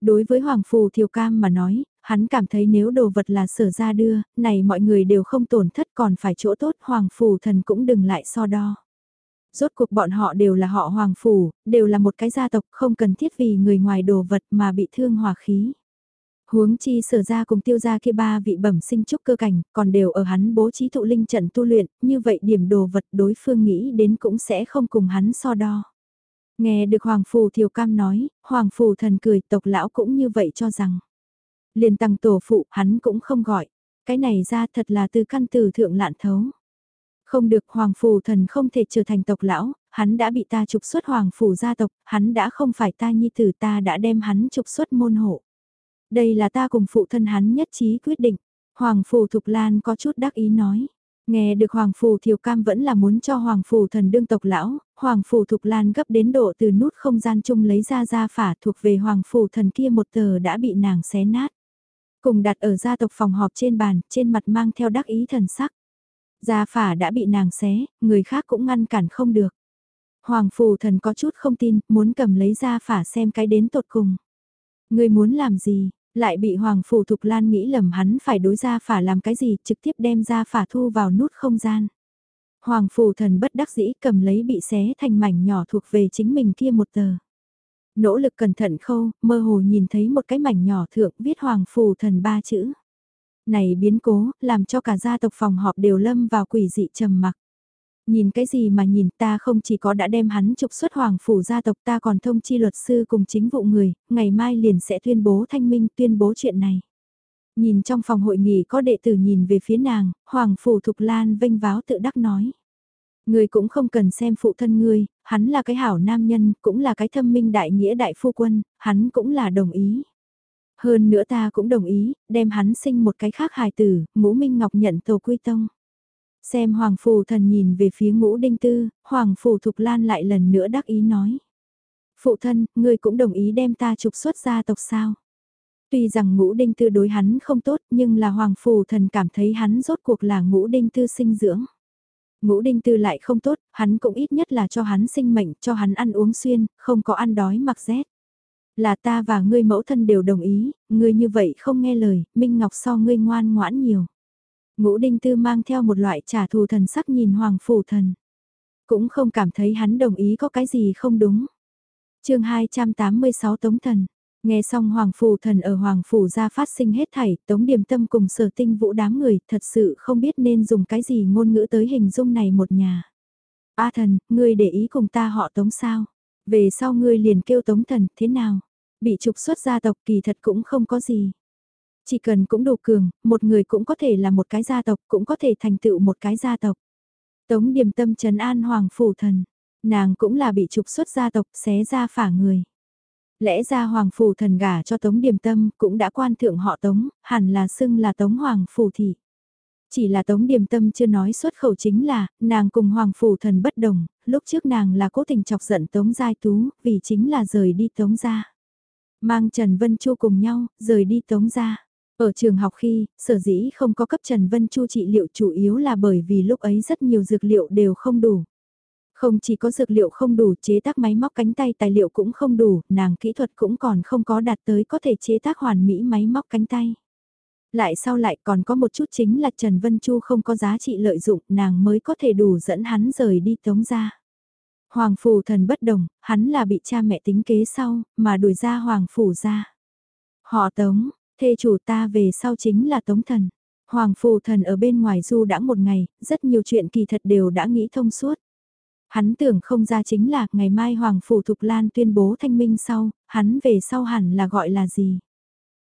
Đối với Hoàng Phù Thiều Cam mà nói, hắn cảm thấy nếu đồ vật là sở ra đưa, này mọi người đều không tổn thất còn phải chỗ tốt Hoàng Phù thần cũng đừng lại so đo. Rốt cuộc bọn họ đều là họ Hoàng Phủ, đều là một cái gia tộc không cần thiết vì người ngoài đồ vật mà bị thương hòa khí. Huống chi sở ra cùng tiêu ra kia ba vị bẩm sinh trúc cơ cảnh, còn đều ở hắn bố trí thụ linh trận tu luyện, như vậy điểm đồ vật đối phương nghĩ đến cũng sẽ không cùng hắn so đo. Nghe được Hoàng Phù Thiều Cam nói, Hoàng Phù thần cười tộc lão cũng như vậy cho rằng. Liền tăng tổ phụ hắn cũng không gọi, cái này ra thật là từ căn từ thượng lạn thấu. Không được Hoàng phù thần không thể trở thành tộc lão, hắn đã bị ta trục xuất Hoàng phù gia tộc, hắn đã không phải ta nhi tử ta đã đem hắn trục xuất môn hộ. Đây là ta cùng phụ thân hắn nhất trí quyết định. Hoàng Phủ Thục Lan có chút đắc ý nói. Nghe được Hoàng Phủ Thiều Cam vẫn là muốn cho Hoàng Phủ thần đương tộc lão, Hoàng Phủ Thục Lan gấp đến độ từ nút không gian chung lấy ra ra phả thuộc về Hoàng Phủ thần kia một tờ đã bị nàng xé nát. Cùng đặt ở gia tộc phòng họp trên bàn, trên mặt mang theo đắc ý thần sắc. Gia phả đã bị nàng xé, người khác cũng ngăn cản không được. Hoàng phù thần có chút không tin, muốn cầm lấy gia phả xem cái đến tột cùng. Người muốn làm gì, lại bị Hoàng phù thục lan nghĩ lầm hắn phải đối ra phả làm cái gì, trực tiếp đem ra phả thu vào nút không gian. Hoàng phù thần bất đắc dĩ cầm lấy bị xé thành mảnh nhỏ thuộc về chính mình kia một tờ. Nỗ lực cẩn thận khâu, mơ hồ nhìn thấy một cái mảnh nhỏ thượng viết Hoàng phù thần ba chữ. Này biến cố, làm cho cả gia tộc phòng họp đều lâm vào quỷ dị trầm mặc. Nhìn cái gì mà nhìn ta không chỉ có đã đem hắn trục xuất hoàng phủ gia tộc ta còn thông chi luật sư cùng chính vụ người, ngày mai liền sẽ tuyên bố thanh minh tuyên bố chuyện này. Nhìn trong phòng hội nghị có đệ tử nhìn về phía nàng, hoàng phủ thục lan vênh váo tự đắc nói. Người cũng không cần xem phụ thân ngươi, hắn là cái hảo nam nhân, cũng là cái thâm minh đại nghĩa đại phu quân, hắn cũng là đồng ý. Hơn nữa ta cũng đồng ý, đem hắn sinh một cái khác hài tử, ngũ Minh Ngọc nhận tổ quy tông. Xem Hoàng Phù thần nhìn về phía ngũ đinh tư, Hoàng Phù Thục Lan lại lần nữa đắc ý nói. Phụ thân, ngươi cũng đồng ý đem ta trục xuất gia tộc sao? Tuy rằng ngũ đinh tư đối hắn không tốt nhưng là Hoàng Phù thần cảm thấy hắn rốt cuộc là ngũ đinh tư sinh dưỡng. Ngũ đinh tư lại không tốt, hắn cũng ít nhất là cho hắn sinh mệnh, cho hắn ăn uống xuyên, không có ăn đói mặc rét. Là ta và ngươi mẫu thân đều đồng ý, ngươi như vậy không nghe lời, Minh Ngọc so ngươi ngoan ngoãn nhiều. Ngũ Đinh Tư mang theo một loại trả thù thần sắc nhìn Hoàng Phủ Thần. Cũng không cảm thấy hắn đồng ý có cái gì không đúng. chương 286 Tống Thần. Nghe xong Hoàng Phủ Thần ở Hoàng Phủ ra phát sinh hết thảy, Tống Điềm Tâm cùng sở tinh vũ đám người thật sự không biết nên dùng cái gì ngôn ngữ tới hình dung này một nhà. A thần, ngươi để ý cùng ta họ Tống sao? Về sau ngươi liền kêu tống thần, thế nào? Bị trục xuất gia tộc kỳ thật cũng không có gì. Chỉ cần cũng đủ cường, một người cũng có thể là một cái gia tộc, cũng có thể thành tựu một cái gia tộc. Tống điềm tâm trấn an hoàng phủ thần, nàng cũng là bị trục xuất gia tộc xé ra phả người. Lẽ ra hoàng phủ thần gả cho tống điềm tâm cũng đã quan thượng họ tống, hẳn là xưng là tống hoàng phủ thị. Chỉ là Tống Điềm Tâm chưa nói xuất khẩu chính là, nàng cùng Hoàng Phủ Thần bất đồng, lúc trước nàng là cố tình chọc giận Tống Giai Tú, vì chính là rời đi Tống gia. Mang Trần Vân Chu cùng nhau, rời đi Tống gia. Ở trường học khi, sở dĩ không có cấp Trần Vân Chu trị liệu chủ yếu là bởi vì lúc ấy rất nhiều dược liệu đều không đủ. Không chỉ có dược liệu không đủ, chế tác máy móc cánh tay tài liệu cũng không đủ, nàng kỹ thuật cũng còn không có đạt tới có thể chế tác hoàn mỹ máy móc cánh tay. Lại sau lại còn có một chút chính là Trần Vân Chu không có giá trị lợi dụng, nàng mới có thể đủ dẫn hắn rời đi tống ra. Hoàng phủ thần bất đồng, hắn là bị cha mẹ tính kế sau, mà đuổi ra hoàng phủ ra. Họ tống, thê chủ ta về sau chính là tống thần. Hoàng phù thần ở bên ngoài du đã một ngày, rất nhiều chuyện kỳ thật đều đã nghĩ thông suốt. Hắn tưởng không ra chính là ngày mai Hoàng Phủ Thục Lan tuyên bố thanh minh sau, hắn về sau hẳn là gọi là gì.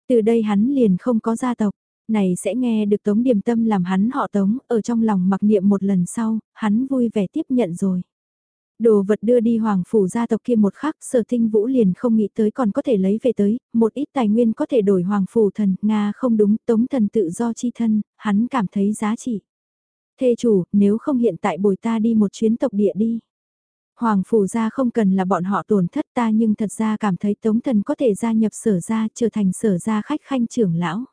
Từ đây hắn liền không có gia tộc, này sẽ nghe được Tống Điềm Tâm làm hắn họ Tống, ở trong lòng mặc niệm một lần sau, hắn vui vẻ tiếp nhận rồi. Đồ vật đưa đi hoàng phủ gia tộc kia một khắc, sở tinh vũ liền không nghĩ tới còn có thể lấy về tới, một ít tài nguyên có thể đổi hoàng phủ thần, Nga không đúng, tống thần tự do chi thân, hắn cảm thấy giá trị. Thê chủ, nếu không hiện tại bồi ta đi một chuyến tộc địa đi. Hoàng phủ gia không cần là bọn họ tổn thất ta nhưng thật ra cảm thấy tống thần có thể gia nhập sở gia trở thành sở gia khách khanh trưởng lão.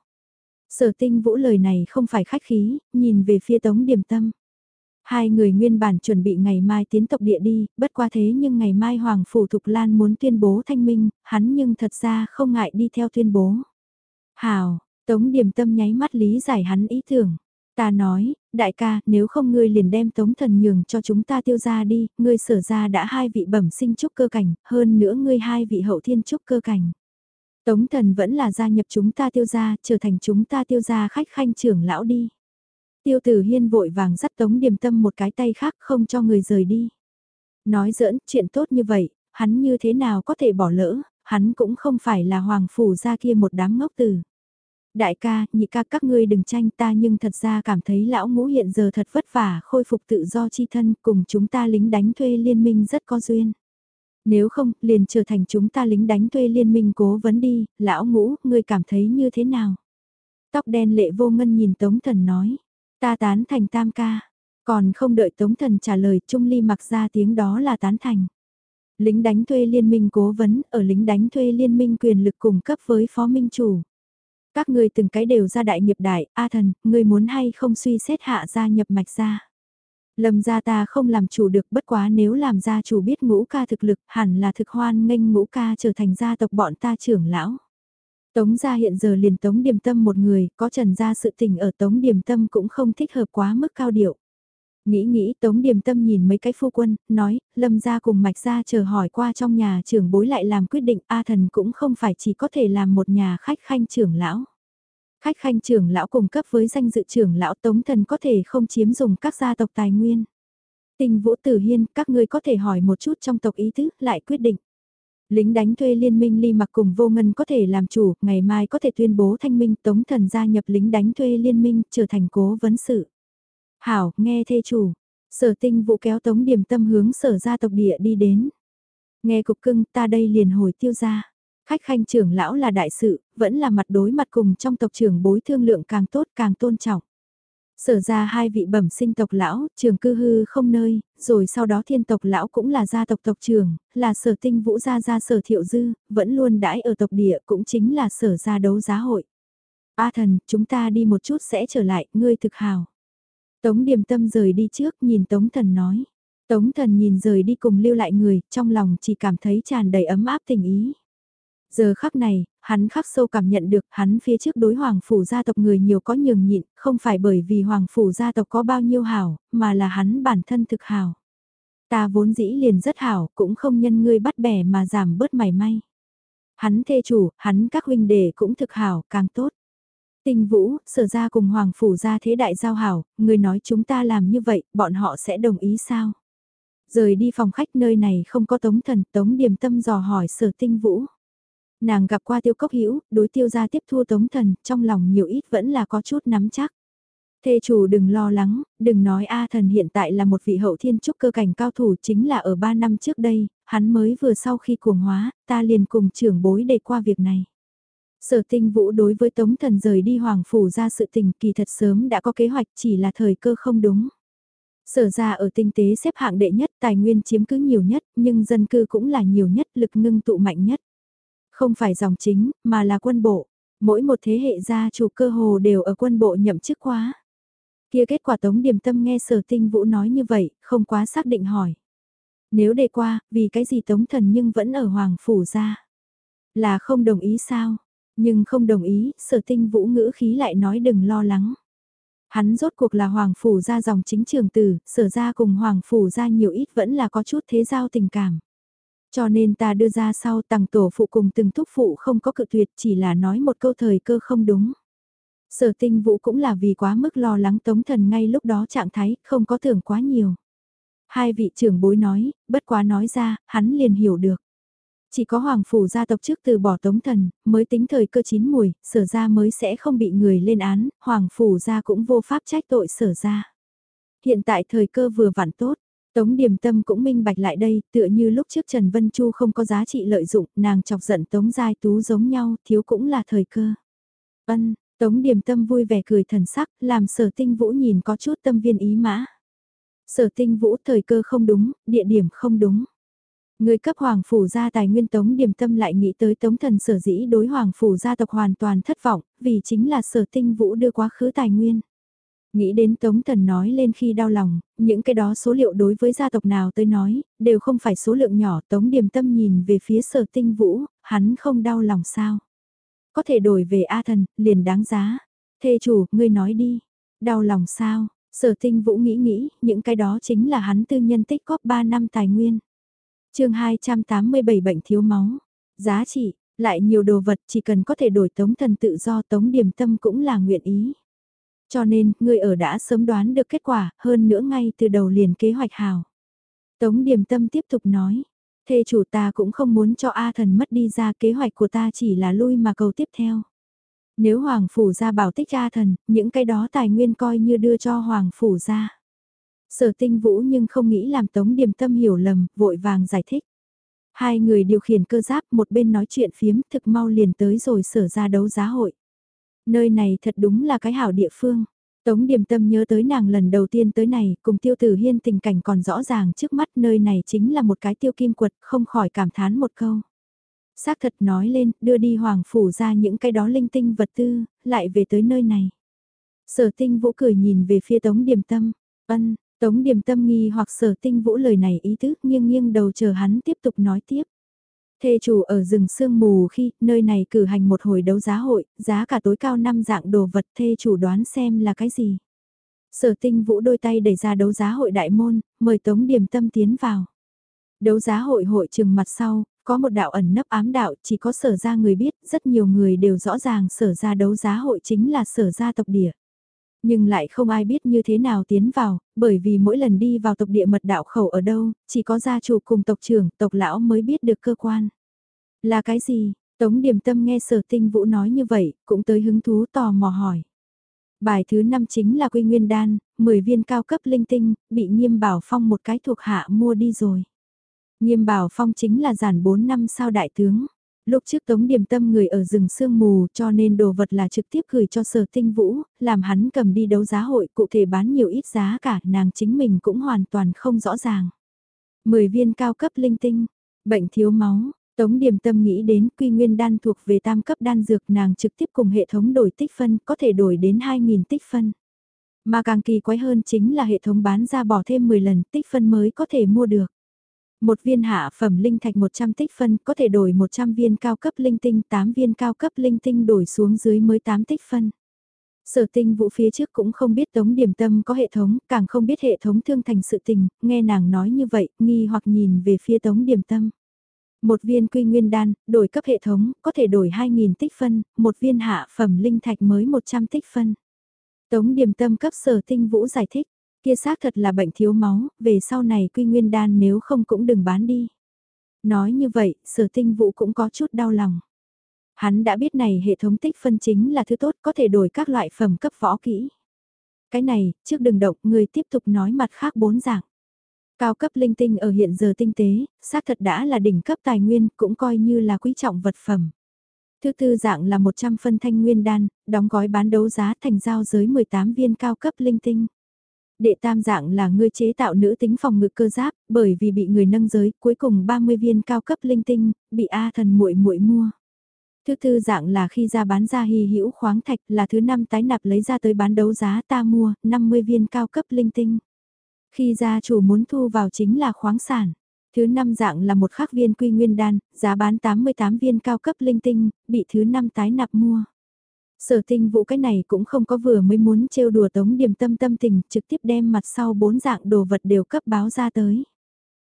Sở tinh vũ lời này không phải khách khí, nhìn về phía tống điểm tâm. Hai người nguyên bản chuẩn bị ngày mai tiến tộc địa đi, bất qua thế nhưng ngày mai Hoàng Phủ Thục Lan muốn tuyên bố thanh minh, hắn nhưng thật ra không ngại đi theo tuyên bố. Hào, Tống Điềm Tâm nháy mắt lý giải hắn ý tưởng. Ta nói, đại ca, nếu không ngươi liền đem Tống Thần nhường cho chúng ta tiêu ra đi, ngươi sở ra đã hai vị bẩm sinh trúc cơ cảnh, hơn nữa ngươi hai vị hậu thiên trúc cơ cảnh. Tống Thần vẫn là gia nhập chúng ta tiêu ra, trở thành chúng ta tiêu ra khách khanh trưởng lão đi. Tiêu tử hiên vội vàng dắt tống điềm tâm một cái tay khác không cho người rời đi. Nói giỡn, chuyện tốt như vậy, hắn như thế nào có thể bỏ lỡ, hắn cũng không phải là hoàng phủ ra kia một đám ngốc tử. Đại ca, nhị ca các ngươi đừng tranh ta nhưng thật ra cảm thấy lão ngũ hiện giờ thật vất vả khôi phục tự do chi thân cùng chúng ta lính đánh thuê liên minh rất có duyên. Nếu không, liền trở thành chúng ta lính đánh thuê liên minh cố vấn đi, lão ngũ, ngươi cảm thấy như thế nào? Tóc đen lệ vô ngân nhìn Tống Thần nói. Ta tán thành tam ca. Còn không đợi Tống Thần trả lời, Trung Ly mặc ra tiếng đó là tán thành. Lính đánh thuê liên minh cố vấn, ở lính đánh thuê liên minh quyền lực cùng cấp với phó minh chủ. Các người từng cái đều ra đại nghiệp đại, A thần, ngươi muốn hay không suy xét hạ gia nhập mạch ra. Lâm gia ta không làm chủ được bất quá nếu làm gia chủ biết ngũ ca thực lực hẳn là thực hoan nghênh ngũ ca trở thành gia tộc bọn ta trưởng lão. Tống gia hiện giờ liền Tống Điềm Tâm một người, có trần gia sự tình ở Tống Điềm Tâm cũng không thích hợp quá mức cao điệu. Nghĩ nghĩ Tống Điềm Tâm nhìn mấy cái phu quân, nói, Lâm gia cùng Mạch gia chờ hỏi qua trong nhà trưởng bối lại làm quyết định A thần cũng không phải chỉ có thể làm một nhà khách khanh trưởng lão. Khách khanh trưởng lão cùng cấp với danh dự trưởng lão Tống thần có thể không chiếm dùng các gia tộc tài nguyên. Tình Vũ Tử Hiên, các ngươi có thể hỏi một chút trong tộc ý tứ, lại quyết định. Lính đánh thuê liên minh ly mặc cùng vô ngân có thể làm chủ, ngày mai có thể tuyên bố thanh minh tống thần gia nhập lính đánh thuê liên minh, trở thành cố vấn sự. Hảo, nghe thê chủ. Sở tinh vụ kéo tống điểm tâm hướng sở gia tộc địa đi đến. Nghe cục cưng ta đây liền hồi tiêu ra. Khách khanh trưởng lão là đại sự, vẫn là mặt đối mặt cùng trong tộc trưởng bối thương lượng càng tốt càng tôn trọng. Sở ra hai vị bẩm sinh tộc lão, trường cư hư không nơi, rồi sau đó thiên tộc lão cũng là gia tộc tộc trưởng, là sở tinh vũ gia gia sở thiệu dư, vẫn luôn đãi ở tộc địa cũng chính là sở gia đấu giá hội. A thần, chúng ta đi một chút sẽ trở lại, ngươi thực hào. Tống điềm tâm rời đi trước nhìn Tống thần nói. Tống thần nhìn rời đi cùng lưu lại người, trong lòng chỉ cảm thấy tràn đầy ấm áp tình ý. Giờ khắc này, hắn khắc sâu cảm nhận được hắn phía trước đối hoàng phủ gia tộc người nhiều có nhường nhịn, không phải bởi vì hoàng phủ gia tộc có bao nhiêu hảo, mà là hắn bản thân thực hảo. Ta vốn dĩ liền rất hảo, cũng không nhân ngươi bắt bẻ mà giảm bớt mảy may. Hắn thê chủ, hắn các huynh đệ cũng thực hảo, càng tốt. Tình vũ, sở ra cùng hoàng phủ gia thế đại giao hảo, người nói chúng ta làm như vậy, bọn họ sẽ đồng ý sao? Rời đi phòng khách nơi này không có tống thần, tống điểm tâm dò hỏi sở tinh vũ. Nàng gặp qua tiêu cốc hữu đối tiêu gia tiếp thu tống thần, trong lòng nhiều ít vẫn là có chút nắm chắc. Thê chủ đừng lo lắng, đừng nói A thần hiện tại là một vị hậu thiên trúc cơ cảnh cao thủ chính là ở 3 năm trước đây, hắn mới vừa sau khi cuồng hóa, ta liền cùng trưởng bối để qua việc này. Sở tinh vũ đối với tống thần rời đi hoàng phủ ra sự tình kỳ thật sớm đã có kế hoạch chỉ là thời cơ không đúng. Sở ra ở tinh tế xếp hạng đệ nhất tài nguyên chiếm cứ nhiều nhất nhưng dân cư cũng là nhiều nhất lực ngưng tụ mạnh nhất. Không phải dòng chính, mà là quân bộ. Mỗi một thế hệ gia chủ cơ hồ đều ở quân bộ nhậm chức quá. Kia kết quả Tống Điềm Tâm nghe Sở Tinh Vũ nói như vậy, không quá xác định hỏi. Nếu đề qua, vì cái gì Tống Thần nhưng vẫn ở Hoàng Phủ ra? Là không đồng ý sao? Nhưng không đồng ý, Sở Tinh Vũ ngữ khí lại nói đừng lo lắng. Hắn rốt cuộc là Hoàng Phủ ra dòng chính trường tử, sở ra cùng Hoàng Phủ ra nhiều ít vẫn là có chút thế giao tình cảm. Cho nên ta đưa ra sau tặng tổ phụ cùng từng thúc phụ không có cự tuyệt chỉ là nói một câu thời cơ không đúng. Sở tinh vũ cũng là vì quá mức lo lắng tống thần ngay lúc đó trạng thái, không có tưởng quá nhiều. Hai vị trưởng bối nói, bất quá nói ra, hắn liền hiểu được. Chỉ có hoàng phủ gia tộc trước từ bỏ tống thần, mới tính thời cơ chín mùi, sở ra mới sẽ không bị người lên án, hoàng phủ gia cũng vô pháp trách tội sở ra. Hiện tại thời cơ vừa vặn tốt, Tống Điềm Tâm cũng minh bạch lại đây, tựa như lúc trước Trần Vân Chu không có giá trị lợi dụng, nàng chọc giận Tống Giai Tú giống nhau, thiếu cũng là thời cơ. Ân, Tống Điềm Tâm vui vẻ cười thần sắc, làm sở tinh vũ nhìn có chút tâm viên ý mã. Sở tinh vũ thời cơ không đúng, địa điểm không đúng. Người cấp Hoàng Phủ gia tài nguyên Tống Điềm Tâm lại nghĩ tới Tống Thần sở dĩ đối Hoàng Phủ gia tộc hoàn toàn thất vọng, vì chính là sở tinh vũ đưa quá khứ tài nguyên. Nghĩ đến Tống Thần nói lên khi đau lòng, những cái đó số liệu đối với gia tộc nào tới nói, đều không phải số lượng nhỏ. Tống Điềm Tâm nhìn về phía sở tinh vũ, hắn không đau lòng sao. Có thể đổi về A Thần, liền đáng giá. Thê chủ, ngươi nói đi. Đau lòng sao? Sở tinh vũ nghĩ nghĩ, những cái đó chính là hắn tư nhân tích góp 3 năm tài nguyên. chương 287 bệnh thiếu máu. Giá trị, lại nhiều đồ vật chỉ cần có thể đổi tống thần tự do tống điềm tâm cũng là nguyện ý. Cho nên, người ở đã sớm đoán được kết quả, hơn nữa ngay từ đầu liền kế hoạch hào. Tống Điềm Tâm tiếp tục nói, thê chủ ta cũng không muốn cho A thần mất đi ra kế hoạch của ta chỉ là lui mà cầu tiếp theo. Nếu Hoàng Phủ ra bảo tích A thần, những cái đó tài nguyên coi như đưa cho Hoàng Phủ ra. Sở tinh vũ nhưng không nghĩ làm Tống Điềm Tâm hiểu lầm, vội vàng giải thích. Hai người điều khiển cơ giáp một bên nói chuyện phiếm thực mau liền tới rồi sở ra đấu giá hội. Nơi này thật đúng là cái hảo địa phương. Tống Điềm Tâm nhớ tới nàng lần đầu tiên tới này, cùng Tiêu Tử Hiên tình cảnh còn rõ ràng trước mắt nơi này chính là một cái tiêu kim quật, không khỏi cảm thán một câu. Xác thật nói lên, đưa đi Hoàng Phủ ra những cái đó linh tinh vật tư, lại về tới nơi này. Sở tinh vũ cười nhìn về phía Tống Điềm Tâm, ân, Tống Điềm Tâm nghi hoặc sở tinh vũ lời này ý tứ nghiêng nghiêng đầu chờ hắn tiếp tục nói tiếp. Thê chủ ở rừng sương mù khi nơi này cử hành một hồi đấu giá hội, giá cả tối cao năm dạng đồ vật thê chủ đoán xem là cái gì. Sở tinh vũ đôi tay đẩy ra đấu giá hội đại môn, mời Tống Điềm Tâm tiến vào. Đấu giá hội hội trường mặt sau, có một đạo ẩn nấp ám đạo chỉ có sở ra người biết, rất nhiều người đều rõ ràng sở ra đấu giá hội chính là sở gia tộc địa. Nhưng lại không ai biết như thế nào tiến vào, bởi vì mỗi lần đi vào tộc địa mật đạo khẩu ở đâu, chỉ có gia chủ cùng tộc trưởng, tộc lão mới biết được cơ quan. Là cái gì? Tống Điềm Tâm nghe sở tinh vũ nói như vậy, cũng tới hứng thú tò mò hỏi. Bài thứ 5 chính là Quy Nguyên Đan, 10 viên cao cấp linh tinh, bị Nghiêm Bảo Phong một cái thuộc hạ mua đi rồi. Nghiêm Bảo Phong chính là giản 4 năm sao đại tướng. Lúc trước Tống Điềm Tâm người ở rừng sương mù cho nên đồ vật là trực tiếp gửi cho sở tinh vũ, làm hắn cầm đi đấu giá hội cụ thể bán nhiều ít giá cả nàng chính mình cũng hoàn toàn không rõ ràng. 10 viên cao cấp linh tinh, bệnh thiếu máu, Tống Điềm Tâm nghĩ đến quy nguyên đan thuộc về tam cấp đan dược nàng trực tiếp cùng hệ thống đổi tích phân có thể đổi đến 2.000 tích phân. Mà càng kỳ quái hơn chính là hệ thống bán ra bỏ thêm 10 lần tích phân mới có thể mua được. Một viên hạ phẩm linh thạch 100 tích phân có thể đổi 100 viên cao cấp linh tinh, 8 viên cao cấp linh tinh đổi xuống dưới mới 8 tích phân. Sở tinh vụ phía trước cũng không biết tống điểm tâm có hệ thống, càng không biết hệ thống thương thành sự tình, nghe nàng nói như vậy, nghi hoặc nhìn về phía tống điểm tâm. Một viên quy nguyên đan, đổi cấp hệ thống, có thể đổi 2.000 tích phân, một viên hạ phẩm linh thạch mới 100 tích phân. Tống điểm tâm cấp sở tinh vũ giải thích, Kia xác thật là bệnh thiếu máu, về sau này quy nguyên đan nếu không cũng đừng bán đi. Nói như vậy, sở tinh vũ cũng có chút đau lòng. Hắn đã biết này hệ thống tích phân chính là thứ tốt có thể đổi các loại phẩm cấp võ kỹ. Cái này, trước đừng động, người tiếp tục nói mặt khác bốn dạng. Cao cấp linh tinh ở hiện giờ tinh tế, xác thật đã là đỉnh cấp tài nguyên, cũng coi như là quý trọng vật phẩm. Thứ tư dạng là 100 phân thanh nguyên đan, đóng gói bán đấu giá thành giao giới 18 viên cao cấp linh tinh. Đệ tam dạng là ngươi chế tạo nữ tính phòng ngực cơ giáp, bởi vì bị người nâng giới, cuối cùng 30 viên cao cấp linh tinh, bị A thần muội muội mua. Thứ tư dạng là khi ra bán ra hy hữu khoáng thạch là thứ năm tái nạp lấy ra tới bán đấu giá ta mua, 50 viên cao cấp linh tinh. Khi gia chủ muốn thu vào chính là khoáng sản. Thứ năm dạng là một khắc viên quy nguyên đan, giá bán 88 viên cao cấp linh tinh, bị thứ năm tái nạp mua. Sở tinh vũ cái này cũng không có vừa mới muốn trêu đùa tống điểm tâm tâm tình, trực tiếp đem mặt sau bốn dạng đồ vật đều cấp báo ra tới.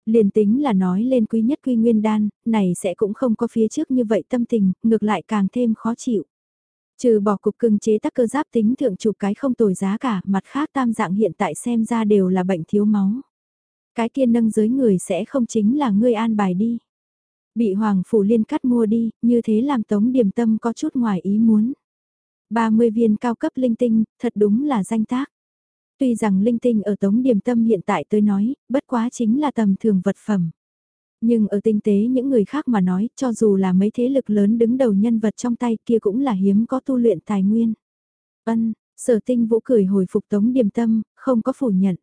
Liền tính là nói lên quý nhất quy nguyên đan, này sẽ cũng không có phía trước như vậy tâm tình, ngược lại càng thêm khó chịu. Trừ bỏ cục cưng chế tác cơ giáp tính thượng chụp cái không tồi giá cả, mặt khác tam dạng hiện tại xem ra đều là bệnh thiếu máu. Cái kia nâng giới người sẽ không chính là ngươi an bài đi. Bị Hoàng Phủ Liên cắt mua đi, như thế làm Tống Điềm Tâm có chút ngoài ý muốn. 30 viên cao cấp linh tinh, thật đúng là danh tác. Tuy rằng linh tinh ở Tống Điềm Tâm hiện tại tôi nói, bất quá chính là tầm thường vật phẩm. Nhưng ở tinh tế những người khác mà nói, cho dù là mấy thế lực lớn đứng đầu nhân vật trong tay kia cũng là hiếm có tu luyện tài nguyên. Ân, sở tinh vũ cười hồi phục Tống Điềm Tâm, không có phủ nhận.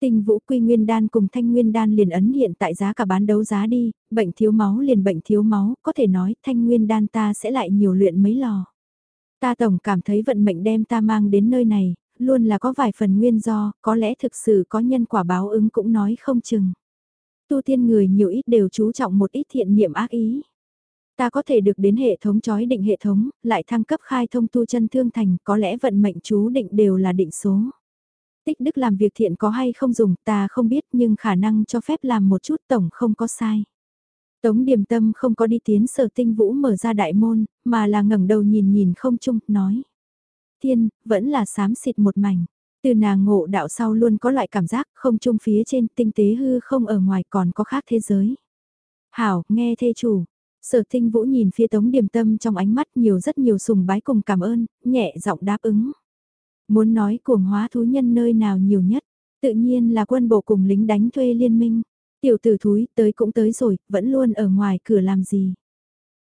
Tinh vũ quy nguyên đan cùng thanh nguyên đan liền ấn hiện tại giá cả bán đấu giá đi, bệnh thiếu máu liền bệnh thiếu máu, có thể nói thanh nguyên đan ta sẽ lại nhiều luyện mấy lò. Ta tổng cảm thấy vận mệnh đem ta mang đến nơi này, luôn là có vài phần nguyên do, có lẽ thực sự có nhân quả báo ứng cũng nói không chừng. Tu tiên người nhiều ít đều chú trọng một ít thiện niệm ác ý. Ta có thể được đến hệ thống chói định hệ thống, lại thăng cấp khai thông tu chân thương thành, có lẽ vận mệnh chú định đều là định số. Tích đức làm việc thiện có hay không dùng ta không biết nhưng khả năng cho phép làm một chút tổng không có sai. Tống điềm tâm không có đi tiến sở tinh vũ mở ra đại môn, mà là ngẩng đầu nhìn nhìn không chung, nói. Thiên, vẫn là sám xịt một mảnh. Từ nàng ngộ đạo sau luôn có loại cảm giác không chung phía trên tinh tế hư không ở ngoài còn có khác thế giới. Hảo, nghe thê chủ. Sở tinh vũ nhìn phía tống điềm tâm trong ánh mắt nhiều rất nhiều sùng bái cùng cảm ơn, nhẹ giọng đáp ứng. Muốn nói cuồng hóa thú nhân nơi nào nhiều nhất, tự nhiên là quân bộ cùng lính đánh thuê liên minh. Tiểu tử thúi tới cũng tới rồi, vẫn luôn ở ngoài cửa làm gì.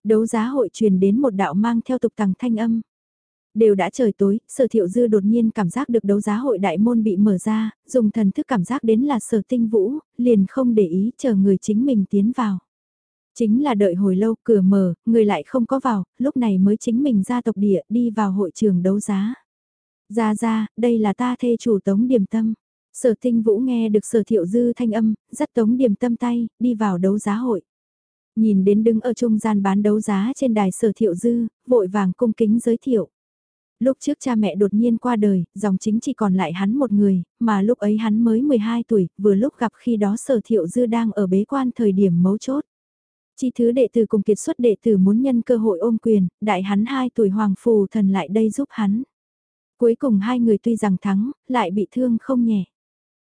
Đấu giá hội truyền đến một đạo mang theo tục tằng thanh âm. Đều đã trời tối, sở thiệu dư đột nhiên cảm giác được đấu giá hội đại môn bị mở ra, dùng thần thức cảm giác đến là sở tinh vũ, liền không để ý chờ người chính mình tiến vào. Chính là đợi hồi lâu cửa mở, người lại không có vào, lúc này mới chính mình ra tộc địa đi vào hội trường đấu giá. Ra ra, đây là ta thê chủ tống điểm tâm. Sở tinh vũ nghe được sở thiệu dư thanh âm, dắt tống điểm tâm tay, đi vào đấu giá hội. Nhìn đến đứng ở trung gian bán đấu giá trên đài sở thiệu dư, vội vàng cung kính giới thiệu. Lúc trước cha mẹ đột nhiên qua đời, dòng chính chỉ còn lại hắn một người, mà lúc ấy hắn mới 12 tuổi, vừa lúc gặp khi đó sở thiệu dư đang ở bế quan thời điểm mấu chốt. Chi thứ đệ tử cùng kiệt xuất đệ tử muốn nhân cơ hội ôm quyền, đại hắn 2 tuổi hoàng phù thần lại đây giúp hắn. Cuối cùng hai người tuy rằng thắng, lại bị thương không nhẹ.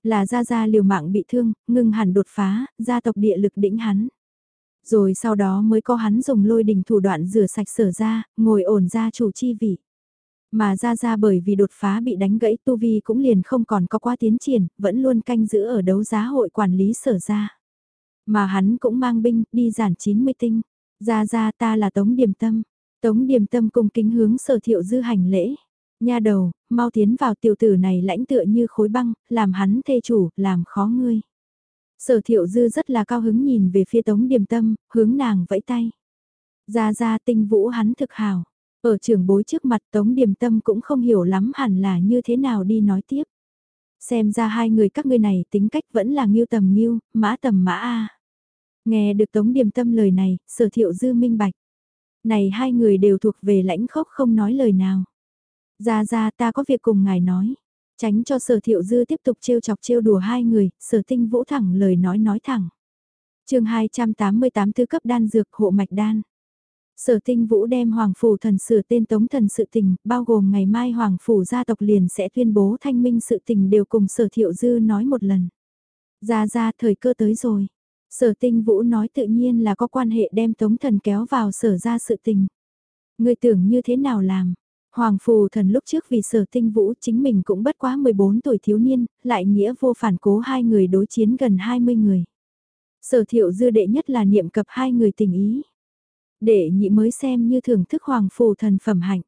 Là Gia Gia liều mạng bị thương, ngưng hẳn đột phá, gia tộc địa lực đỉnh hắn. Rồi sau đó mới có hắn dùng lôi đình thủ đoạn rửa sạch sở ra, ngồi ổn ra chủ chi vị. Mà Gia Gia bởi vì đột phá bị đánh gãy tu vi cũng liền không còn có quá tiến triển, vẫn luôn canh giữ ở đấu giá hội quản lý sở ra. Mà hắn cũng mang binh, đi giản 90 tinh. Gia Gia ta là Tống Điềm Tâm. Tống Điềm Tâm cùng kính hướng sở thiệu dư hành lễ. Nha đầu, mau tiến vào tiểu tử này lãnh tựa như khối băng, làm hắn thê chủ, làm khó ngươi. Sở thiệu dư rất là cao hứng nhìn về phía tống điềm tâm, hướng nàng vẫy tay. Ra ra tinh vũ hắn thực hào. Ở trường bối trước mặt tống điềm tâm cũng không hiểu lắm hẳn là như thế nào đi nói tiếp. Xem ra hai người các ngươi này tính cách vẫn là nghiêu tầm nghiêu, mã tầm mã A. Nghe được tống điềm tâm lời này, sở thiệu dư minh bạch. Này hai người đều thuộc về lãnh khốc không nói lời nào. Ra ra ta có việc cùng ngài nói. Tránh cho sở thiệu dư tiếp tục trêu chọc trêu đùa hai người, sở tinh vũ thẳng lời nói nói thẳng. chương 288 thứ cấp đan dược hộ mạch đan. Sở tinh vũ đem Hoàng Phủ thần sử tên Tống thần sự tình, bao gồm ngày mai Hoàng Phủ gia tộc liền sẽ tuyên bố thanh minh sự tình đều cùng sở thiệu dư nói một lần. Ra ra thời cơ tới rồi. Sở tinh vũ nói tự nhiên là có quan hệ đem Tống thần kéo vào sở ra sự tình. Người tưởng như thế nào làm? Hoàng phù thần lúc trước vì sở tinh vũ chính mình cũng bất quá 14 tuổi thiếu niên, lại nghĩa vô phản cố hai người đối chiến gần 20 người. Sở thiệu dư đệ nhất là niệm cập hai người tình ý. Đệ nhị mới xem như thưởng thức hoàng phù thần phẩm hạnh.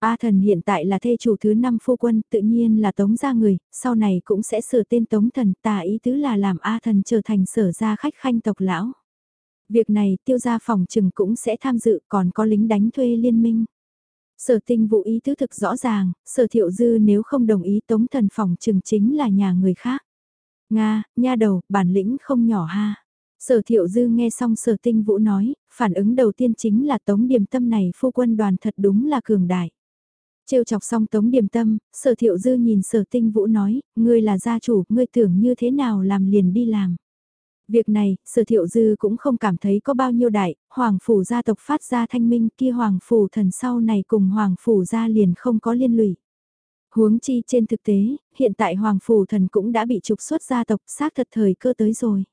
A thần hiện tại là thê chủ thứ năm phu quân, tự nhiên là tống gia người, sau này cũng sẽ sửa tên tống thần, tà ý tứ là làm A thần trở thành sở gia khách khanh tộc lão. Việc này tiêu gia phòng trừng cũng sẽ tham dự còn có lính đánh thuê liên minh. Sở tinh vụ ý tứ thực rõ ràng, sở thiệu dư nếu không đồng ý tống thần phòng trừng chính là nhà người khác. Nga, nha đầu, bản lĩnh không nhỏ ha. Sở thiệu dư nghe xong sở tinh vũ nói, phản ứng đầu tiên chính là tống Điềm tâm này phu quân đoàn thật đúng là cường đại. Trêu chọc xong tống Điềm tâm, sở thiệu dư nhìn sở tinh vũ nói, ngươi là gia chủ, ngươi tưởng như thế nào làm liền đi làm. Việc này, sở thiệu dư cũng không cảm thấy có bao nhiêu đại, hoàng phủ gia tộc phát ra thanh minh kia hoàng phủ thần sau này cùng hoàng phủ gia liền không có liên lụy. Huống chi trên thực tế, hiện tại hoàng phủ thần cũng đã bị trục xuất gia tộc xác thật thời cơ tới rồi.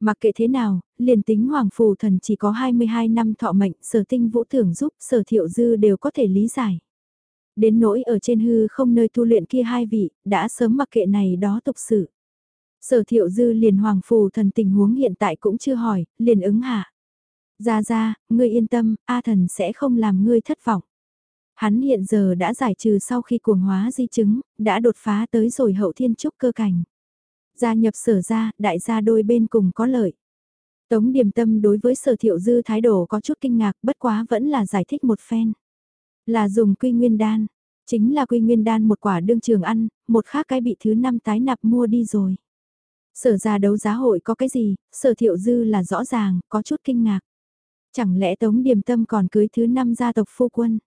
Mặc kệ thế nào, liền tính hoàng phủ thần chỉ có 22 năm thọ mệnh sở tinh vũ tưởng giúp sở thiệu dư đều có thể lý giải. Đến nỗi ở trên hư không nơi tu luyện kia hai vị, đã sớm mặc kệ này đó tục sự. Sở thiệu dư liền hoàng phù thần tình huống hiện tại cũng chưa hỏi, liền ứng hạ. Ra ra, ngươi yên tâm, A thần sẽ không làm ngươi thất vọng. Hắn hiện giờ đã giải trừ sau khi cuồng hóa di chứng, đã đột phá tới rồi hậu thiên trúc cơ cảnh. Gia nhập sở ra, đại gia đôi bên cùng có lợi. Tống điềm tâm đối với sở thiệu dư thái độ có chút kinh ngạc bất quá vẫn là giải thích một phen. Là dùng quy nguyên đan, chính là quy nguyên đan một quả đương trường ăn, một khác cái bị thứ năm tái nạp mua đi rồi. Sở ra đấu giá hội có cái gì, sở thiệu dư là rõ ràng, có chút kinh ngạc. Chẳng lẽ Tống Điềm Tâm còn cưới thứ năm gia tộc phu quân?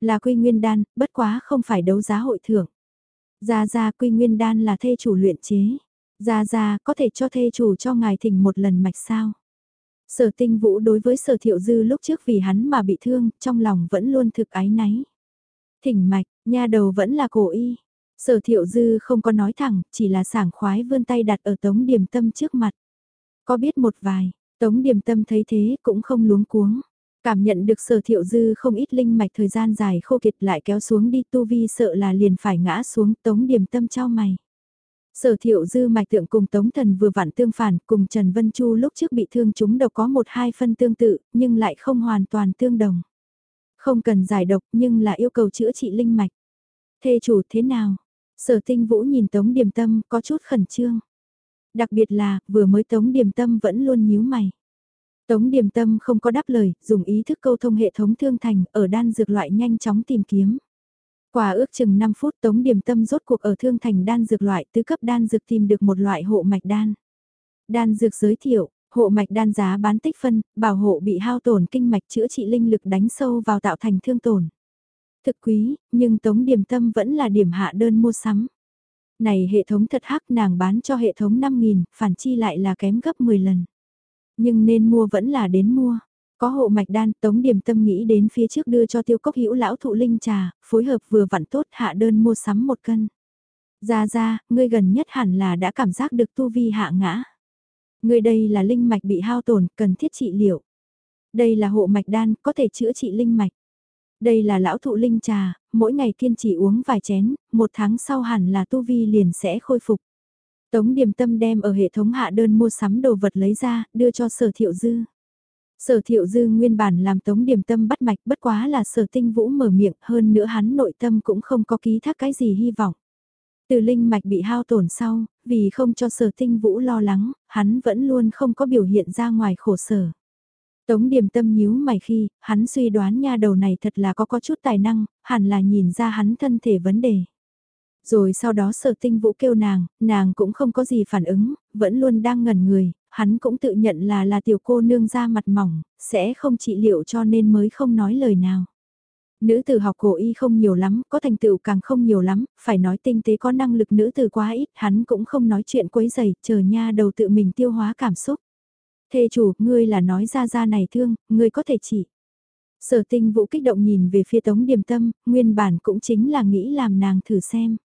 Là quy nguyên đan, bất quá không phải đấu giá hội thưởng. Gia Gia quy nguyên đan là thê chủ luyện chế. Gia Gia có thể cho thê chủ cho ngài thỉnh một lần mạch sao? Sở tinh vũ đối với sở thiệu dư lúc trước vì hắn mà bị thương, trong lòng vẫn luôn thực ái náy. Thỉnh mạch, nha đầu vẫn là cổ y. Sở thiệu dư không có nói thẳng, chỉ là sảng khoái vươn tay đặt ở tống điểm tâm trước mặt. Có biết một vài, tống điểm tâm thấy thế cũng không luống cuống. Cảm nhận được sở thiệu dư không ít linh mạch thời gian dài khô kiệt lại kéo xuống đi tu vi sợ là liền phải ngã xuống tống điểm tâm cho mày. Sở thiệu dư mạch tượng cùng Tống Thần vừa vặn tương phản, cùng Trần Vân Chu lúc trước bị thương chúng độc có một hai phân tương tự, nhưng lại không hoàn toàn tương đồng. Không cần giải độc nhưng là yêu cầu chữa trị linh mạch. Thê chủ thế nào? Sở tinh vũ nhìn Tống Điềm Tâm có chút khẩn trương. Đặc biệt là, vừa mới Tống Điềm Tâm vẫn luôn nhíu mày. Tống Điềm Tâm không có đáp lời, dùng ý thức câu thông hệ thống thương thành ở đan dược loại nhanh chóng tìm kiếm. Quả ước chừng 5 phút Tống Điềm Tâm rốt cuộc ở thương thành đan dược loại tứ cấp đan dược tìm được một loại hộ mạch đan. Đan dược giới thiệu, hộ mạch đan giá bán tích phân, bảo hộ bị hao tổn kinh mạch chữa trị linh lực đánh sâu vào tạo thành thương tổn. Thực quý, nhưng Tống điểm Tâm vẫn là điểm hạ đơn mua sắm. Này hệ thống thật hắc nàng bán cho hệ thống 5.000, phản chi lại là kém gấp 10 lần. Nhưng nên mua vẫn là đến mua. Có hộ mạch đan, Tống điểm Tâm nghĩ đến phía trước đưa cho tiêu cốc hữu lão thụ linh trà, phối hợp vừa vặn tốt hạ đơn mua sắm một cân. Ra ra, ngươi gần nhất hẳn là đã cảm giác được tu vi hạ ngã. Ngươi đây là linh mạch bị hao tổn, cần thiết trị liệu. Đây là hộ mạch đan, có thể chữa trị linh mạch. Đây là lão thụ linh trà, mỗi ngày kiên trì uống vài chén, một tháng sau hẳn là tu vi liền sẽ khôi phục. Tống Điềm Tâm đem ở hệ thống hạ đơn mua sắm đồ vật lấy ra, đưa cho sở thiệu dư. Sở thiệu dư nguyên bản làm tống điểm tâm bắt mạch bất quá là sở tinh vũ mở miệng hơn nữa hắn nội tâm cũng không có ký thác cái gì hy vọng. Từ linh mạch bị hao tổn sau, vì không cho sở tinh vũ lo lắng, hắn vẫn luôn không có biểu hiện ra ngoài khổ sở. Tống điểm tâm nhíu mày khi, hắn suy đoán nha đầu này thật là có có chút tài năng, hẳn là nhìn ra hắn thân thể vấn đề. Rồi sau đó sở tinh vũ kêu nàng, nàng cũng không có gì phản ứng, vẫn luôn đang ngẩn người, hắn cũng tự nhận là là tiểu cô nương ra mặt mỏng, sẽ không trị liệu cho nên mới không nói lời nào. Nữ tử học cổ y không nhiều lắm, có thành tựu càng không nhiều lắm, phải nói tinh tế có năng lực nữ tử quá ít, hắn cũng không nói chuyện quấy giày, chờ nha đầu tự mình tiêu hóa cảm xúc. Thê chủ, ngươi là nói ra ra này thương, ngươi có thể chỉ. Sở tinh vũ kích động nhìn về phía tống điềm tâm, nguyên bản cũng chính là nghĩ làm nàng thử xem.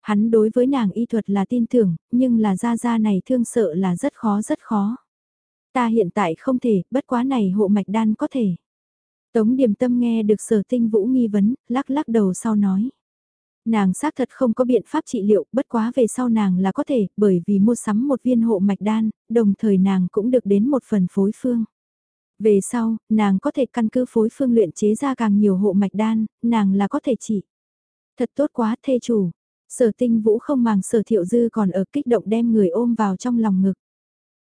Hắn đối với nàng y thuật là tin tưởng, nhưng là ra ra này thương sợ là rất khó rất khó. Ta hiện tại không thể, bất quá này hộ mạch đan có thể. Tống điềm tâm nghe được sở tinh vũ nghi vấn, lắc lắc đầu sau nói. Nàng xác thật không có biện pháp trị liệu, bất quá về sau nàng là có thể, bởi vì mua sắm một viên hộ mạch đan, đồng thời nàng cũng được đến một phần phối phương. Về sau, nàng có thể căn cứ phối phương luyện chế ra càng nhiều hộ mạch đan, nàng là có thể trị. Thật tốt quá thê chủ, Sở tinh vũ không màng sở thiệu dư còn ở kích động đem người ôm vào trong lòng ngực.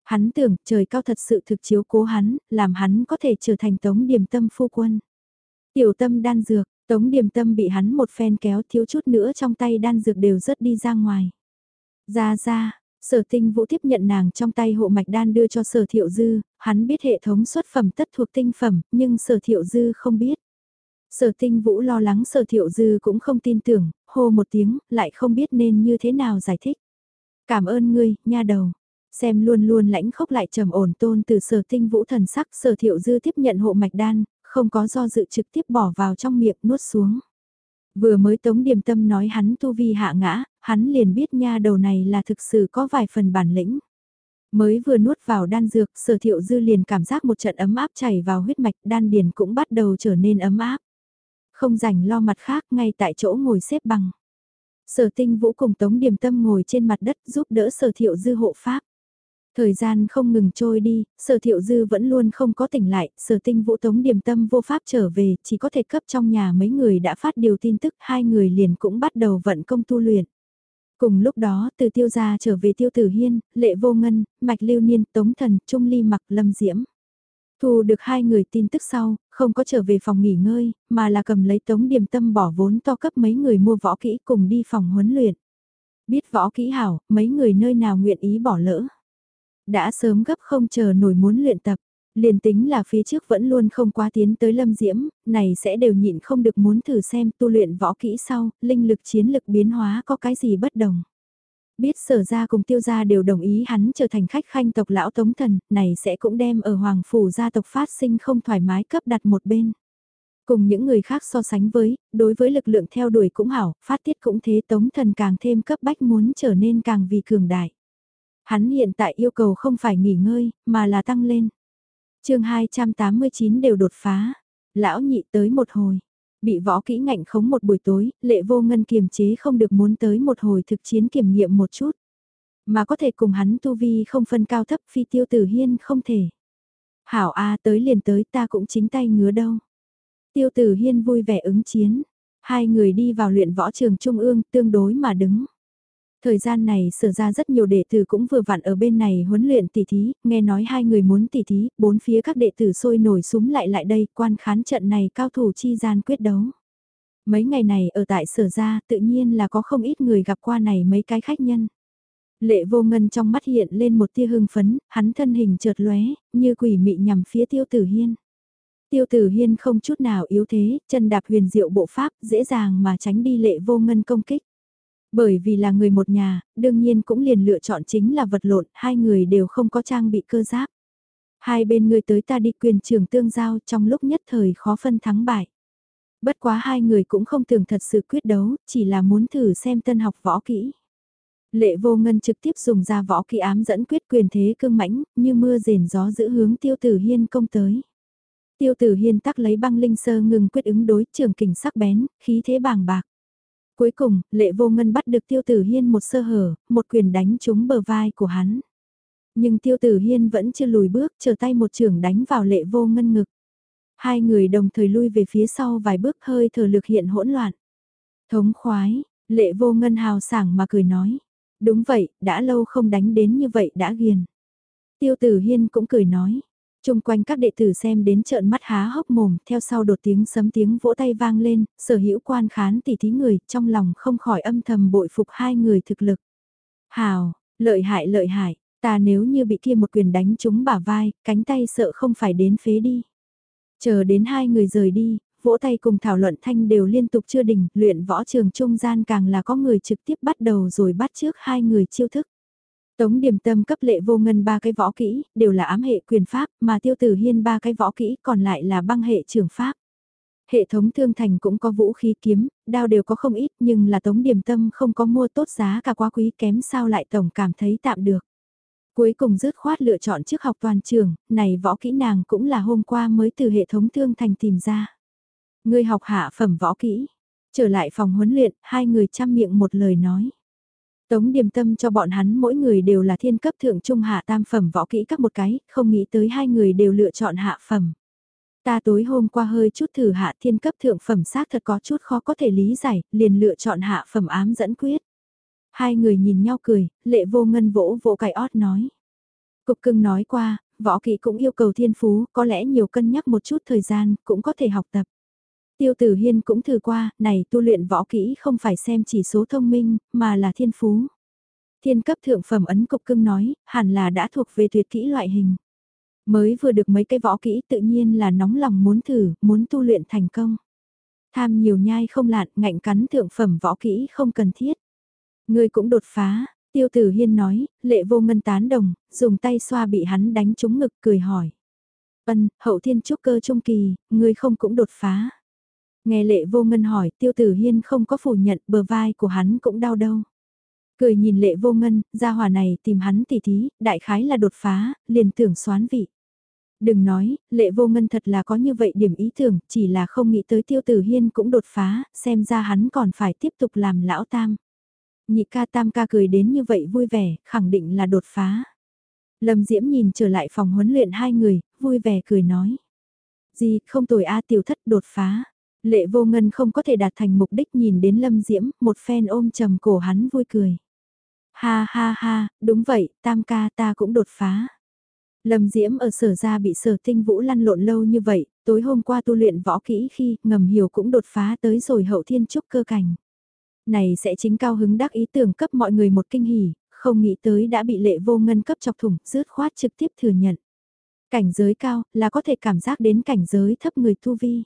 Hắn tưởng trời cao thật sự thực chiếu cố hắn, làm hắn có thể trở thành tống điểm tâm phu quân. Tiểu tâm đan dược, tống điểm tâm bị hắn một phen kéo thiếu chút nữa trong tay đan dược đều rớt đi ra ngoài. Ra ra, sở tinh vũ tiếp nhận nàng trong tay hộ mạch đan đưa cho sở thiệu dư, hắn biết hệ thống xuất phẩm tất thuộc tinh phẩm, nhưng sở thiệu dư không biết. Sở tinh vũ lo lắng sở thiệu dư cũng không tin tưởng, hô một tiếng, lại không biết nên như thế nào giải thích. Cảm ơn ngươi, nha đầu. Xem luôn luôn lãnh khốc lại trầm ổn tôn từ sở tinh vũ thần sắc sở thiệu dư tiếp nhận hộ mạch đan, không có do dự trực tiếp bỏ vào trong miệng nuốt xuống. Vừa mới tống điềm tâm nói hắn tu vi hạ ngã, hắn liền biết nha đầu này là thực sự có vài phần bản lĩnh. Mới vừa nuốt vào đan dược, sở thiệu dư liền cảm giác một trận ấm áp chảy vào huyết mạch đan điền cũng bắt đầu trở nên ấm áp. Không rảnh lo mặt khác ngay tại chỗ ngồi xếp bằng. Sở tinh vũ cùng tống điềm tâm ngồi trên mặt đất giúp đỡ sở thiệu dư hộ pháp. Thời gian không ngừng trôi đi, sở thiệu dư vẫn luôn không có tỉnh lại, sở tinh vũ tống điềm tâm vô pháp trở về, chỉ có thể cấp trong nhà mấy người đã phát điều tin tức, hai người liền cũng bắt đầu vận công tu luyện. Cùng lúc đó, từ tiêu gia trở về tiêu tử hiên, lệ vô ngân, mạch lưu niên, tống thần, trung ly mặc lâm diễm. Thu được hai người tin tức sau, không có trở về phòng nghỉ ngơi, mà là cầm lấy tống điềm tâm bỏ vốn to cấp mấy người mua võ kỹ cùng đi phòng huấn luyện. Biết võ kỹ hảo, mấy người nơi nào nguyện ý bỏ lỡ. Đã sớm gấp không chờ nổi muốn luyện tập. Liền tính là phía trước vẫn luôn không quá tiến tới lâm diễm, này sẽ đều nhịn không được muốn thử xem tu luyện võ kỹ sau, linh lực chiến lực biến hóa có cái gì bất đồng. Biết sở ra cùng tiêu gia đều đồng ý hắn trở thành khách khanh tộc lão tống thần, này sẽ cũng đem ở hoàng phủ gia tộc phát sinh không thoải mái cấp đặt một bên. Cùng những người khác so sánh với, đối với lực lượng theo đuổi cũng hảo, phát tiết cũng thế tống thần càng thêm cấp bách muốn trở nên càng vì cường đại. Hắn hiện tại yêu cầu không phải nghỉ ngơi, mà là tăng lên. chương 289 đều đột phá. Lão nhị tới một hồi. Bị võ kỹ ngạnh khống một buổi tối, lệ vô ngân kiềm chế không được muốn tới một hồi thực chiến kiểm nghiệm một chút. Mà có thể cùng hắn tu vi không phân cao thấp phi tiêu tử hiên không thể. Hảo A tới liền tới ta cũng chính tay ngứa đâu. Tiêu tử hiên vui vẻ ứng chiến. Hai người đi vào luyện võ trường trung ương tương đối mà đứng. Thời gian này sở ra rất nhiều đệ tử cũng vừa vặn ở bên này huấn luyện tỷ thí, nghe nói hai người muốn tỷ thí, bốn phía các đệ tử sôi nổi súng lại lại đây, quan khán trận này cao thủ chi gian quyết đấu. Mấy ngày này ở tại sở ra tự nhiên là có không ít người gặp qua này mấy cái khách nhân. Lệ vô ngân trong mắt hiện lên một tia hưng phấn, hắn thân hình chợt lóe, như quỷ mị nhằm phía tiêu tử hiên. Tiêu tử hiên không chút nào yếu thế, chân đạp huyền diệu bộ pháp, dễ dàng mà tránh đi lệ vô ngân công kích. Bởi vì là người một nhà, đương nhiên cũng liền lựa chọn chính là vật lộn, hai người đều không có trang bị cơ giáp. Hai bên người tới ta đi quyền trường tương giao trong lúc nhất thời khó phân thắng bại. Bất quá hai người cũng không tưởng thật sự quyết đấu, chỉ là muốn thử xem tân học võ kỹ. Lệ vô ngân trực tiếp dùng ra võ kỹ ám dẫn quyết quyền thế cương mãnh, như mưa rền gió giữ hướng tiêu tử hiên công tới. Tiêu tử hiên tắc lấy băng linh sơ ngừng quyết ứng đối trường kình sắc bén, khí thế bàng bạc. Cuối cùng, lệ vô ngân bắt được tiêu tử hiên một sơ hở, một quyền đánh trúng bờ vai của hắn. Nhưng tiêu tử hiên vẫn chưa lùi bước, chờ tay một trường đánh vào lệ vô ngân ngực. Hai người đồng thời lui về phía sau vài bước hơi thở lực hiện hỗn loạn. Thống khoái, lệ vô ngân hào sảng mà cười nói. Đúng vậy, đã lâu không đánh đến như vậy đã ghiền. Tiêu tử hiên cũng cười nói. Trung quanh các đệ tử xem đến trợn mắt há hốc mồm, theo sau đột tiếng sấm tiếng vỗ tay vang lên, sở hữu quan khán tỷ thí người, trong lòng không khỏi âm thầm bội phục hai người thực lực. Hào, lợi hại lợi hại, ta nếu như bị kia một quyền đánh trúng bả vai, cánh tay sợ không phải đến phế đi. Chờ đến hai người rời đi, vỗ tay cùng thảo luận thanh đều liên tục chưa đỉnh, luyện võ trường trung gian càng là có người trực tiếp bắt đầu rồi bắt trước hai người chiêu thức. Tống điểm tâm cấp lệ vô ngân ba cái võ kỹ, đều là ám hệ quyền pháp, mà tiêu tử hiên ba cái võ kỹ còn lại là băng hệ trường pháp. Hệ thống thương thành cũng có vũ khí kiếm, đao đều có không ít nhưng là tống điểm tâm không có mua tốt giá cả quá quý kém sao lại tổng cảm thấy tạm được. Cuối cùng dứt khoát lựa chọn trước học toàn trường, này võ kỹ nàng cũng là hôm qua mới từ hệ thống thương thành tìm ra. Người học hạ phẩm võ kỹ, trở lại phòng huấn luyện, hai người chăm miệng một lời nói. Tống điềm tâm cho bọn hắn mỗi người đều là thiên cấp thượng trung hạ tam phẩm võ kỹ các một cái, không nghĩ tới hai người đều lựa chọn hạ phẩm. Ta tối hôm qua hơi chút thử hạ thiên cấp thượng phẩm xác thật có chút khó có thể lý giải, liền lựa chọn hạ phẩm ám dẫn quyết. Hai người nhìn nhau cười, lệ vô ngân vỗ vỗ cài ót nói. Cục cưng nói qua, võ kỹ cũng yêu cầu thiên phú, có lẽ nhiều cân nhắc một chút thời gian, cũng có thể học tập. Tiêu Tử Hiên cũng thử qua, này tu luyện võ kỹ không phải xem chỉ số thông minh, mà là thiên phú. Thiên cấp thượng phẩm ấn cục cưng nói, hẳn là đã thuộc về tuyệt kỹ loại hình. Mới vừa được mấy cái võ kỹ tự nhiên là nóng lòng muốn thử, muốn tu luyện thành công. Tham nhiều nhai không lạn, ngạnh cắn thượng phẩm võ kỹ không cần thiết. Người cũng đột phá, Tiêu tử hiên nói, lệ vô ngân tán đồng, dùng tay xoa bị hắn đánh trúng ngực cười hỏi. Ân, hậu thiên trúc cơ trung kỳ, ngươi không cũng đột phá. Nghe lệ vô ngân hỏi, tiêu tử hiên không có phủ nhận bờ vai của hắn cũng đau đâu. Cười nhìn lệ vô ngân, gia hòa này tìm hắn tỉ thí, đại khái là đột phá, liền tưởng xoán vị. Đừng nói, lệ vô ngân thật là có như vậy điểm ý tưởng, chỉ là không nghĩ tới tiêu tử hiên cũng đột phá, xem ra hắn còn phải tiếp tục làm lão tam. Nhị ca tam ca cười đến như vậy vui vẻ, khẳng định là đột phá. Lâm Diễm nhìn trở lại phòng huấn luyện hai người, vui vẻ cười nói. Gì, không tồi A tiểu thất đột phá. Lệ vô ngân không có thể đạt thành mục đích nhìn đến Lâm Diễm, một phen ôm trầm cổ hắn vui cười. Ha ha ha, đúng vậy, tam ca ta cũng đột phá. Lâm Diễm ở sở ra bị sở tinh vũ lăn lộn lâu như vậy, tối hôm qua tu luyện võ kỹ khi ngầm hiểu cũng đột phá tới rồi hậu thiên trúc cơ cảnh. Này sẽ chính cao hứng đắc ý tưởng cấp mọi người một kinh hỉ, không nghĩ tới đã bị lệ vô ngân cấp chọc thủng, rứt khoát trực tiếp thừa nhận. Cảnh giới cao là có thể cảm giác đến cảnh giới thấp người tu vi.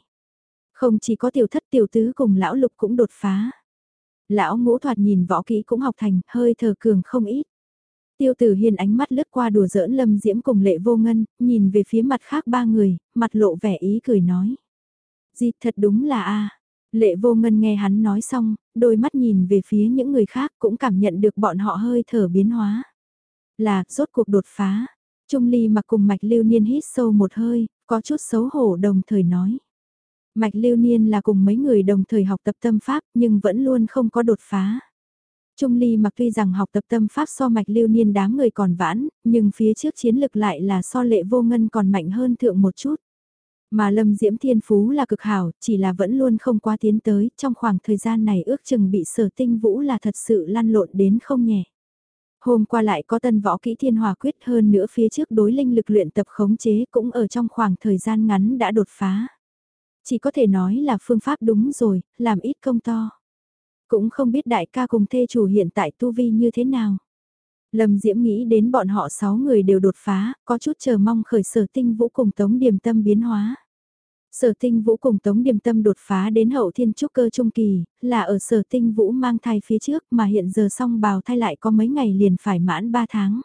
Không chỉ có tiểu thất tiểu tứ cùng lão lục cũng đột phá. Lão ngũ thoạt nhìn võ kỹ cũng học thành, hơi thờ cường không ít. Tiêu tử hiền ánh mắt lướt qua đùa giỡn lâm diễm cùng lệ vô ngân, nhìn về phía mặt khác ba người, mặt lộ vẻ ý cười nói. Di thật đúng là a Lệ vô ngân nghe hắn nói xong, đôi mắt nhìn về phía những người khác cũng cảm nhận được bọn họ hơi thở biến hóa. Là, rốt cuộc đột phá. Trung ly mặc cùng mạch lưu niên hít sâu một hơi, có chút xấu hổ đồng thời nói. Mạch lưu niên là cùng mấy người đồng thời học tập tâm pháp nhưng vẫn luôn không có đột phá. Trung ly mặc tuy rằng học tập tâm pháp so mạch lưu niên đám người còn vãn, nhưng phía trước chiến lực lại là so lệ vô ngân còn mạnh hơn thượng một chút. Mà Lâm Diễm Thiên Phú là cực hảo, chỉ là vẫn luôn không qua tiến tới, trong khoảng thời gian này ước chừng bị sở tinh vũ là thật sự lăn lộn đến không nhẹ. Hôm qua lại có tân võ kỹ thiên hòa quyết hơn nữa phía trước đối linh lực luyện tập khống chế cũng ở trong khoảng thời gian ngắn đã đột phá. Chỉ có thể nói là phương pháp đúng rồi, làm ít công to. Cũng không biết đại ca cùng thê chủ hiện tại tu vi như thế nào. Lâm Diễm nghĩ đến bọn họ 6 người đều đột phá, có chút chờ mong khởi sở tinh vũ cùng tống điềm tâm biến hóa. Sở tinh vũ cùng Tống Điềm Tâm đột phá đến hậu thiên trúc cơ trung kỳ, là ở sở tinh vũ mang thai phía trước mà hiện giờ song bào thai lại có mấy ngày liền phải mãn 3 tháng.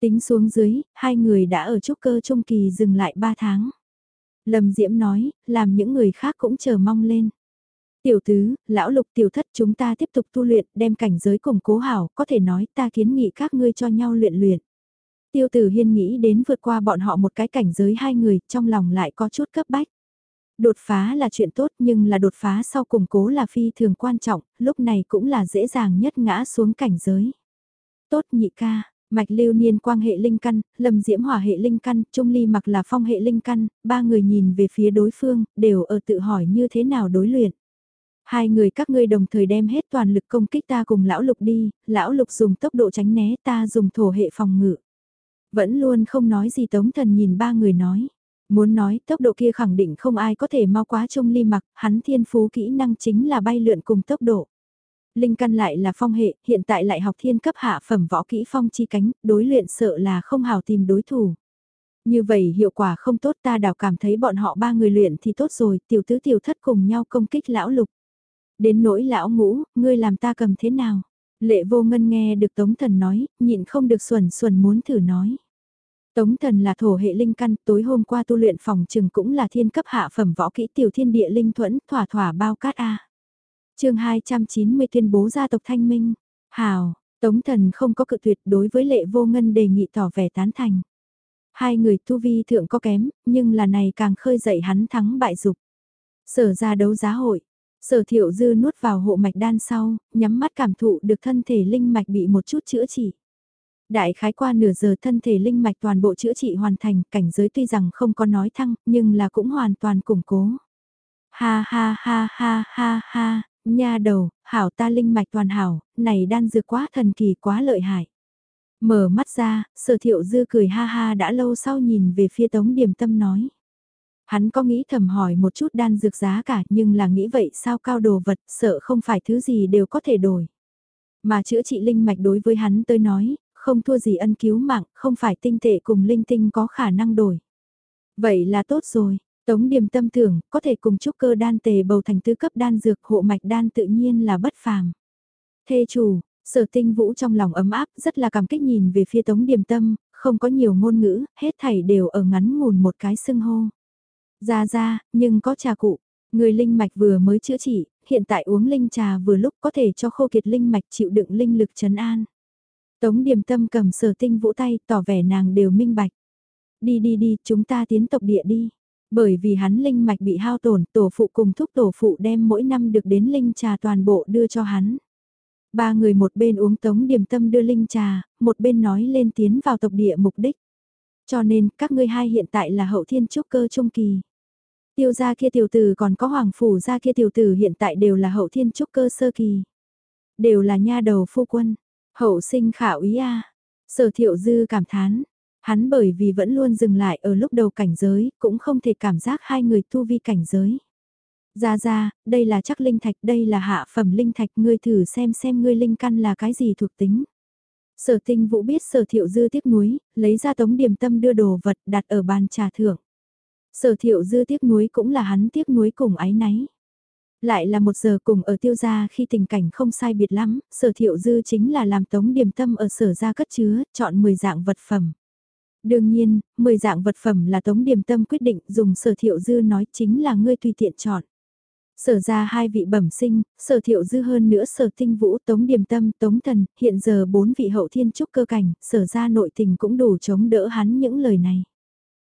Tính xuống dưới, hai người đã ở trúc cơ trung kỳ dừng lại 3 tháng. Lâm Diễm nói, làm những người khác cũng chờ mong lên. Tiểu tứ, lão lục tiểu thất chúng ta tiếp tục tu luyện, đem cảnh giới củng cố hảo, có thể nói ta kiến nghị các ngươi cho nhau luyện luyện. Tiêu tử hiên nghĩ đến vượt qua bọn họ một cái cảnh giới hai người, trong lòng lại có chút cấp bách. Đột phá là chuyện tốt nhưng là đột phá sau củng cố là phi thường quan trọng, lúc này cũng là dễ dàng nhất ngã xuống cảnh giới. Tốt nhị ca, mạch lưu niên quang hệ linh căn, lâm diễm hỏa hệ linh căn, trung ly mặc là phong hệ linh căn, ba người nhìn về phía đối phương, đều ở tự hỏi như thế nào đối luyện. Hai người các ngươi đồng thời đem hết toàn lực công kích ta cùng lão lục đi, lão lục dùng tốc độ tránh né ta dùng thổ hệ phòng ngự. Vẫn luôn không nói gì tống thần nhìn ba người nói. Muốn nói tốc độ kia khẳng định không ai có thể mau quá trung ly mặc, hắn thiên phú kỹ năng chính là bay lượn cùng tốc độ. Linh căn lại là phong hệ, hiện tại lại học thiên cấp hạ phẩm võ kỹ phong chi cánh, đối luyện sợ là không hào tìm đối thủ. Như vậy hiệu quả không tốt ta đào cảm thấy bọn họ ba người luyện thì tốt rồi, tiểu tứ tiểu thất cùng nhau công kích lão lục. Đến nỗi lão ngũ, ngươi làm ta cầm thế nào? Lệ vô ngân nghe được Tống Thần nói, nhịn không được xuẩn xuẩn muốn thử nói. Tống thần là thổ hệ linh căn, tối hôm qua tu luyện phòng trừng cũng là thiên cấp hạ phẩm võ kỹ tiểu thiên địa linh thuẫn, thỏa thỏa bao cát A chương 290 tuyên bố gia tộc thanh minh. Hào, Tống thần không có cự tuyệt đối với lệ vô ngân đề nghị tỏ vẻ tán thành. Hai người tu vi thượng có kém, nhưng là này càng khơi dậy hắn thắng bại dục. Sở ra đấu giá hội, sở thiệu dư nuốt vào hộ mạch đan sau, nhắm mắt cảm thụ được thân thể linh mạch bị một chút chữa trị. Đại khái qua nửa giờ thân thể linh mạch toàn bộ chữa trị hoàn thành, cảnh giới tuy rằng không có nói thăng, nhưng là cũng hoàn toàn củng cố. Ha ha ha ha ha ha, nha đầu, hảo ta linh mạch toàn hảo, này đan dược quá thần kỳ quá lợi hại. Mở mắt ra, sở thiệu dư cười ha ha đã lâu sau nhìn về phía tống điểm tâm nói. Hắn có nghĩ thầm hỏi một chút đan dược giá cả nhưng là nghĩ vậy sao cao đồ vật sợ không phải thứ gì đều có thể đổi. Mà chữa trị linh mạch đối với hắn tới nói, không thua gì ân cứu mạng, không phải tinh tệ cùng linh tinh có khả năng đổi. Vậy là tốt rồi, Tống Điềm tâm tưởng, có thể cùng trúc cơ đan tề bầu thành tứ cấp đan dược hộ mạch đan tự nhiên là bất phàm. Thê chủ, Sở tinh vũ trong lòng ấm áp rất là cảm kích nhìn về phía tống điềm tâm, không có nhiều ngôn ngữ, hết thảy đều ở ngắn ngủn một cái xưng hô. Ra ra, nhưng có trà cụ, người linh mạch vừa mới chữa trị, hiện tại uống linh trà vừa lúc có thể cho khô kiệt linh mạch chịu đựng linh lực trấn an. Tống điềm tâm cầm sở tinh vũ tay tỏ vẻ nàng đều minh bạch. Đi đi đi, chúng ta tiến tộc địa đi. Bởi vì hắn linh mạch bị hao tổn, tổ phụ cùng thúc tổ phụ đem mỗi năm được đến linh trà toàn bộ đưa cho hắn. Ba người một bên uống tống điểm tâm đưa linh trà, một bên nói lên tiến vào tộc địa mục đích. Cho nên, các ngươi hai hiện tại là hậu thiên trúc cơ trung kỳ. Tiêu gia kia tiểu tử còn có hoàng phủ gia kia tiểu tử hiện tại đều là hậu thiên trúc cơ sơ kỳ. Đều là nha đầu phu quân, hậu sinh khảo ý a Sở thiệu dư cảm thán, hắn bởi vì vẫn luôn dừng lại ở lúc đầu cảnh giới, cũng không thể cảm giác hai người tu vi cảnh giới. Ra ra, đây là chắc linh thạch, đây là hạ phẩm linh thạch, ngươi thử xem xem ngươi linh căn là cái gì thuộc tính. Sở tinh vũ biết sở thiệu dư tiếc nuối, lấy ra tống điểm tâm đưa đồ vật đặt ở bàn trà thưởng. Sở thiệu dư tiếc nuối cũng là hắn tiếc nuối cùng ái náy. Lại là một giờ cùng ở tiêu gia khi tình cảnh không sai biệt lắm, sở thiệu dư chính là làm tống điểm tâm ở sở gia cất chứa, chọn 10 dạng vật phẩm. Đương nhiên, 10 dạng vật phẩm là tống điểm tâm quyết định dùng sở thiệu dư nói chính là ngươi tùy tiện chọn. Sở ra hai vị bẩm sinh, sở thiệu dư hơn nữa sở tinh vũ tống điểm tâm tống thần, hiện giờ bốn vị hậu thiên trúc cơ cảnh, sở ra nội tình cũng đủ chống đỡ hắn những lời này.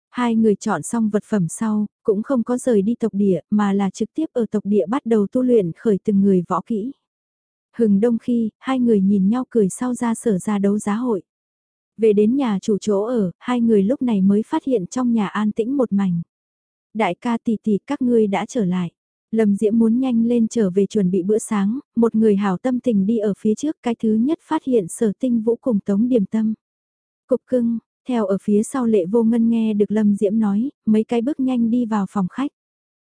Hai người chọn xong vật phẩm sau, cũng không có rời đi tộc địa mà là trực tiếp ở tộc địa bắt đầu tu luyện khởi từng người võ kỹ. Hừng đông khi, hai người nhìn nhau cười sau ra sở ra đấu giá hội. Về đến nhà chủ chỗ ở, hai người lúc này mới phát hiện trong nhà an tĩnh một mảnh. Đại ca tỷ tỷ các ngươi đã trở lại. Lâm Diễm muốn nhanh lên trở về chuẩn bị bữa sáng, một người hảo tâm tình đi ở phía trước cái thứ nhất phát hiện sở tinh vũ cùng tống điểm tâm. Cục cưng, theo ở phía sau lệ vô ngân nghe được Lâm Diễm nói, mấy cái bước nhanh đi vào phòng khách.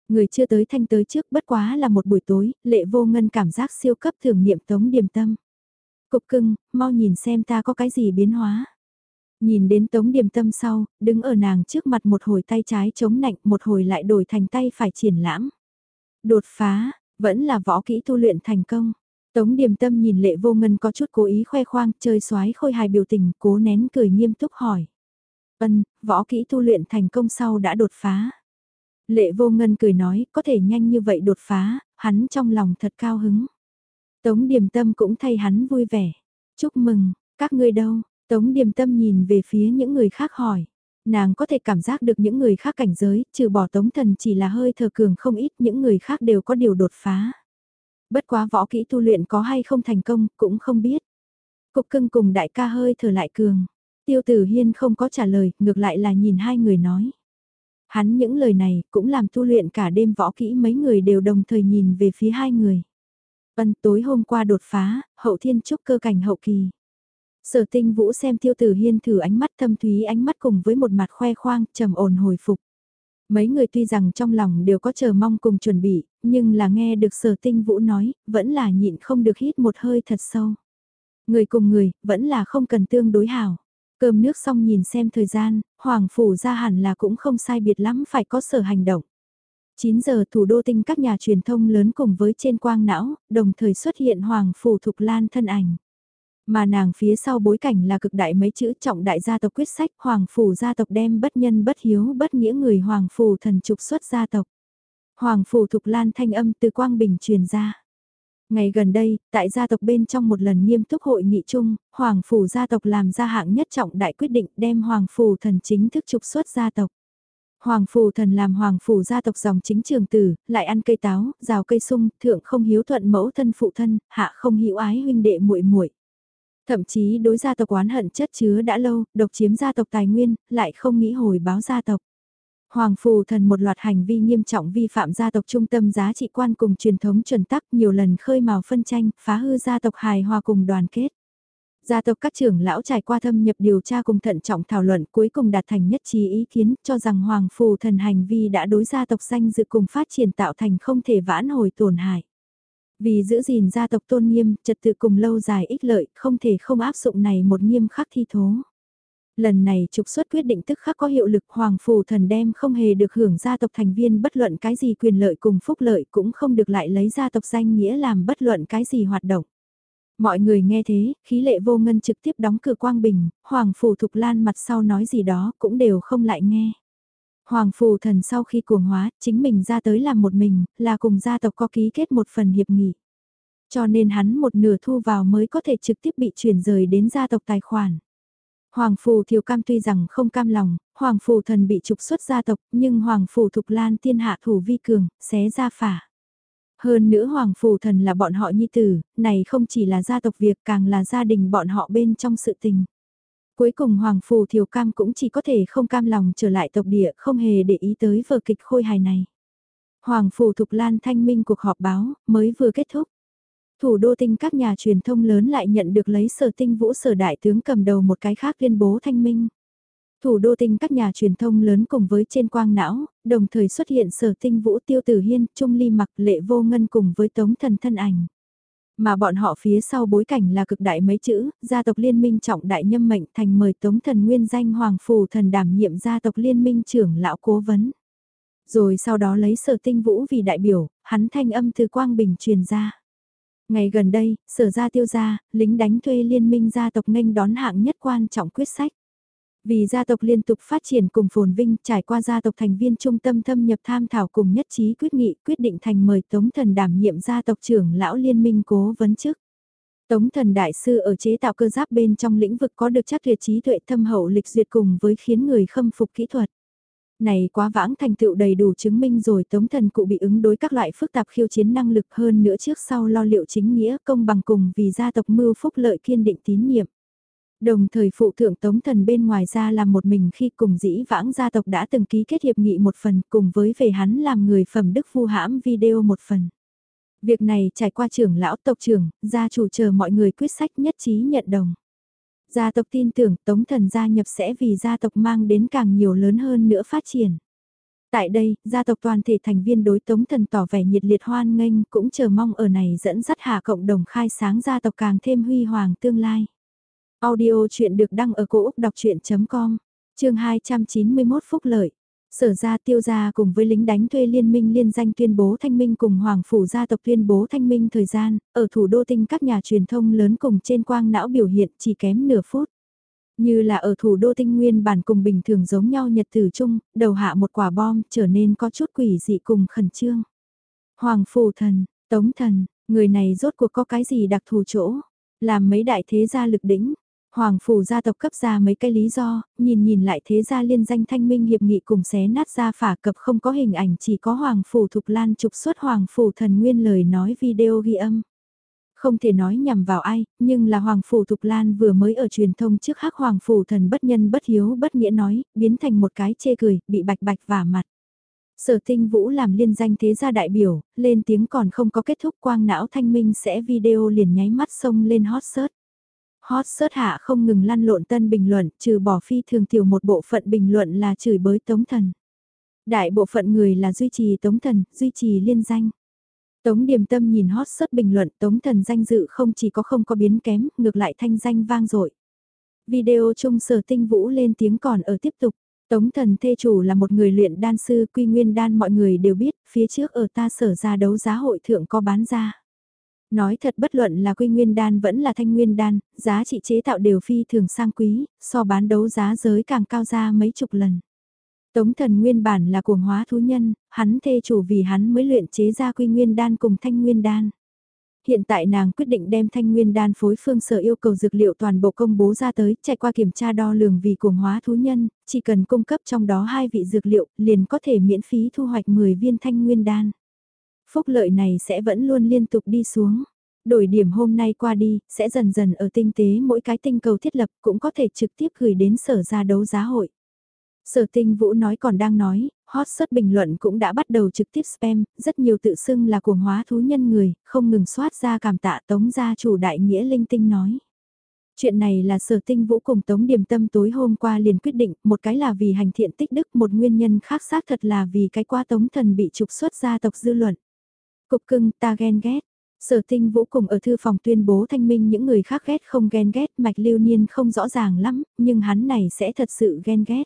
Người chưa tới thanh tới trước bất quá là một buổi tối, lệ vô ngân cảm giác siêu cấp thưởng niệm tống điểm tâm. Cục cưng, mau nhìn xem ta có cái gì biến hóa. Nhìn đến tống điểm tâm sau, đứng ở nàng trước mặt một hồi tay trái chống nạnh một hồi lại đổi thành tay phải triển lãm. Đột phá, vẫn là võ kỹ tu luyện thành công. Tống điềm tâm nhìn lệ vô ngân có chút cố ý khoe khoang, chơi xoái khôi hài biểu tình, cố nén cười nghiêm túc hỏi. Ân, võ kỹ tu luyện thành công sau đã đột phá. Lệ vô ngân cười nói, có thể nhanh như vậy đột phá, hắn trong lòng thật cao hứng. Tống điềm tâm cũng thay hắn vui vẻ. Chúc mừng, các ngươi đâu? Tống điềm tâm nhìn về phía những người khác hỏi nàng có thể cảm giác được những người khác cảnh giới, trừ bỏ tống thần chỉ là hơi thờ cường không ít, những người khác đều có điều đột phá. Bất quá võ kỹ tu luyện có hay không thành công, cũng không biết. Cục cưng cùng đại ca hơi thở lại cường. Tiêu tử hiên không có trả lời, ngược lại là nhìn hai người nói. Hắn những lời này cũng làm tu luyện cả đêm võ kỹ mấy người đều đồng thời nhìn về phía hai người. Vân tối hôm qua đột phá, hậu thiên trúc cơ cảnh hậu kỳ. Sở tinh vũ xem tiêu tử hiên thử ánh mắt thâm thúy ánh mắt cùng với một mặt khoe khoang, trầm ổn hồi phục. Mấy người tuy rằng trong lòng đều có chờ mong cùng chuẩn bị, nhưng là nghe được sở tinh vũ nói, vẫn là nhịn không được hít một hơi thật sâu. Người cùng người, vẫn là không cần tương đối hảo. Cơm nước xong nhìn xem thời gian, Hoàng Phủ ra hẳn là cũng không sai biệt lắm phải có sở hành động. 9 giờ thủ đô tinh các nhà truyền thông lớn cùng với trên quang não, đồng thời xuất hiện Hoàng Phủ Thục Lan thân ảnh. Mà nàng phía sau bối cảnh là cực đại mấy chữ trọng đại gia tộc quyết sách hoàng phủ gia tộc đem bất nhân bất hiếu bất nghĩa người hoàng phủ thần trục xuất gia tộc. Hoàng phủ thục lan thanh âm từ Quang Bình truyền ra. Ngày gần đây, tại gia tộc bên trong một lần nghiêm túc hội nghị chung, Hoàng Phủ gia tộc làm ra hạng nhất trọng đại quyết định đem Hoàng Phủ thần chính thức trục xuất gia tộc. Hoàng Phủ thần làm Hoàng Phủ gia tộc dòng chính trường tử, lại ăn cây táo, rào cây sung, thượng không hiếu thuận mẫu thân phụ thân, hạ không hiếu ái huynh đệ muội muội Thậm chí đối gia tộc oán hận chất chứa đã lâu, độc chiếm gia tộc tài nguyên, lại không nghĩ hồi báo gia tộc. Hoàng phù thần một loạt hành vi nghiêm trọng vi phạm gia tộc trung tâm giá trị quan cùng truyền thống chuẩn tắc nhiều lần khơi mào phân tranh, phá hư gia tộc hài hòa cùng đoàn kết. Gia tộc các trưởng lão trải qua thâm nhập điều tra cùng thận trọng thảo luận cuối cùng đạt thành nhất trí ý kiến cho rằng Hoàng phù thần hành vi đã đối gia tộc danh dự cùng phát triển tạo thành không thể vãn hồi tổn hại. Vì giữ gìn gia tộc tôn nghiêm, trật tự cùng lâu dài ích lợi, không thể không áp dụng này một nghiêm khắc thi thố. Lần này trục xuất quyết định tức khắc có hiệu lực Hoàng Phù Thần đem không hề được hưởng gia tộc thành viên bất luận cái gì quyền lợi cùng phúc lợi cũng không được lại lấy gia tộc danh nghĩa làm bất luận cái gì hoạt động. Mọi người nghe thế, khí lệ vô ngân trực tiếp đóng cửa quang bình, Hoàng Phủ Thục Lan mặt sau nói gì đó cũng đều không lại nghe. Hoàng Phủ Thần sau khi cuồng hóa, chính mình ra tới làm một mình, là cùng gia tộc có ký kết một phần hiệp nghị. Cho nên hắn một nửa thu vào mới có thể trực tiếp bị chuyển rời đến gia tộc tài khoản. Hoàng Phù Thiều Cam tuy rằng không cam lòng, Hoàng Phù Thần bị trục xuất gia tộc, nhưng Hoàng Phù Thục Lan tiên hạ thủ vi cường, xé ra phả. Hơn nữa Hoàng Phù Thần là bọn họ nhi tử, này không chỉ là gia tộc việc càng là gia đình bọn họ bên trong sự tình. Cuối cùng Hoàng Phù Thiều Cam cũng chỉ có thể không cam lòng trở lại tộc địa không hề để ý tới vở kịch khôi hài này. Hoàng Phù Thục Lan thanh minh cuộc họp báo, mới vừa kết thúc. Thủ đô tinh các nhà truyền thông lớn lại nhận được lấy sở tinh vũ sở đại tướng cầm đầu một cái khác tuyên bố thanh minh. Thủ đô tinh các nhà truyền thông lớn cùng với trên quang não, đồng thời xuất hiện sở tinh vũ tiêu tử hiên, trung ly mặc lệ vô ngân cùng với tống thần thân ảnh. Mà bọn họ phía sau bối cảnh là cực đại mấy chữ, gia tộc liên minh trọng đại nhâm mệnh thành mời tống thần nguyên danh hoàng phù thần đảm nhiệm gia tộc liên minh trưởng lão cố vấn. Rồi sau đó lấy sở tinh vũ vì đại biểu, hắn thanh âm từ quang bình truyền ra. Ngày gần đây, sở gia tiêu gia, lính đánh thuê liên minh gia tộc nghênh đón hạng nhất quan trọng quyết sách. Vì gia tộc liên tục phát triển cùng phồn vinh, trải qua gia tộc thành viên trung tâm thâm nhập tham thảo cùng nhất trí quyết nghị, quyết định thành mời Tống Thần đảm nhiệm gia tộc trưởng lão liên minh cố vấn chức. Tống Thần Đại Sư ở chế tạo cơ giáp bên trong lĩnh vực có được chắc tuyệt trí tuệ thâm hậu lịch duyệt cùng với khiến người khâm phục kỹ thuật. Này quá vãng thành tựu đầy đủ chứng minh rồi tống thần cụ bị ứng đối các loại phức tạp khiêu chiến năng lực hơn nữa trước sau lo liệu chính nghĩa công bằng cùng vì gia tộc mưu phúc lợi kiên định tín nhiệm. Đồng thời phụ thượng tống thần bên ngoài ra làm một mình khi cùng dĩ vãng gia tộc đã từng ký kết hiệp nghị một phần cùng với về hắn làm người phẩm đức phu hãm video một phần. Việc này trải qua trưởng lão tộc trưởng, gia chủ chờ mọi người quyết sách nhất trí nhận đồng. Gia tộc tin tưởng Tống Thần gia nhập sẽ vì gia tộc mang đến càng nhiều lớn hơn nữa phát triển. Tại đây, gia tộc toàn thể thành viên đối Tống Thần tỏ vẻ nhiệt liệt hoan nghênh cũng chờ mong ở này dẫn dắt hạ cộng đồng khai sáng gia tộc càng thêm huy hoàng tương lai. Audio chuyện được đăng ở cổ Úc đọc chuyện.com, chương 291 Phúc Lợi. Sở gia tiêu gia cùng với lính đánh thuê liên minh liên danh tuyên bố thanh minh cùng Hoàng Phủ gia tộc tuyên bố thanh minh thời gian, ở thủ đô tinh các nhà truyền thông lớn cùng trên quang não biểu hiện chỉ kém nửa phút. Như là ở thủ đô tinh nguyên bản cùng bình thường giống nhau nhật tử chung, đầu hạ một quả bom trở nên có chút quỷ dị cùng khẩn trương. Hoàng Phủ thần, Tống thần, người này rốt cuộc có cái gì đặc thù chỗ, làm mấy đại thế gia lực đỉnh, Hoàng phủ gia tộc cấp ra mấy cái lý do, nhìn nhìn lại thế gia liên danh thanh minh hiệp nghị cùng xé nát ra phả cập không có hình ảnh chỉ có Hoàng phủ thục lan trục xuất Hoàng phủ thần nguyên lời nói video ghi âm. Không thể nói nhằm vào ai, nhưng là Hoàng phủ thục lan vừa mới ở truyền thông trước hắc Hoàng phủ thần bất nhân bất hiếu bất nghĩa nói, biến thành một cái chê cười, bị bạch bạch vả mặt. Sở tinh vũ làm liên danh thế gia đại biểu, lên tiếng còn không có kết thúc quang não thanh minh sẽ video liền nháy mắt sông lên hot search. Hot search hạ không ngừng lăn lộn tân bình luận, trừ bỏ phi thường tiểu một bộ phận bình luận là chửi bới tống thần. Đại bộ phận người là duy trì tống thần, duy trì liên danh. Tống điểm tâm nhìn hot search bình luận tống thần danh dự không chỉ có không có biến kém, ngược lại thanh danh vang dội Video chung sở tinh vũ lên tiếng còn ở tiếp tục. Tống thần thê chủ là một người luyện đan sư quy nguyên đan mọi người đều biết, phía trước ở ta sở ra đấu giá hội thượng có bán ra. Nói thật bất luận là quy nguyên đan vẫn là thanh nguyên đan, giá trị chế tạo đều phi thường sang quý, so bán đấu giá giới càng cao ra mấy chục lần. Tống thần nguyên bản là cuồng hóa thú nhân, hắn thê chủ vì hắn mới luyện chế ra quy nguyên đan cùng thanh nguyên đan. Hiện tại nàng quyết định đem thanh nguyên đan phối phương sở yêu cầu dược liệu toàn bộ công bố ra tới, chạy qua kiểm tra đo lường vì cuồng hóa thú nhân, chỉ cần cung cấp trong đó hai vị dược liệu, liền có thể miễn phí thu hoạch 10 viên thanh nguyên đan. Phúc lợi này sẽ vẫn luôn liên tục đi xuống. Đổi điểm hôm nay qua đi, sẽ dần dần ở tinh tế mỗi cái tinh cầu thiết lập cũng có thể trực tiếp gửi đến sở ra đấu giá hội. Sở tinh vũ nói còn đang nói, hot search bình luận cũng đã bắt đầu trực tiếp spam, rất nhiều tự xưng là cuồng hóa thú nhân người, không ngừng soát ra cảm tạ tống gia chủ đại nghĩa linh tinh nói. Chuyện này là sở tinh vũ cùng Tống Điểm Tâm tối hôm qua liền quyết định, một cái là vì hành thiện tích đức, một nguyên nhân khác xác thật là vì cái qua Tống Thần bị trục xuất gia tộc dư luận. Cục cưng ta ghen ghét. Sở tinh vũ cùng ở thư phòng tuyên bố thanh minh những người khác ghét không ghen ghét mạch lưu niên không rõ ràng lắm, nhưng hắn này sẽ thật sự ghen ghét.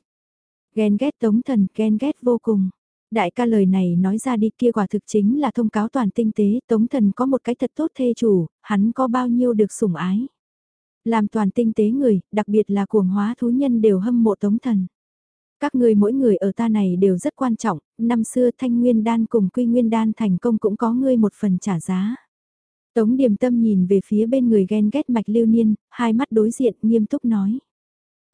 Ghen ghét tống thần, ghen ghét vô cùng. Đại ca lời này nói ra đi kia quả thực chính là thông cáo toàn tinh tế, Tống Thần có một cái thật tốt thê chủ, hắn có bao nhiêu được sủng ái. Làm toàn tinh tế người, đặc biệt là cuồng hóa thú nhân đều hâm mộ Tống Thần. Các người mỗi người ở ta này đều rất quan trọng, năm xưa Thanh Nguyên Đan cùng Quy Nguyên Đan thành công cũng có ngươi một phần trả giá. Tống Điềm Tâm nhìn về phía bên người ghen ghét mạch lưu niên, hai mắt đối diện nghiêm túc nói.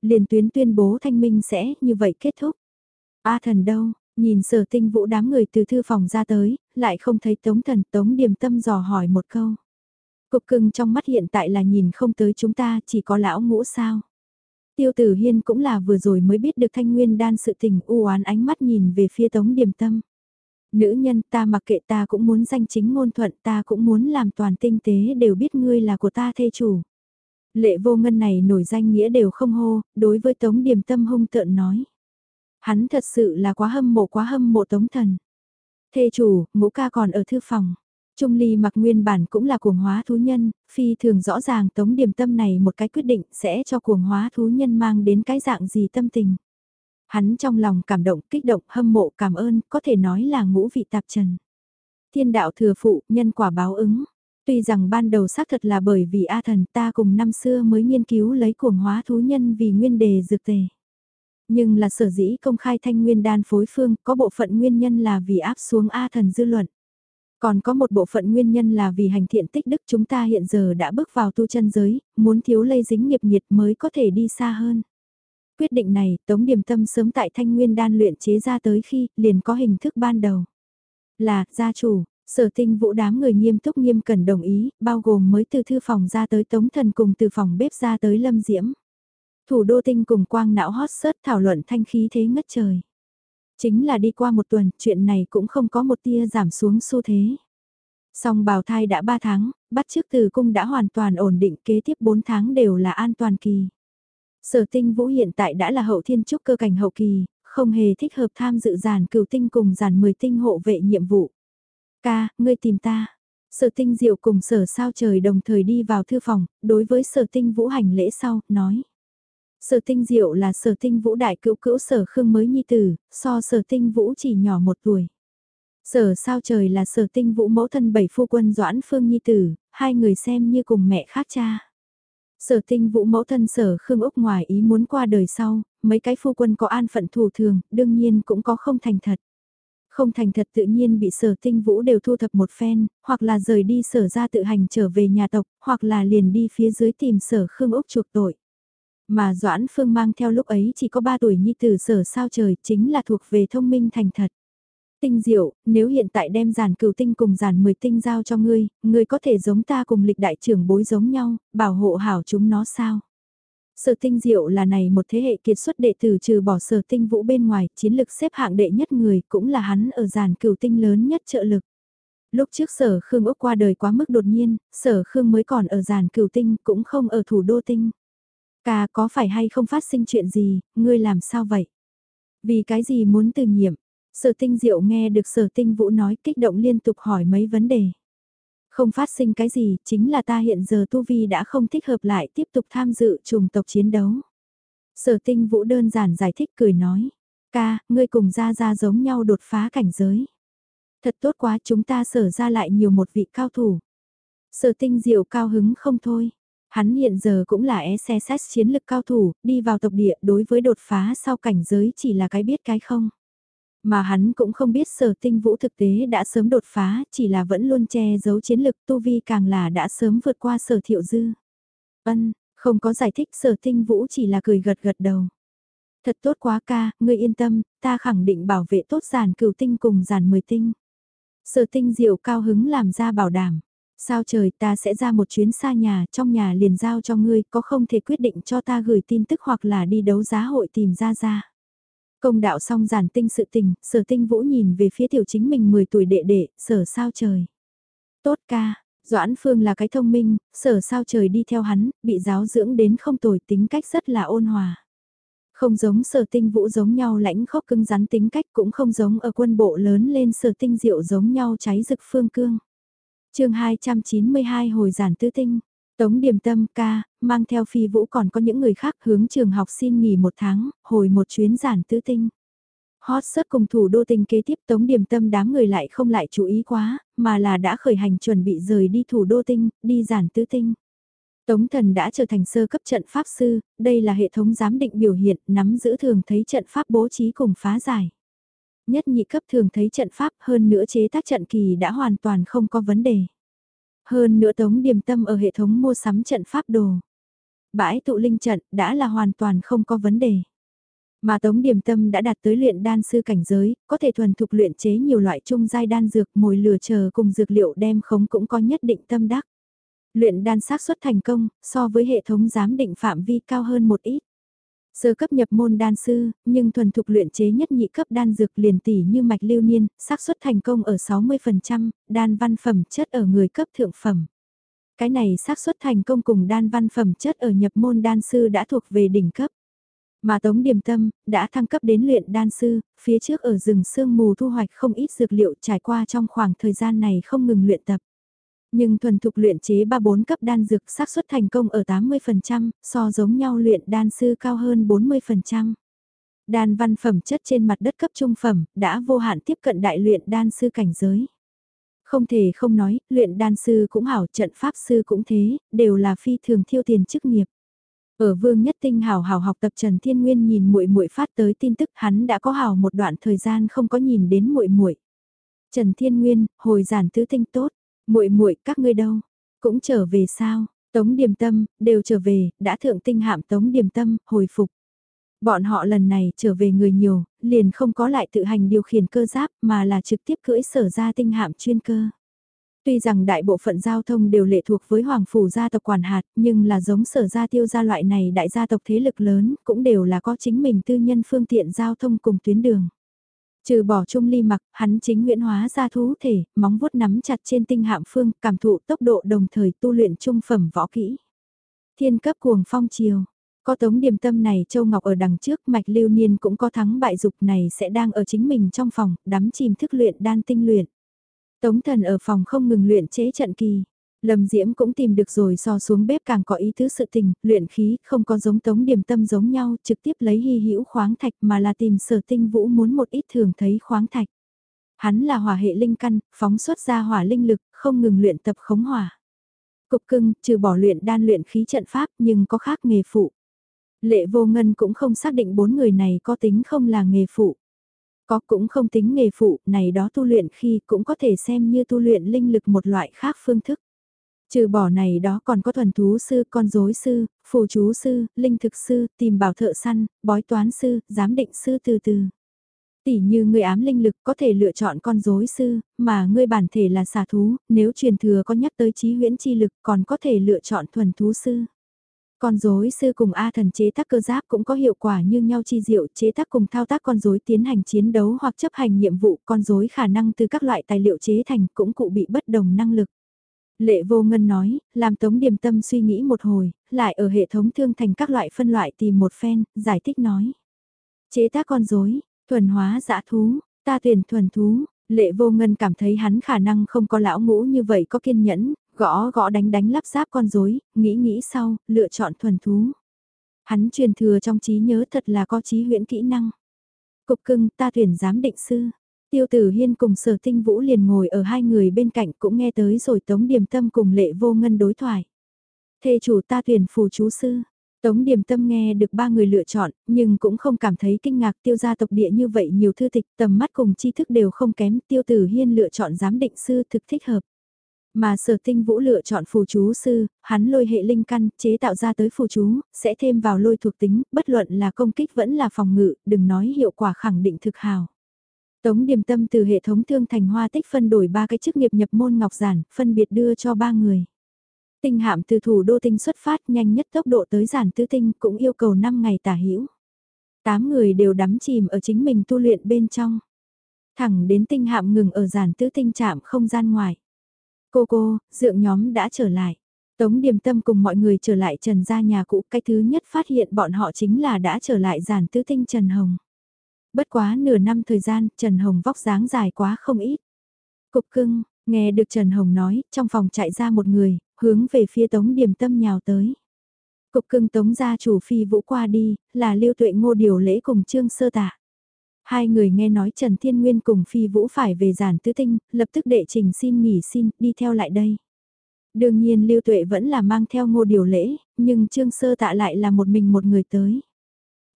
Liền tuyến tuyên bố thanh minh sẽ như vậy kết thúc. A thần đâu, nhìn sở tinh vũ đám người từ thư phòng ra tới, lại không thấy tống thần tống Điềm Tâm dò hỏi một câu. Cục cưng trong mắt hiện tại là nhìn không tới chúng ta chỉ có lão ngũ sao. Tiêu tử hiên cũng là vừa rồi mới biết được thanh nguyên đan sự tình u oán ánh mắt nhìn về phía tống Điềm tâm. Nữ nhân ta mặc kệ ta cũng muốn danh chính ngôn thuận ta cũng muốn làm toàn tinh tế đều biết ngươi là của ta thê chủ. Lệ vô ngân này nổi danh nghĩa đều không hô, đối với tống Điềm tâm hung tợn nói. Hắn thật sự là quá hâm mộ quá hâm mộ tống thần. Thê chủ, ngũ ca còn ở thư phòng. Trung Ly mặc nguyên bản cũng là cuồng hóa thú nhân, phi thường rõ ràng tống điểm tâm này một cái quyết định sẽ cho cuồng hóa thú nhân mang đến cái dạng gì tâm tình. Hắn trong lòng cảm động, kích động, hâm mộ, cảm ơn, có thể nói là ngũ vị tạp trần. Thiên đạo thừa phụ, nhân quả báo ứng. Tuy rằng ban đầu xác thật là bởi vì A thần ta cùng năm xưa mới nghiên cứu lấy cuồng hóa thú nhân vì nguyên đề dược tề. Nhưng là sở dĩ công khai thanh nguyên đan phối phương có bộ phận nguyên nhân là vì áp xuống A thần dư luận. Còn có một bộ phận nguyên nhân là vì hành thiện tích đức chúng ta hiện giờ đã bước vào tu chân giới, muốn thiếu lây dính nghiệp nhiệt mới có thể đi xa hơn. Quyết định này, Tống Điềm Tâm sớm tại Thanh Nguyên đan luyện chế ra tới khi liền có hình thức ban đầu. Là, gia chủ, sở tinh vũ đám người nghiêm túc nghiêm cẩn đồng ý, bao gồm mới từ thư phòng ra tới Tống Thần cùng từ phòng bếp ra tới Lâm Diễm. Thủ đô tinh cùng quang não hot search thảo luận thanh khí thế ngất trời. Chính là đi qua một tuần, chuyện này cũng không có một tia giảm xuống xu thế. Song bào thai đã 3 tháng, bắt trước từ cung đã hoàn toàn ổn định kế tiếp 4 tháng đều là an toàn kỳ. Sở tinh vũ hiện tại đã là hậu thiên trúc cơ cảnh hậu kỳ, không hề thích hợp tham dự giàn cửu tinh cùng giàn 10 tinh hộ vệ nhiệm vụ. Ca, ngươi tìm ta. Sở tinh diệu cùng sở sao trời đồng thời đi vào thư phòng, đối với sở tinh vũ hành lễ sau, nói. Sở tinh diệu là sở tinh vũ đại cữu cữu sở khương mới nhi tử, so sở tinh vũ chỉ nhỏ một tuổi. Sở sao trời là sở tinh vũ mẫu thân bảy phu quân doãn phương nhi tử, hai người xem như cùng mẹ khác cha. Sở tinh vũ mẫu thân sở khương úc ngoài ý muốn qua đời sau, mấy cái phu quân có an phận thủ thường, đương nhiên cũng có không thành thật. Không thành thật tự nhiên bị sở tinh vũ đều thu thập một phen, hoặc là rời đi sở ra tự hành trở về nhà tộc, hoặc là liền đi phía dưới tìm sở khương úc chuộc tội. Mà Doãn Phương mang theo lúc ấy chỉ có 3 tuổi nhi tử sở sao trời chính là thuộc về thông minh thành thật. Tinh diệu, nếu hiện tại đem giàn cửu tinh cùng giàn 10 tinh giao cho ngươi, ngươi có thể giống ta cùng lịch đại trưởng bối giống nhau, bảo hộ hảo chúng nó sao? Sở tinh diệu là này một thế hệ kiệt xuất đệ tử trừ bỏ sở tinh vũ bên ngoài, chiến lực xếp hạng đệ nhất người cũng là hắn ở giàn cửu tinh lớn nhất trợ lực. Lúc trước sở Khương Úc qua đời quá mức đột nhiên, sở Khương mới còn ở giàn cửu tinh cũng không ở thủ đô tinh. Ca có phải hay không phát sinh chuyện gì, ngươi làm sao vậy? Vì cái gì muốn từ nhiệm? Sở tinh diệu nghe được sở tinh vũ nói kích động liên tục hỏi mấy vấn đề. Không phát sinh cái gì, chính là ta hiện giờ Tu Vi đã không thích hợp lại tiếp tục tham dự trùng tộc chiến đấu. Sở tinh vũ đơn giản giải thích cười nói. Ca, ngươi cùng ra ra giống nhau đột phá cảnh giới. Thật tốt quá chúng ta sở ra lại nhiều một vị cao thủ. Sở tinh diệu cao hứng không thôi. Hắn hiện giờ cũng là e SSS chiến lực cao thủ, đi vào tộc địa đối với đột phá sau cảnh giới chỉ là cái biết cái không. Mà hắn cũng không biết sở tinh vũ thực tế đã sớm đột phá, chỉ là vẫn luôn che giấu chiến lực tu vi càng là đã sớm vượt qua sở thiệu dư. Ân, không có giải thích sở tinh vũ chỉ là cười gật gật đầu. Thật tốt quá ca, ngươi yên tâm, ta khẳng định bảo vệ tốt giàn cửu tinh cùng giàn mười tinh. Sở tinh diệu cao hứng làm ra bảo đảm. Sao trời ta sẽ ra một chuyến xa nhà, trong nhà liền giao cho ngươi, có không thể quyết định cho ta gửi tin tức hoặc là đi đấu giá hội tìm ra ra. Công đạo xong giản tinh sự tình, sở tinh vũ nhìn về phía tiểu chính mình 10 tuổi đệ đệ, sở sao trời. Tốt ca, Doãn Phương là cái thông minh, sở sao trời đi theo hắn, bị giáo dưỡng đến không tồi tính cách rất là ôn hòa. Không giống sở tinh vũ giống nhau lãnh khốc cưng rắn tính cách cũng không giống ở quân bộ lớn lên sở tinh diệu giống nhau cháy rực phương cương chương 292 hồi giản tư tinh. Tống Điềm Tâm ca, mang theo phi vũ còn có những người khác hướng trường học xin nghỉ một tháng, hồi một chuyến giản tư tinh. Hot sớt cùng thủ đô tinh kế tiếp tống điềm tâm đám người lại không lại chú ý quá, mà là đã khởi hành chuẩn bị rời đi thủ đô tinh, đi giản tứ tinh. Tống thần đã trở thành sơ cấp trận pháp sư, đây là hệ thống giám định biểu hiện, nắm giữ thường thấy trận pháp bố trí cùng phá giải. Nhất nhị cấp thường thấy trận pháp hơn nữa chế tác trận kỳ đã hoàn toàn không có vấn đề. Hơn nữa tống điểm tâm ở hệ thống mua sắm trận pháp đồ. Bãi tụ linh trận đã là hoàn toàn không có vấn đề. Mà Tống Điềm Tâm đã đạt tới luyện đan sư cảnh giới, có thể thuần thục luyện chế nhiều loại trung giai đan dược, mồi lửa chờ cùng dược liệu đem khống cũng có nhất định tâm đắc. Luyện đan xác suất thành công, so với hệ thống giám định phạm vi cao hơn một ít. Sơ cấp nhập môn đan sư, nhưng thuần thục luyện chế nhất nhị cấp đan dược liền tỷ như mạch lưu niên, xác suất thành công ở 60%, đan văn phẩm chất ở người cấp thượng phẩm. Cái này xác suất thành công cùng đan văn phẩm chất ở nhập môn đan sư đã thuộc về đỉnh cấp. Mà Tống Điềm Tâm, đã thăng cấp đến luyện đan sư, phía trước ở rừng sương mù thu hoạch không ít dược liệu trải qua trong khoảng thời gian này không ngừng luyện tập. Nhưng thuần thục luyện chế 3-4 cấp đan dược xác suất thành công ở 80%, so giống nhau luyện đan sư cao hơn 40%. Đan văn phẩm chất trên mặt đất cấp trung phẩm, đã vô hạn tiếp cận đại luyện đan sư cảnh giới. Không thể không nói, luyện đan sư cũng hảo, trận pháp sư cũng thế, đều là phi thường thiêu tiền chức nghiệp. Ở Vương Nhất Tinh hảo hảo học tập Trần Thiên Nguyên nhìn muội muội phát tới tin tức hắn đã có hảo một đoạn thời gian không có nhìn đến muội muội. Trần Thiên Nguyên, hồi giản tứ tinh tốt, muội muội các ngươi đâu? Cũng trở về sao? Tống Điềm Tâm, đều trở về, đã thượng tinh hạm Tống Điềm Tâm, hồi phục. Bọn họ lần này trở về người nhiều, liền không có lại tự hành điều khiển cơ giáp mà là trực tiếp cưỡi sở ra tinh hạm chuyên cơ. Tuy rằng đại bộ phận giao thông đều lệ thuộc với Hoàng Phủ gia tộc quản hạt, nhưng là giống sở gia tiêu gia loại này đại gia tộc thế lực lớn, cũng đều là có chính mình tư nhân phương tiện giao thông cùng tuyến đường. Trừ bỏ trung ly mặc, hắn chính nguyễn hóa ra thú thể, móng vuốt nắm chặt trên tinh hạm phương, cảm thụ tốc độ đồng thời tu luyện trung phẩm võ kỹ. Thiên cấp cuồng phong chiều, có tống điểm tâm này Châu Ngọc ở đằng trước mạch lưu niên cũng có thắng bại dục này sẽ đang ở chính mình trong phòng, đắm chìm thức luyện đan tinh luyện. Tống thần ở phòng không ngừng luyện chế trận kỳ. Lâm Diễm cũng tìm được rồi so xuống bếp càng có ý tứ sự tình, luyện khí, không có giống tống điểm tâm giống nhau, trực tiếp lấy hy hữu khoáng thạch mà là tìm sở tinh vũ muốn một ít thường thấy khoáng thạch. Hắn là hỏa hệ linh căn, phóng xuất ra hỏa linh lực, không ngừng luyện tập khống hỏa. Cục cưng, trừ bỏ luyện đan luyện khí trận pháp nhưng có khác nghề phụ. Lệ vô ngân cũng không xác định bốn người này có tính không là nghề phụ. Có cũng không tính nghề phụ, này đó tu luyện khi cũng có thể xem như tu luyện linh lực một loại khác phương thức. Trừ bỏ này đó còn có thuần thú sư, con rối sư, phù chú sư, linh thực sư, tìm bảo thợ săn, bói toán sư, giám định sư từ từ. Tỷ như người ám linh lực có thể lựa chọn con rối sư, mà người bản thể là xà thú, nếu truyền thừa có nhắc tới trí huyễn chi lực còn có thể lựa chọn thuần thú sư. Con rối sư cùng A thần chế tác cơ giáp cũng có hiệu quả như nhau chi diệu chế tác cùng thao tác con rối tiến hành chiến đấu hoặc chấp hành nhiệm vụ con rối khả năng từ các loại tài liệu chế thành cũng cụ bị bất đồng năng lực. Lệ vô ngân nói, làm tống điềm tâm suy nghĩ một hồi, lại ở hệ thống thương thành các loại phân loại tìm một phen, giải thích nói. Chế tác con rối, thuần hóa dã thú, ta tuyển thuần thú, lệ vô ngân cảm thấy hắn khả năng không có lão ngũ như vậy có kiên nhẫn, Gõ gõ đánh đánh lắp ráp con rối, nghĩ nghĩ sau, lựa chọn thuần thú. Hắn truyền thừa trong trí nhớ thật là có trí huyễn kỹ năng. Cục cưng ta tuyển giám định sư. Tiêu tử hiên cùng sở tinh vũ liền ngồi ở hai người bên cạnh cũng nghe tới rồi tống điểm tâm cùng lệ vô ngân đối thoại. Thê chủ ta tuyển phù chú sư. Tống điểm tâm nghe được ba người lựa chọn, nhưng cũng không cảm thấy kinh ngạc tiêu gia tộc địa như vậy nhiều thư tịch tầm mắt cùng tri thức đều không kém tiêu tử hiên lựa chọn giám định sư thực thích hợp. Mà sở tinh vũ lựa chọn phù chú sư, hắn lôi hệ linh căn, chế tạo ra tới phù chú, sẽ thêm vào lôi thuộc tính, bất luận là công kích vẫn là phòng ngự, đừng nói hiệu quả khẳng định thực hào. Tống điểm tâm từ hệ thống thương thành hoa tích phân đổi ba cái chức nghiệp nhập môn ngọc giản, phân biệt đưa cho ba người. Tinh hạm từ thủ đô tinh xuất phát nhanh nhất tốc độ tới giản tứ tinh cũng yêu cầu 5 ngày tả hữu Tám người đều đắm chìm ở chính mình tu luyện bên trong. Thẳng đến tinh hạm ngừng ở giản tứ tinh chạm không gian ngoài. Cô cô, dượng nhóm đã trở lại. Tống điềm tâm cùng mọi người trở lại trần gia nhà cũ, cái thứ nhất phát hiện bọn họ chính là đã trở lại giản tứ tinh Trần Hồng. Bất quá nửa năm thời gian, Trần Hồng vóc dáng dài quá không ít. Cục cưng, nghe được Trần Hồng nói, trong phòng chạy ra một người, hướng về phía tống điềm tâm nhào tới. Cục cưng tống gia chủ phi vũ qua đi, là lưu tuệ ngô điều lễ cùng trương sơ tạ. Hai người nghe nói Trần Thiên Nguyên cùng Phi Vũ phải về giản tứ tinh, lập tức đệ trình xin nghỉ xin, đi theo lại đây. Đương nhiên Lưu Tuệ vẫn là mang theo ngô điều lễ, nhưng Trương Sơ tạ lại là một mình một người tới.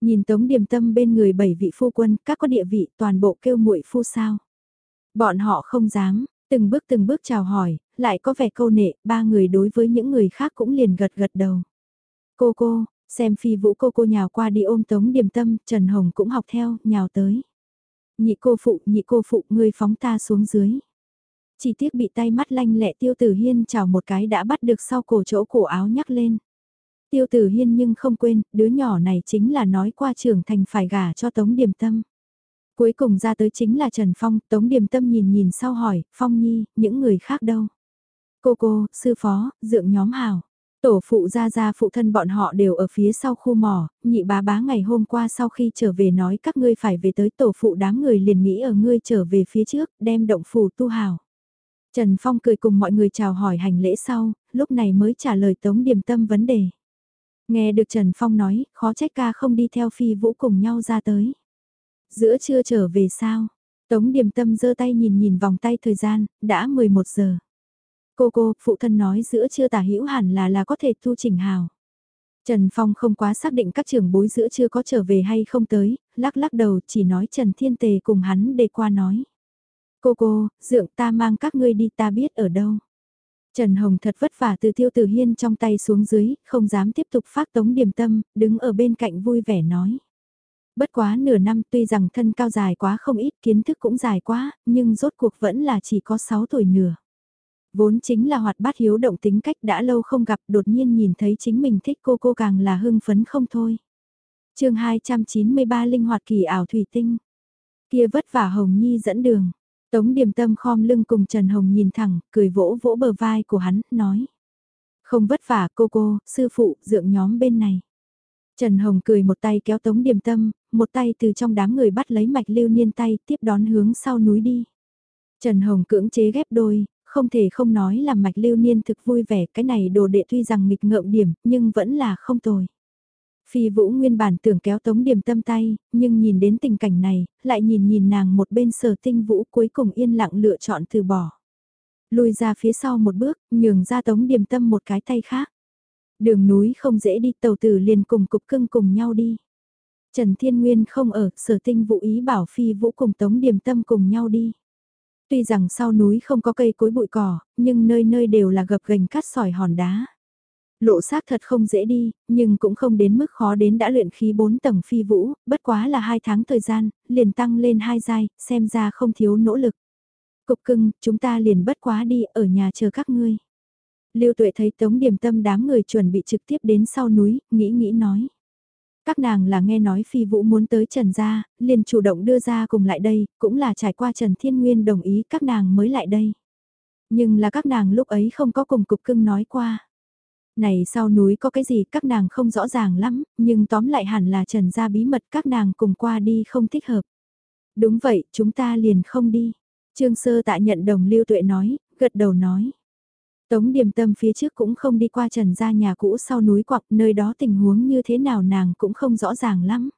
Nhìn Tống Điềm Tâm bên người bảy vị phu quân, các có địa vị toàn bộ kêu muội phu sao. Bọn họ không dám, từng bước từng bước chào hỏi, lại có vẻ câu nệ, ba người đối với những người khác cũng liền gật gật đầu. Cô cô, xem phi vũ cô cô nhào qua đi ôm Tống Điềm Tâm, Trần Hồng cũng học theo, nhào tới. Nhị cô phụ, nhị cô phụ, ngươi phóng ta xuống dưới. Chỉ tiếc bị tay mắt lanh lẹ tiêu tử hiên chào một cái đã bắt được sau cổ chỗ cổ áo nhắc lên. Tiêu tử hiên nhưng không quên, đứa nhỏ này chính là nói qua trưởng thành phải gả cho Tống Điềm Tâm. Cuối cùng ra tới chính là Trần Phong, Tống Điềm Tâm nhìn nhìn sau hỏi, Phong Nhi, những người khác đâu? Cô cô, sư phó, dượng nhóm hào. Tổ phụ ra ra phụ thân bọn họ đều ở phía sau khu mỏ, nhị bá bá ngày hôm qua sau khi trở về nói các ngươi phải về tới tổ phụ đám người liền nghĩ ở ngươi trở về phía trước, đem động phủ tu hào. Trần Phong cười cùng mọi người chào hỏi hành lễ sau, lúc này mới trả lời Tống Điềm Tâm vấn đề. Nghe được Trần Phong nói, khó trách ca không đi theo phi vũ cùng nhau ra tới. Giữa trưa trở về sao? Tống Điềm Tâm giơ tay nhìn nhìn vòng tay thời gian, đã 11 giờ. Cô cô, phụ thân nói giữa trưa tả hữu hẳn là là có thể thu chỉnh hào. Trần Phong không quá xác định các trưởng bối giữa chưa có trở về hay không tới, lắc lắc đầu chỉ nói Trần Thiên Tề cùng hắn để qua nói. Cô cô, dượng ta mang các ngươi đi ta biết ở đâu. Trần Hồng thật vất vả từ tiêu tử hiên trong tay xuống dưới, không dám tiếp tục phát tống điểm tâm, đứng ở bên cạnh vui vẻ nói. Bất quá nửa năm tuy rằng thân cao dài quá không ít kiến thức cũng dài quá, nhưng rốt cuộc vẫn là chỉ có 6 tuổi nửa. Vốn chính là hoạt bát hiếu động tính cách đã lâu không gặp đột nhiên nhìn thấy chính mình thích cô cô càng là hưng phấn không thôi. chương 293 Linh hoạt kỳ ảo thủy tinh. Kia vất vả Hồng Nhi dẫn đường. Tống điềm tâm khom lưng cùng Trần Hồng nhìn thẳng, cười vỗ vỗ bờ vai của hắn, nói. Không vất vả cô cô, sư phụ, dượng nhóm bên này. Trần Hồng cười một tay kéo Tống Điềm Tâm, một tay từ trong đám người bắt lấy mạch lưu niên tay tiếp đón hướng sau núi đi. Trần Hồng cưỡng chế ghép đôi, không thể không nói là mạch lưu niên thực vui vẻ cái này đồ đệ tuy rằng nghịch ngợm điểm nhưng vẫn là không tồi. Phi Vũ nguyên bản tưởng kéo Tống Điềm Tâm tay, nhưng nhìn đến tình cảnh này, lại nhìn nhìn nàng một bên sở tinh vũ cuối cùng yên lặng lựa chọn từ bỏ. Lùi ra phía sau một bước, nhường ra Tống Điềm Tâm một cái tay khác. Đường núi không dễ đi tàu tử liền cùng cục cưng cùng nhau đi. Trần Thiên Nguyên không ở, sở tinh vũ ý bảo Phi Vũ cùng Tống Điềm Tâm cùng nhau đi. Tuy rằng sau núi không có cây cối bụi cỏ, nhưng nơi nơi đều là gập gành cắt sỏi hòn đá. Lộ xác thật không dễ đi, nhưng cũng không đến mức khó đến đã luyện khí 4 tầng phi vũ, bất quá là 2 tháng thời gian, liền tăng lên hai giai, xem ra không thiếu nỗ lực. Cục cưng, chúng ta liền bất quá đi ở nhà chờ các ngươi. Lưu tuệ thấy tống điểm tâm đám người chuẩn bị trực tiếp đến sau núi, nghĩ nghĩ nói. Các nàng là nghe nói phi vũ muốn tới Trần gia, liền chủ động đưa ra cùng lại đây, cũng là trải qua Trần Thiên Nguyên đồng ý các nàng mới lại đây. Nhưng là các nàng lúc ấy không có cùng cục cưng nói qua. Này sau núi có cái gì các nàng không rõ ràng lắm, nhưng tóm lại hẳn là Trần gia bí mật các nàng cùng qua đi không thích hợp. Đúng vậy, chúng ta liền không đi. Trương Sơ tạ nhận đồng Lưu Tuệ nói, gật đầu nói. Tống điểm tâm phía trước cũng không đi qua trần ra nhà cũ sau núi quặng nơi đó tình huống như thế nào nàng cũng không rõ ràng lắm.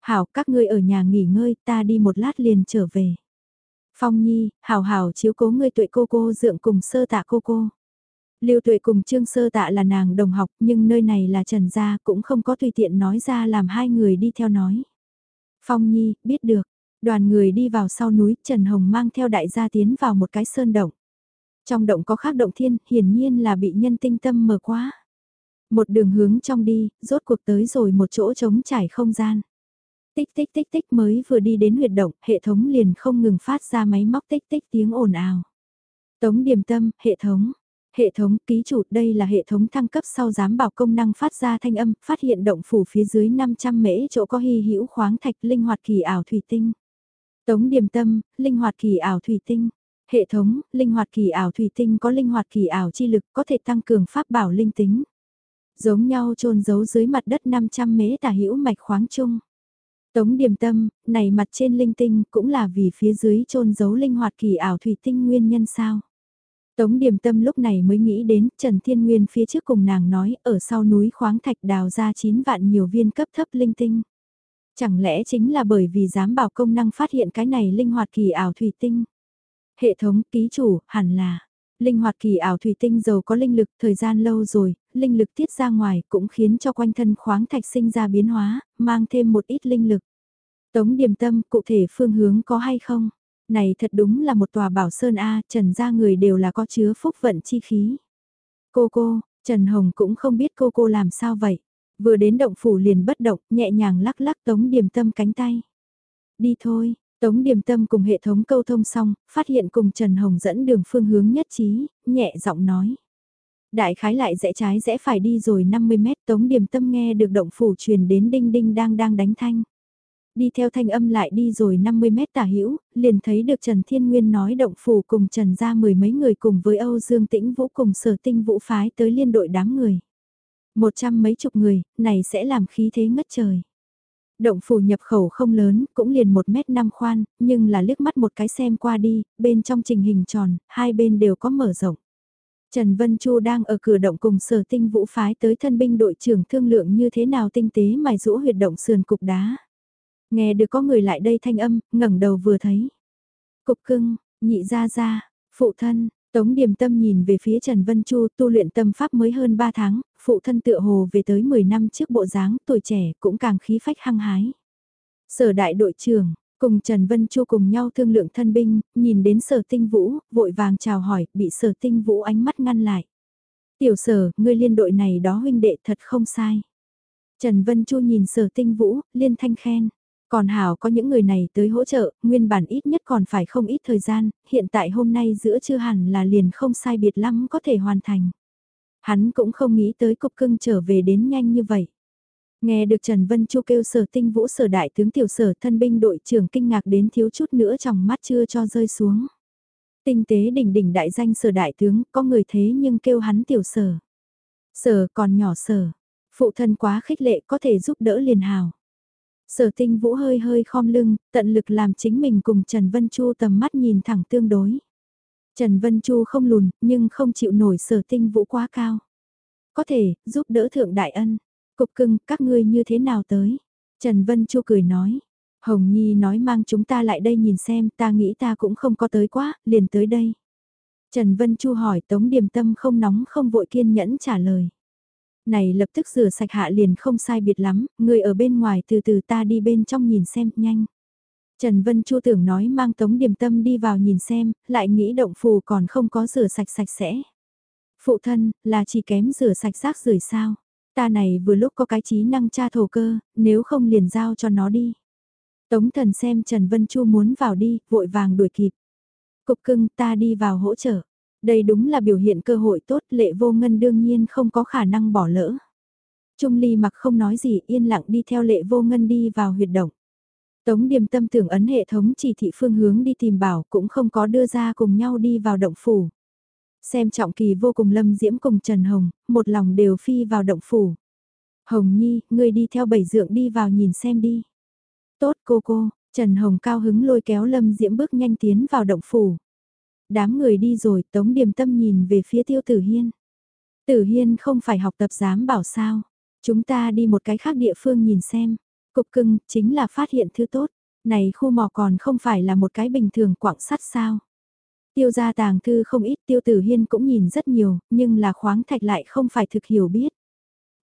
Hảo các ngươi ở nhà nghỉ ngơi ta đi một lát liền trở về. Phong Nhi, hảo hảo chiếu cố ngươi tuệ cô cô dượng cùng sơ tạ cô cô. Lưu tuệ cùng trương sơ tạ là nàng đồng học nhưng nơi này là trần gia cũng không có tùy tiện nói ra làm hai người đi theo nói. Phong Nhi, biết được. Đoàn người đi vào sau núi, Trần Hồng mang theo đại gia tiến vào một cái sơn động. Trong động có khác động thiên, hiển nhiên là bị nhân tinh tâm mở quá. Một đường hướng trong đi, rốt cuộc tới rồi một chỗ trống trải không gian. Tích tích tích tích mới vừa đi đến huyệt động, hệ thống liền không ngừng phát ra máy móc tích tích tiếng ồn ào. Tống điểm tâm, hệ thống. Hệ thống ký chủ đây là hệ thống thăng cấp sau giám bảo công năng phát ra thanh âm, phát hiện động phủ phía dưới 500 mễ chỗ có hy hữu khoáng thạch linh hoạt kỳ ảo thủy tinh. Tống điểm tâm, linh hoạt kỳ ảo thủy tinh. Hệ thống, linh hoạt kỳ ảo thủy tinh có linh hoạt kỳ ảo chi lực có thể tăng cường pháp bảo linh tính. Giống nhau trôn giấu dưới mặt đất 500 mễ tả hữu mạch khoáng chung. Tống điểm tâm, này mặt trên linh tinh cũng là vì phía dưới trôn giấu linh hoạt kỳ ảo thủy tinh nguyên nhân sao. Tống điểm tâm lúc này mới nghĩ đến Trần Thiên Nguyên phía trước cùng nàng nói ở sau núi khoáng thạch đào ra 9 vạn nhiều viên cấp thấp linh tinh. Chẳng lẽ chính là bởi vì dám bảo công năng phát hiện cái này linh hoạt kỳ ảo thủy tinh. Hệ thống ký chủ hẳn là linh hoạt kỳ ảo thủy tinh giàu có linh lực thời gian lâu rồi, linh lực tiết ra ngoài cũng khiến cho quanh thân khoáng thạch sinh ra biến hóa, mang thêm một ít linh lực. Tống điểm tâm cụ thể phương hướng có hay không? Này thật đúng là một tòa bảo sơn A, trần ra người đều là có chứa phúc vận chi khí. Cô cô, Trần Hồng cũng không biết cô cô làm sao vậy. Vừa đến động phủ liền bất động, nhẹ nhàng lắc lắc tống điềm tâm cánh tay. Đi thôi, Tống Điềm Tâm cùng hệ thống câu thông xong, phát hiện cùng Trần Hồng dẫn đường phương hướng nhất trí, nhẹ giọng nói. Đại khái lại rẽ trái rẽ phải đi rồi 50 mét Tống Điềm Tâm nghe được động phủ truyền đến đinh đinh đang đang đánh thanh. Đi theo thanh âm lại đi rồi 50 mét tả hữu liền thấy được Trần Thiên Nguyên nói động phủ cùng Trần ra mười mấy người cùng với Âu Dương Tĩnh Vũ cùng sở tinh vũ phái tới liên đội đám người. Một trăm mấy chục người, này sẽ làm khí thế ngất trời. Động phủ nhập khẩu không lớn, cũng liền 1 mét 5 khoan, nhưng là liếc mắt một cái xem qua đi, bên trong trình hình tròn, hai bên đều có mở rộng. Trần Vân Chu đang ở cửa động cùng sở tinh vũ phái tới thân binh đội trưởng thương lượng như thế nào tinh tế mài rũ huyệt động sườn cục đá. Nghe được có người lại đây thanh âm, ngẩng đầu vừa thấy. Cục cưng, nhị ra ra, phụ thân, Tống Điềm Tâm nhìn về phía Trần Vân Chu tu luyện tâm pháp mới hơn 3 tháng, phụ thân tựa hồ về tới 10 năm trước bộ dáng tuổi trẻ cũng càng khí phách hăng hái. Sở đại đội trưởng, cùng Trần Vân Chu cùng nhau thương lượng thân binh, nhìn đến sở tinh vũ, vội vàng chào hỏi, bị sở tinh vũ ánh mắt ngăn lại. Tiểu sở, ngươi liên đội này đó huynh đệ thật không sai. Trần Vân Chu nhìn sở tinh vũ, liên thanh khen. Còn Hảo có những người này tới hỗ trợ, nguyên bản ít nhất còn phải không ít thời gian, hiện tại hôm nay giữa chưa hẳn là liền không sai biệt lắm có thể hoàn thành. Hắn cũng không nghĩ tới cục cưng trở về đến nhanh như vậy. Nghe được Trần Vân Chu kêu sở tinh vũ sở đại tướng tiểu sở thân binh đội trưởng kinh ngạc đến thiếu chút nữa trong mắt chưa cho rơi xuống. Tinh tế đỉnh đỉnh đại danh sở đại tướng có người thế nhưng kêu hắn tiểu sở. Sở còn nhỏ sở, phụ thân quá khích lệ có thể giúp đỡ liền hào. Sở tinh vũ hơi hơi khom lưng, tận lực làm chính mình cùng Trần Vân Chu tầm mắt nhìn thẳng tương đối. Trần Vân Chu không lùn, nhưng không chịu nổi sở tinh vũ quá cao. Có thể, giúp đỡ thượng đại ân. Cục cưng, các ngươi như thế nào tới? Trần Vân Chu cười nói. Hồng Nhi nói mang chúng ta lại đây nhìn xem, ta nghĩ ta cũng không có tới quá, liền tới đây. Trần Vân Chu hỏi Tống Điềm Tâm không nóng không vội kiên nhẫn trả lời. Này lập tức rửa sạch hạ liền không sai biệt lắm, người ở bên ngoài từ từ ta đi bên trong nhìn xem, nhanh. Trần Vân Chu tưởng nói mang Tống Điềm Tâm đi vào nhìn xem, lại nghĩ động phù còn không có rửa sạch sạch sẽ. Phụ thân, là chỉ kém rửa sạch rác rưởi sao? Ta này vừa lúc có cái trí năng tra thổ cơ, nếu không liền giao cho nó đi. Tống thần xem Trần Vân Chu muốn vào đi, vội vàng đuổi kịp. Cục cưng ta đi vào hỗ trợ. Đây đúng là biểu hiện cơ hội tốt lệ vô ngân đương nhiên không có khả năng bỏ lỡ. Trung ly mặc không nói gì yên lặng đi theo lệ vô ngân đi vào huyệt động. Tống điềm tâm tưởng ấn hệ thống chỉ thị phương hướng đi tìm bảo cũng không có đưa ra cùng nhau đi vào động phủ. Xem trọng kỳ vô cùng lâm diễm cùng Trần Hồng, một lòng đều phi vào động phủ. Hồng Nhi, ngươi đi theo bảy dượng đi vào nhìn xem đi. Tốt cô cô, Trần Hồng cao hứng lôi kéo lâm diễm bước nhanh tiến vào động phủ. Đám người đi rồi, Tống Điềm Tâm nhìn về phía Tiêu Tử Hiên. Tử Hiên không phải học tập giám bảo sao. Chúng ta đi một cái khác địa phương nhìn xem. Cục cưng, chính là phát hiện thứ tốt. Này khu mỏ còn không phải là một cái bình thường quảng sắt sao. Tiêu gia tàng thư không ít tiêu tử hiên cũng nhìn rất nhiều, nhưng là khoáng thạch lại không phải thực hiểu biết.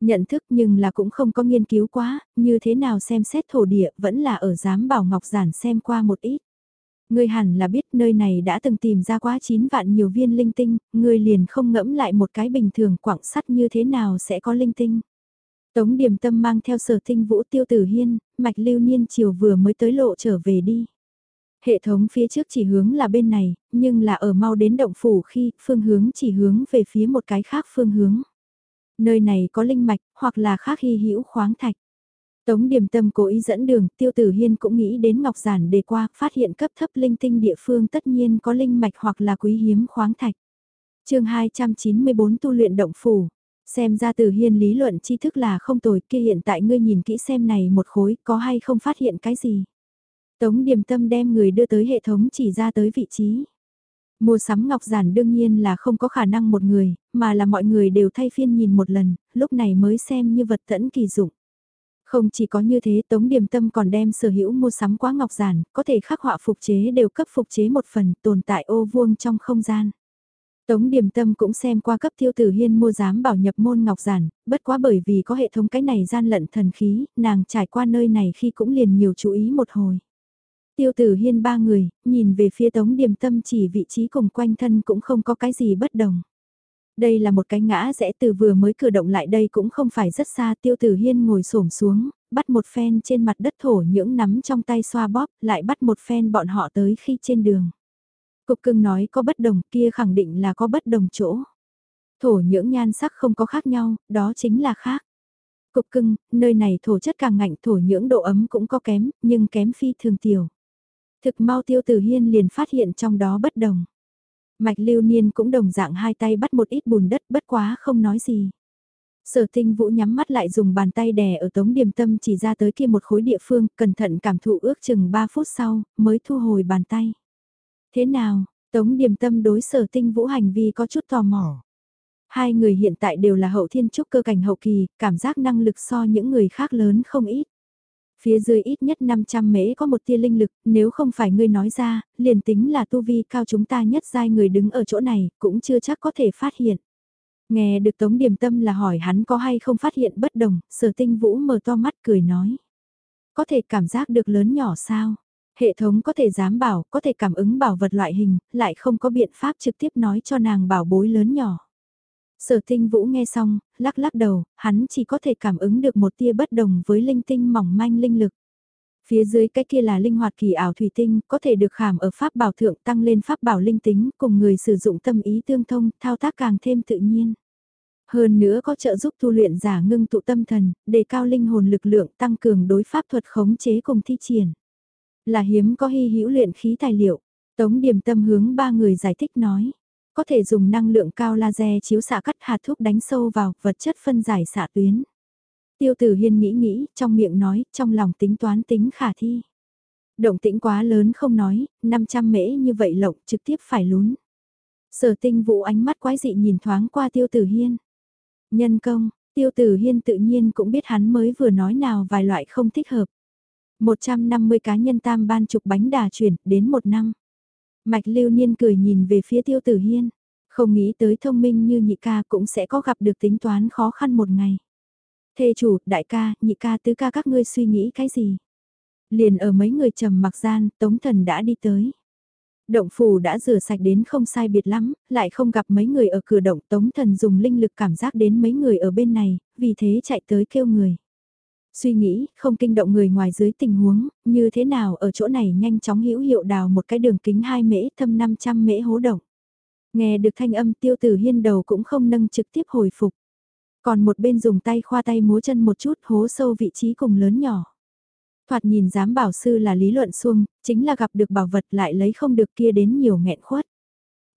Nhận thức nhưng là cũng không có nghiên cứu quá, như thế nào xem xét thổ địa vẫn là ở giám bảo ngọc giản xem qua một ít. Ngươi hẳn là biết nơi này đã từng tìm ra quá 9 vạn nhiều viên linh tinh, ngươi liền không ngẫm lại một cái bình thường quảng sắt như thế nào sẽ có linh tinh. Tống điểm tâm mang theo sở tinh vũ tiêu tử hiên, mạch lưu niên chiều vừa mới tới lộ trở về đi. Hệ thống phía trước chỉ hướng là bên này, nhưng là ở mau đến động phủ khi phương hướng chỉ hướng về phía một cái khác phương hướng. Nơi này có linh mạch, hoặc là khác hy hữu khoáng thạch. Tống điểm tâm cố ý dẫn đường, tiêu tử hiên cũng nghĩ đến ngọc giản đề qua, phát hiện cấp thấp linh tinh địa phương tất nhiên có linh mạch hoặc là quý hiếm khoáng thạch. chương 294 tu luyện động phủ. Xem ra Tử hiên lý luận tri thức là không tồi kia hiện tại ngươi nhìn kỹ xem này một khối có hay không phát hiện cái gì. Tống điềm tâm đem người đưa tới hệ thống chỉ ra tới vị trí. Mua sắm ngọc giản đương nhiên là không có khả năng một người, mà là mọi người đều thay phiên nhìn một lần, lúc này mới xem như vật tẫn kỳ dụng. Không chỉ có như thế Tống Điềm Tâm còn đem sở hữu mua sắm quá ngọc giản, có thể khắc họa phục chế đều cấp phục chế một phần tồn tại ô vuông trong không gian. Tống Điềm Tâm cũng xem qua cấp tiêu tử hiên mua giám bảo nhập môn ngọc giản, bất quá bởi vì có hệ thống cái này gian lận thần khí, nàng trải qua nơi này khi cũng liền nhiều chú ý một hồi. Tiêu tử hiên ba người, nhìn về phía Tống Điềm Tâm chỉ vị trí cùng quanh thân cũng không có cái gì bất đồng. Đây là một cái ngã rẽ từ vừa mới cử động lại đây cũng không phải rất xa tiêu tử hiên ngồi xổm xuống, bắt một phen trên mặt đất thổ nhưỡng nắm trong tay xoa bóp, lại bắt một phen bọn họ tới khi trên đường. Cục cưng nói có bất đồng kia khẳng định là có bất đồng chỗ. Thổ nhưỡng nhan sắc không có khác nhau, đó chính là khác. Cục cưng, nơi này thổ chất càng ngạnh thổ nhưỡng độ ấm cũng có kém, nhưng kém phi thường tiểu. Thực mau tiêu tử hiên liền phát hiện trong đó bất đồng. Mạch lưu niên cũng đồng dạng hai tay bắt một ít bùn đất bất quá không nói gì. Sở tinh vũ nhắm mắt lại dùng bàn tay đè ở tống điềm tâm chỉ ra tới kia một khối địa phương, cẩn thận cảm thụ ước chừng 3 phút sau, mới thu hồi bàn tay. Thế nào, tống điềm tâm đối sở tinh vũ hành vi có chút tò mò. Hai người hiện tại đều là hậu thiên trúc cơ cảnh hậu kỳ, cảm giác năng lực so những người khác lớn không ít. Phía dưới ít nhất 500 mễ có một tia linh lực, nếu không phải ngươi nói ra, liền tính là tu vi cao chúng ta nhất giai người đứng ở chỗ này, cũng chưa chắc có thể phát hiện. Nghe được Tống Điềm Tâm là hỏi hắn có hay không phát hiện bất đồng, sở tinh vũ mở to mắt cười nói. Có thể cảm giác được lớn nhỏ sao? Hệ thống có thể dám bảo, có thể cảm ứng bảo vật loại hình, lại không có biện pháp trực tiếp nói cho nàng bảo bối lớn nhỏ. Sở tinh vũ nghe xong, lắc lắc đầu, hắn chỉ có thể cảm ứng được một tia bất đồng với linh tinh mỏng manh linh lực. Phía dưới cái kia là linh hoạt kỳ ảo thủy tinh, có thể được khảm ở pháp bảo thượng tăng lên pháp bảo linh tính, cùng người sử dụng tâm ý tương thông, thao tác càng thêm tự nhiên. Hơn nữa có trợ giúp tu luyện giả ngưng tụ tâm thần, đề cao linh hồn lực lượng tăng cường đối pháp thuật khống chế cùng thi triển. Là hiếm có hy hữu luyện khí tài liệu, Tống Điềm Tâm hướng ba người giải thích nói có thể dùng năng lượng cao laser chiếu xạ cắt hạt thuốc đánh sâu vào vật chất phân giải xạ tuyến. Tiêu tử hiên nghĩ nghĩ, trong miệng nói, trong lòng tính toán tính khả thi. Động tĩnh quá lớn không nói, 500 mễ như vậy lộng trực tiếp phải lún. Sở tinh vụ ánh mắt quái dị nhìn thoáng qua tiêu tử hiên. Nhân công, tiêu tử hiên tự nhiên cũng biết hắn mới vừa nói nào vài loại không thích hợp. 150 cá nhân tam ban chục bánh đà chuyển đến một năm. Mạch lưu niên cười nhìn về phía tiêu tử hiên. Không nghĩ tới thông minh như nhị ca cũng sẽ có gặp được tính toán khó khăn một ngày. Thê chủ, đại ca, nhị ca tứ ca các ngươi suy nghĩ cái gì? Liền ở mấy người trầm mặc gian, tống thần đã đi tới. Động phủ đã rửa sạch đến không sai biệt lắm, lại không gặp mấy người ở cửa động tống thần dùng linh lực cảm giác đến mấy người ở bên này, vì thế chạy tới kêu người suy nghĩ, không kinh động người ngoài dưới tình huống, như thế nào ở chỗ này nhanh chóng hữu hiệu đào một cái đường kính 2 mễ thâm 500 mễ hố động. Nghe được thanh âm tiêu tử hiên đầu cũng không nâng trực tiếp hồi phục. Còn một bên dùng tay khoa tay múa chân một chút hố sâu vị trí cùng lớn nhỏ. Thoạt nhìn dám bảo sư là lý luận xuông, chính là gặp được bảo vật lại lấy không được kia đến nhiều nghẹn khuất.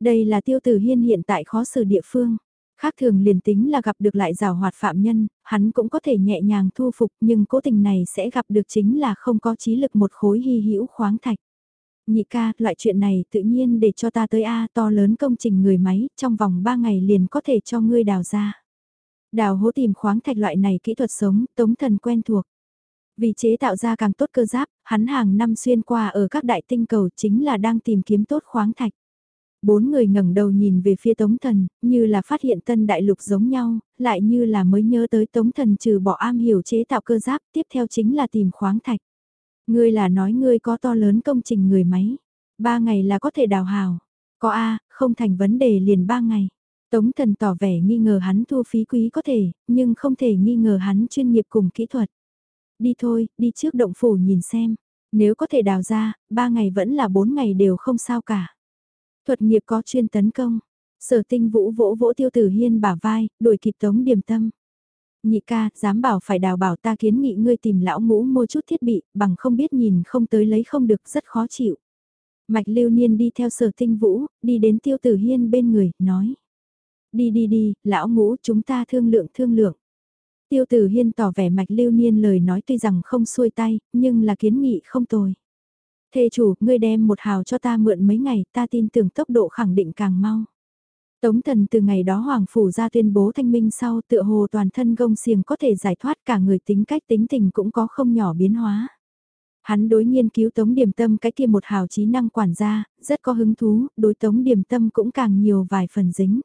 Đây là tiêu tử hiên hiện tại khó xử địa phương. Khác thường liền tính là gặp được lại rào hoạt phạm nhân, hắn cũng có thể nhẹ nhàng thu phục nhưng cố tình này sẽ gặp được chính là không có trí lực một khối hy hữu khoáng thạch. Nhị ca, loại chuyện này tự nhiên để cho ta tới A to lớn công trình người máy, trong vòng 3 ngày liền có thể cho ngươi đào ra. Đào hố tìm khoáng thạch loại này kỹ thuật sống, tống thần quen thuộc. Vì chế tạo ra càng tốt cơ giáp, hắn hàng năm xuyên qua ở các đại tinh cầu chính là đang tìm kiếm tốt khoáng thạch. Bốn người ngẩng đầu nhìn về phía Tống Thần, như là phát hiện tân đại lục giống nhau, lại như là mới nhớ tới Tống Thần trừ bỏ am hiểu chế tạo cơ giáp, tiếp theo chính là tìm khoáng thạch. Ngươi là nói ngươi có to lớn công trình người máy, ba ngày là có thể đào hào. Có A, không thành vấn đề liền ba ngày. Tống Thần tỏ vẻ nghi ngờ hắn thu phí quý có thể, nhưng không thể nghi ngờ hắn chuyên nghiệp cùng kỹ thuật. Đi thôi, đi trước động phủ nhìn xem. Nếu có thể đào ra, ba ngày vẫn là bốn ngày đều không sao cả. Thuật nghiệp có chuyên tấn công. Sở tinh vũ vỗ vỗ tiêu tử hiên bả vai, đuổi kịp tống điểm tâm. Nhị ca, dám bảo phải đào bảo ta kiến nghị ngươi tìm lão ngũ mua chút thiết bị, bằng không biết nhìn không tới lấy không được rất khó chịu. Mạch lưu niên đi theo sở tinh vũ, đi đến tiêu tử hiên bên người, nói. Đi đi đi, lão ngũ chúng ta thương lượng thương lượng. Tiêu tử hiên tỏ vẻ mạch lưu niên lời nói tuy rằng không xuôi tay, nhưng là kiến nghị không tồi. Thê chủ, ngươi đem một hào cho ta mượn mấy ngày, ta tin tưởng tốc độ khẳng định càng mau. Tống thần từ ngày đó Hoàng Phủ ra tuyên bố thanh minh sau tựa hồ toàn thân gông xiềng có thể giải thoát cả người tính cách tính tình cũng có không nhỏ biến hóa. Hắn đối nghiên cứu Tống Điềm Tâm cái kia một hào trí năng quản gia, rất có hứng thú, đối Tống Điềm Tâm cũng càng nhiều vài phần dính.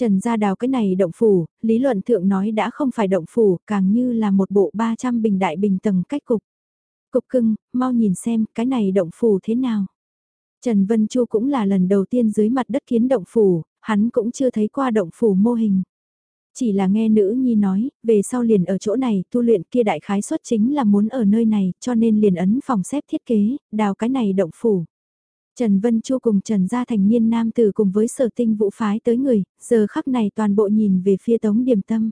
Trần gia đào cái này động phủ, lý luận thượng nói đã không phải động phủ, càng như là một bộ 300 bình đại bình tầng cách cục. Cục cưng, mau nhìn xem cái này động phủ thế nào. Trần Vân Chu cũng là lần đầu tiên dưới mặt đất kiến động phủ, hắn cũng chưa thấy qua động phủ mô hình. Chỉ là nghe nữ nhi nói, về sau liền ở chỗ này, tu luyện kia đại khái xuất chính là muốn ở nơi này, cho nên liền ấn phòng xếp thiết kế, đào cái này động phủ. Trần Vân Chu cùng Trần Gia thành niên nam tử cùng với sở tinh vũ phái tới người, giờ khắc này toàn bộ nhìn về phía Tống Điềm Tâm.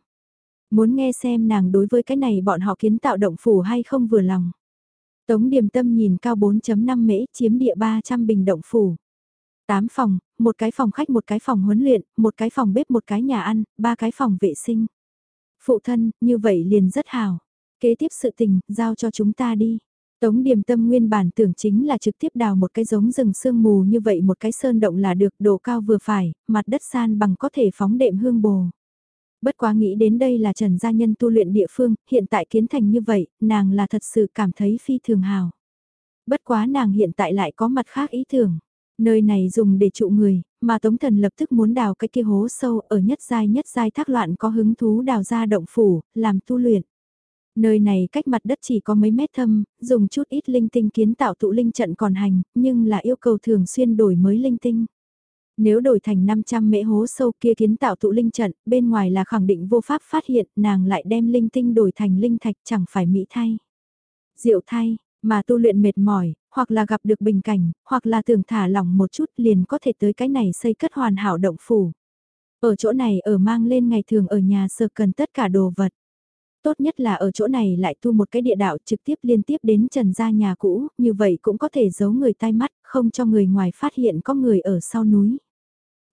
Muốn nghe xem nàng đối với cái này bọn họ kiến tạo động phủ hay không vừa lòng. Tống Điềm Tâm nhìn cao 4.5 mễ chiếm địa 300 bình động phủ. 8 phòng, một cái phòng khách một cái phòng huấn luyện, một cái phòng bếp một cái nhà ăn, ba cái phòng vệ sinh. Phụ thân, như vậy liền rất hào. Kế tiếp sự tình, giao cho chúng ta đi. Tống điềm tâm nguyên bản tưởng chính là trực tiếp đào một cái giống rừng sương mù như vậy một cái sơn động là được độ cao vừa phải, mặt đất san bằng có thể phóng đệm hương bồ. Bất quá nghĩ đến đây là trần gia nhân tu luyện địa phương, hiện tại kiến thành như vậy, nàng là thật sự cảm thấy phi thường hào. Bất quá nàng hiện tại lại có mặt khác ý tưởng. Nơi này dùng để trụ người, mà Tống Thần lập tức muốn đào cái kia hố sâu ở nhất giai nhất giai thác loạn có hứng thú đào ra động phủ, làm tu luyện. Nơi này cách mặt đất chỉ có mấy mét thâm, dùng chút ít linh tinh kiến tạo tụ linh trận còn hành, nhưng là yêu cầu thường xuyên đổi mới linh tinh. Nếu đổi thành 500 mễ hố sâu kia kiến tạo tụ linh trận, bên ngoài là khẳng định vô pháp phát hiện, nàng lại đem linh tinh đổi thành linh thạch chẳng phải mỹ thay. Diệu thay, mà tu luyện mệt mỏi, hoặc là gặp được bình cảnh, hoặc là tưởng thả lỏng một chút liền có thể tới cái này xây cất hoàn hảo động phủ. Ở chỗ này ở mang lên ngày thường ở nhà sơ cần tất cả đồ vật. Tốt nhất là ở chỗ này lại tu một cái địa đạo trực tiếp liên tiếp đến trần gia nhà cũ, như vậy cũng có thể giấu người tai mắt, không cho người ngoài phát hiện có người ở sau núi.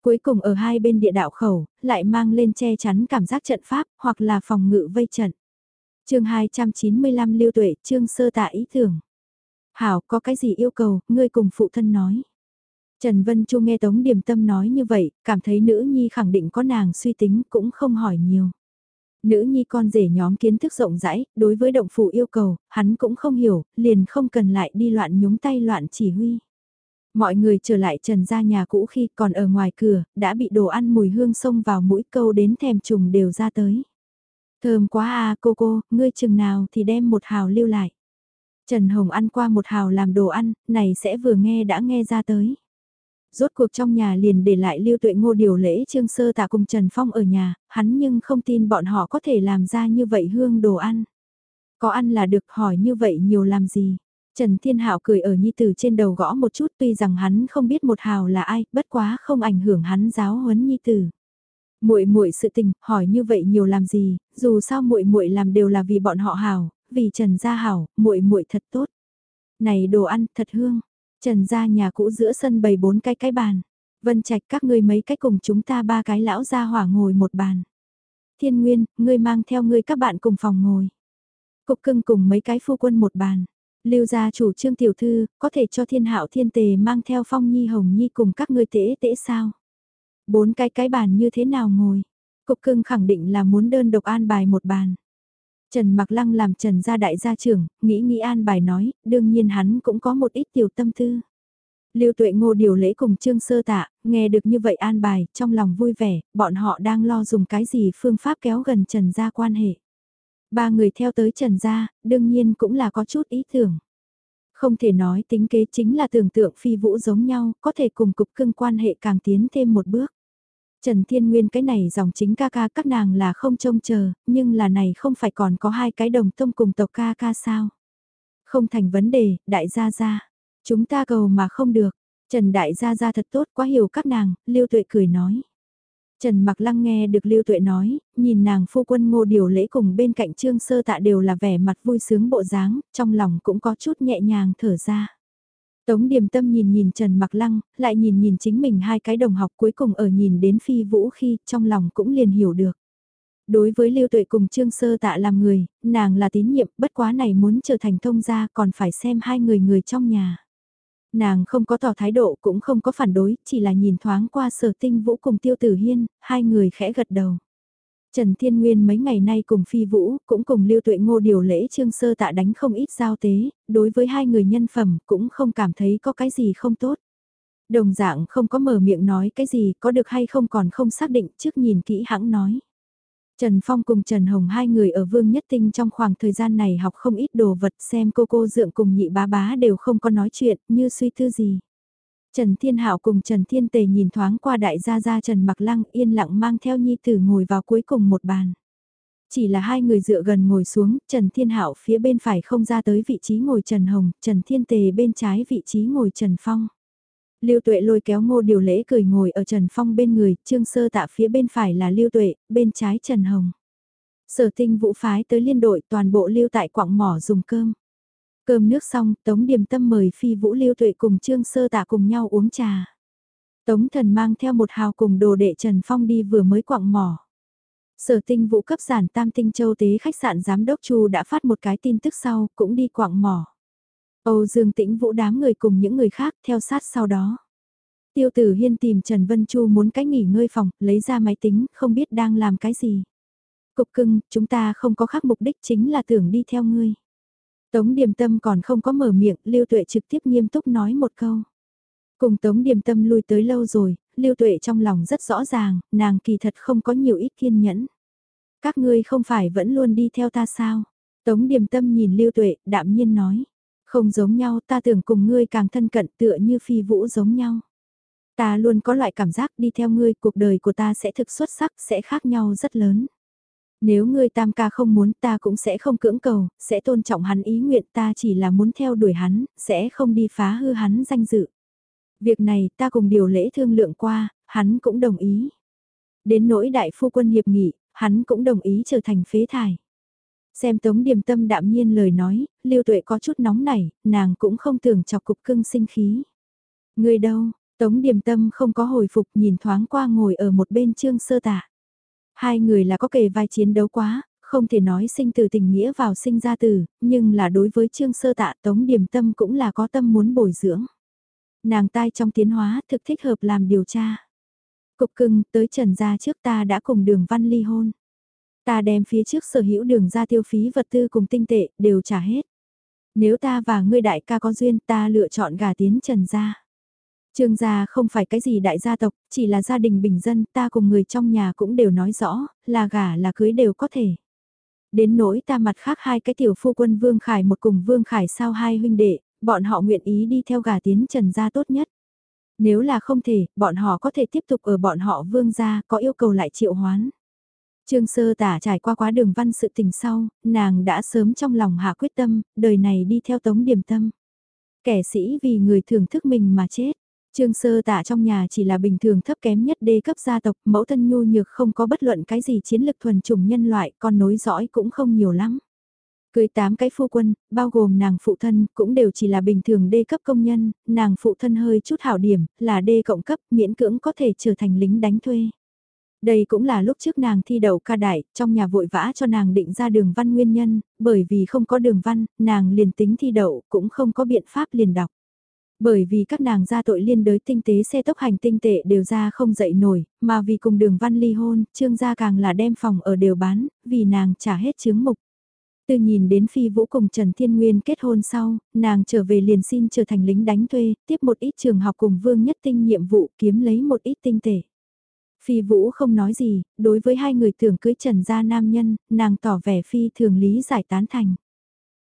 Cuối cùng ở hai bên địa đạo khẩu, lại mang lên che chắn cảm giác trận pháp, hoặc là phòng ngự vây trận. chương 295 Lưu Tuệ, chương sơ tạ ý tưởng. Hảo, có cái gì yêu cầu, ngươi cùng phụ thân nói. Trần Vân Chu nghe Tống Điềm Tâm nói như vậy, cảm thấy nữ nhi khẳng định có nàng suy tính cũng không hỏi nhiều. Nữ nhi con rể nhóm kiến thức rộng rãi, đối với động phủ yêu cầu, hắn cũng không hiểu, liền không cần lại đi loạn nhúng tay loạn chỉ huy. Mọi người trở lại trần ra nhà cũ khi còn ở ngoài cửa, đã bị đồ ăn mùi hương xông vào mũi câu đến thèm trùng đều ra tới. Thơm quá à cô cô, ngươi chừng nào thì đem một hào lưu lại. Trần Hồng ăn qua một hào làm đồ ăn, này sẽ vừa nghe đã nghe ra tới. Rốt cuộc trong nhà liền để lại lưu tuệ ngô điều lễ trương sơ tạ cùng Trần Phong ở nhà, hắn nhưng không tin bọn họ có thể làm ra như vậy hương đồ ăn. Có ăn là được hỏi như vậy nhiều làm gì. Trần Thiên Hạo cười ở nhi tử trên đầu gõ một chút tuy rằng hắn không biết một hào là ai, bất quá không ảnh hưởng hắn giáo huấn nhi tử. Muội muội sự tình, hỏi như vậy nhiều làm gì, dù sao muội muội làm đều là vì bọn họ hào, vì Trần gia hảo, muội muội thật tốt. Này đồ ăn thật hương. Trần gia nhà cũ giữa sân bày bốn cái cái bàn. Vân Trạch các ngươi mấy cái cùng chúng ta ba cái lão gia hỏa ngồi một bàn. Thiên Nguyên, ngươi mang theo ngươi các bạn cùng phòng ngồi. Cục cưng cùng mấy cái phu quân một bàn. Lưu gia chủ trương tiểu thư, có thể cho thiên hạo thiên tề mang theo phong nhi hồng nhi cùng các ngươi tễ tễ sao? Bốn cái cái bàn như thế nào ngồi? Cục cưng khẳng định là muốn đơn độc an bài một bàn. Trần Mặc Lăng làm Trần gia đại gia trưởng, nghĩ nghĩ an bài nói, đương nhiên hắn cũng có một ít tiểu tâm tư. Lưu Tuệ Ngô điều lễ cùng Trương Sơ Tạ, nghe được như vậy an bài, trong lòng vui vẻ, bọn họ đang lo dùng cái gì phương pháp kéo gần Trần gia quan hệ. Ba người theo tới Trần gia, đương nhiên cũng là có chút ý tưởng. Không thể nói tính kế chính là tưởng tượng phi vũ giống nhau, có thể cùng cục cưng quan hệ càng tiến thêm một bước. Trần Thiên Nguyên cái này dòng chính ca ca các nàng là không trông chờ, nhưng là này không phải còn có hai cái đồng tông cùng tộc ca ca sao. Không thành vấn đề, đại gia gia. Chúng ta cầu mà không được. Trần đại gia gia thật tốt quá hiểu các nàng, Lưu Tuệ cười nói. Trần Mặc Lăng nghe được Lưu Tuệ nói, nhìn nàng phu quân ngô điều lễ cùng bên cạnh Trương Sơ Tạ đều là vẻ mặt vui sướng bộ dáng, trong lòng cũng có chút nhẹ nhàng thở ra. Tống điềm tâm nhìn nhìn Trần Mặc Lăng, lại nhìn nhìn chính mình hai cái đồng học cuối cùng ở nhìn đến phi vũ khi trong lòng cũng liền hiểu được. Đối với Lưu Tuệ cùng Trương Sơ Tạ làm người, nàng là tín nhiệm, bất quá này muốn trở thành thông gia còn phải xem hai người người trong nhà. Nàng không có tỏ thái độ cũng không có phản đối, chỉ là nhìn thoáng qua sở tinh vũ cùng tiêu tử hiên, hai người khẽ gật đầu. Trần Thiên Nguyên mấy ngày nay cùng Phi Vũ, cũng cùng Lưu Tuệ Ngô điều lễ trương sơ tạ đánh không ít giao tế, đối với hai người nhân phẩm cũng không cảm thấy có cái gì không tốt. Đồng dạng không có mở miệng nói cái gì có được hay không còn không xác định trước nhìn kỹ hãng nói. Trần Phong cùng Trần Hồng hai người ở Vương Nhất Tinh trong khoảng thời gian này học không ít đồ vật xem cô cô dượng cùng nhị bá bá đều không có nói chuyện như suy tư gì. Trần Thiên Hạo cùng Trần Thiên Tề nhìn thoáng qua đại gia gia Trần Mặc Lăng yên lặng mang theo nhi tử ngồi vào cuối cùng một bàn. Chỉ là hai người dựa gần ngồi xuống, Trần Thiên Hạo phía bên phải không ra tới vị trí ngồi Trần Hồng, Trần Thiên Tề bên trái vị trí ngồi Trần Phong. Lưu Tuệ lôi kéo ngô điều lễ cười ngồi ở Trần Phong bên người, Trương Sơ tạ phía bên phải là Lưu Tuệ, bên trái Trần Hồng. Sở tinh vũ phái tới liên đội toàn bộ lưu tại quảng mỏ dùng cơm. Cơm nước xong, Tống Điềm Tâm mời Phi Vũ Lưu Tuệ cùng Trương Sơ tạ cùng nhau uống trà. Tống Thần mang theo một hào cùng đồ đệ Trần Phong đi vừa mới quặng mỏ. Sở tinh vũ cấp giản tam tinh châu tế khách sạn giám đốc Chu đã phát một cái tin tức sau, cũng đi quặng mỏ. Âu Dương Tĩnh Vũ đám người cùng những người khác theo sát sau đó. Tiêu tử Hiên tìm Trần Vân Chu muốn cái nghỉ ngơi phòng, lấy ra máy tính, không biết đang làm cái gì. Cục cưng, chúng ta không có khác mục đích chính là tưởng đi theo ngươi. Tống Điềm Tâm còn không có mở miệng, Lưu Tuệ trực tiếp nghiêm túc nói một câu. Cùng Tống Điềm Tâm lui tới lâu rồi, Lưu Tuệ trong lòng rất rõ ràng, nàng kỳ thật không có nhiều ít kiên nhẫn. Các ngươi không phải vẫn luôn đi theo ta sao? Tống Điềm Tâm nhìn Lưu Tuệ, đạm nhiên nói. Không giống nhau ta tưởng cùng ngươi càng thân cận tựa như phi vũ giống nhau. Ta luôn có loại cảm giác đi theo ngươi cuộc đời của ta sẽ thực xuất sắc, sẽ khác nhau rất lớn. Nếu ngươi tam ca không muốn ta cũng sẽ không cưỡng cầu, sẽ tôn trọng hắn ý nguyện ta chỉ là muốn theo đuổi hắn, sẽ không đi phá hư hắn danh dự. Việc này ta cùng điều lễ thương lượng qua, hắn cũng đồng ý. Đến nỗi đại phu quân hiệp nghị, hắn cũng đồng ý trở thành phế thải. Xem Tống Điềm Tâm đạm nhiên lời nói, Lưu Tuệ có chút nóng nảy, nàng cũng không tưởng chọc cục cưng sinh khí. Người đâu, Tống Điềm Tâm không có hồi phục nhìn thoáng qua ngồi ở một bên trương sơ tạ. Hai người là có kề vai chiến đấu quá, không thể nói sinh từ tình nghĩa vào sinh ra từ, nhưng là đối với trương sơ tạ Tống điểm Tâm cũng là có tâm muốn bồi dưỡng. Nàng tai trong tiến hóa thực thích hợp làm điều tra. Cục cưng tới trần gia trước ta đã cùng đường văn ly hôn. Ta đem phía trước sở hữu đường ra tiêu phí vật tư cùng tinh tệ, đều trả hết. Nếu ta và ngươi đại ca có duyên ta lựa chọn gà tiến trần gia. Trương gia không phải cái gì đại gia tộc, chỉ là gia đình bình dân, ta cùng người trong nhà cũng đều nói rõ, là gả là cưới đều có thể. Đến nỗi ta mặt khác hai cái tiểu phu quân Vương Khải một cùng Vương Khải sao hai huynh đệ, bọn họ nguyện ý đi theo gà tiến trần gia tốt nhất. Nếu là không thể, bọn họ có thể tiếp tục ở bọn họ Vương gia, có yêu cầu lại triệu hoán. Trương sơ tả trải qua quá đường văn sự tình sau, nàng đã sớm trong lòng hạ quyết tâm, đời này đi theo tống điểm tâm. Kẻ sĩ vì người thưởng thức mình mà chết. Trương sơ tạ trong nhà chỉ là bình thường thấp kém nhất đê cấp gia tộc, mẫu thân nhu nhược không có bất luận cái gì chiến lực thuần chủng nhân loại, con nối dõi cũng không nhiều lắm. Cưới tám cái phu quân, bao gồm nàng phụ thân, cũng đều chỉ là bình thường đê cấp công nhân, nàng phụ thân hơi chút hảo điểm, là đê cộng cấp, miễn cưỡng có thể trở thành lính đánh thuê. Đây cũng là lúc trước nàng thi đậu ca đại, trong nhà vội vã cho nàng định ra đường văn nguyên nhân, bởi vì không có đường văn, nàng liền tính thi đậu, cũng không có biện pháp liền đọc. Bởi vì các nàng ra tội liên đới tinh tế xe tốc hành tinh tệ đều ra không dậy nổi, mà vì cùng đường văn ly hôn, trương gia càng là đem phòng ở đều bán, vì nàng trả hết chứng mục. Từ nhìn đến Phi Vũ cùng Trần Thiên Nguyên kết hôn sau, nàng trở về liền xin trở thành lính đánh thuê, tiếp một ít trường học cùng Vương Nhất Tinh nhiệm vụ kiếm lấy một ít tinh tệ. Phi Vũ không nói gì, đối với hai người tưởng cưới Trần gia nam nhân, nàng tỏ vẻ Phi thường lý giải tán thành.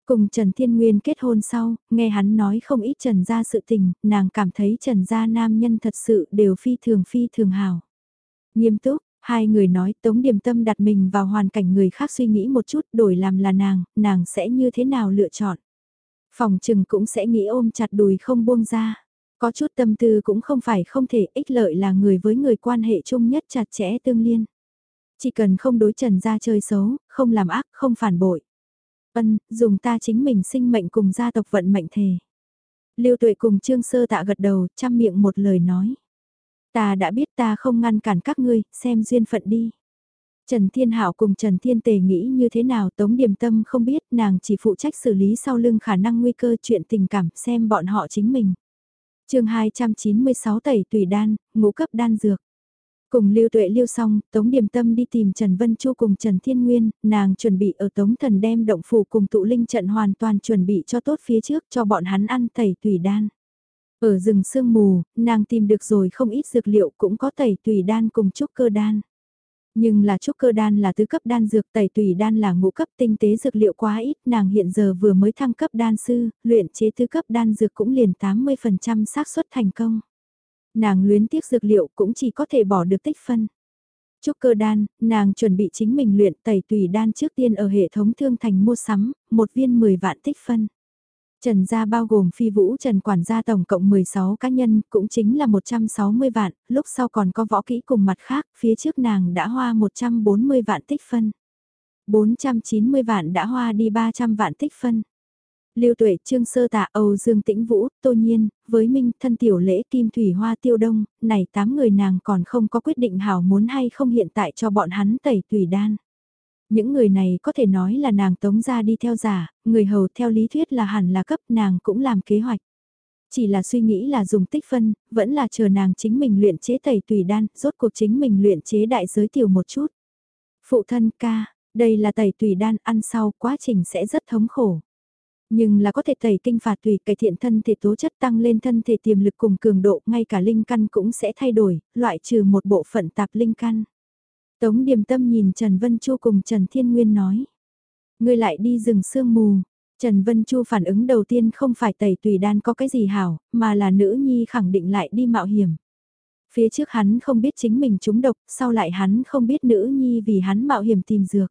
Cùng Trần Thiên Nguyên kết hôn sau, nghe hắn nói không ít Trần gia sự tình, nàng cảm thấy Trần gia nam nhân thật sự đều phi thường phi thường hảo Nghiêm túc, hai người nói Tống Điềm Tâm đặt mình vào hoàn cảnh người khác suy nghĩ một chút đổi làm là nàng, nàng sẽ như thế nào lựa chọn. Phòng trừng cũng sẽ nghĩ ôm chặt đùi không buông ra. Có chút tâm tư cũng không phải không thể ích lợi là người với người quan hệ chung nhất chặt chẽ tương liên. Chỉ cần không đối trần ra chơi xấu, không làm ác, không phản bội. Ân, dùng ta chính mình sinh mệnh cùng gia tộc vận mệnh thề. Lưu tuệ cùng trương sơ tạ gật đầu, chăm miệng một lời nói. Ta đã biết ta không ngăn cản các ngươi, xem duyên phận đi. Trần Thiên Hảo cùng Trần Thiên Tề nghĩ như thế nào Tống Điềm Tâm không biết nàng chỉ phụ trách xử lý sau lưng khả năng nguy cơ chuyện tình cảm xem bọn họ chính mình. chương 296 tẩy tùy đan, ngũ cấp đan dược. Cùng Lưu Tuệ Lưu xong, Tống Điềm Tâm đi tìm Trần Vân Chu cùng Trần Thiên Nguyên, nàng chuẩn bị ở Tống Thần đem động phủ cùng tụ linh trận hoàn toàn chuẩn bị cho tốt phía trước cho bọn hắn ăn tẩy tùy đan. Ở rừng sương mù, nàng tìm được rồi không ít dược liệu cũng có tẩy tùy đan cùng trúc cơ đan. Nhưng là trúc cơ đan là tứ cấp đan dược tẩy tùy đan là ngũ cấp tinh tế dược liệu quá ít, nàng hiện giờ vừa mới thăng cấp đan sư, luyện chế tứ cấp đan dược cũng liền 80% xác suất thành công. Nàng luyến tiếc dược liệu cũng chỉ có thể bỏ được tích phân. Trúc cơ đan, nàng chuẩn bị chính mình luyện tẩy tùy đan trước tiên ở hệ thống thương thành mua sắm, một viên 10 vạn tích phân. Trần gia bao gồm phi vũ Trần quản gia tổng cộng 16 cá nhân, cũng chính là 160 vạn, lúc sau còn có võ kỹ cùng mặt khác, phía trước nàng đã hoa 140 vạn tích phân. 490 vạn đã hoa đi 300 vạn tích phân. Lưu Tuệ, Trương Sơ Tạ, Âu Dương Tĩnh Vũ, Tô Nhiên, với Minh, thân tiểu lễ Kim Thủy Hoa Tiêu Đông, này tám người nàng còn không có quyết định hảo muốn hay không hiện tại cho bọn hắn tẩy tùy đan. Những người này có thể nói là nàng tống ra đi theo giả, người hầu theo lý thuyết là hẳn là cấp nàng cũng làm kế hoạch. Chỉ là suy nghĩ là dùng tích phân, vẫn là chờ nàng chính mình luyện chế tẩy tùy đan, rốt cuộc chính mình luyện chế đại giới tiểu một chút. Phụ thân ca, đây là tẩy tùy đan ăn sau quá trình sẽ rất thống khổ. Nhưng là có thể tẩy kinh phạt tùy cải thiện thân thể tố chất tăng lên thân thể tiềm lực cùng cường độ ngay cả linh căn cũng sẽ thay đổi, loại trừ một bộ phận tạp linh căn. Tống điềm tâm nhìn Trần Vân Chu cùng Trần Thiên Nguyên nói. Ngươi lại đi rừng sương mù. Trần Vân Chu phản ứng đầu tiên không phải tẩy tùy đan có cái gì hảo, mà là nữ nhi khẳng định lại đi mạo hiểm. Phía trước hắn không biết chính mình trúng độc, sau lại hắn không biết nữ nhi vì hắn mạo hiểm tìm dược.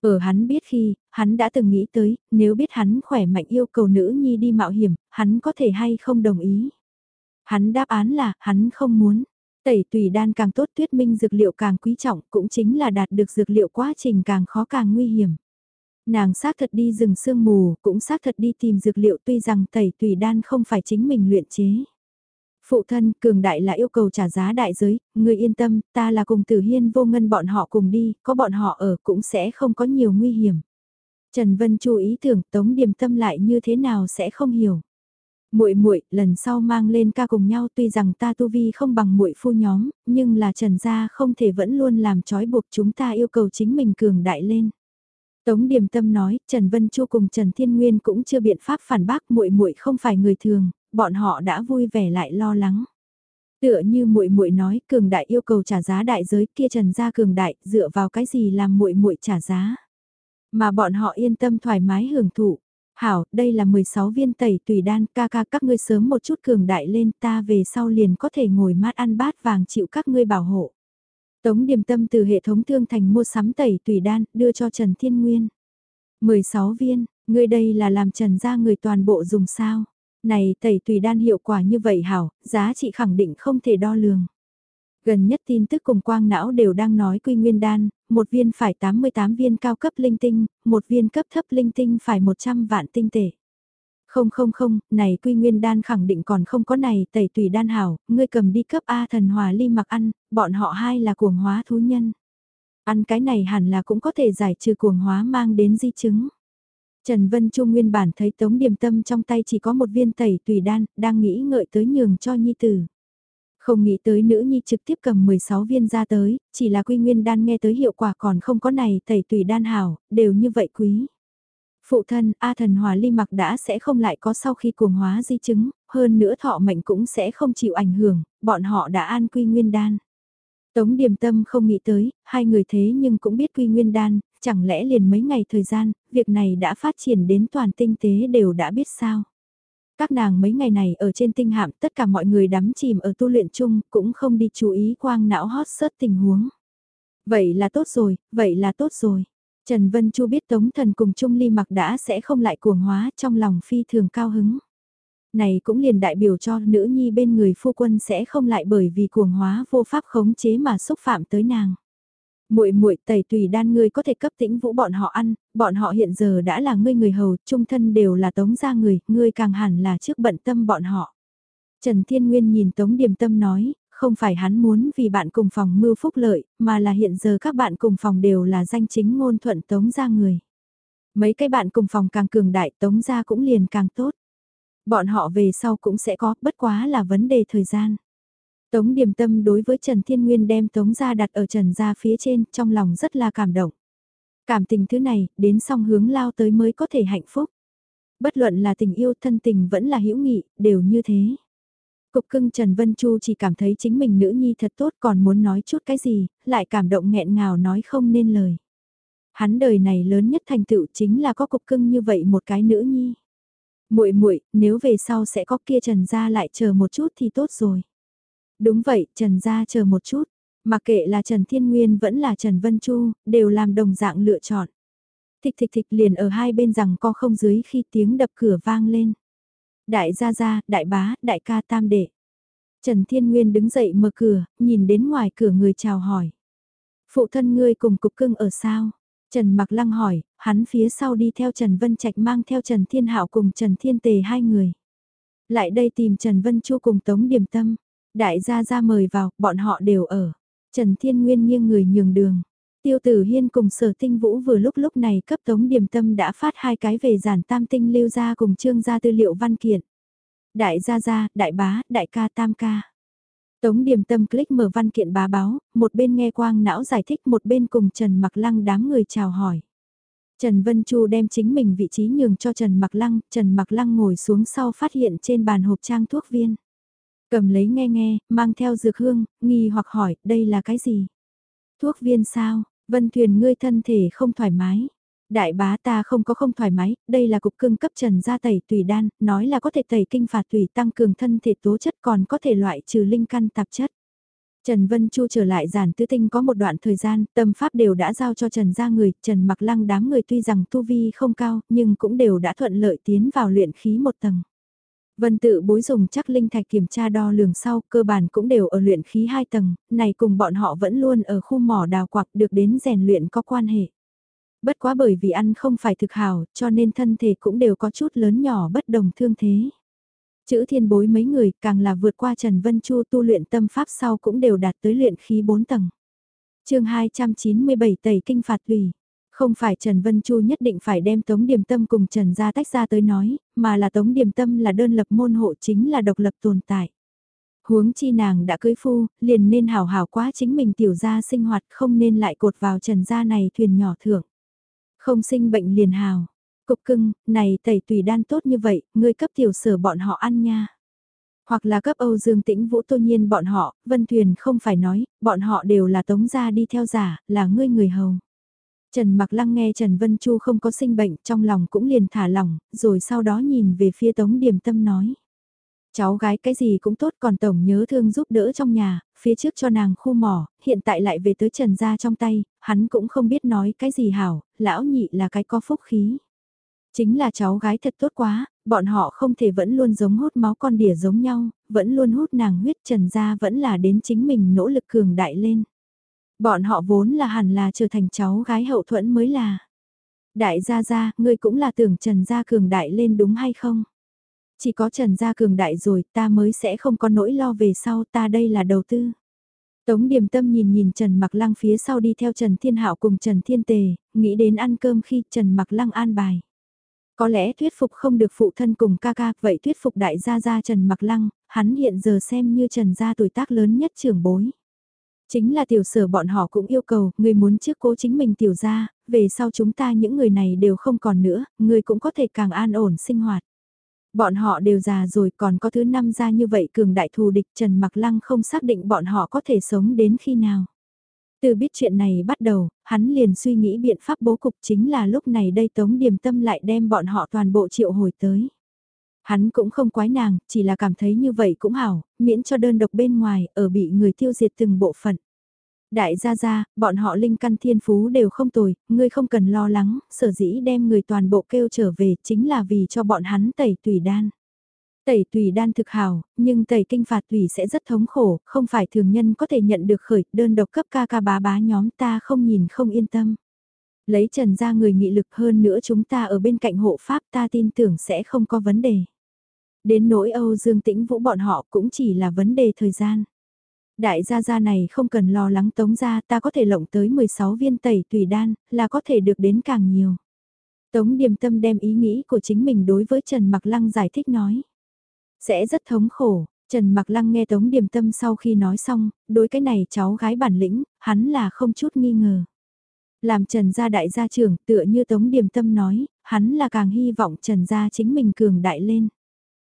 Ở hắn biết khi, hắn đã từng nghĩ tới, nếu biết hắn khỏe mạnh yêu cầu nữ nhi đi mạo hiểm, hắn có thể hay không đồng ý. Hắn đáp án là, hắn không muốn. Tẩy tùy đan càng tốt tuyết minh dược liệu càng quý trọng cũng chính là đạt được dược liệu quá trình càng khó càng nguy hiểm. Nàng xác thật đi rừng sương mù, cũng xác thật đi tìm dược liệu tuy rằng tẩy tùy đan không phải chính mình luyện chế. Phụ thân, cường đại là yêu cầu trả giá đại giới, người yên tâm, ta là cùng tử hiên vô ngân bọn họ cùng đi, có bọn họ ở cũng sẽ không có nhiều nguy hiểm. Trần Vân chú ý tưởng tống điềm tâm lại như thế nào sẽ không hiểu muội muội lần sau mang lên ca cùng nhau tuy rằng ta tu vi không bằng muội phu nhóm, nhưng là Trần gia không thể vẫn luôn làm trói buộc chúng ta yêu cầu chính mình cường đại lên. Tống Điềm Tâm nói, Trần Vân Chu cùng Trần Thiên Nguyên cũng chưa biện pháp phản bác muội muội không phải người thường, bọn họ đã vui vẻ lại lo lắng. Tựa như muội muội nói, cường đại yêu cầu trả giá đại giới, kia Trần gia cường đại, dựa vào cái gì làm muội muội trả giá? Mà bọn họ yên tâm thoải mái hưởng thụ. Hảo, đây là 16 viên tẩy tùy đan, ca ca các ngươi sớm một chút cường đại lên ta về sau liền có thể ngồi mát ăn bát vàng chịu các ngươi bảo hộ. Tống điềm tâm từ hệ thống thương thành mua sắm tẩy tùy đan, đưa cho Trần Thiên Nguyên. 16 viên, ngươi đây là làm Trần ra người toàn bộ dùng sao? Này tẩy tùy đan hiệu quả như vậy hảo, giá trị khẳng định không thể đo lường. Gần nhất tin tức cùng quang não đều đang nói quy nguyên đan, một viên phải 88 viên cao cấp linh tinh, một viên cấp thấp linh tinh phải 100 vạn tinh tể Không không không, này quy nguyên đan khẳng định còn không có này tẩy tùy đan hảo, ngươi cầm đi cấp A thần hòa ly mặc ăn, bọn họ hai là cuồng hóa thú nhân. Ăn cái này hẳn là cũng có thể giải trừ cuồng hóa mang đến di chứng. Trần Vân Trung nguyên bản thấy tống Điềm tâm trong tay chỉ có một viên tẩy tùy đan, đang nghĩ ngợi tới nhường cho nhi tử. Không nghĩ tới nữ nhi trực tiếp cầm 16 viên ra tới, chỉ là quy nguyên đan nghe tới hiệu quả còn không có này tẩy tùy đan hảo, đều như vậy quý. Phụ thân, A thần hòa ly mặc đã sẽ không lại có sau khi cuồng hóa di chứng, hơn nữa thọ mệnh cũng sẽ không chịu ảnh hưởng, bọn họ đã an quy nguyên đan. Tống điềm tâm không nghĩ tới, hai người thế nhưng cũng biết quy nguyên đan, chẳng lẽ liền mấy ngày thời gian, việc này đã phát triển đến toàn tinh tế đều đã biết sao. Các nàng mấy ngày này ở trên tinh hạm tất cả mọi người đắm chìm ở tu luyện chung cũng không đi chú ý quang não hot sớt tình huống. Vậy là tốt rồi, vậy là tốt rồi. Trần Vân Chu biết Tống Thần cùng Trung Ly mặc đã sẽ không lại cuồng hóa trong lòng phi thường cao hứng. Này cũng liền đại biểu cho nữ nhi bên người phu quân sẽ không lại bởi vì cuồng hóa vô pháp khống chế mà xúc phạm tới nàng muội muội tẩy tùy đan ngươi có thể cấp tĩnh vũ bọn họ ăn, bọn họ hiện giờ đã là ngươi người hầu, trung thân đều là tống gia người, ngươi càng hẳn là trước bận tâm bọn họ. Trần Thiên Nguyên nhìn Tống Điềm Tâm nói, không phải hắn muốn vì bạn cùng phòng mưu phúc lợi, mà là hiện giờ các bạn cùng phòng đều là danh chính ngôn thuận Tống gia người. Mấy cái bạn cùng phòng càng cường đại Tống gia cũng liền càng tốt. Bọn họ về sau cũng sẽ có, bất quá là vấn đề thời gian. Tống điềm tâm đối với Trần Thiên Nguyên đem Tống ra đặt ở Trần ra phía trên, trong lòng rất là cảm động. Cảm tình thứ này, đến song hướng lao tới mới có thể hạnh phúc. Bất luận là tình yêu thân tình vẫn là hữu nghị, đều như thế. Cục cưng Trần Vân Chu chỉ cảm thấy chính mình nữ nhi thật tốt còn muốn nói chút cái gì, lại cảm động nghẹn ngào nói không nên lời. Hắn đời này lớn nhất thành tựu chính là có cục cưng như vậy một cái nữ nhi. Muội muội, nếu về sau sẽ có kia Trần gia lại chờ một chút thì tốt rồi. Đúng vậy, Trần gia chờ một chút. Mà kệ là Trần Thiên Nguyên vẫn là Trần Vân Chu, đều làm đồng dạng lựa chọn. Thịch thịch thịch liền ở hai bên rằng co không dưới khi tiếng đập cửa vang lên. Đại gia gia, đại bá, đại ca tam đệ. Trần Thiên Nguyên đứng dậy mở cửa, nhìn đến ngoài cửa người chào hỏi. Phụ thân ngươi cùng cục cưng ở sao? Trần Mặc Lăng hỏi, hắn phía sau đi theo Trần Vân Trạch mang theo Trần Thiên Hạo cùng Trần Thiên Tề hai người. Lại đây tìm Trần Vân Chu cùng Tống Điềm Tâm. Đại gia gia mời vào, bọn họ đều ở. Trần Thiên Nguyên nghiêng người nhường đường. Tiêu Tử Hiên cùng Sở Tinh Vũ vừa lúc lúc này cấp Tống Điềm Tâm đã phát hai cái về giản tam tinh lưu ra cùng trương gia tư liệu văn kiện. Đại gia gia, đại bá, đại ca tam ca. Tống Điềm Tâm click mở văn kiện bá báo, một bên nghe quang não giải thích một bên cùng Trần Mặc Lăng đám người chào hỏi. Trần Vân Chu đem chính mình vị trí nhường cho Trần Mặc Lăng, Trần Mặc Lăng ngồi xuống sau phát hiện trên bàn hộp trang thuốc viên. Cầm lấy nghe nghe, mang theo dược hương, nghi hoặc hỏi, đây là cái gì? Thuốc viên sao? Vân Thuyền ngươi thân thể không thoải mái. Đại bá ta không có không thoải mái, đây là cục cưng cấp trần gia tẩy tùy đan, nói là có thể tẩy kinh phạt tùy tăng cường thân thể tố chất còn có thể loại trừ linh căn tạp chất. Trần Vân Chu trở lại giản tứ tinh có một đoạn thời gian, tâm pháp đều đã giao cho Trần gia người, Trần mặc lăng đám người tuy rằng tu vi không cao, nhưng cũng đều đã thuận lợi tiến vào luyện khí một tầng. Vân tự bối dùng chắc linh thạch kiểm tra đo lường sau, cơ bản cũng đều ở luyện khí 2 tầng, này cùng bọn họ vẫn luôn ở khu mỏ đào quặc được đến rèn luyện có quan hệ. Bất quá bởi vì ăn không phải thực hào, cho nên thân thể cũng đều có chút lớn nhỏ bất đồng thương thế. Chữ thiên bối mấy người càng là vượt qua Trần Vân Chu tu luyện tâm pháp sau cũng đều đạt tới luyện khí 4 tầng. chương 297 tẩy kinh phạt tùy. Không phải Trần Vân Chu nhất định phải đem Tống Điềm Tâm cùng Trần gia tách ra tới nói, mà là Tống Điềm Tâm là đơn lập môn hộ chính là độc lập tồn tại. Huống chi nàng đã cưới phu, liền nên hào hào quá chính mình tiểu gia sinh hoạt không nên lại cột vào Trần gia này thuyền nhỏ thưởng. Không sinh bệnh liền hào. Cục cưng, này tẩy tùy đan tốt như vậy, ngươi cấp tiểu sở bọn họ ăn nha hoặc là cấp Âu Dương Tĩnh Vũ Tô Nhiên bọn họ, Vân Thuyền không phải nói, bọn họ đều là tống gia đi theo giả, là ngươi người hầu. Trần Mặc Lăng nghe Trần Vân Chu không có sinh bệnh, trong lòng cũng liền thả lỏng, rồi sau đó nhìn về phía Tống Điềm Tâm nói. Cháu gái cái gì cũng tốt còn Tổng nhớ thương giúp đỡ trong nhà, phía trước cho nàng khu mỏ, hiện tại lại về tới Trần gia trong tay, hắn cũng không biết nói cái gì hảo, lão nhị là cái có phúc khí. Chính là cháu gái thật tốt quá, bọn họ không thể vẫn luôn giống hút máu con đỉa giống nhau, vẫn luôn hút nàng huyết Trần gia vẫn là đến chính mình nỗ lực cường đại lên. Bọn họ vốn là hẳn là trở thành cháu gái hậu thuẫn mới là. Đại gia gia, ngươi cũng là tưởng Trần Gia Cường đại lên đúng hay không? Chỉ có Trần Gia Cường đại rồi ta mới sẽ không có nỗi lo về sau ta đây là đầu tư. Tống Điềm Tâm nhìn nhìn Trần Mặc Lăng phía sau đi theo Trần Thiên Hạo cùng Trần Thiên Tề, nghĩ đến ăn cơm khi Trần Mặc Lăng an bài. Có lẽ thuyết phục không được phụ thân cùng ca ca, vậy thuyết phục đại gia gia Trần Mặc Lăng, hắn hiện giờ xem như Trần gia tuổi tác lớn nhất trưởng bối. Chính là tiểu sở bọn họ cũng yêu cầu, người muốn trước cố chính mình tiểu ra, về sau chúng ta những người này đều không còn nữa, người cũng có thể càng an ổn sinh hoạt. Bọn họ đều già rồi còn có thứ năm ra như vậy cường đại thù địch Trần Mặc Lăng không xác định bọn họ có thể sống đến khi nào. Từ biết chuyện này bắt đầu, hắn liền suy nghĩ biện pháp bố cục chính là lúc này đây Tống Điềm Tâm lại đem bọn họ toàn bộ triệu hồi tới. Hắn cũng không quái nàng, chỉ là cảm thấy như vậy cũng hảo, miễn cho đơn độc bên ngoài, ở bị người tiêu diệt từng bộ phận. Đại gia gia, bọn họ linh căn thiên phú đều không tồi, ngươi không cần lo lắng, sở dĩ đem người toàn bộ kêu trở về chính là vì cho bọn hắn tẩy tùy đan. Tẩy tùy đan thực hào, nhưng tẩy kinh phạt tùy sẽ rất thống khổ, không phải thường nhân có thể nhận được khởi, đơn độc cấp ca ca bá bá nhóm ta không nhìn không yên tâm. Lấy trần ra người nghị lực hơn nữa chúng ta ở bên cạnh hộ pháp ta tin tưởng sẽ không có vấn đề. Đến nỗi Âu Dương Tĩnh Vũ bọn họ cũng chỉ là vấn đề thời gian. Đại gia gia này không cần lo lắng tống ra ta có thể lộng tới 16 viên tẩy tùy đan, là có thể được đến càng nhiều. Tống điềm tâm đem ý nghĩ của chính mình đối với Trần Mặc Lăng giải thích nói. Sẽ rất thống khổ, Trần Mặc Lăng nghe Tống Điềm Tâm sau khi nói xong, đối cái này cháu gái bản lĩnh, hắn là không chút nghi ngờ. Làm Trần gia đại gia trưởng tựa như Tống Điềm Tâm nói, hắn là càng hy vọng Trần gia chính mình cường đại lên.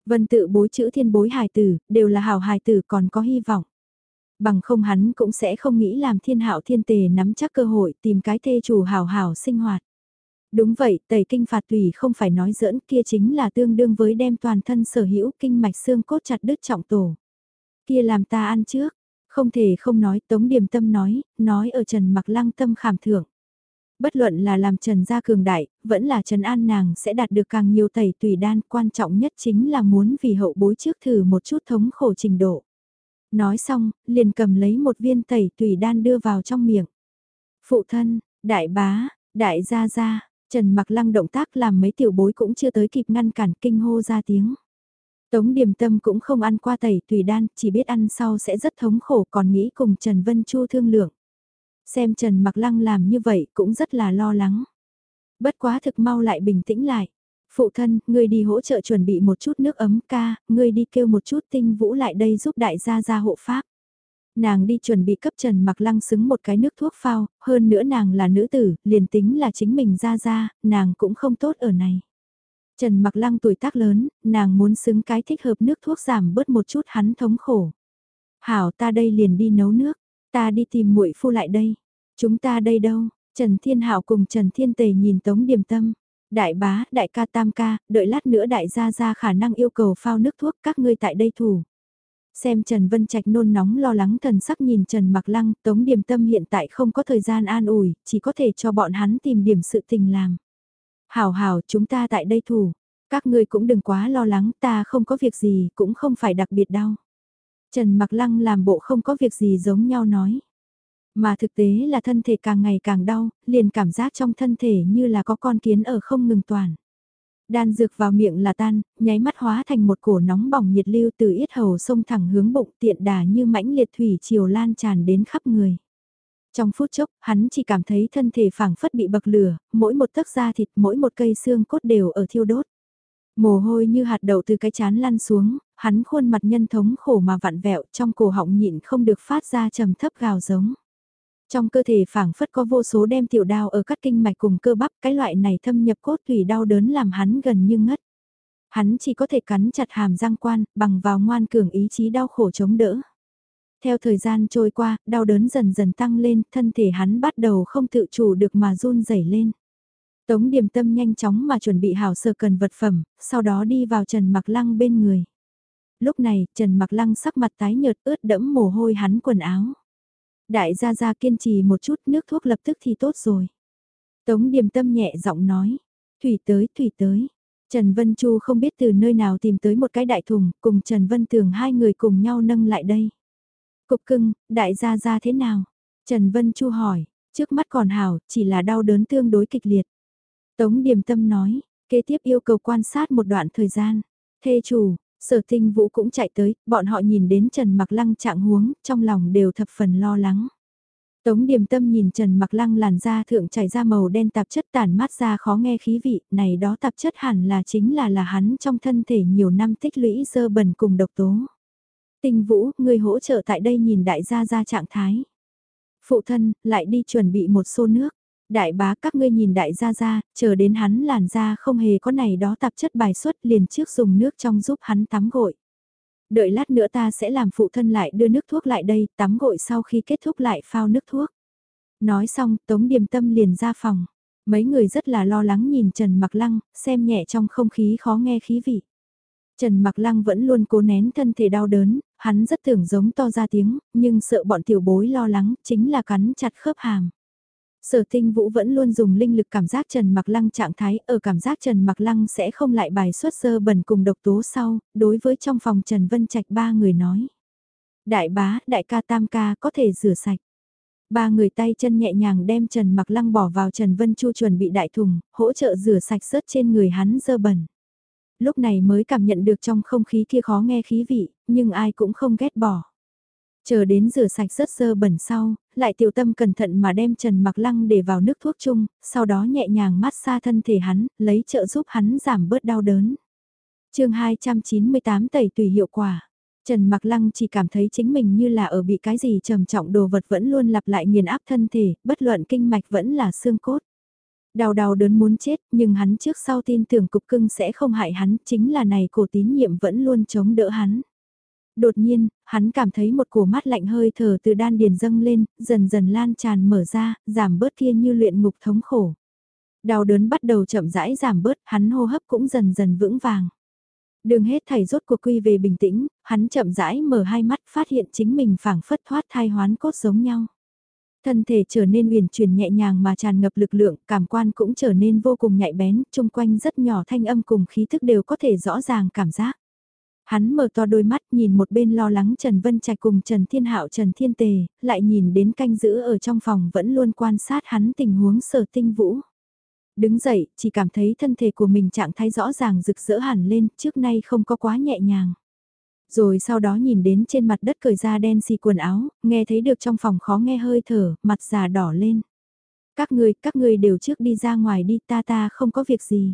Vân tự bối chữ thiên bối hài tử, đều là hào hài tử còn có hy vọng. Bằng không hắn cũng sẽ không nghĩ làm thiên hạo thiên tề nắm chắc cơ hội tìm cái thê chủ hào hào sinh hoạt. Đúng vậy, tẩy kinh phạt tùy không phải nói giỡn kia chính là tương đương với đem toàn thân sở hữu kinh mạch xương cốt chặt đứt trọng tổ. Kia làm ta ăn trước, không thể không nói tống điềm tâm nói, nói ở trần mặc lăng tâm khảm thưởng. Bất luận là làm trần gia cường đại, vẫn là trần an nàng sẽ đạt được càng nhiều tẩy tùy đan, quan trọng nhất chính là muốn vì hậu bối trước thử một chút thống khổ trình độ. Nói xong, liền cầm lấy một viên tẩy tùy đan đưa vào trong miệng. Phụ thân, đại bá, đại gia gia, Trần mặc lăng động tác làm mấy tiểu bối cũng chưa tới kịp ngăn cản kinh hô ra tiếng. Tống điềm tâm cũng không ăn qua tẩy tùy đan, chỉ biết ăn sau sẽ rất thống khổ còn nghĩ cùng Trần Vân Chu thương lượng. Xem Trần mặc lăng làm như vậy cũng rất là lo lắng. Bất quá thực mau lại bình tĩnh lại. Phụ thân, ngươi đi hỗ trợ chuẩn bị một chút nước ấm ca, ngươi đi kêu một chút tinh vũ lại đây giúp đại gia gia hộ pháp. Nàng đi chuẩn bị cấp Trần Mặc Lăng xứng một cái nước thuốc phao, hơn nữa nàng là nữ tử, liền tính là chính mình ra ra, nàng cũng không tốt ở này. Trần Mặc Lăng tuổi tác lớn, nàng muốn xứng cái thích hợp nước thuốc giảm bớt một chút hắn thống khổ. Hảo ta đây liền đi nấu nước, ta đi tìm muội phu lại đây. Chúng ta đây đâu? Trần Thiên Hảo cùng Trần Thiên Tề nhìn Tống Điềm Tâm. Đại bá, đại ca tam ca, đợi lát nữa đại gia ra khả năng yêu cầu phao nước thuốc các ngươi tại đây thủ. Xem Trần Vân Trạch nôn nóng lo lắng thần sắc nhìn Trần Mặc Lăng, Tống Điềm Tâm hiện tại không có thời gian an ủi, chỉ có thể cho bọn hắn tìm điểm sự tình làm. Hảo hảo, chúng ta tại đây thủ. Các ngươi cũng đừng quá lo lắng, ta không có việc gì, cũng không phải đặc biệt đau. Trần Mặc Lăng làm bộ không có việc gì giống nhau nói. Mà thực tế là thân thể càng ngày càng đau, liền cảm giác trong thân thể như là có con kiến ở không ngừng toàn. Đan dược vào miệng là tan, nháy mắt hóa thành một cổ nóng bỏng nhiệt lưu từ yết hầu sông thẳng hướng bụng tiện đà như mãnh liệt thủy chiều lan tràn đến khắp người. Trong phút chốc, hắn chỉ cảm thấy thân thể phảng phất bị bậc lửa, mỗi một tấc da thịt, mỗi một cây xương cốt đều ở thiêu đốt. Mồ hôi như hạt đậu từ cái chán lăn xuống, hắn khuôn mặt nhân thống khổ mà vặn vẹo trong cổ họng nhịn không được phát ra trầm thấp gào giống. Trong cơ thể phảng phất có vô số đem tiểu đao ở các kinh mạch cùng cơ bắp, cái loại này thâm nhập cốt tủy đau đớn làm hắn gần như ngất. Hắn chỉ có thể cắn chặt hàm răng quan, bằng vào ngoan cường ý chí đau khổ chống đỡ. Theo thời gian trôi qua, đau đớn dần dần tăng lên, thân thể hắn bắt đầu không tự chủ được mà run rẩy lên. Tống điềm tâm nhanh chóng mà chuẩn bị hảo sơ cần vật phẩm, sau đó đi vào Trần Mặc Lăng bên người. Lúc này, Trần Mặc Lăng sắc mặt tái nhợt ướt đẫm mồ hôi hắn quần áo. Đại gia gia kiên trì một chút nước thuốc lập tức thì tốt rồi. Tống điềm tâm nhẹ giọng nói. Thủy tới, thủy tới. Trần Vân Chu không biết từ nơi nào tìm tới một cái đại thùng, cùng Trần Vân Tường hai người cùng nhau nâng lại đây. Cục cưng, đại gia gia thế nào? Trần Vân Chu hỏi, trước mắt còn hảo, chỉ là đau đớn tương đối kịch liệt. Tống Điềm Tâm nói, kế tiếp yêu cầu quan sát một đoạn thời gian. Thê chủ, Sở tinh vũ cũng chạy tới, bọn họ nhìn đến Trần Mặc Lăng trạng huống, trong lòng đều thập phần lo lắng. Tống điềm tâm nhìn Trần Mặc Lăng làn da thượng chảy ra màu đen tạp chất tàn mát ra khó nghe khí vị, này đó tạp chất hẳn là chính là là hắn trong thân thể nhiều năm tích lũy dơ bẩn cùng độc tố. Tinh vũ, người hỗ trợ tại đây nhìn đại gia ra trạng thái. Phụ thân, lại đi chuẩn bị một xô nước. Đại bá các ngươi nhìn đại gia gia, chờ đến hắn làn da không hề có này đó tạp chất bài xuất liền trước dùng nước trong giúp hắn tắm gội. Đợi lát nữa ta sẽ làm phụ thân lại đưa nước thuốc lại đây, tắm gội sau khi kết thúc lại phao nước thuốc. Nói xong, Tống Điềm Tâm liền ra phòng. Mấy người rất là lo lắng nhìn Trần Mặc Lăng, xem nhẹ trong không khí khó nghe khí vị. Trần Mặc Lăng vẫn luôn cố nén thân thể đau đớn, hắn rất tưởng giống to ra tiếng, nhưng sợ bọn tiểu bối lo lắng, chính là cắn chặt khớp hàm. Sở tinh vũ vẫn luôn dùng linh lực cảm giác Trần Mặc Lăng trạng thái, ở cảm giác Trần Mặc Lăng sẽ không lại bài xuất sơ bẩn cùng độc tố sau, đối với trong phòng Trần Vân Trạch ba người nói. Đại bá, đại ca tam ca có thể rửa sạch. Ba người tay chân nhẹ nhàng đem Trần Mặc Lăng bỏ vào Trần Vân Chu chuẩn bị đại thùng, hỗ trợ rửa sạch sớt trên người hắn dơ bẩn. Lúc này mới cảm nhận được trong không khí kia khó nghe khí vị, nhưng ai cũng không ghét bỏ. Chờ đến rửa sạch rất sơ bẩn sau, lại tiểu tâm cẩn thận mà đem Trần Mặc Lăng để vào nước thuốc chung, sau đó nhẹ nhàng mát xa thân thể hắn, lấy trợ giúp hắn giảm bớt đau đớn. chương 298 tẩy tùy hiệu quả. Trần Mặc Lăng chỉ cảm thấy chính mình như là ở bị cái gì trầm trọng đồ vật vẫn luôn lặp lại nghiền áp thân thể, bất luận kinh mạch vẫn là xương cốt. Đau đau đớn muốn chết, nhưng hắn trước sau tin tưởng cục cưng sẽ không hại hắn, chính là này cổ tín nhiệm vẫn luôn chống đỡ hắn. Đột nhiên, hắn cảm thấy một cổ mát lạnh hơi thở từ đan điền dâng lên, dần dần lan tràn mở ra, giảm bớt kia như luyện ngục thống khổ. Đau đớn bắt đầu chậm rãi giảm bớt, hắn hô hấp cũng dần dần vững vàng. Đường hết thảy rốt cuộc quy về bình tĩnh, hắn chậm rãi mở hai mắt phát hiện chính mình phảng phất thoát thai hoán cốt giống nhau. Thân thể trở nên uyển chuyển nhẹ nhàng mà tràn ngập lực lượng, cảm quan cũng trở nên vô cùng nhạy bén, chung quanh rất nhỏ thanh âm cùng khí thức đều có thể rõ ràng cảm giác. Hắn mở to đôi mắt nhìn một bên lo lắng Trần Vân Trạch cùng Trần Thiên Hạo Trần Thiên Tề, lại nhìn đến canh giữ ở trong phòng vẫn luôn quan sát hắn tình huống sở tinh vũ. Đứng dậy, chỉ cảm thấy thân thể của mình trạng thái rõ ràng rực rỡ hẳn lên, trước nay không có quá nhẹ nhàng. Rồi sau đó nhìn đến trên mặt đất cởi ra đen xì quần áo, nghe thấy được trong phòng khó nghe hơi thở, mặt già đỏ lên. Các người, các người đều trước đi ra ngoài đi ta ta không có việc gì.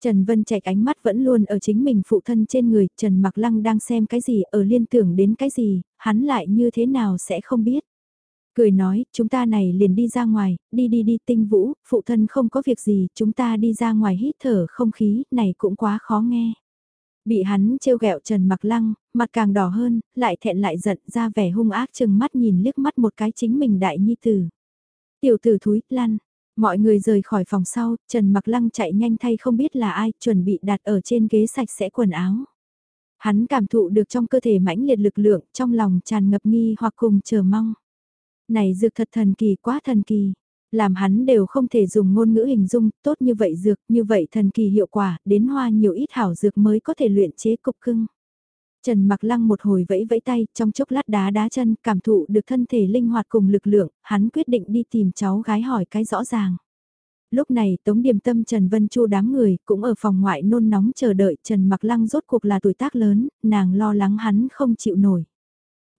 Trần Vân Trạch ánh mắt vẫn luôn ở chính mình phụ thân trên người, Trần Mặc Lăng đang xem cái gì, ở liên tưởng đến cái gì, hắn lại như thế nào sẽ không biết. Cười nói, chúng ta này liền đi ra ngoài, đi đi đi tinh vũ, phụ thân không có việc gì, chúng ta đi ra ngoài hít thở không khí, này cũng quá khó nghe. Bị hắn trêu ghẹo Trần Mặc Lăng, mặt càng đỏ hơn, lại thẹn lại giận ra vẻ hung ác chừng mắt nhìn liếc mắt một cái chính mình đại nhi tử. Tiểu tử thúi, lăn. Mọi người rời khỏi phòng sau, Trần Mặc Lăng chạy nhanh thay không biết là ai, chuẩn bị đặt ở trên ghế sạch sẽ quần áo. Hắn cảm thụ được trong cơ thể mãnh liệt lực lượng, trong lòng tràn ngập nghi hoặc cùng chờ mong. Này dược thật thần kỳ quá thần kỳ. Làm hắn đều không thể dùng ngôn ngữ hình dung, tốt như vậy dược, như vậy thần kỳ hiệu quả, đến hoa nhiều ít hảo dược mới có thể luyện chế cục cưng. Trần mặc lăng một hồi vẫy vẫy tay, trong chốc lát đá đá chân, cảm thụ được thân thể linh hoạt cùng lực lượng, hắn quyết định đi tìm cháu gái hỏi cái rõ ràng. Lúc này Tống Điềm Tâm Trần Vân Chu đám người cũng ở phòng ngoại nôn nóng chờ đợi Trần Mặc Lăng rốt cuộc là tuổi tác lớn, nàng lo lắng hắn không chịu nổi.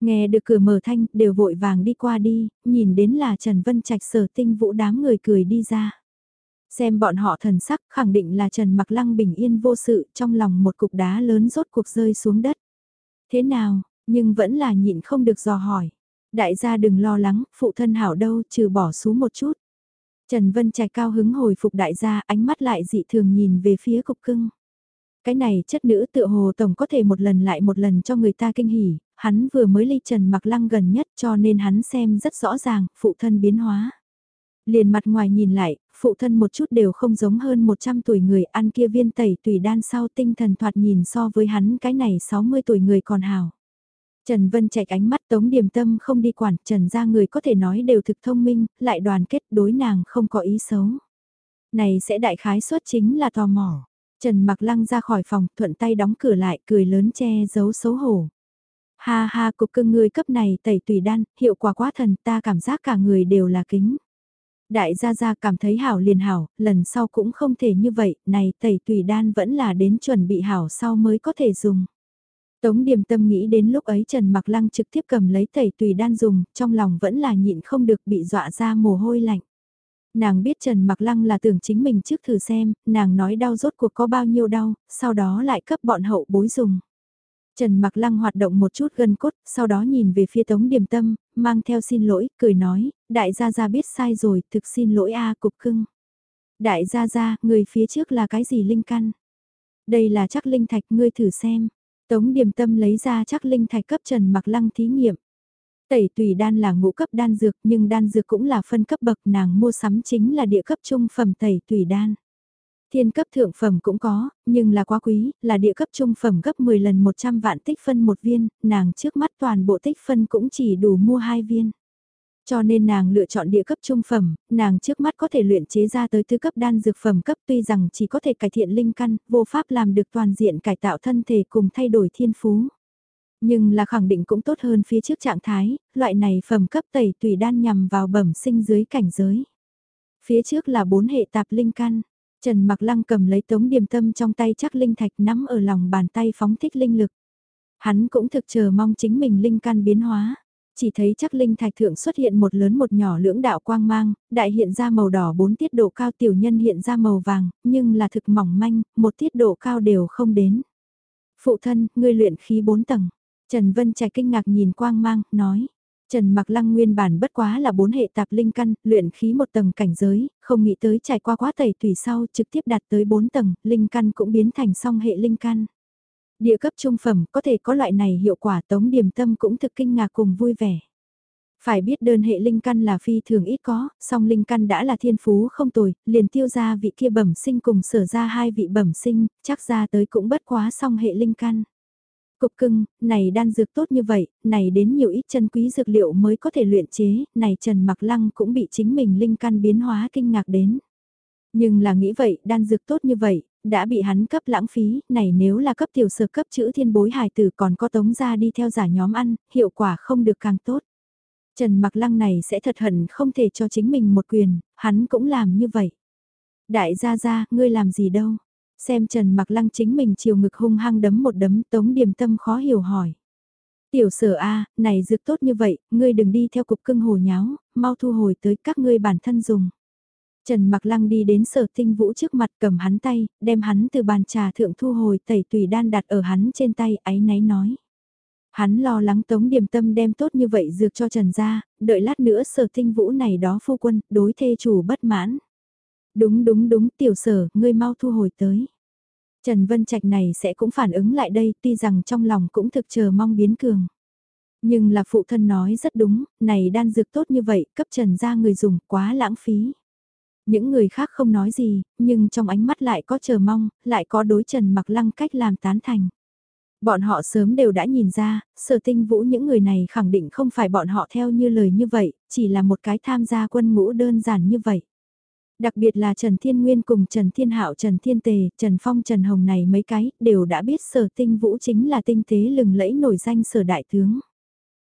Nghe được cửa mở thanh, đều vội vàng đi qua đi, nhìn đến là Trần Vân Trạch sở tinh vũ đám người cười đi ra. Xem bọn họ thần sắc khẳng định là Trần Mặc Lăng bình yên vô sự trong lòng một cục đá lớn rốt cuộc rơi xuống đất. Thế nào, nhưng vẫn là nhịn không được dò hỏi. Đại gia đừng lo lắng, phụ thân hảo đâu, trừ bỏ xuống một chút. Trần Vân Trạch cao hứng hồi phục đại gia, ánh mắt lại dị thường nhìn về phía cục cưng. Cái này chất nữ tự hồ tổng có thể một lần lại một lần cho người ta kinh hỉ, hắn vừa mới ly Trần Mặc Lăng gần nhất cho nên hắn xem rất rõ ràng, phụ thân biến hóa. Liền mặt ngoài nhìn lại, phụ thân một chút đều không giống hơn 100 tuổi người ăn kia viên tẩy tùy đan sau tinh thần thoạt nhìn so với hắn cái này 60 tuổi người còn hào. Trần Vân chạy ánh mắt tống điềm tâm không đi quản, Trần ra người có thể nói đều thực thông minh, lại đoàn kết đối nàng không có ý xấu. Này sẽ đại khái suất chính là tò mò. Trần mặc lăng ra khỏi phòng, thuận tay đóng cửa lại, cười lớn che giấu xấu hổ. Ha ha cục cưng người cấp này tẩy tùy đan, hiệu quả quá thần ta cảm giác cả người đều là kính. Đại gia gia cảm thấy hảo liền hảo, lần sau cũng không thể như vậy, này tẩy tùy đan vẫn là đến chuẩn bị hảo sau mới có thể dùng. Tống điềm tâm nghĩ đến lúc ấy Trần Mặc Lăng trực tiếp cầm lấy tẩy tùy đan dùng, trong lòng vẫn là nhịn không được bị dọa ra mồ hôi lạnh. Nàng biết Trần Mặc Lăng là tưởng chính mình trước thử xem, nàng nói đau rốt cuộc có bao nhiêu đau, sau đó lại cấp bọn hậu bối dùng. Trần Mặc Lăng hoạt động một chút gân cốt, sau đó nhìn về phía Tống Điềm Tâm, mang theo xin lỗi, cười nói, đại gia gia biết sai rồi, thực xin lỗi a cục cưng. Đại gia gia, người phía trước là cái gì linh căn? Đây là chắc linh thạch, ngươi thử xem. Tống Điềm Tâm lấy ra chắc linh thạch cấp Trần Mặc Lăng thí nghiệm. Tẩy tùy đan là ngũ cấp đan dược nhưng đan dược cũng là phân cấp bậc nàng mua sắm chính là địa cấp trung phẩm tẩy tùy đan. Thiên cấp thượng phẩm cũng có, nhưng là quá quý, là địa cấp trung phẩm gấp 10 lần 100 vạn tích phân một viên, nàng trước mắt toàn bộ tích phân cũng chỉ đủ mua hai viên. Cho nên nàng lựa chọn địa cấp trung phẩm, nàng trước mắt có thể luyện chế ra tới thứ cấp đan dược phẩm cấp tuy rằng chỉ có thể cải thiện linh căn, vô pháp làm được toàn diện cải tạo thân thể cùng thay đổi thiên phú. Nhưng là khẳng định cũng tốt hơn phía trước trạng thái, loại này phẩm cấp tẩy tùy đan nhằm vào bẩm sinh dưới cảnh giới. Phía trước là bốn hệ tạp linh căn, Trần Mặc Lăng cầm lấy tống điềm tâm trong tay chắc linh thạch nắm ở lòng bàn tay phóng thích linh lực. Hắn cũng thực chờ mong chính mình linh căn biến hóa. Chỉ thấy chắc linh thạch thượng xuất hiện một lớn một nhỏ lưỡng đạo quang mang, đại hiện ra màu đỏ bốn tiết độ cao tiểu nhân hiện ra màu vàng, nhưng là thực mỏng manh, một tiết độ cao đều không đến. Phụ thân, ngươi luyện khí bốn tầng. Trần Vân Trạch kinh ngạc nhìn quang mang, nói. Trần Mặc Lăng nguyên bản bất quá là bốn hệ tạp linh căn, luyện khí một tầng cảnh giới, không nghĩ tới trải qua quá tẩy tùy sau trực tiếp đạt tới bốn tầng, linh căn cũng biến thành song hệ linh căn. Địa cấp trung phẩm có thể có loại này hiệu quả tống điểm tâm cũng thực kinh ngạc cùng vui vẻ. Phải biết đơn hệ linh căn là phi thường ít có, song linh căn đã là thiên phú không tồi, liền tiêu ra vị kia bẩm sinh cùng sở ra hai vị bẩm sinh, chắc ra tới cũng bất quá song hệ linh căn. Cục cưng, này đan dược tốt như vậy, này đến nhiều ít chân quý dược liệu mới có thể luyện chế, này Trần Mặc Lăng cũng bị chính mình linh căn biến hóa kinh ngạc đến. Nhưng là nghĩ vậy, đan dược tốt như vậy, đã bị hắn cấp lãng phí, này nếu là cấp tiểu sở cấp chữ thiên bối hài tử còn có tống ra đi theo giả nhóm ăn, hiệu quả không được càng tốt. Trần Mặc Lăng này sẽ thật hận không thể cho chính mình một quyền, hắn cũng làm như vậy. Đại gia gia, ngươi làm gì đâu? Xem Trần Mặc Lăng chính mình chiều ngực hung hăng đấm một đấm tống điềm tâm khó hiểu hỏi. Tiểu sở A, này dược tốt như vậy, ngươi đừng đi theo cục cưng hồ nháo, mau thu hồi tới các ngươi bản thân dùng. Trần Mặc Lăng đi đến sở tinh vũ trước mặt cầm hắn tay, đem hắn từ bàn trà thượng thu hồi tẩy tùy đan đặt ở hắn trên tay, áy náy nói. Hắn lo lắng tống điểm tâm đem tốt như vậy dược cho Trần ra, đợi lát nữa sở tinh vũ này đó phu quân, đối thê chủ bất mãn. Đúng đúng đúng tiểu sở, ngươi mau thu hồi tới. Trần Vân Trạch này sẽ cũng phản ứng lại đây tuy rằng trong lòng cũng thực chờ mong biến cường. Nhưng là phụ thân nói rất đúng, này đan dược tốt như vậy, cấp trần ra người dùng quá lãng phí. Những người khác không nói gì, nhưng trong ánh mắt lại có chờ mong, lại có đối trần mặc lăng cách làm tán thành. Bọn họ sớm đều đã nhìn ra, sở tinh vũ những người này khẳng định không phải bọn họ theo như lời như vậy, chỉ là một cái tham gia quân ngũ đơn giản như vậy. Đặc biệt là Trần Thiên Nguyên cùng Trần Thiên Hạo Trần Thiên Tề, Trần Phong Trần Hồng này mấy cái, đều đã biết sở tinh vũ chính là tinh tế lừng lẫy nổi danh sở đại tướng.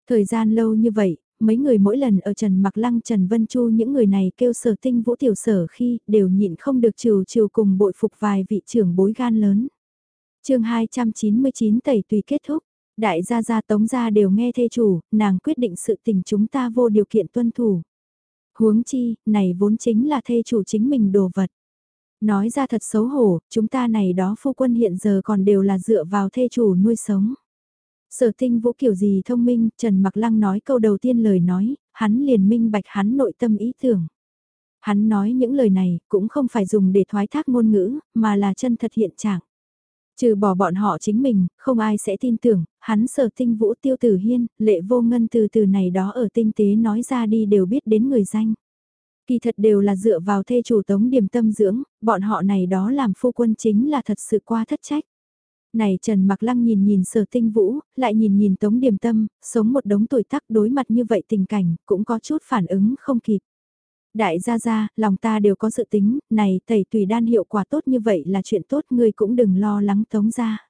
Thời gian lâu như vậy, mấy người mỗi lần ở Trần Mặc Lăng Trần Vân Chu những người này kêu sở tinh vũ tiểu sở khi đều nhịn không được trừ trừ cùng bội phục vài vị trưởng bối gan lớn. chương 299 tẩy tùy kết thúc, đại gia gia tống gia đều nghe thê chủ, nàng quyết định sự tình chúng ta vô điều kiện tuân thủ. Huống chi, này vốn chính là thê chủ chính mình đồ vật. Nói ra thật xấu hổ, chúng ta này đó phu quân hiện giờ còn đều là dựa vào thê chủ nuôi sống. Sở tinh vũ kiểu gì thông minh, Trần Mặc Lăng nói câu đầu tiên lời nói, hắn liền minh bạch hắn nội tâm ý tưởng. Hắn nói những lời này cũng không phải dùng để thoái thác ngôn ngữ, mà là chân thật hiện trạng. Trừ bỏ bọn họ chính mình, không ai sẽ tin tưởng, hắn sở tinh vũ tiêu tử hiên, lệ vô ngân từ từ này đó ở tinh tế nói ra đi đều biết đến người danh. Kỳ thật đều là dựa vào thê chủ tống điểm tâm dưỡng, bọn họ này đó làm phu quân chính là thật sự qua thất trách. Này Trần Mặc Lăng nhìn nhìn sở tinh vũ, lại nhìn nhìn tống điểm tâm, sống một đống tuổi tắc đối mặt như vậy tình cảnh, cũng có chút phản ứng không kịp. Đại gia gia, lòng ta đều có dự tính, này tẩy tùy đan hiệu quả tốt như vậy là chuyện tốt ngươi cũng đừng lo lắng tống ra.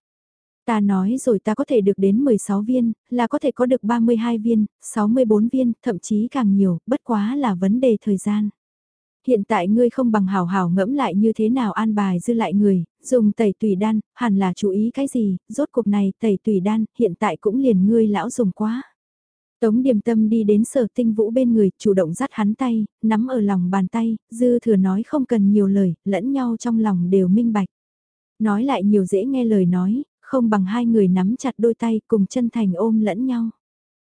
Ta nói rồi ta có thể được đến 16 viên, là có thể có được 32 viên, 64 viên, thậm chí càng nhiều, bất quá là vấn đề thời gian. Hiện tại ngươi không bằng hào hào ngẫm lại như thế nào an bài dư lại người, dùng tẩy tùy đan, hẳn là chú ý cái gì, rốt cuộc này tẩy tùy đan, hiện tại cũng liền ngươi lão dùng quá. Tống điềm tâm đi đến sở tinh vũ bên người, chủ động dắt hắn tay, nắm ở lòng bàn tay, dư thừa nói không cần nhiều lời, lẫn nhau trong lòng đều minh bạch. Nói lại nhiều dễ nghe lời nói, không bằng hai người nắm chặt đôi tay cùng chân thành ôm lẫn nhau.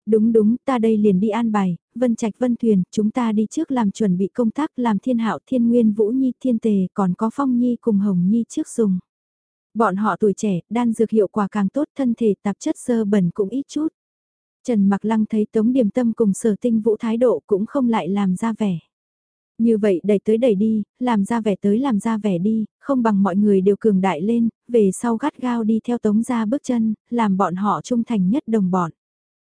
Đúng đúng, ta đây liền đi an bài, Vân Trạch Vân Thuyền, chúng ta đi trước làm chuẩn bị công tác làm thiên hạo thiên nguyên vũ nhi thiên tề còn có phong nhi cùng hồng nhi trước dùng. Bọn họ tuổi trẻ, đan dược hiệu quả càng tốt thân thể tạp chất sơ bẩn cũng ít chút. Trần Mặc Lăng thấy Tống Điềm Tâm cùng sở tinh vũ thái độ cũng không lại làm ra vẻ. Như vậy đẩy tới đẩy đi, làm ra vẻ tới làm ra vẻ đi, không bằng mọi người đều cường đại lên, về sau gắt gao đi theo Tống ra bước chân, làm bọn họ trung thành nhất đồng bọn.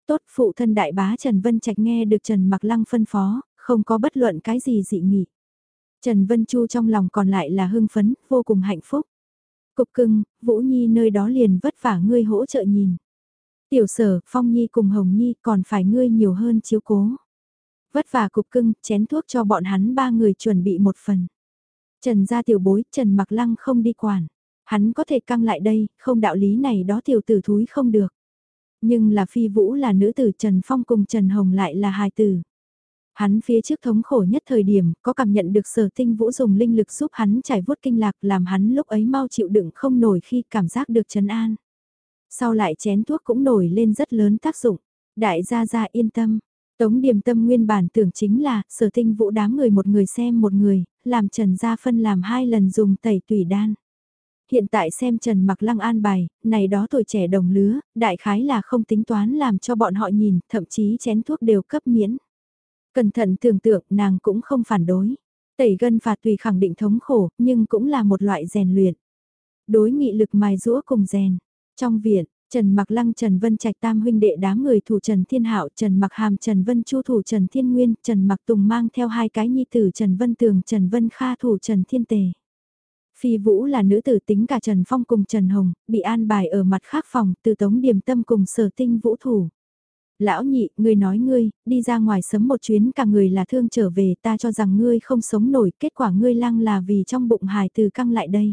Tốt phụ thân đại bá Trần Vân Trạch nghe được Trần Mặc Lăng phân phó, không có bất luận cái gì dị nghị. Trần Vân Chu trong lòng còn lại là hưng phấn, vô cùng hạnh phúc. Cục cưng, Vũ Nhi nơi đó liền vất vả ngươi hỗ trợ nhìn. Tiểu sở, Phong Nhi cùng Hồng Nhi còn phải ngươi nhiều hơn chiếu cố. Vất vả cục cưng, chén thuốc cho bọn hắn ba người chuẩn bị một phần. Trần gia tiểu bối, Trần mặc lăng không đi quản. Hắn có thể căng lại đây, không đạo lý này đó tiểu tử thúi không được. Nhưng là phi vũ là nữ tử Trần Phong cùng Trần Hồng lại là hài tử. Hắn phía trước thống khổ nhất thời điểm, có cảm nhận được sở tinh vũ dùng linh lực giúp hắn trải vuốt kinh lạc làm hắn lúc ấy mau chịu đựng không nổi khi cảm giác được trấn an. Sau lại chén thuốc cũng nổi lên rất lớn tác dụng. Đại gia gia yên tâm. Tống điềm tâm nguyên bản tưởng chính là sở tinh vũ đám người một người xem một người, làm Trần Gia phân làm hai lần dùng tẩy tủy đan. Hiện tại xem Trần mặc lăng an bài, này đó tuổi trẻ đồng lứa, đại khái là không tính toán làm cho bọn họ nhìn, thậm chí chén thuốc đều cấp miễn. Cẩn thận tưởng tượng nàng cũng không phản đối. Tẩy gân phạt tùy khẳng định thống khổ, nhưng cũng là một loại rèn luyện. Đối nghị lực mài rũa cùng rèn. Trong viện, Trần Mặc Lăng Trần Vân Trạch tam huynh đệ đám người thủ Trần Thiên Hạo, Trần Mặc Hàm Trần Vân Chu thủ Trần Thiên Nguyên, Trần Mặc Tùng mang theo hai cái nhi tử Trần Vân Tường, Trần Vân Kha thủ Trần Thiên Tề. Phi Vũ là nữ tử tính cả Trần Phong cùng Trần Hồng, bị an bài ở mặt khác phòng, từ tống điểm tâm cùng sở tinh vũ thủ. Lão nhị, ngươi nói ngươi, đi ra ngoài sớm một chuyến cả người là thương trở về ta cho rằng ngươi không sống nổi, kết quả ngươi lăng là vì trong bụng hài từ căng lại đây.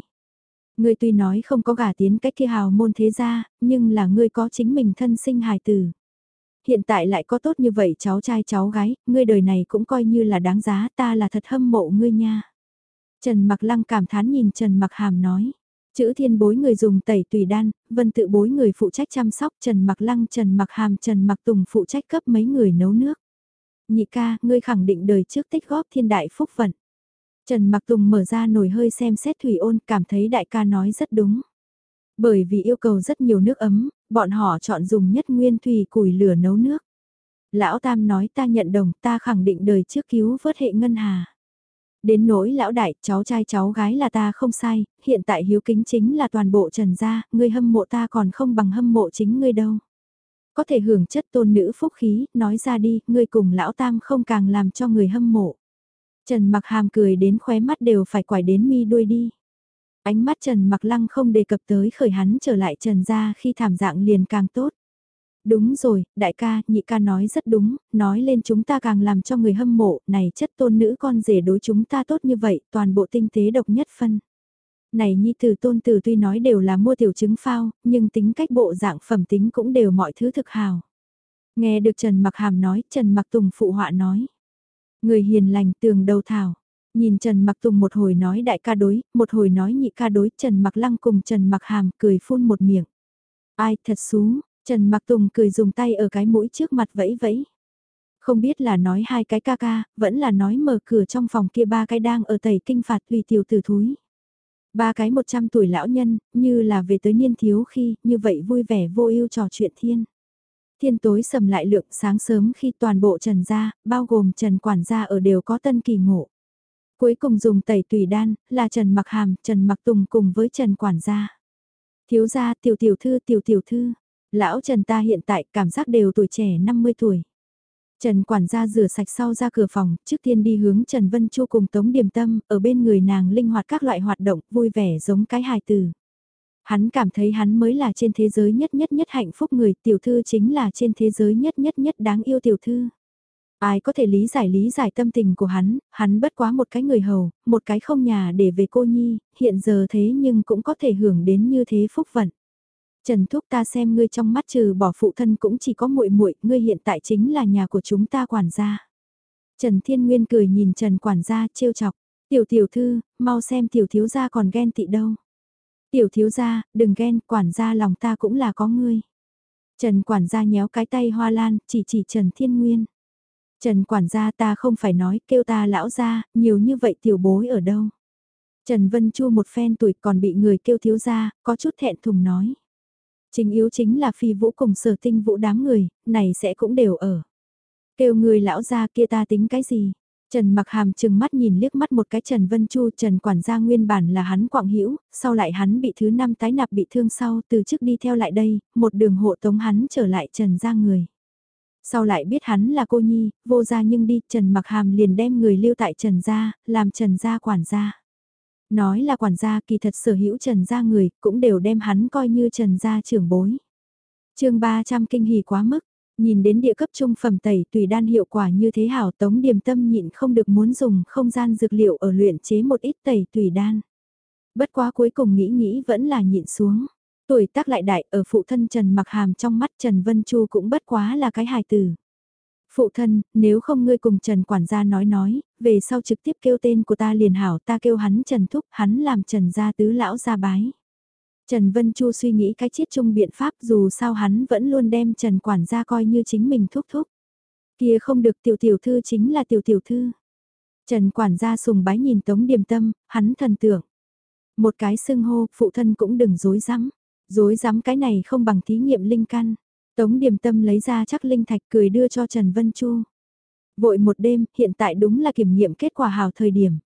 Ngươi tuy nói không có gả tiến cách kia hào môn thế gia, nhưng là ngươi có chính mình thân sinh hài tử. Hiện tại lại có tốt như vậy cháu trai cháu gái, ngươi đời này cũng coi như là đáng giá ta là thật hâm mộ ngươi nha. Trần Mặc Lăng cảm thán nhìn Trần Mặc Hàm nói. Chữ thiên bối người dùng tẩy tùy đan, vân tự bối người phụ trách chăm sóc Trần Mặc Lăng Trần Mặc Hàm Trần Mặc Tùng phụ trách cấp mấy người nấu nước. Nhị ca, ngươi khẳng định đời trước tích góp thiên đại phúc vận. Trần Mặc Tùng mở ra nồi hơi xem xét thủy ôn cảm thấy đại ca nói rất đúng. Bởi vì yêu cầu rất nhiều nước ấm, bọn họ chọn dùng nhất nguyên thủy củi lửa nấu nước. Lão Tam nói ta nhận đồng ta khẳng định đời trước cứu vớt hệ ngân hà. Đến nỗi lão đại, cháu trai cháu gái là ta không sai, hiện tại hiếu kính chính là toàn bộ trần gia, ngươi hâm mộ ta còn không bằng hâm mộ chính ngươi đâu. Có thể hưởng chất tôn nữ phúc khí, nói ra đi, ngươi cùng lão tam không càng làm cho người hâm mộ. Trần mặc hàm cười đến khóe mắt đều phải quải đến mi đuôi đi. Ánh mắt Trần mặc lăng không đề cập tới khởi hắn trở lại Trần gia khi thảm dạng liền càng tốt. Đúng rồi, đại ca, nhị ca nói rất đúng, nói lên chúng ta càng làm cho người hâm mộ, này chất tôn nữ con rể đối chúng ta tốt như vậy, toàn bộ tinh tế độc nhất phân. Này nhi tử tôn tử tuy nói đều là mua tiểu chứng phao, nhưng tính cách bộ dạng phẩm tính cũng đều mọi thứ thực hào. Nghe được Trần Mặc Hàm nói, Trần Mặc Tùng phụ họa nói. Người hiền lành tường đầu thảo. Nhìn Trần Mặc Tùng một hồi nói đại ca đối, một hồi nói nhị ca đối, Trần Mặc Lăng cùng Trần Mặc Hàm cười phun một miệng. Ai thật xú, Trần Mặc Tùng cười dùng tay ở cái mũi trước mặt vẫy vẫy. Không biết là nói hai cái ca ca, vẫn là nói mở cửa trong phòng kia ba cái đang ở tẩy kinh phạt tùy tiểu tử thúi. Ba cái 100 tuổi lão nhân, như là về tới niên thiếu khi, như vậy vui vẻ vô ưu trò chuyện thiên. Thiên tối sầm lại lượng sáng sớm khi toàn bộ trần gia, bao gồm trần quản gia ở đều có tân kỳ ngộ. Cuối cùng dùng tẩy tùy đan, là Trần Mặc Hàm, Trần Mặc Tùng cùng với Trần Quản gia. Thiếu gia tiểu tiểu thư tiểu tiểu thư, Lão Trần ta hiện tại cảm giác đều tuổi trẻ 50 tuổi. Trần quản gia rửa sạch sau ra cửa phòng, trước tiên đi hướng Trần Vân Chu cùng Tống Điềm Tâm, ở bên người nàng linh hoạt các loại hoạt động, vui vẻ giống cái hài tử. Hắn cảm thấy hắn mới là trên thế giới nhất nhất nhất hạnh phúc người, tiểu thư chính là trên thế giới nhất nhất nhất đáng yêu tiểu thư. Ai có thể lý giải lý giải tâm tình của hắn, hắn bất quá một cái người hầu, một cái không nhà để về cô nhi, hiện giờ thế nhưng cũng có thể hưởng đến như thế phúc vận. Trần Thúc ta xem ngươi trong mắt trừ bỏ phụ thân cũng chỉ có muội muội, ngươi hiện tại chính là nhà của chúng ta quản gia. Trần Thiên Nguyên cười nhìn Trần quản gia trêu chọc, tiểu tiểu thư, mau xem tiểu thiếu gia còn ghen tị đâu. Tiểu thiếu gia, đừng ghen, quản gia lòng ta cũng là có ngươi. Trần quản gia nhéo cái tay hoa lan, chỉ chỉ Trần Thiên Nguyên. Trần quản gia ta không phải nói, kêu ta lão gia, nhiều như vậy tiểu bối ở đâu. Trần Vân Chu một phen tuổi còn bị người kêu thiếu gia, có chút thẹn thùng nói. Chính yếu chính là phi vũ cùng sở tinh vũ đám người, này sẽ cũng đều ở. Kêu người lão gia kia ta tính cái gì? Trần mặc hàm chừng mắt nhìn liếc mắt một cái Trần Vân Chu Trần quản gia nguyên bản là hắn quạng hữu sau lại hắn bị thứ năm tái nạp bị thương sau từ trước đi theo lại đây, một đường hộ tống hắn trở lại Trần ra người. Sau lại biết hắn là cô nhi, vô gia nhưng đi Trần mặc hàm liền đem người lưu tại Trần gia, làm Trần gia quản gia. Nói là quản gia kỳ thật sở hữu trần gia người, cũng đều đem hắn coi như trần gia trưởng bối. chương 300 kinh hỉ quá mức, nhìn đến địa cấp trung phẩm tẩy tùy đan hiệu quả như thế hảo tống điềm tâm nhịn không được muốn dùng không gian dược liệu ở luyện chế một ít tẩy tùy đan. Bất quá cuối cùng nghĩ nghĩ vẫn là nhịn xuống. Tuổi tác lại đại ở phụ thân Trần mặc hàm trong mắt Trần Vân Chu cũng bất quá là cái hài tử. Phụ thân, nếu không ngươi cùng Trần quản gia nói nói, về sau trực tiếp kêu tên của ta liền hảo ta kêu hắn Trần Thúc, hắn làm Trần gia tứ lão gia bái. Trần Vân Chu suy nghĩ cái chiết chung biện pháp dù sao hắn vẫn luôn đem Trần quản gia coi như chính mình thúc thúc. Kia không được tiểu tiểu thư chính là tiểu tiểu thư. Trần quản gia sùng bái nhìn Tống Điềm Tâm, hắn thần tưởng. Một cái xưng hô, phụ thân cũng đừng dối rắm Dối rắm cái này không bằng thí nghiệm linh căn. Tống Điềm Tâm lấy ra chắc linh thạch cười đưa cho Trần Vân Chu. Vội một đêm, hiện tại đúng là kiểm nghiệm kết quả hào thời điểm.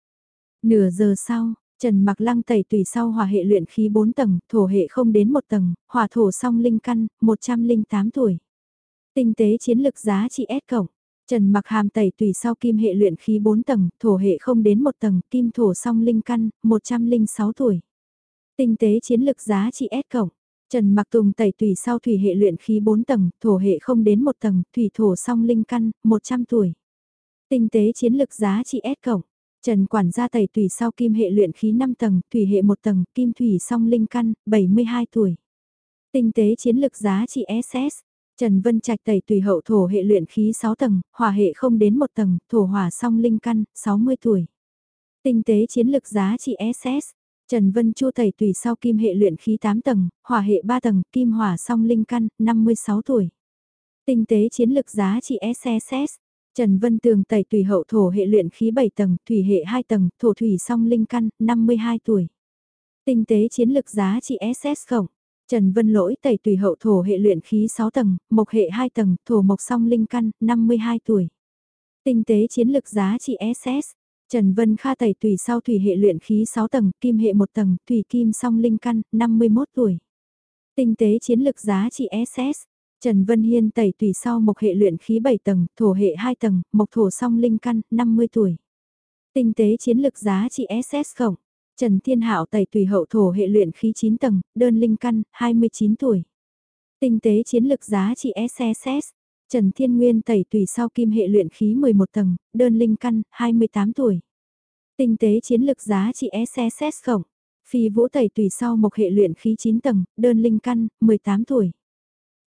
Nửa giờ sau, Trần Mặc Lăng tẩy tùy sau hỏa hệ luyện khí 4 tầng, thổ hệ không đến 1 tầng, hỏa thổ song linh căn, 108 tuổi. Tinh tế chiến lực giá trị S cộng. Trần Mặc Hàm tẩy tùy sau kim hệ luyện khí 4 tầng, thổ hệ không đến 1 tầng, kim thổ song linh căn, 106 tuổi. Tinh tế chiến lực giá trị S cộng. Trần Mặc Tùng tẩy tùy sau thủy hệ luyện khí 4 tầng, thổ hệ không đến 1 tầng, thủy thổ song linh căn, 100 tuổi. Tinh tế chiến lực giá trị S cộng. Trần quản gia tẩy tùy sau kim hệ luyện khí 5 tầng, thủy hệ 1 tầng, kim thủy song linh căn, 72 tuổi. Tinh tế chiến lực giá trị SS. Trần Vân Trạch tẩy tùy hậu thổ hệ luyện khí 6 tầng, hỏa hệ không đến 1 tầng, thổ hỏa song linh căn, 60 tuổi. Tinh tế chiến lực giá trị SS. Trần Vân Chu tẩy tùy sau kim hệ luyện khí 8 tầng, hỏa hệ 3 tầng, kim hỏa song linh căn, 56 tuổi. Tinh tế chiến lực giá trị SSS. Trần Vân Tường tẩy tùy hậu thổ hệ luyện khí 7 tầng, thủy hệ 2 tầng, thổ thủy song linh căn, 52 tuổi. Tinh tế chiến lực giá trị SS khổng. Trần Vân Lỗi tẩy tùy hậu thổ hệ luyện khí 6 tầng, mộc hệ 2 tầng, thổ mộc song linh căn, 52 tuổi. Tinh tế chiến lực giá trị SS. Trần Vân Kha tẩy tùy sau thủy hệ luyện khí 6 tầng, kim hệ 1 tầng, thủy kim song linh căn, 51 tuổi. Tinh tế chiến lực giá trị SS. Trần Vân Hiên tẩy tùy sau mộc hệ luyện khí 7 tầng, thổ hệ 2 tầng, mộc thổ song linh căn, 50 tuổi. Tinh tế chiến lực giá trị SS khổng. Trần Thiên Hạo tẩy tùy hậu thổ hệ luyện khí 9 tầng, đơn linh căn, 29 tuổi. Tinh tế chiến lực giá trị SSS. Trần Thiên Nguyên tẩy tùy sau kim hệ luyện khí 11 tầng, đơn linh căn, 28 tuổi. Tinh tế chiến lực giá trị SSS khổng. Phi vũ tẩy tùy sau mộc hệ luyện khí 9 tầng, đơn linh căn, 18 tuổi.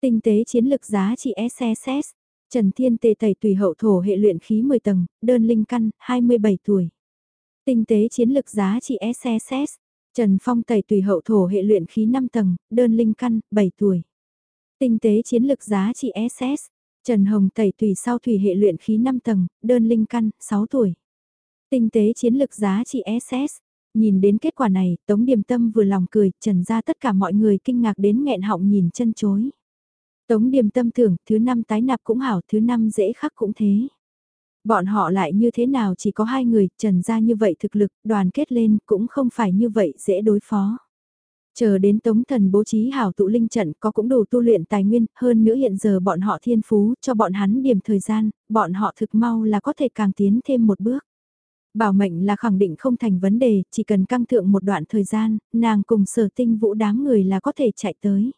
Tinh tế chiến lực giá trị SSS. Trần Thiên Tề tẩy tùy hậu thổ hệ luyện khí 10 tầng, đơn linh căn, 27 tuổi. Tinh tế chiến lực giá trị SSS. Trần Phong tẩy tùy hậu thổ hệ luyện khí 5 tầng, đơn linh căn, 7 tuổi. Tinh tế chiến lực giá trị SS. Trần Hồng tẩy tùy sau thủy hệ luyện khí 5 tầng, đơn linh căn, 6 tuổi. Tinh tế chiến lực giá trị SS. Nhìn đến kết quả này, Tống Điềm Tâm vừa lòng cười, trần ra tất cả mọi người kinh ngạc đến nghẹn họng nhìn chân chối. Tống Điềm Tâm tưởng, thứ năm tái nạp cũng hảo, thứ năm dễ khắc cũng thế. Bọn họ lại như thế nào chỉ có hai người, trần ra như vậy thực lực, đoàn kết lên cũng không phải như vậy dễ đối phó. Chờ đến tống thần bố trí hảo tụ linh trận có cũng đủ tu luyện tài nguyên, hơn nữa hiện giờ bọn họ thiên phú, cho bọn hắn điểm thời gian, bọn họ thực mau là có thể càng tiến thêm một bước. Bảo mệnh là khẳng định không thành vấn đề, chỉ cần căng thượng một đoạn thời gian, nàng cùng sở tinh vũ đám người là có thể chạy tới.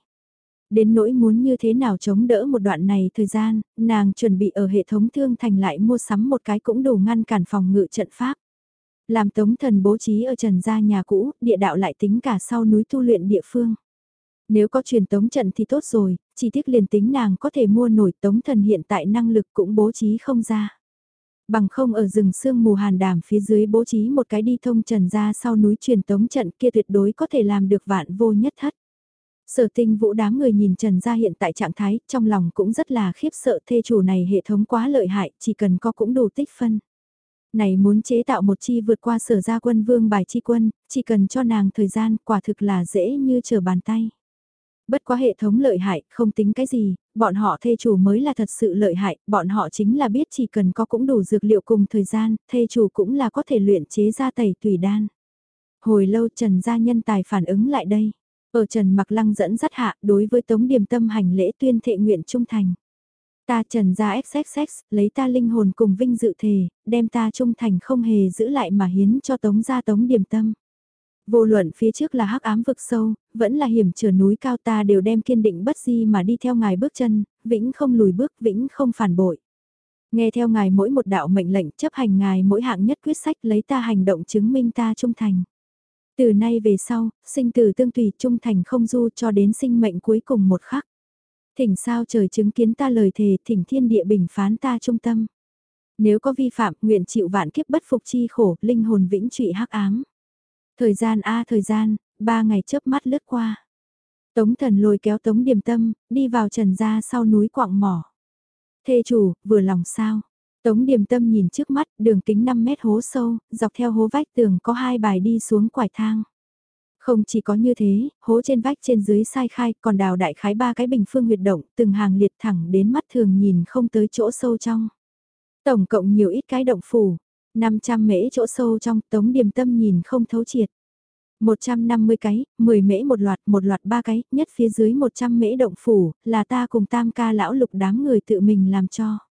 Đến nỗi muốn như thế nào chống đỡ một đoạn này thời gian, nàng chuẩn bị ở hệ thống thương thành lại mua sắm một cái cũng đủ ngăn cản phòng ngự trận pháp. Làm tống thần bố trí ở trần gia nhà cũ, địa đạo lại tính cả sau núi tu luyện địa phương. Nếu có truyền tống trận thì tốt rồi, chỉ tiếc liền tính nàng có thể mua nổi tống thần hiện tại năng lực cũng bố trí không ra. Bằng không ở rừng sương mù hàn đàm phía dưới bố trí một cái đi thông trần ra sau núi truyền tống trận kia tuyệt đối có thể làm được vạn vô nhất thất. Sở tinh vũ đám người nhìn Trần gia hiện tại trạng thái, trong lòng cũng rất là khiếp sợ thê chủ này hệ thống quá lợi hại, chỉ cần có cũng đủ tích phân. Này muốn chế tạo một chi vượt qua sở gia quân vương bài chi quân, chỉ cần cho nàng thời gian quả thực là dễ như trở bàn tay. Bất quá hệ thống lợi hại, không tính cái gì, bọn họ thê chủ mới là thật sự lợi hại, bọn họ chính là biết chỉ cần có cũng đủ dược liệu cùng thời gian, thê chủ cũng là có thể luyện chế ra tẩy tùy đan. Hồi lâu Trần gia nhân tài phản ứng lại đây. Ở Trần Mặc Lăng dẫn dắt hạ đối với Tống Điềm Tâm hành lễ tuyên thệ nguyện trung thành. Ta Trần ra XXX, lấy ta linh hồn cùng vinh dự thề, đem ta trung thành không hề giữ lại mà hiến cho Tống gia Tống Điềm Tâm. Vô luận phía trước là hắc ám vực sâu, vẫn là hiểm trở núi cao ta đều đem kiên định bất di mà đi theo ngài bước chân, vĩnh không lùi bước, vĩnh không phản bội. Nghe theo ngài mỗi một đạo mệnh lệnh chấp hành ngài mỗi hạng nhất quyết sách lấy ta hành động chứng minh ta trung thành. Từ nay về sau, sinh tử tương tùy trung thành không du cho đến sinh mệnh cuối cùng một khắc. Thỉnh sao trời chứng kiến ta lời thề, thỉnh thiên địa bình phán ta trung tâm. Nếu có vi phạm, nguyện chịu vạn kiếp bất phục chi khổ, linh hồn vĩnh trụy hắc ám. Thời gian a thời gian, ba ngày chớp mắt lướt qua. Tống thần lôi kéo tống điềm tâm, đi vào trần gia sau núi quạng mỏ. Thê chủ, vừa lòng sao? Tống điềm tâm nhìn trước mắt, đường kính 5 mét hố sâu, dọc theo hố vách tường có hai bài đi xuống quải thang. Không chỉ có như thế, hố trên vách trên dưới sai khai còn đào đại khái ba cái bình phương huyệt động, từng hàng liệt thẳng đến mắt thường nhìn không tới chỗ sâu trong. Tổng cộng nhiều ít cái động phủ, 500 mễ chỗ sâu trong tống điềm tâm nhìn không thấu triệt. 150 cái, 10 mễ một loạt, một loạt ba cái, nhất phía dưới 100 mễ động phủ, là ta cùng tam ca lão lục đám người tự mình làm cho.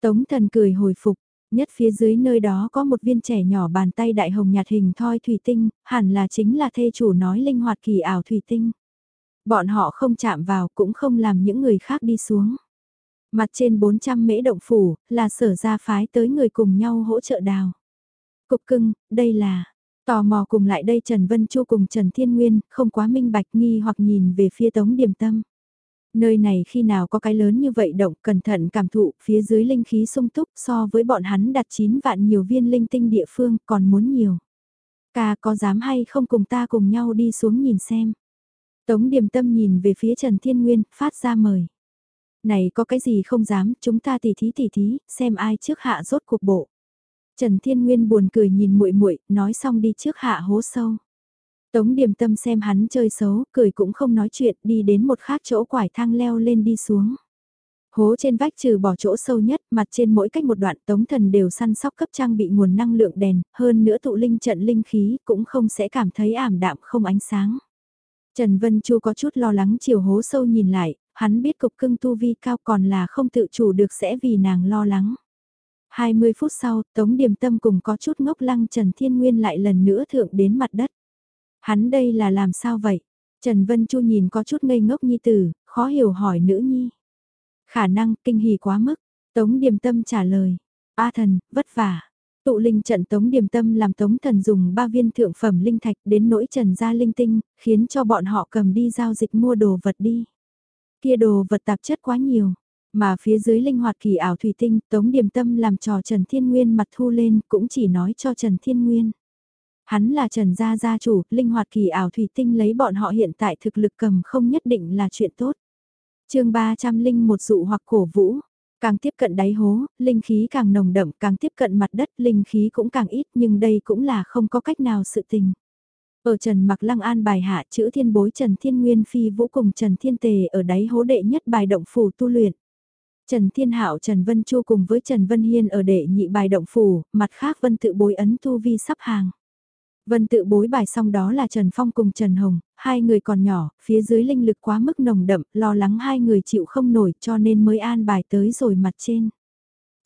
Tống thần cười hồi phục, nhất phía dưới nơi đó có một viên trẻ nhỏ bàn tay đại hồng nhạt hình thoi thủy tinh, hẳn là chính là thê chủ nói linh hoạt kỳ ảo thủy tinh. Bọn họ không chạm vào cũng không làm những người khác đi xuống. Mặt trên 400 mễ động phủ, là sở gia phái tới người cùng nhau hỗ trợ đào. Cục cưng, đây là, tò mò cùng lại đây Trần Vân Chu cùng Trần Thiên Nguyên, không quá minh bạch nghi hoặc nhìn về phía tống điểm tâm. Nơi này khi nào có cái lớn như vậy động cẩn thận cảm thụ phía dưới linh khí sung túc so với bọn hắn đặt 9 vạn nhiều viên linh tinh địa phương còn muốn nhiều. Ca có dám hay không cùng ta cùng nhau đi xuống nhìn xem. Tống điểm tâm nhìn về phía Trần Thiên Nguyên, phát ra mời. Này có cái gì không dám, chúng ta tỉ thí tỉ thí, xem ai trước hạ rốt cuộc bộ. Trần Thiên Nguyên buồn cười nhìn muội muội, nói xong đi trước hạ hố sâu. Tống điềm tâm xem hắn chơi xấu, cười cũng không nói chuyện, đi đến một khác chỗ quải thang leo lên đi xuống. Hố trên vách trừ bỏ chỗ sâu nhất, mặt trên mỗi cách một đoạn tống thần đều săn sóc cấp trang bị nguồn năng lượng đèn, hơn nữa tụ linh trận linh khí cũng không sẽ cảm thấy ảm đạm không ánh sáng. Trần Vân Chu có chút lo lắng chiều hố sâu nhìn lại, hắn biết cục cưng tu vi cao còn là không tự chủ được sẽ vì nàng lo lắng. 20 phút sau, Tống Điềm Tâm cùng có chút ngốc lăng Trần Thiên Nguyên lại lần nữa thượng đến mặt đất. Hắn đây là làm sao vậy? Trần Vân Chu nhìn có chút ngây ngốc nhi tử, khó hiểu hỏi nữ nhi. Khả năng kinh hỉ quá mức, Tống Điềm Tâm trả lời. A thần, vất vả. Tụ linh trận Tống Điềm Tâm làm Tống Thần dùng ba viên thượng phẩm linh thạch đến nỗi trần gia linh tinh, khiến cho bọn họ cầm đi giao dịch mua đồ vật đi. Kia đồ vật tạp chất quá nhiều, mà phía dưới linh hoạt kỳ ảo thủy tinh, Tống Điềm Tâm làm trò Trần Thiên Nguyên mặt thu lên cũng chỉ nói cho Trần Thiên Nguyên. Hắn là Trần Gia Gia chủ, linh hoạt kỳ ảo thủy tinh lấy bọn họ hiện tại thực lực cầm không nhất định là chuyện tốt. chương 301 dụ hoặc cổ vũ, càng tiếp cận đáy hố, linh khí càng nồng đậm, càng tiếp cận mặt đất, linh khí cũng càng ít nhưng đây cũng là không có cách nào sự tình. Ở Trần Mặc Lăng An bài hạ chữ thiên bối Trần Thiên Nguyên Phi vũ cùng Trần Thiên Tề ở đáy hố đệ nhất bài động phủ tu luyện. Trần Thiên Hạo Trần Vân Chu cùng với Trần Vân Hiên ở đệ nhị bài động phủ, mặt khác Vân tự bối ấn tu vi sắp hàng. Vân tự bối bài xong đó là Trần Phong cùng Trần Hồng, hai người còn nhỏ, phía dưới linh lực quá mức nồng đậm, lo lắng hai người chịu không nổi cho nên mới an bài tới rồi mặt trên.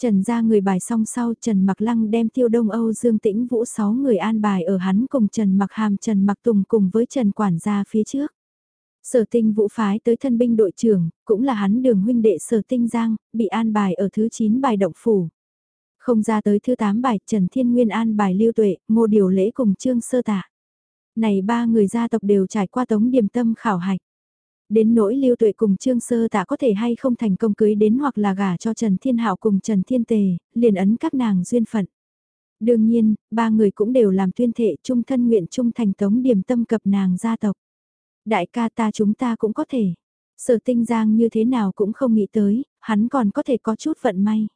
Trần ra người bài xong sau Trần Mặc Lăng đem Tiêu Đông Âu Dương Tĩnh Vũ 6 người an bài ở hắn cùng Trần Mặc Hàm Trần Mặc Tùng cùng với Trần Quản gia phía trước. Sở tinh vũ phái tới thân binh đội trưởng, cũng là hắn đường huynh đệ sở tinh giang, bị an bài ở thứ 9 bài động phủ. Không ra tới thứ 8 bài, Trần Thiên Nguyên an bài lưu tuệ, ngô điều lễ cùng trương sơ tạ. Này ba người gia tộc đều trải qua tống điểm tâm khảo hạch. Đến nỗi lưu tuệ cùng trương sơ tạ có thể hay không thành công cưới đến hoặc là gả cho Trần Thiên Hạo cùng Trần Thiên Tề, liền ấn các nàng duyên phận. Đương nhiên, ba người cũng đều làm tuyên thệ trung thân nguyện trung thành tống điểm tâm cập nàng gia tộc. Đại ca ta chúng ta cũng có thể. Sở tinh giang như thế nào cũng không nghĩ tới, hắn còn có thể có chút vận may.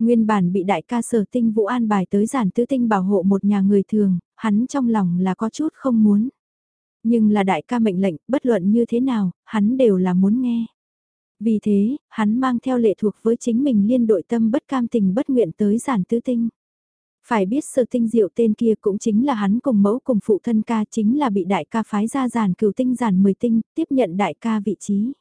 Nguyên bản bị đại ca sở tinh vũ an bài tới giản tứ tinh bảo hộ một nhà người thường, hắn trong lòng là có chút không muốn. Nhưng là đại ca mệnh lệnh, bất luận như thế nào, hắn đều là muốn nghe. Vì thế, hắn mang theo lệ thuộc với chính mình liên đội tâm bất cam tình bất nguyện tới giản tứ tinh. Phải biết sở tinh diệu tên kia cũng chính là hắn cùng mẫu cùng phụ thân ca chính là bị đại ca phái ra giản cửu tinh giản 10 tinh, tiếp nhận đại ca vị trí.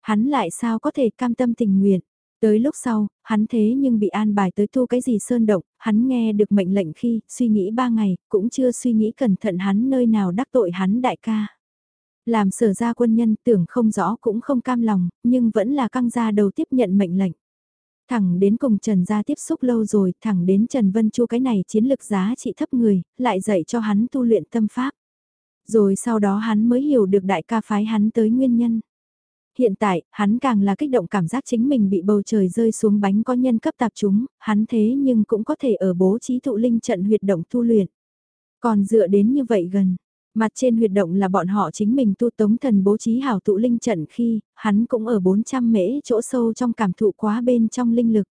Hắn lại sao có thể cam tâm tình nguyện, Tới lúc sau, hắn thế nhưng bị an bài tới thu cái gì sơn động, hắn nghe được mệnh lệnh khi, suy nghĩ ba ngày, cũng chưa suy nghĩ cẩn thận hắn nơi nào đắc tội hắn đại ca. Làm sở ra quân nhân tưởng không rõ cũng không cam lòng, nhưng vẫn là căng ra đầu tiếp nhận mệnh lệnh. Thẳng đến cùng Trần gia tiếp xúc lâu rồi, thẳng đến Trần Vân Chu cái này chiến lược giá trị thấp người, lại dạy cho hắn tu luyện tâm pháp. Rồi sau đó hắn mới hiểu được đại ca phái hắn tới nguyên nhân hiện tại, hắn càng là kích động cảm giác chính mình bị bầu trời rơi xuống bánh có nhân cấp tạp chúng, hắn thế nhưng cũng có thể ở bố trí thụ linh trận huyệt động tu luyện. Còn dựa đến như vậy gần, Mặt trên huyệt động là bọn họ chính mình tu tống thần bố trí hảo tụ linh trận khi, hắn cũng ở 400 mễ chỗ sâu trong cảm thụ quá bên trong linh lực.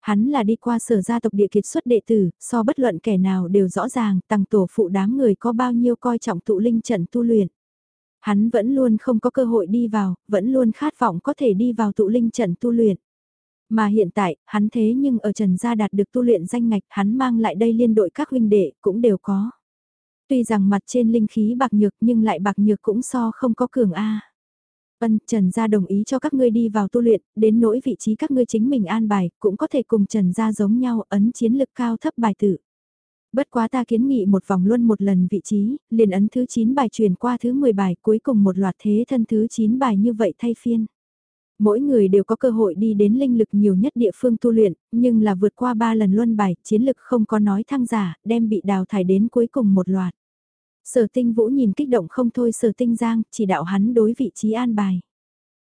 Hắn là đi qua sở gia tộc địa kiệt xuất đệ tử, so bất luận kẻ nào đều rõ ràng tăng tổ phụ đám người có bao nhiêu coi trọng tụ linh trận tu luyện. Hắn vẫn luôn không có cơ hội đi vào, vẫn luôn khát vọng có thể đi vào tụ linh trận tu luyện. Mà hiện tại, hắn thế nhưng ở Trần Gia đạt được tu luyện danh ngạch hắn mang lại đây liên đội các huynh đệ cũng đều có. Tuy rằng mặt trên linh khí bạc nhược nhưng lại bạc nhược cũng so không có cường A. Ân, Trần Gia đồng ý cho các ngươi đi vào tu luyện, đến nỗi vị trí các ngươi chính mình an bài, cũng có thể cùng Trần Gia giống nhau, ấn chiến lực cao thấp bài tử. Bất quá ta kiến nghị một vòng luôn một lần vị trí, liền ấn thứ 9 bài truyền qua thứ 10 bài, cuối cùng một loạt thế thân thứ 9 bài như vậy thay phiên. Mỗi người đều có cơ hội đi đến linh lực nhiều nhất địa phương tu luyện, nhưng là vượt qua 3 lần luân bài, chiến lực không có nói thăng giả, đem bị đào thải đến cuối cùng một loạt. Sở tinh vũ nhìn kích động không thôi sở tinh giang, chỉ đạo hắn đối vị trí an bài.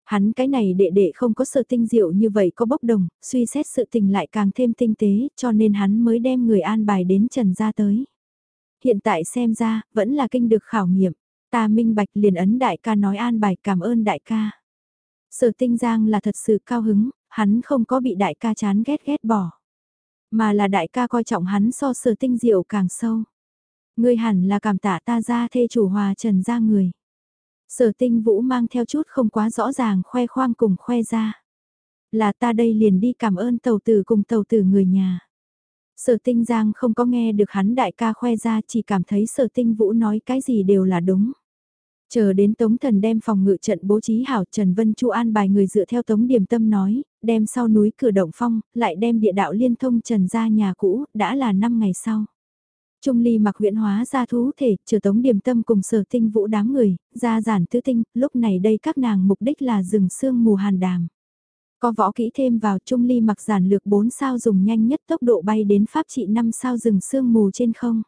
Hắn cái này đệ đệ không có sở tinh diệu như vậy có bốc đồng, suy xét sự tình lại càng thêm tinh tế, cho nên hắn mới đem người an bài đến trần gia tới. Hiện tại xem ra, vẫn là kinh được khảo nghiệm. Ta minh bạch liền ấn đại ca nói an bài cảm ơn đại ca. Sở tinh giang là thật sự cao hứng, hắn không có bị đại ca chán ghét ghét bỏ. Mà là đại ca coi trọng hắn so sở tinh diệu càng sâu. Ngươi hẳn là cảm tạ ta ra thê chủ hòa trần ra người. Sở tinh vũ mang theo chút không quá rõ ràng khoe khoang cùng khoe ra. Là ta đây liền đi cảm ơn tàu tử cùng tàu tử người nhà. Sở tinh giang không có nghe được hắn đại ca khoe ra chỉ cảm thấy sở tinh vũ nói cái gì đều là đúng. Chờ đến Tống Thần đem phòng ngự trận bố trí hảo Trần Vân Chu an bài người dựa theo Tống Điểm Tâm nói, đem sau núi cửa động phong, lại đem địa đạo liên thông Trần ra nhà cũ, đã là 5 ngày sau. Trung ly mặc huyện hóa ra thú thể, chờ tống điểm tâm cùng sở tinh vũ đám người, ra giản tứ tinh, lúc này đây các nàng mục đích là rừng sương mù hàn đàm. Có võ kỹ thêm vào trung ly mặc giản lược 4 sao dùng nhanh nhất tốc độ bay đến pháp trị 5 sao rừng sương mù trên không.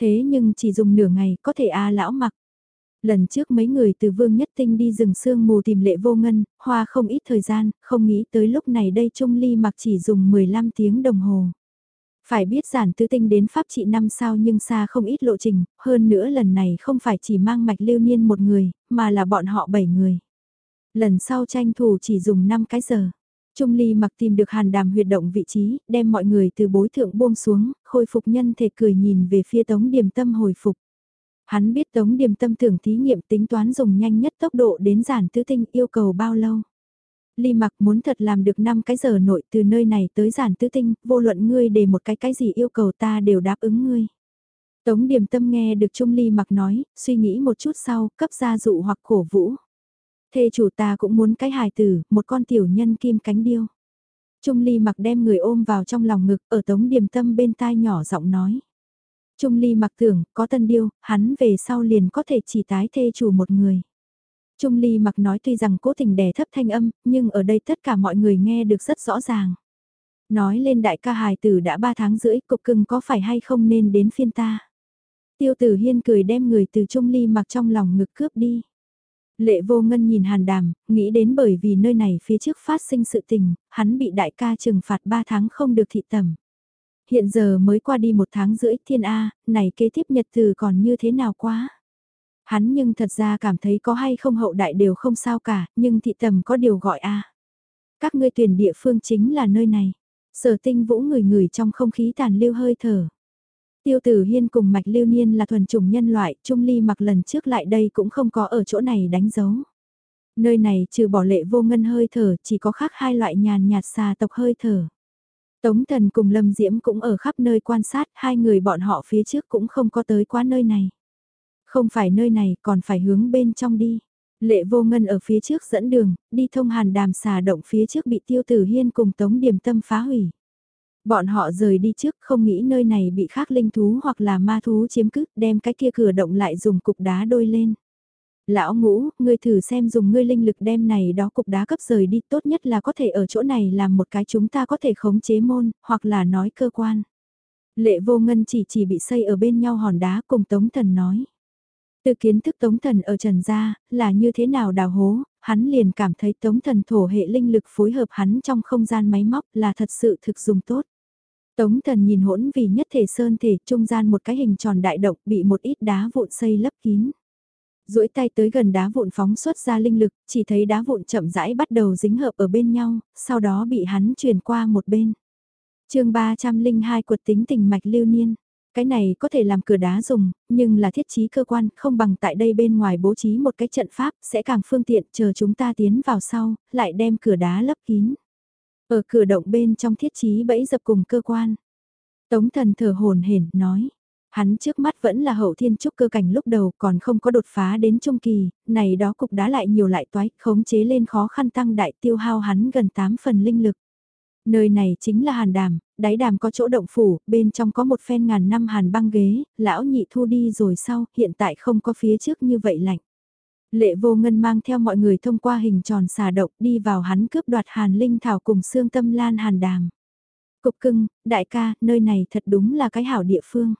Thế nhưng chỉ dùng nửa ngày có thể a lão mặc. Lần trước mấy người từ vương nhất tinh đi rừng sương mù tìm lệ vô ngân, hoa không ít thời gian, không nghĩ tới lúc này đây trung ly mặc chỉ dùng 15 tiếng đồng hồ. Phải biết giản tư tinh đến pháp trị năm sao nhưng xa không ít lộ trình, hơn nữa lần này không phải chỉ mang mạch lưu niên một người, mà là bọn họ bảy người. Lần sau tranh thủ chỉ dùng 5 cái giờ. Trung Ly mặc tìm được hàn đàm huyệt động vị trí, đem mọi người từ bối thượng buông xuống, khôi phục nhân thể cười nhìn về phía tống điểm tâm hồi phục. Hắn biết tống điểm tâm tưởng thí nghiệm tính toán dùng nhanh nhất tốc độ đến giản tư tinh yêu cầu bao lâu. Ly mặc muốn thật làm được 5 cái giờ nội từ nơi này tới giản tứ tinh, vô luận ngươi để một cái cái gì yêu cầu ta đều đáp ứng ngươi. Tống điểm tâm nghe được Trung Ly mặc nói, suy nghĩ một chút sau, cấp gia dụ hoặc cổ vũ. Thê chủ ta cũng muốn cái hài tử, một con tiểu nhân kim cánh điêu. Trung Ly mặc đem người ôm vào trong lòng ngực, ở tống điểm tâm bên tai nhỏ giọng nói. Trung Ly mặc tưởng, có tân điêu, hắn về sau liền có thể chỉ tái thê chủ một người. Trung Ly mặc nói tuy rằng cố tình đè thấp thanh âm, nhưng ở đây tất cả mọi người nghe được rất rõ ràng. Nói lên đại ca hài tử đã 3 tháng rưỡi, cục cưng có phải hay không nên đến phiên ta. Tiêu tử hiên cười đem người từ Trung Ly mặc trong lòng ngực cướp đi. Lệ vô ngân nhìn hàn đàm, nghĩ đến bởi vì nơi này phía trước phát sinh sự tình, hắn bị đại ca trừng phạt 3 tháng không được thị tầm. Hiện giờ mới qua đi một tháng rưỡi thiên A, này kế tiếp nhật từ còn như thế nào quá. Hắn nhưng thật ra cảm thấy có hay không hậu đại đều không sao cả, nhưng thị tầm có điều gọi a Các ngươi tuyển địa phương chính là nơi này. Sở tinh vũ người người trong không khí tàn lưu hơi thở. Tiêu tử hiên cùng mạch lưu niên là thuần chủng nhân loại, trung ly mặc lần trước lại đây cũng không có ở chỗ này đánh dấu. Nơi này trừ bỏ lệ vô ngân hơi thở, chỉ có khác hai loại nhàn nhạt xà tộc hơi thở. Tống thần cùng Lâm Diễm cũng ở khắp nơi quan sát, hai người bọn họ phía trước cũng không có tới quá nơi này. Không phải nơi này còn phải hướng bên trong đi. Lệ vô ngân ở phía trước dẫn đường, đi thông hàn đàm xà động phía trước bị tiêu tử hiên cùng tống điểm tâm phá hủy. Bọn họ rời đi trước không nghĩ nơi này bị khác linh thú hoặc là ma thú chiếm cứ, đem cái kia cửa động lại dùng cục đá đôi lên. Lão ngũ, ngươi thử xem dùng ngươi linh lực đem này đó cục đá cấp rời đi tốt nhất là có thể ở chỗ này làm một cái chúng ta có thể khống chế môn, hoặc là nói cơ quan. Lệ vô ngân chỉ chỉ bị xây ở bên nhau hòn đá cùng Tống Thần nói. Từ kiến thức Tống Thần ở Trần Gia, là như thế nào đào hố, hắn liền cảm thấy Tống Thần thổ hệ linh lực phối hợp hắn trong không gian máy móc là thật sự thực dùng tốt. Tống thần nhìn hỗn vì nhất thể sơn thể trung gian một cái hình tròn đại động bị một ít đá vụn xây lấp kín. duỗi tay tới gần đá vụn phóng xuất ra linh lực, chỉ thấy đá vụn chậm rãi bắt đầu dính hợp ở bên nhau, sau đó bị hắn truyền qua một bên. chương 302 quật tính tình mạch lưu niên. Cái này có thể làm cửa đá dùng, nhưng là thiết trí cơ quan, không bằng tại đây bên ngoài bố trí một cái trận pháp, sẽ càng phương tiện chờ chúng ta tiến vào sau, lại đem cửa đá lấp kín. Ở cửa động bên trong thiết trí bẫy dập cùng cơ quan. Tống thần thở hồn hển nói. Hắn trước mắt vẫn là hậu thiên trúc cơ cảnh lúc đầu còn không có đột phá đến trung kỳ, này đó cục đá lại nhiều lại toái, khống chế lên khó khăn tăng đại tiêu hao hắn gần 8 phần linh lực. Nơi này chính là hàn đàm, đáy đàm có chỗ động phủ, bên trong có một phen ngàn năm hàn băng ghế, lão nhị thu đi rồi sau, hiện tại không có phía trước như vậy lạnh. Lệ vô ngân mang theo mọi người thông qua hình tròn xà động đi vào hắn cướp đoạt hàn linh thảo cùng xương tâm lan hàn đàm. Cục cưng, đại ca, nơi này thật đúng là cái hảo địa phương.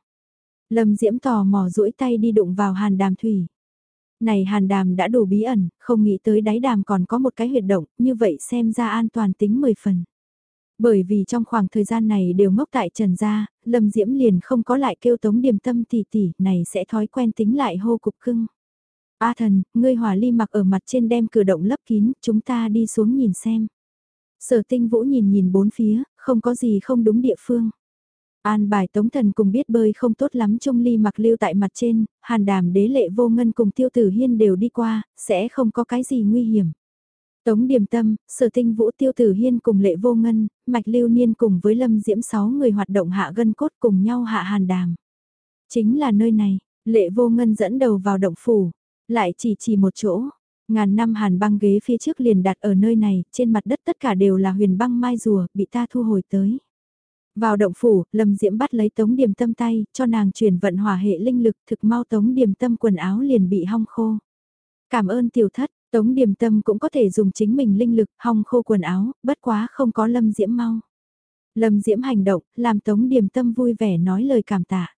Lâm Diễm tò mò duỗi tay đi đụng vào hàn đàm thủy. Này hàn đàm đã đủ bí ẩn, không nghĩ tới đáy đàm còn có một cái huyệt động, như vậy xem ra an toàn tính 10 phần. Bởi vì trong khoảng thời gian này đều ngốc tại trần gia, Lâm Diễm liền không có lại kêu tống điềm tâm tỷ tỷ, này sẽ thói quen tính lại hô cục cưng. A thần, ngươi hòa ly mặc ở mặt trên đem cửa động lấp kín, chúng ta đi xuống nhìn xem. Sở tinh vũ nhìn nhìn bốn phía, không có gì không đúng địa phương. An bài tống thần cùng biết bơi không tốt lắm trung ly mặc lưu tại mặt trên, hàn đàm đế lệ vô ngân cùng tiêu tử hiên đều đi qua, sẽ không có cái gì nguy hiểm. Tống Điềm Tâm, Sở Tinh Vũ Tiêu Tử Hiên cùng Lệ Vô Ngân, Mạch Lưu Niên cùng với Lâm Diễm sáu người hoạt động hạ gân cốt cùng nhau hạ hàn đàm. Chính là nơi này, Lệ Vô Ngân dẫn đầu vào động phủ, lại chỉ chỉ một chỗ. Ngàn năm hàn băng ghế phía trước liền đặt ở nơi này, trên mặt đất tất cả đều là huyền băng mai rùa, bị ta thu hồi tới. Vào động phủ, Lâm Diễm bắt lấy Tống Điềm Tâm tay, cho nàng chuyển vận hỏa hệ linh lực, thực mau Tống Điềm Tâm quần áo liền bị hong khô. Cảm ơn tiểu thất, Tống Điềm Tâm cũng có thể dùng chính mình linh lực hong khô quần áo, bất quá không có Lâm Diễm mau. Lâm Diễm hành động, làm Tống Điềm Tâm vui vẻ nói lời cảm tạ.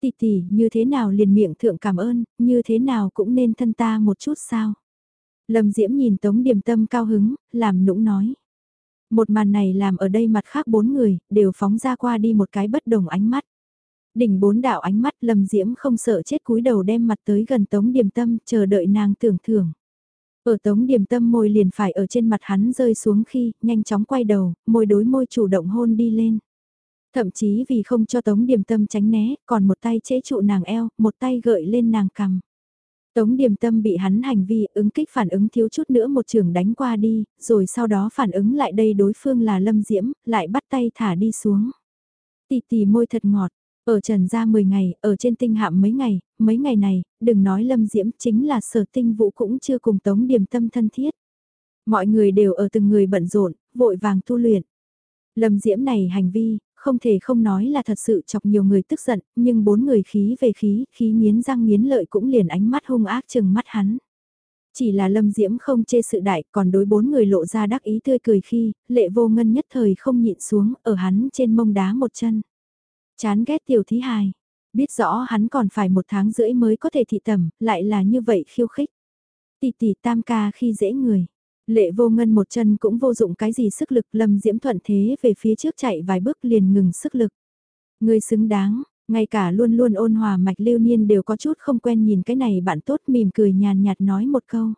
Tì tì như thế nào liền miệng thượng cảm ơn, như thế nào cũng nên thân ta một chút sao. Lâm Diễm nhìn Tống Điềm Tâm cao hứng, làm nũng nói. Một màn này làm ở đây mặt khác bốn người, đều phóng ra qua đi một cái bất đồng ánh mắt. Đỉnh bốn đạo ánh mắt Lâm Diễm không sợ chết cúi đầu đem mặt tới gần Tống Điềm Tâm chờ đợi nàng tưởng thưởng. Ở tống điểm tâm môi liền phải ở trên mặt hắn rơi xuống khi, nhanh chóng quay đầu, môi đối môi chủ động hôn đi lên. Thậm chí vì không cho tống điểm tâm tránh né, còn một tay chế trụ nàng eo, một tay gợi lên nàng cằm. Tống điểm tâm bị hắn hành vi ứng kích phản ứng thiếu chút nữa một trường đánh qua đi, rồi sau đó phản ứng lại đây đối phương là lâm diễm, lại bắt tay thả đi xuống. Tì tì môi thật ngọt, ở trần gia 10 ngày, ở trên tinh hạm mấy ngày, mấy ngày này, đừng nói lâm diễm chính là sở tinh vũ cũng chưa cùng tống điểm tâm thân thiết. Mọi người đều ở từng người bận rộn, vội vàng tu luyện. Lâm diễm này hành vi, không thể không nói là thật sự chọc nhiều người tức giận, nhưng bốn người khí về khí, khí miến răng miến lợi cũng liền ánh mắt hung ác chừng mắt hắn. Chỉ là lâm diễm không chê sự đại, còn đối bốn người lộ ra đắc ý tươi cười khi, lệ vô ngân nhất thời không nhịn xuống, ở hắn trên mông đá một chân. Chán ghét tiểu thí hài. Biết rõ hắn còn phải một tháng rưỡi mới có thể thị tầm, lại là như vậy khiêu khích. Tỷ tỷ tam ca khi dễ người. Lệ vô ngân một chân cũng vô dụng cái gì sức lực lâm diễm thuận thế về phía trước chạy vài bước liền ngừng sức lực. Người xứng đáng, ngay cả luôn luôn ôn hòa mạch lưu niên đều có chút không quen nhìn cái này bạn tốt mỉm cười nhàn nhạt nói một câu.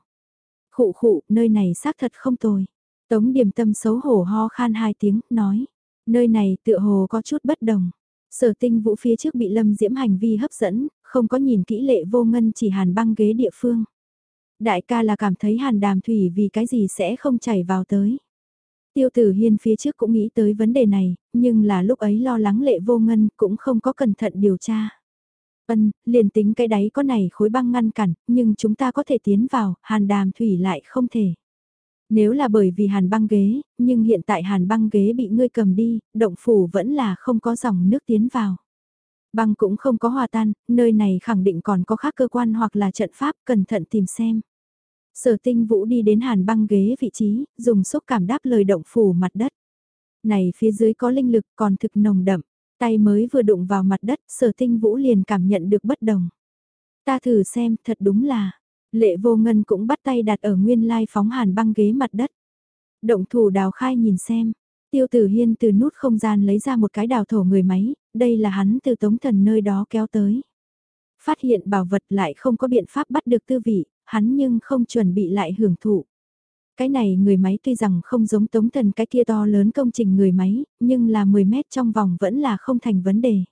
Khụ khụ, nơi này xác thật không tồi. Tống điểm tâm xấu hổ ho khan hai tiếng, nói. Nơi này tựa hồ có chút bất đồng. Sở tinh vũ phía trước bị lâm diễm hành vi hấp dẫn, không có nhìn kỹ lệ vô ngân chỉ hàn băng ghế địa phương. Đại ca là cảm thấy hàn đàm thủy vì cái gì sẽ không chảy vào tới. Tiêu tử hiên phía trước cũng nghĩ tới vấn đề này, nhưng là lúc ấy lo lắng lệ vô ngân cũng không có cẩn thận điều tra. Vân, liền tính cái đáy có này khối băng ngăn cản, nhưng chúng ta có thể tiến vào, hàn đàm thủy lại không thể. Nếu là bởi vì hàn băng ghế, nhưng hiện tại hàn băng ghế bị ngươi cầm đi, động phủ vẫn là không có dòng nước tiến vào. Băng cũng không có hòa tan, nơi này khẳng định còn có khác cơ quan hoặc là trận pháp, cẩn thận tìm xem. Sở tinh vũ đi đến hàn băng ghế vị trí, dùng xúc cảm đáp lời động phủ mặt đất. Này phía dưới có linh lực còn thực nồng đậm, tay mới vừa đụng vào mặt đất, sở tinh vũ liền cảm nhận được bất đồng. Ta thử xem, thật đúng là, Lệ vô ngân cũng bắt tay đặt ở nguyên lai phóng hàn băng ghế mặt đất. Động thủ đào khai nhìn xem, Tiêu tử hiên từ nút không gian lấy ra một cái đào thổ người máy, đây là hắn từ tống thần nơi đó kéo tới. Phát hiện bảo vật lại không có biện pháp bắt được tư vị, hắn nhưng không chuẩn bị lại hưởng thụ. Cái này người máy tuy rằng không giống tống thần cái kia to lớn công trình người máy, nhưng là 10 mét trong vòng vẫn là không thành vấn đề.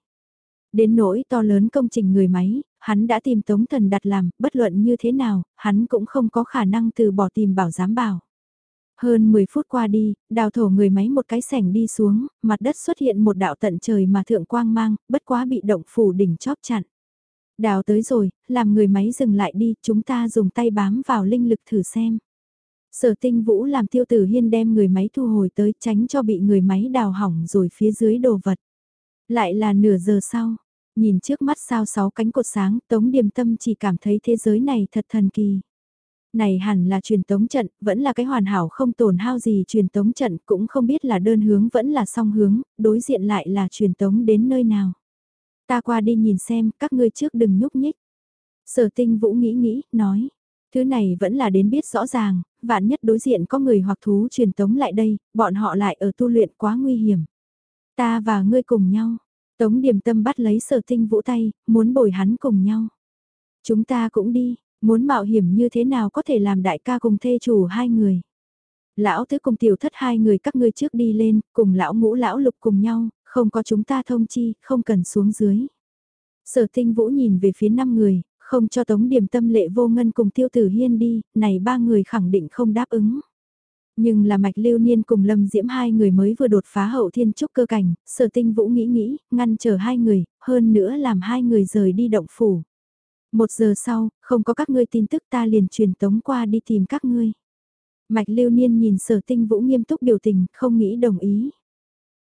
Đến nỗi to lớn công trình người máy, hắn đã tìm tống thần đặt làm, bất luận như thế nào, hắn cũng không có khả năng từ bỏ tìm bảo giám bảo. Hơn 10 phút qua đi, đào thổ người máy một cái sảnh đi xuống, mặt đất xuất hiện một đạo tận trời mà thượng quang mang, bất quá bị động phủ đỉnh chóp chặn. Đào tới rồi, làm người máy dừng lại đi, chúng ta dùng tay bám vào linh lực thử xem. Sở tinh vũ làm tiêu tử hiên đem người máy thu hồi tới tránh cho bị người máy đào hỏng rồi phía dưới đồ vật. Lại là nửa giờ sau, nhìn trước mắt sao sáu cánh cột sáng, Tống Điềm Tâm chỉ cảm thấy thế giới này thật thần kỳ. Này hẳn là truyền tống trận, vẫn là cái hoàn hảo không tổn hao gì truyền tống trận, cũng không biết là đơn hướng vẫn là song hướng, đối diện lại là truyền tống đến nơi nào. Ta qua đi nhìn xem, các ngươi trước đừng nhúc nhích. Sở tinh vũ nghĩ nghĩ, nói. Thứ này vẫn là đến biết rõ ràng, vạn nhất đối diện có người hoặc thú truyền tống lại đây, bọn họ lại ở tu luyện quá nguy hiểm. Ta và ngươi cùng nhau. Tống điểm tâm bắt lấy sở tinh vũ tay, muốn bồi hắn cùng nhau. Chúng ta cũng đi, muốn mạo hiểm như thế nào có thể làm đại ca cùng thê chủ hai người. Lão tứ cùng tiểu thất hai người các ngươi trước đi lên, cùng lão ngũ lão lục cùng nhau, không có chúng ta thông chi, không cần xuống dưới. Sở tinh vũ nhìn về phía năm người, không cho tống điểm tâm lệ vô ngân cùng tiêu tử hiên đi, này ba người khẳng định không đáp ứng. Nhưng là mạch lưu niên cùng lâm diễm hai người mới vừa đột phá hậu thiên trúc cơ cảnh, sở tinh vũ nghĩ nghĩ, ngăn chờ hai người, hơn nữa làm hai người rời đi động phủ. Một giờ sau, không có các ngươi tin tức ta liền truyền tống qua đi tìm các ngươi. Mạch lưu niên nhìn sở tinh vũ nghiêm túc biểu tình, không nghĩ đồng ý.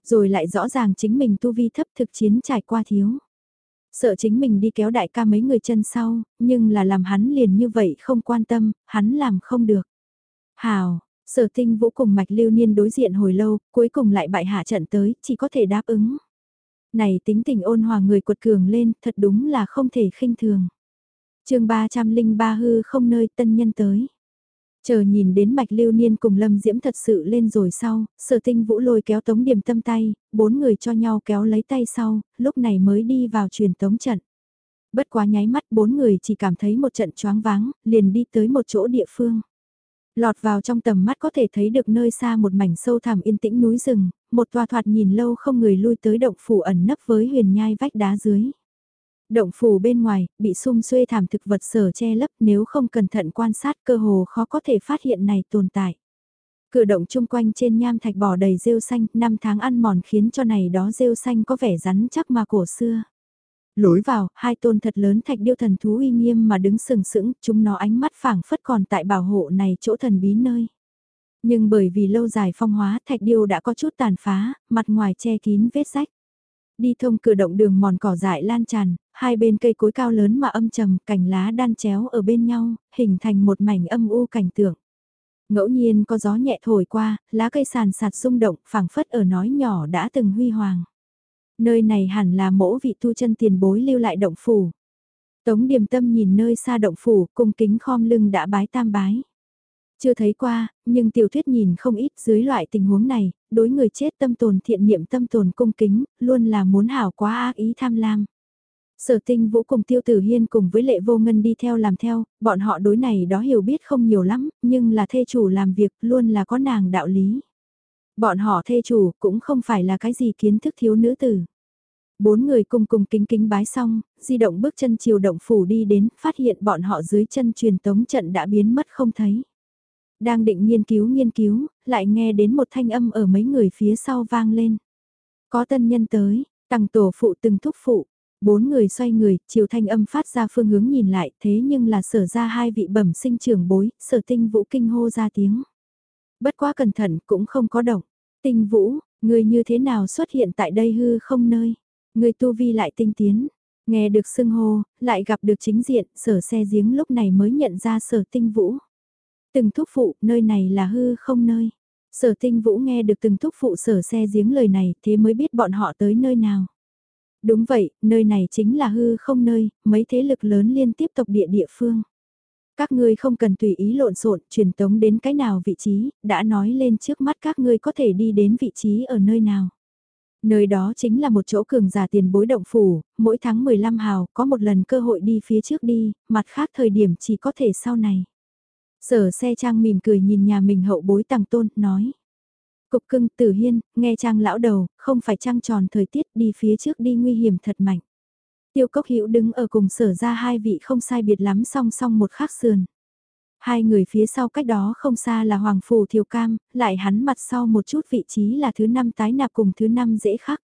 Rồi lại rõ ràng chính mình tu vi thấp thực chiến trải qua thiếu. Sợ chính mình đi kéo đại ca mấy người chân sau, nhưng là làm hắn liền như vậy không quan tâm, hắn làm không được. Hào, sở tinh vũ cùng mạch lưu niên đối diện hồi lâu, cuối cùng lại bại hạ trận tới, chỉ có thể đáp ứng. Này tính tình ôn hòa người cuột cường lên, thật đúng là không thể khinh thường. chương 303 hư không nơi tân nhân tới. Chờ nhìn đến mạch lưu niên cùng lâm diễm thật sự lên rồi sau, sở tinh vũ lôi kéo tống điểm tâm tay, bốn người cho nhau kéo lấy tay sau, lúc này mới đi vào truyền tống trận. Bất quá nháy mắt bốn người chỉ cảm thấy một trận choáng váng, liền đi tới một chỗ địa phương. Lọt vào trong tầm mắt có thể thấy được nơi xa một mảnh sâu thẳm yên tĩnh núi rừng, một tòa thoạt nhìn lâu không người lui tới động phủ ẩn nấp với huyền nhai vách đá dưới. Động phủ bên ngoài, bị sum xuê thảm thực vật sở che lấp nếu không cẩn thận quan sát cơ hồ khó có thể phát hiện này tồn tại. Cử động chung quanh trên nham thạch bò đầy rêu xanh, năm tháng ăn mòn khiến cho này đó rêu xanh có vẻ rắn chắc mà cổ xưa. Lối vào, hai tôn thật lớn thạch điêu thần thú uy nghiêm mà đứng sừng sững, chúng nó ánh mắt phảng phất còn tại bảo hộ này chỗ thần bí nơi. Nhưng bởi vì lâu dài phong hóa, thạch điêu đã có chút tàn phá, mặt ngoài che kín vết rách. Đi thông cửa động đường mòn cỏ dại lan tràn, hai bên cây cối cao lớn mà âm trầm, cành lá đan chéo ở bên nhau, hình thành một mảnh âm u cảnh tượng. Ngẫu nhiên có gió nhẹ thổi qua, lá cây sàn sạt rung động, phảng phất ở nói nhỏ đã từng huy hoàng. Nơi này hẳn là mẫu vị tu chân tiền bối lưu lại động phủ. Tống điềm tâm nhìn nơi xa động phủ, cung kính khom lưng đã bái tam bái. Chưa thấy qua, nhưng tiểu thuyết nhìn không ít dưới loại tình huống này, đối người chết tâm tồn thiện niệm tâm tồn cung kính, luôn là muốn hảo quá ác ý tham lam. Sở tinh vũ cùng tiêu tử hiên cùng với lệ vô ngân đi theo làm theo, bọn họ đối này đó hiểu biết không nhiều lắm, nhưng là thê chủ làm việc luôn là có nàng đạo lý. Bọn họ thê chủ cũng không phải là cái gì kiến thức thiếu nữ tử. Bốn người cùng cùng kính kính bái xong, di động bước chân chiều động phủ đi đến, phát hiện bọn họ dưới chân truyền tống trận đã biến mất không thấy. Đang định nghiên cứu nghiên cứu, lại nghe đến một thanh âm ở mấy người phía sau vang lên. Có tân nhân tới, tăng tổ phụ từng thúc phụ, bốn người xoay người, chiều thanh âm phát ra phương hướng nhìn lại, thế nhưng là sở ra hai vị bẩm sinh trưởng bối, sở tinh vũ kinh hô ra tiếng. Bất quá cẩn thận cũng không có động. Tinh vũ, người như thế nào xuất hiện tại đây hư không nơi? Người tu vi lại tinh tiến. Nghe được xưng hô, lại gặp được chính diện, sở xe giếng lúc này mới nhận ra sở tinh vũ. Từng thúc phụ, nơi này là hư không nơi. Sở tinh vũ nghe được từng thúc phụ sở xe giếng lời này, thế mới biết bọn họ tới nơi nào. Đúng vậy, nơi này chính là hư không nơi, mấy thế lực lớn liên tiếp tộc địa địa phương. Các ngươi không cần tùy ý lộn xộn, truyền tống đến cái nào vị trí, đã nói lên trước mắt các ngươi có thể đi đến vị trí ở nơi nào. Nơi đó chính là một chỗ cường giả tiền bối động phủ, mỗi tháng 15 hào có một lần cơ hội đi phía trước đi, mặt khác thời điểm chỉ có thể sau này. Sở xe trang mỉm cười nhìn nhà mình hậu bối tàng tôn, nói. Cục cưng tử hiên, nghe trang lão đầu, không phải trang tròn thời tiết đi phía trước đi nguy hiểm thật mạnh. Tiêu cốc hữu đứng ở cùng sở ra hai vị không sai biệt lắm song song một khắc sườn. Hai người phía sau cách đó không xa là Hoàng Phủ Thiều Cam, lại hắn mặt sau một chút vị trí là thứ năm tái nạp cùng thứ năm dễ khắc.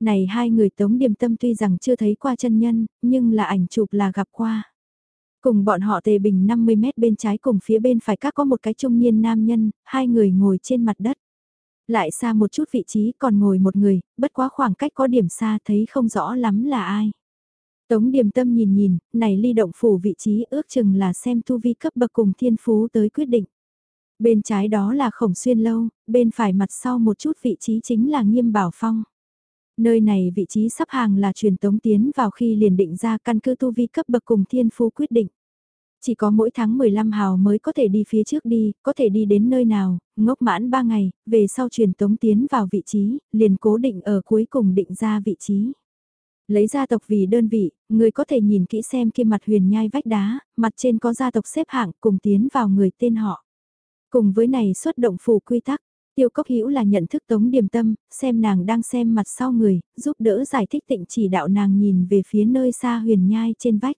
Này hai người tống điềm tâm tuy rằng chưa thấy qua chân nhân, nhưng là ảnh chụp là gặp qua. Cùng bọn họ tề bình 50 mét bên trái cùng phía bên phải các có một cái trung niên nam nhân, hai người ngồi trên mặt đất. Lại xa một chút vị trí còn ngồi một người, bất quá khoảng cách có điểm xa thấy không rõ lắm là ai. Tống điềm tâm nhìn nhìn, này ly động phủ vị trí ước chừng là xem tu vi cấp bậc cùng thiên phú tới quyết định. Bên trái đó là khổng xuyên lâu, bên phải mặt sau một chút vị trí chính là nghiêm bảo phong. Nơi này vị trí sắp hàng là truyền tống tiến vào khi liền định ra căn cứ tu vi cấp bậc cùng thiên phú quyết định. Chỉ có mỗi tháng 15 hào mới có thể đi phía trước đi, có thể đi đến nơi nào, ngốc mãn 3 ngày, về sau truyền tống tiến vào vị trí, liền cố định ở cuối cùng định ra vị trí. Lấy gia tộc vì đơn vị, người có thể nhìn kỹ xem kia mặt huyền nhai vách đá, mặt trên có gia tộc xếp hạng cùng tiến vào người tên họ. Cùng với này xuất động phù quy tắc, tiêu cốc hữu là nhận thức tống điềm tâm, xem nàng đang xem mặt sau người, giúp đỡ giải thích tịnh chỉ đạo nàng nhìn về phía nơi xa huyền nhai trên vách.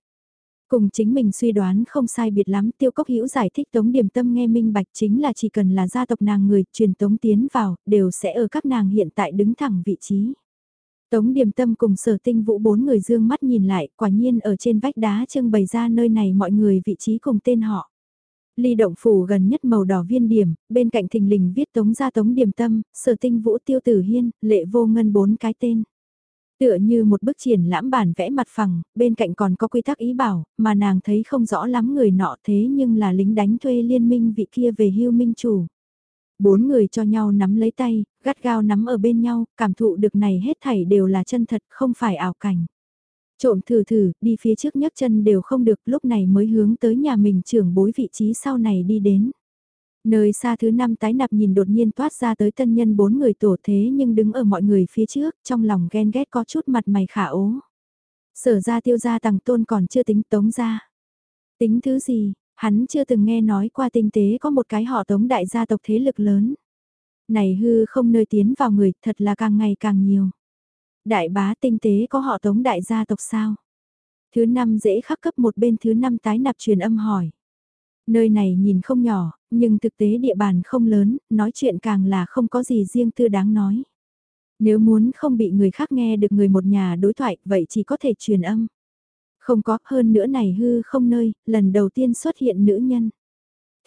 Cùng chính mình suy đoán không sai biệt lắm tiêu cốc hữu giải thích tống điềm tâm nghe minh bạch chính là chỉ cần là gia tộc nàng người truyền tống tiến vào, đều sẽ ở các nàng hiện tại đứng thẳng vị trí. Tống Điềm Tâm cùng sở tinh vũ bốn người dương mắt nhìn lại, quả nhiên ở trên vách đá trưng bày ra nơi này mọi người vị trí cùng tên họ. Ly động phủ gần nhất màu đỏ viên điểm, bên cạnh thình lình viết tống ra tống điềm tâm, sở tinh vũ tiêu tử hiên, lệ vô ngân bốn cái tên. Tựa như một bức triển lãm bản vẽ mặt phẳng, bên cạnh còn có quy tắc ý bảo, mà nàng thấy không rõ lắm người nọ thế nhưng là lính đánh thuê liên minh vị kia về hưu minh chủ. Bốn người cho nhau nắm lấy tay, gắt gao nắm ở bên nhau, cảm thụ được này hết thảy đều là chân thật, không phải ảo cảnh. Trộm thử thử, đi phía trước nhấc chân đều không được, lúc này mới hướng tới nhà mình trưởng bối vị trí sau này đi đến. Nơi xa thứ năm tái nạp nhìn đột nhiên toát ra tới tân nhân bốn người tổ thế nhưng đứng ở mọi người phía trước, trong lòng ghen ghét có chút mặt mày khả ố. Sở ra tiêu ra tàng tôn còn chưa tính tống ra. Tính thứ gì, Hắn chưa từng nghe nói qua tinh tế có một cái họ tống đại gia tộc thế lực lớn. Này hư không nơi tiến vào người thật là càng ngày càng nhiều. Đại bá tinh tế có họ tống đại gia tộc sao? Thứ năm dễ khắc cấp một bên thứ năm tái nạp truyền âm hỏi. Nơi này nhìn không nhỏ, nhưng thực tế địa bàn không lớn, nói chuyện càng là không có gì riêng tư đáng nói. Nếu muốn không bị người khác nghe được người một nhà đối thoại, vậy chỉ có thể truyền âm. Không có, hơn nữa này hư không nơi, lần đầu tiên xuất hiện nữ nhân.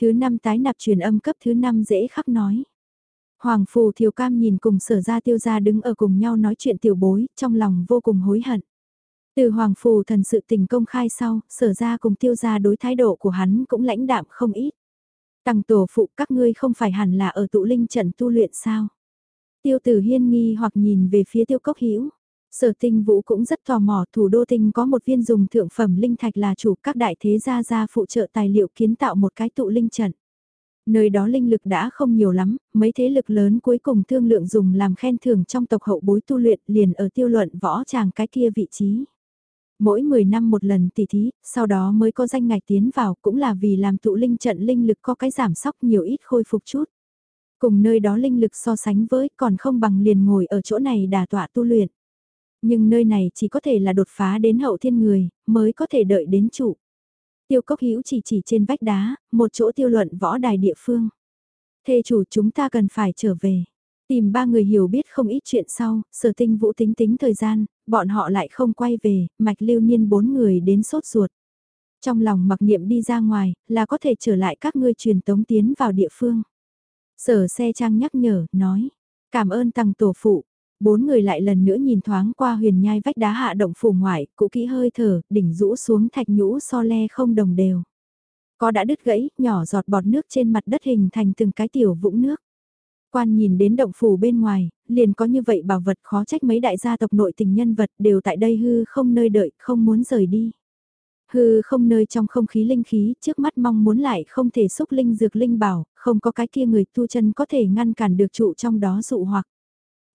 Thứ năm tái nạp truyền âm cấp thứ năm dễ khắc nói. Hoàng Phù Thiều Cam nhìn cùng sở ra tiêu ra đứng ở cùng nhau nói chuyện tiểu bối, trong lòng vô cùng hối hận. Từ Hoàng Phù thần sự tình công khai sau, sở ra cùng tiêu ra đối thái độ của hắn cũng lãnh đạm không ít. Tăng tổ phụ các ngươi không phải hẳn là ở tụ linh trận tu luyện sao? Tiêu tử hiên nghi hoặc nhìn về phía tiêu cốc hữu Sở tinh vũ cũng rất tò mò thủ đô tinh có một viên dùng thượng phẩm linh thạch là chủ các đại thế gia gia phụ trợ tài liệu kiến tạo một cái tụ linh trận. Nơi đó linh lực đã không nhiều lắm, mấy thế lực lớn cuối cùng thương lượng dùng làm khen thưởng trong tộc hậu bối tu luyện liền ở tiêu luận võ tràng cái kia vị trí. Mỗi 10 năm một lần tỷ thí, sau đó mới có danh ngạch tiến vào cũng là vì làm tụ linh trận linh lực có cái giảm sóc nhiều ít khôi phục chút. Cùng nơi đó linh lực so sánh với còn không bằng liền ngồi ở chỗ này đà tọa tu luyện. Nhưng nơi này chỉ có thể là đột phá đến hậu thiên người, mới có thể đợi đến trụ. Tiêu cốc hữu chỉ chỉ trên vách đá, một chỗ tiêu luận võ đài địa phương. Thê chủ chúng ta cần phải trở về. Tìm ba người hiểu biết không ít chuyện sau, sở tinh vũ tính tính thời gian, bọn họ lại không quay về, mạch lưu niên bốn người đến sốt ruột. Trong lòng mặc niệm đi ra ngoài, là có thể trở lại các ngươi truyền tống tiến vào địa phương. Sở xe trang nhắc nhở, nói, cảm ơn tăng tổ phụ, Bốn người lại lần nữa nhìn thoáng qua huyền nhai vách đá hạ động phủ ngoại, cũ kỹ hơi thở, đỉnh rũ xuống thạch nhũ so le không đồng đều. Có đã đứt gãy, nhỏ giọt bọt nước trên mặt đất hình thành từng cái tiểu vũng nước. Quan nhìn đến động phủ bên ngoài, liền có như vậy bảo vật khó trách mấy đại gia tộc nội tình nhân vật đều tại đây hư không nơi đợi, không muốn rời đi. Hư không nơi trong không khí linh khí, trước mắt mong muốn lại không thể xúc linh dược linh bảo, không có cái kia người tu chân có thể ngăn cản được trụ trong đó dụ hoặc.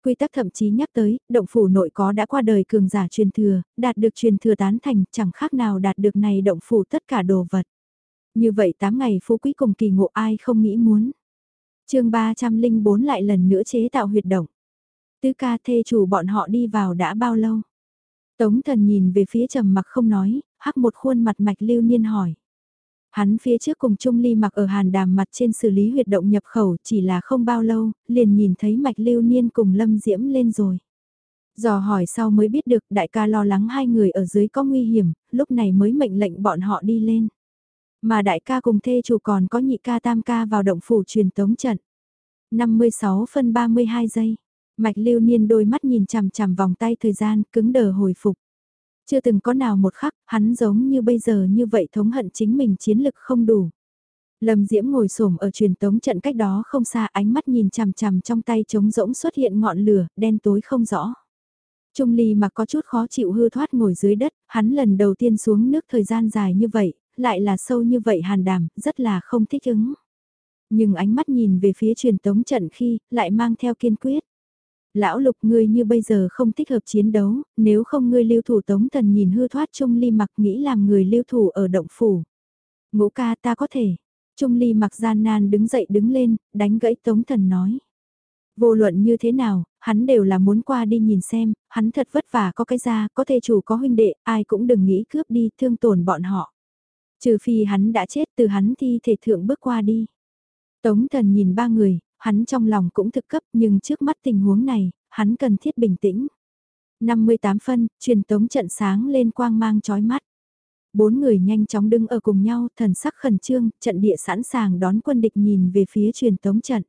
Quy tắc thậm chí nhắc tới, động phủ nội có đã qua đời cường giả truyền thừa, đạt được truyền thừa tán thành, chẳng khác nào đạt được này động phủ tất cả đồ vật. Như vậy 8 ngày phú quý cùng kỳ ngộ ai không nghĩ muốn. chương 304 lại lần nữa chế tạo huyệt động. Tứ ca thê chủ bọn họ đi vào đã bao lâu? Tống thần nhìn về phía trầm mặc không nói, hắc một khuôn mặt mạch lưu niên hỏi. Hắn phía trước cùng Trung Ly mặc ở hàn đàm mặt trên xử lý huyệt động nhập khẩu chỉ là không bao lâu, liền nhìn thấy mạch lưu niên cùng lâm diễm lên rồi. Dò hỏi sau mới biết được đại ca lo lắng hai người ở dưới có nguy hiểm, lúc này mới mệnh lệnh bọn họ đi lên. Mà đại ca cùng thê chủ còn có nhị ca tam ca vào động phủ truyền tống trận. 56 phân 32 giây. Mạch lưu niên đôi mắt nhìn chằm chằm vòng tay thời gian cứng đờ hồi phục. Chưa từng có nào một khắc, hắn giống như bây giờ như vậy thống hận chính mình chiến lực không đủ. Lâm Diễm ngồi xổm ở truyền tống trận cách đó không xa ánh mắt nhìn chằm chằm trong tay trống rỗng xuất hiện ngọn lửa, đen tối không rõ. Trung Ly mà có chút khó chịu hư thoát ngồi dưới đất, hắn lần đầu tiên xuống nước thời gian dài như vậy, lại là sâu như vậy hàn đàm, rất là không thích ứng. Nhưng ánh mắt nhìn về phía truyền tống trận khi, lại mang theo kiên quyết. Lão lục ngươi như bây giờ không thích hợp chiến đấu, nếu không ngươi lưu thủ tống thần nhìn hư thoát Trung Ly mặc nghĩ làm người lưu thủ ở động phủ. Ngũ ca ta có thể. Trung Ly mặc gian nan đứng dậy đứng lên, đánh gãy tống thần nói. Vô luận như thế nào, hắn đều là muốn qua đi nhìn xem, hắn thật vất vả có cái ra, có thể chủ có huynh đệ, ai cũng đừng nghĩ cướp đi, thương tổn bọn họ. Trừ phi hắn đã chết từ hắn thi thể thượng bước qua đi. Tống thần nhìn ba người, hắn trong lòng cũng thực cấp nhưng trước mắt tình huống này, hắn cần thiết bình tĩnh. 58 phân, truyền tống trận sáng lên quang mang chói mắt. Bốn người nhanh chóng đứng ở cùng nhau, thần sắc khẩn trương, trận địa sẵn sàng đón quân địch nhìn về phía truyền tống trận.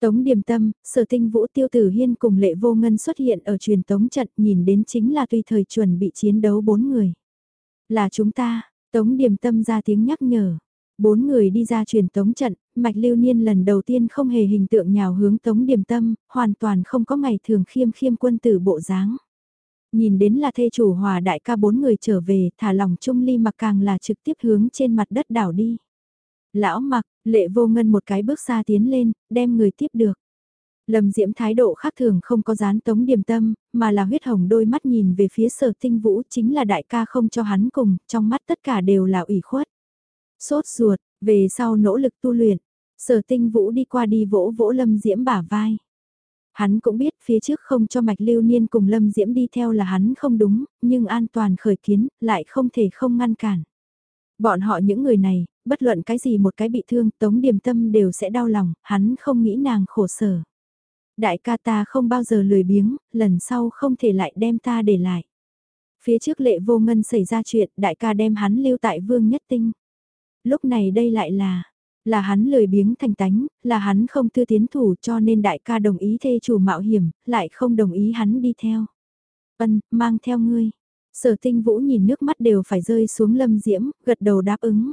Tống Điềm Tâm, Sở Tinh Vũ Tiêu Tử Hiên cùng Lệ Vô Ngân xuất hiện ở truyền tống trận nhìn đến chính là tùy thời chuẩn bị chiến đấu bốn người. Là chúng ta, Tống Điềm Tâm ra tiếng nhắc nhở. Bốn người đi ra truyền tống trận, Mạch Lưu Niên lần đầu tiên không hề hình tượng nhào hướng Tống Điềm Tâm, hoàn toàn không có ngày thường khiêm khiêm quân tử bộ dáng. Nhìn đến là thê chủ hòa đại ca bốn người trở về, thả lòng Trung Ly mặc càng là trực tiếp hướng trên mặt đất đảo đi. Lão mặc, lệ vô ngân một cái bước xa tiến lên, đem người tiếp được. Lâm Diễm thái độ khác thường không có dán tống điềm tâm, mà là huyết hồng đôi mắt nhìn về phía sở tinh vũ chính là đại ca không cho hắn cùng, trong mắt tất cả đều là ủy khuất. Sốt ruột, về sau nỗ lực tu luyện, sở tinh vũ đi qua đi vỗ vỗ Lâm Diễm bả vai. Hắn cũng biết phía trước không cho mạch lưu niên cùng Lâm Diễm đi theo là hắn không đúng, nhưng an toàn khởi kiến, lại không thể không ngăn cản. Bọn họ những người này, bất luận cái gì một cái bị thương, tống điềm tâm đều sẽ đau lòng, hắn không nghĩ nàng khổ sở. Đại ca ta không bao giờ lười biếng, lần sau không thể lại đem ta để lại. Phía trước lệ vô ngân xảy ra chuyện, đại ca đem hắn lưu tại vương nhất tinh. Lúc này đây lại là, là hắn lười biếng thành tánh, là hắn không tư tiến thủ cho nên đại ca đồng ý thê chủ mạo hiểm, lại không đồng ý hắn đi theo. Ân, mang theo ngươi. Sở tinh vũ nhìn nước mắt đều phải rơi xuống lâm diễm, gật đầu đáp ứng.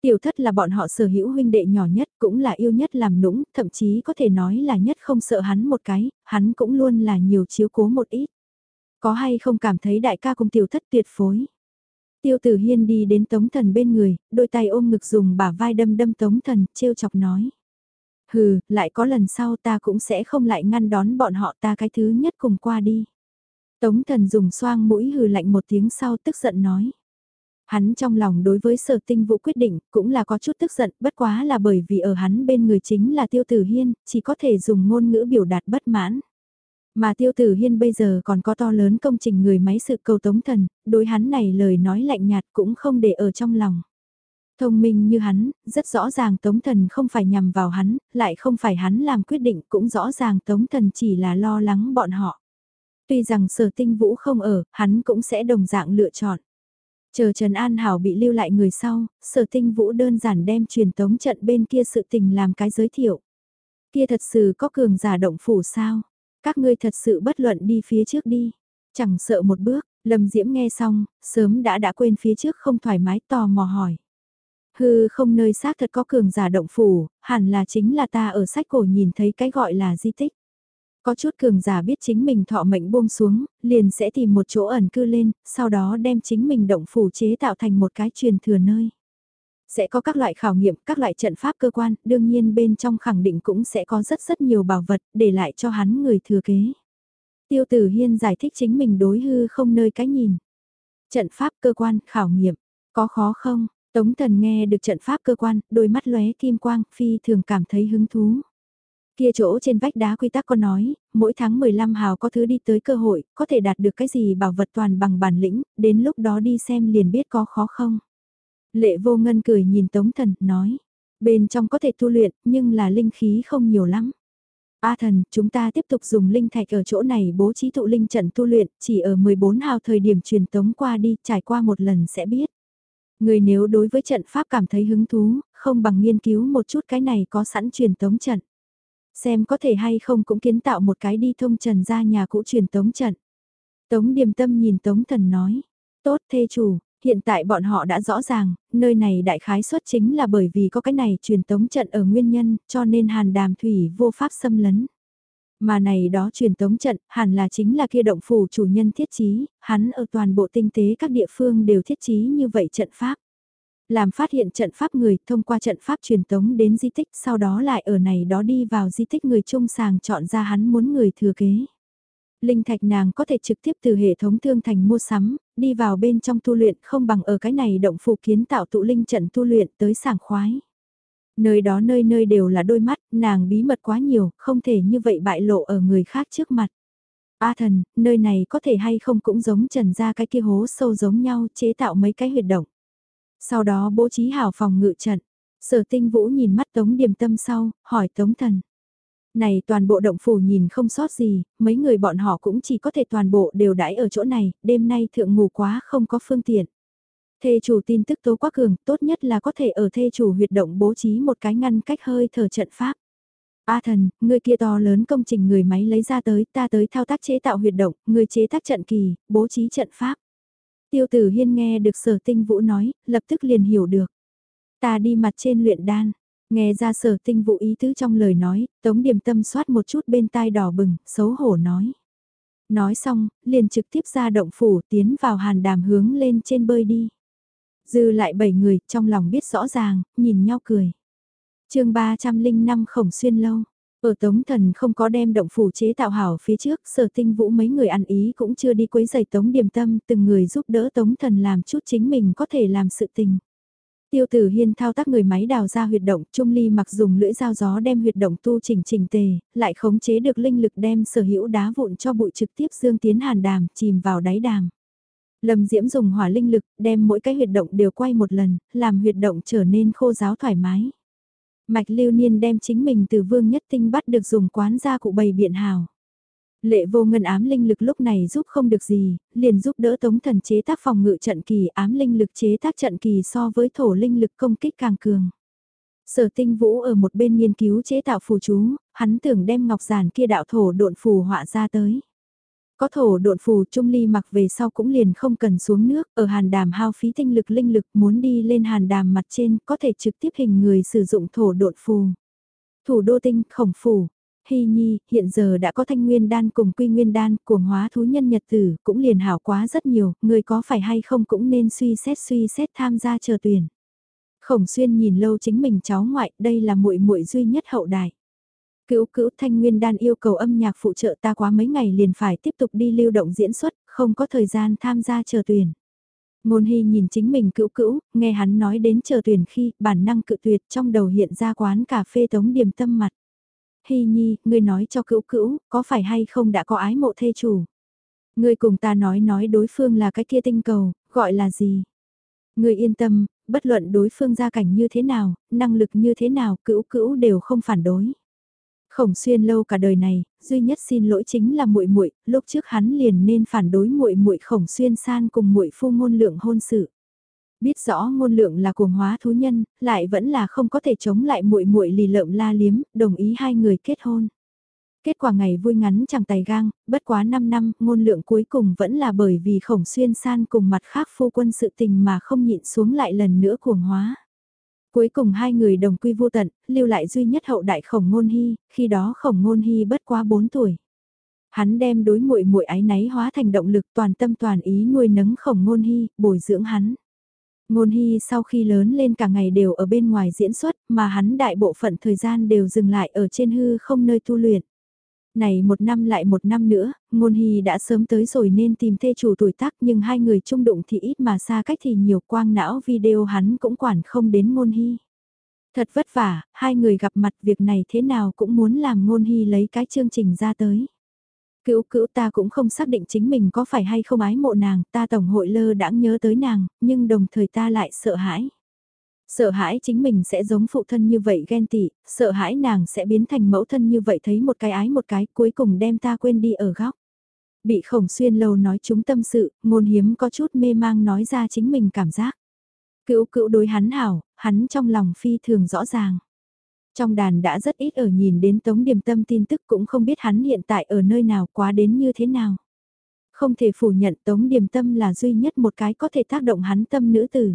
Tiểu thất là bọn họ sở hữu huynh đệ nhỏ nhất, cũng là yêu nhất làm nũng, thậm chí có thể nói là nhất không sợ hắn một cái, hắn cũng luôn là nhiều chiếu cố một ít. Có hay không cảm thấy đại ca cùng tiểu thất tuyệt phối. Tiêu tử hiên đi đến tống thần bên người, đôi tay ôm ngực dùng bả vai đâm đâm tống thần, trêu chọc nói. Hừ, lại có lần sau ta cũng sẽ không lại ngăn đón bọn họ ta cái thứ nhất cùng qua đi. Tống thần dùng xoang mũi hừ lạnh một tiếng sau tức giận nói. Hắn trong lòng đối với sở tinh vũ quyết định cũng là có chút tức giận bất quá là bởi vì ở hắn bên người chính là tiêu tử hiên, chỉ có thể dùng ngôn ngữ biểu đạt bất mãn. Mà tiêu tử hiên bây giờ còn có to lớn công trình người máy sự cầu tống thần, đối hắn này lời nói lạnh nhạt cũng không để ở trong lòng. Thông minh như hắn, rất rõ ràng tống thần không phải nhằm vào hắn, lại không phải hắn làm quyết định cũng rõ ràng tống thần chỉ là lo lắng bọn họ. Tuy rằng sở tinh vũ không ở, hắn cũng sẽ đồng dạng lựa chọn. Chờ Trần An Hảo bị lưu lại người sau, sở tinh vũ đơn giản đem truyền tống trận bên kia sự tình làm cái giới thiệu. Kia thật sự có cường giả động phủ sao? Các ngươi thật sự bất luận đi phía trước đi. Chẳng sợ một bước, Lâm Diễm nghe xong, sớm đã đã quên phía trước không thoải mái tò mò hỏi. Hư không nơi xác thật có cường giả động phủ, hẳn là chính là ta ở sách cổ nhìn thấy cái gọi là di tích. Có chút cường giả biết chính mình thọ mệnh buông xuống, liền sẽ tìm một chỗ ẩn cư lên, sau đó đem chính mình động phủ chế tạo thành một cái truyền thừa nơi. Sẽ có các loại khảo nghiệm, các loại trận pháp cơ quan, đương nhiên bên trong khẳng định cũng sẽ có rất rất nhiều bảo vật để lại cho hắn người thừa kế. Tiêu tử hiên giải thích chính mình đối hư không nơi cái nhìn. Trận pháp cơ quan, khảo nghiệm, có khó không? Tống thần nghe được trận pháp cơ quan, đôi mắt lóe kim quang, phi thường cảm thấy hứng thú. Kia chỗ trên vách đá quy tắc có nói, mỗi tháng 15 hào có thứ đi tới cơ hội, có thể đạt được cái gì bảo vật toàn bằng bản lĩnh, đến lúc đó đi xem liền biết có khó không. Lệ vô ngân cười nhìn Tống Thần, nói, bên trong có thể tu luyện, nhưng là linh khí không nhiều lắm. A thần, chúng ta tiếp tục dùng linh thạch ở chỗ này bố trí tụ linh trận tu luyện, chỉ ở 14 hào thời điểm truyền tống qua đi, trải qua một lần sẽ biết. Người nếu đối với trận pháp cảm thấy hứng thú, không bằng nghiên cứu một chút cái này có sẵn truyền tống trận. Xem có thể hay không cũng kiến tạo một cái đi thông trần ra nhà cũ truyền tống trận. Tống điềm tâm nhìn Tống thần nói, tốt thê chủ, hiện tại bọn họ đã rõ ràng, nơi này đại khái xuất chính là bởi vì có cái này truyền tống trận ở nguyên nhân, cho nên hàn đàm thủy vô pháp xâm lấn. Mà này đó truyền tống trận, hẳn là chính là kia động phủ chủ nhân thiết trí, hắn ở toàn bộ tinh tế các địa phương đều thiết trí như vậy trận pháp. Làm phát hiện trận pháp người thông qua trận pháp truyền tống đến di tích sau đó lại ở này đó đi vào di tích người trung sàng chọn ra hắn muốn người thừa kế. Linh thạch nàng có thể trực tiếp từ hệ thống thương thành mua sắm, đi vào bên trong tu luyện không bằng ở cái này động phủ kiến tạo tụ linh trận tu luyện tới sảng khoái. Nơi đó nơi nơi đều là đôi mắt, nàng bí mật quá nhiều, không thể như vậy bại lộ ở người khác trước mặt. A thần, nơi này có thể hay không cũng giống trần ra cái kia hố sâu giống nhau chế tạo mấy cái huyệt động. Sau đó bố trí hảo phòng ngự trận. Sở tinh vũ nhìn mắt tống điềm tâm sau, hỏi tống thần. Này toàn bộ động phủ nhìn không sót gì, mấy người bọn họ cũng chỉ có thể toàn bộ đều đãi ở chỗ này, đêm nay thượng ngủ quá không có phương tiện. Thê chủ tin tức tố quá cường, tốt nhất là có thể ở thê chủ huyệt động bố trí một cái ngăn cách hơi thở trận pháp. A thần, người kia to lớn công trình người máy lấy ra tới, ta tới thao tác chế tạo huyệt động, người chế tác trận kỳ, bố trí trận pháp. Tiêu tử hiên nghe được sở tinh vũ nói, lập tức liền hiểu được. Ta đi mặt trên luyện đan, nghe ra sở tinh vũ ý tứ trong lời nói, tống điểm tâm soát một chút bên tai đỏ bừng, xấu hổ nói. Nói xong, liền trực tiếp ra động phủ tiến vào hàn đàm hướng lên trên bơi đi. Dư lại bảy người, trong lòng biết rõ ràng, nhìn nhau cười. chương 305 khổng xuyên lâu. Ở Tống Thần không có đem động phủ chế tạo hảo phía trước, sở tinh vũ mấy người ăn ý cũng chưa đi quấy giày Tống Điềm Tâm, từng người giúp đỡ Tống Thần làm chút chính mình có thể làm sự tình. Tiêu tử hiên thao tác người máy đào ra huyệt động, Trung Ly mặc dùng lưỡi dao gió đem huyệt động tu chỉnh chỉnh tề, lại khống chế được linh lực đem sở hữu đá vụn cho bụi trực tiếp dương tiến hàn đàm, chìm vào đáy đàm. Lâm Diễm dùng hỏa linh lực, đem mỗi cái huyệt động đều quay một lần, làm huyệt động trở nên khô giáo thoải mái. Mạch lưu niên đem chính mình từ vương nhất tinh bắt được dùng quán gia cụ bày biện hào. Lệ vô ngân ám linh lực lúc này giúp không được gì, liền giúp đỡ tống thần chế tác phòng ngự trận kỳ ám linh lực chế tác trận kỳ so với thổ linh lực công kích càng cường. Sở tinh vũ ở một bên nghiên cứu chế tạo phù chú, hắn tưởng đem ngọc giản kia đạo thổ độn phù họa ra tới. Có thổ độn phù trung ly mặc về sau cũng liền không cần xuống nước, ở hàn đàm hao phí tinh lực linh lực muốn đi lên hàn đàm mặt trên có thể trực tiếp hình người sử dụng thổ độn phù. Thủ đô tinh, khổng phù Hy Nhi, hiện giờ đã có thanh nguyên đan cùng quy nguyên đan, cuồng hóa thú nhân nhật tử, cũng liền hảo quá rất nhiều, người có phải hay không cũng nên suy xét suy xét tham gia chờ tuyển. Khổng xuyên nhìn lâu chính mình cháu ngoại, đây là muội muội duy nhất hậu đại. Cữu cữu thanh nguyên đan yêu cầu âm nhạc phụ trợ ta quá mấy ngày liền phải tiếp tục đi lưu động diễn xuất, không có thời gian tham gia chờ tuyển. Ngôn hy nhìn chính mình cữu cữu, nghe hắn nói đến chờ tuyển khi bản năng cự tuyệt trong đầu hiện ra quán cà phê tống điểm tâm mặt. Hy nhi, ngươi nói cho cữu cữu, có phải hay không đã có ái mộ thê chủ? Ngươi cùng ta nói nói đối phương là cái kia tinh cầu, gọi là gì? Ngươi yên tâm, bất luận đối phương gia cảnh như thế nào, năng lực như thế nào, cữu cữu đều không phản đối. Khổng Xuyên lâu cả đời này, duy nhất xin lỗi chính là muội muội, lúc trước hắn liền nên phản đối muội muội Khổng Xuyên san cùng muội phu ngôn lượng hôn sự. Biết rõ ngôn lượng là cuồng hóa thú nhân, lại vẫn là không có thể chống lại muội muội lì lợm la liếm, đồng ý hai người kết hôn. Kết quả ngày vui ngắn chẳng tài gang, bất quá 5 năm, ngôn lượng cuối cùng vẫn là bởi vì khổng xuyên san cùng mặt khác phu quân sự tình mà không nhịn xuống lại lần nữa cuồng hóa. Cuối cùng hai người đồng quy vô tận, lưu lại duy nhất hậu đại khổng ngôn hy, khi đó khổng ngôn hy bất quá 4 tuổi. Hắn đem đối muội muội ái náy hóa thành động lực toàn tâm toàn ý nuôi nấng khổng ngôn hy, bồi dưỡng hắn. Ngôn hy sau khi lớn lên cả ngày đều ở bên ngoài diễn xuất mà hắn đại bộ phận thời gian đều dừng lại ở trên hư không nơi tu luyện. Này một năm lại một năm nữa, ngôn hy đã sớm tới rồi nên tìm thê chủ tuổi tác nhưng hai người chung đụng thì ít mà xa cách thì nhiều quang não video hắn cũng quản không đến ngôn hy. Thật vất vả, hai người gặp mặt việc này thế nào cũng muốn làm ngôn hy lấy cái chương trình ra tới. Cữu cữu ta cũng không xác định chính mình có phải hay không ái mộ nàng, ta tổng hội lơ đãng nhớ tới nàng, nhưng đồng thời ta lại sợ hãi. Sợ hãi chính mình sẽ giống phụ thân như vậy ghen tị, sợ hãi nàng sẽ biến thành mẫu thân như vậy thấy một cái ái một cái cuối cùng đem ta quên đi ở góc. Bị khổng xuyên lâu nói chúng tâm sự, ngôn hiếm có chút mê mang nói ra chính mình cảm giác. Cữu cữu đối hắn hảo, hắn trong lòng phi thường rõ ràng. Trong đàn đã rất ít ở nhìn đến Tống Điềm Tâm tin tức cũng không biết hắn hiện tại ở nơi nào quá đến như thế nào. Không thể phủ nhận Tống Điềm Tâm là duy nhất một cái có thể tác động hắn tâm nữ tử.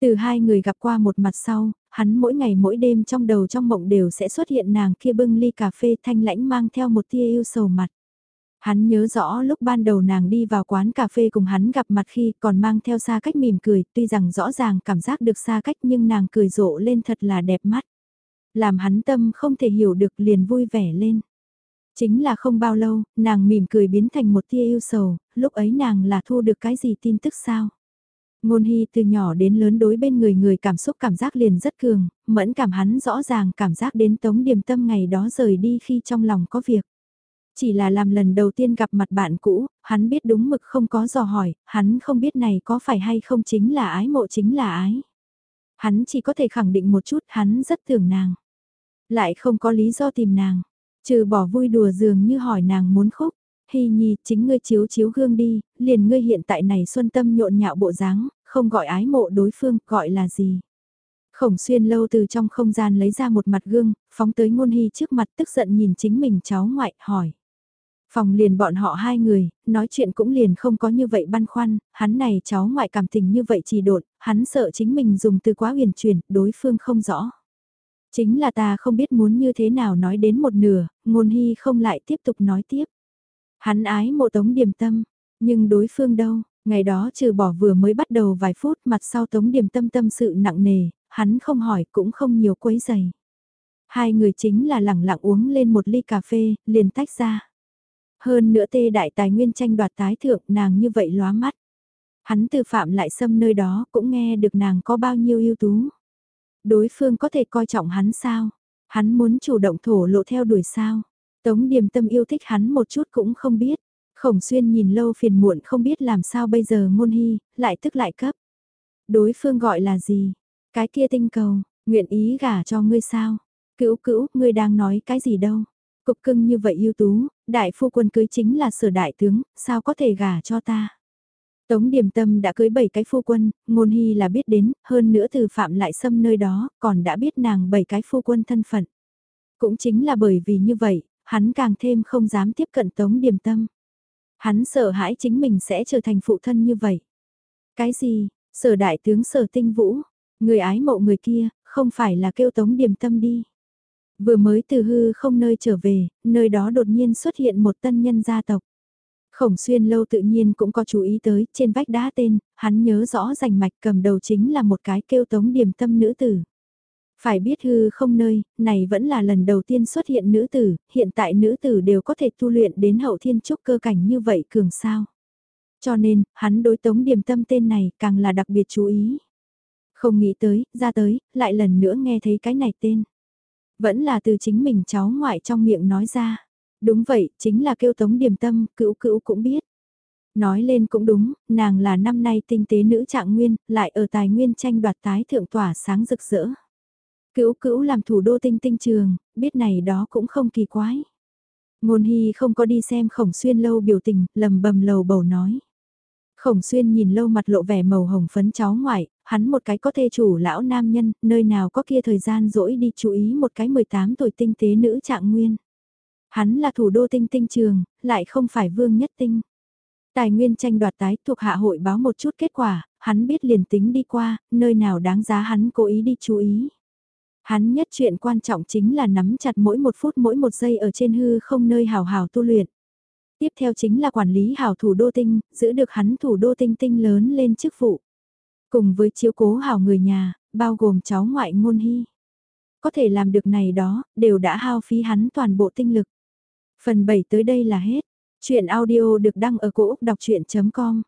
Từ hai người gặp qua một mặt sau, hắn mỗi ngày mỗi đêm trong đầu trong mộng đều sẽ xuất hiện nàng kia bưng ly cà phê thanh lãnh mang theo một tia yêu sầu mặt. Hắn nhớ rõ lúc ban đầu nàng đi vào quán cà phê cùng hắn gặp mặt khi còn mang theo xa cách mỉm cười, tuy rằng rõ ràng cảm giác được xa cách nhưng nàng cười rộ lên thật là đẹp mắt làm hắn tâm không thể hiểu được liền vui vẻ lên. Chính là không bao lâu, nàng mỉm cười biến thành một tia yêu sầu, lúc ấy nàng là thu được cái gì tin tức sao? Ngôn hy từ nhỏ đến lớn đối bên người người cảm xúc cảm giác liền rất cường, mẫn cảm hắn rõ ràng cảm giác đến tống điểm tâm ngày đó rời đi khi trong lòng có việc. Chỉ là làm lần đầu tiên gặp mặt bạn cũ, hắn biết đúng mực không có dò hỏi, hắn không biết này có phải hay không chính là ái mộ chính là ái. Hắn chỉ có thể khẳng định một chút hắn rất tưởng nàng. Lại không có lý do tìm nàng, trừ bỏ vui đùa dường như hỏi nàng muốn khúc. Hy nhi, chính ngươi chiếu chiếu gương đi, liền ngươi hiện tại này xuân tâm nhộn nhạo bộ dáng, không gọi ái mộ đối phương, gọi là gì. Khổng xuyên lâu từ trong không gian lấy ra một mặt gương, phóng tới ngôn hy trước mặt tức giận nhìn chính mình cháu ngoại, hỏi. Phòng liền bọn họ hai người, nói chuyện cũng liền không có như vậy băn khoăn, hắn này cháu ngoại cảm tình như vậy chỉ đột, hắn sợ chính mình dùng từ quá huyền truyền, đối phương không rõ. Chính là ta không biết muốn như thế nào nói đến một nửa, ngôn hy không lại tiếp tục nói tiếp. Hắn ái mộ tống điềm tâm, nhưng đối phương đâu, ngày đó trừ bỏ vừa mới bắt đầu vài phút mặt sau tống điềm tâm tâm sự nặng nề, hắn không hỏi cũng không nhiều quấy giày. Hai người chính là lẳng lặng uống lên một ly cà phê, liền tách ra. Hơn nữa tê đại tài nguyên tranh đoạt tái thượng nàng như vậy lóa mắt. Hắn từ phạm lại xâm nơi đó cũng nghe được nàng có bao nhiêu ưu tú. Đối phương có thể coi trọng hắn sao? Hắn muốn chủ động thổ lộ theo đuổi sao? Tống điềm tâm yêu thích hắn một chút cũng không biết. Khổng xuyên nhìn lâu phiền muộn không biết làm sao bây giờ ngôn hy, lại tức lại cấp. Đối phương gọi là gì? Cái kia tinh cầu, nguyện ý gả cho ngươi sao? Cữu cữu, ngươi đang nói cái gì đâu? Cục cưng như vậy ưu tú, đại phu quân cưới chính là sở đại tướng, sao có thể gả cho ta? Tống Điềm Tâm đã cưới 7 cái phu quân, ngôn hy là biết đến, hơn nữa từ phạm lại xâm nơi đó, còn đã biết nàng 7 cái phu quân thân phận. Cũng chính là bởi vì như vậy, hắn càng thêm không dám tiếp cận Tống Điềm Tâm. Hắn sợ hãi chính mình sẽ trở thành phụ thân như vậy. Cái gì, sở đại tướng sở tinh vũ, người ái mộ người kia, không phải là kêu Tống Điềm Tâm đi. Vừa mới từ hư không nơi trở về, nơi đó đột nhiên xuất hiện một tân nhân gia tộc. Khổng xuyên lâu tự nhiên cũng có chú ý tới, trên vách đá tên, hắn nhớ rõ rành mạch cầm đầu chính là một cái kêu tống điểm tâm nữ tử. Phải biết hư không nơi, này vẫn là lần đầu tiên xuất hiện nữ tử, hiện tại nữ tử đều có thể tu luyện đến hậu thiên trúc cơ cảnh như vậy cường sao. Cho nên, hắn đối tống điểm tâm tên này càng là đặc biệt chú ý. Không nghĩ tới, ra tới, lại lần nữa nghe thấy cái này tên. Vẫn là từ chính mình cháu ngoại trong miệng nói ra. Đúng vậy, chính là kêu tống điểm tâm, cữu cữu cũng biết. Nói lên cũng đúng, nàng là năm nay tinh tế nữ trạng nguyên, lại ở tài nguyên tranh đoạt tái thượng tỏa sáng rực rỡ. Cữu cữu làm thủ đô tinh tinh trường, biết này đó cũng không kỳ quái. Ngôn hy không có đi xem khổng xuyên lâu biểu tình, lầm bầm lầu bầu nói. Khổng xuyên nhìn lâu mặt lộ vẻ màu hồng phấn cháu ngoại, hắn một cái có thê chủ lão nam nhân, nơi nào có kia thời gian rỗi đi chú ý một cái 18 tuổi tinh tế nữ trạng nguyên. Hắn là thủ đô tinh tinh trường, lại không phải vương nhất tinh. Tài nguyên tranh đoạt tái thuộc hạ hội báo một chút kết quả, hắn biết liền tính đi qua, nơi nào đáng giá hắn cố ý đi chú ý. Hắn nhất chuyện quan trọng chính là nắm chặt mỗi một phút mỗi một giây ở trên hư không nơi hào hào tu luyện. Tiếp theo chính là quản lý hào thủ đô tinh, giữ được hắn thủ đô tinh tinh lớn lên chức vụ. Cùng với chiếu cố hào người nhà, bao gồm cháu ngoại ngôn hy. Có thể làm được này đó, đều đã hao phí hắn toàn bộ tinh lực. Phần 7 tới đây là hết. Chuyện audio được đăng ở cổ Úc đọc chuyện.com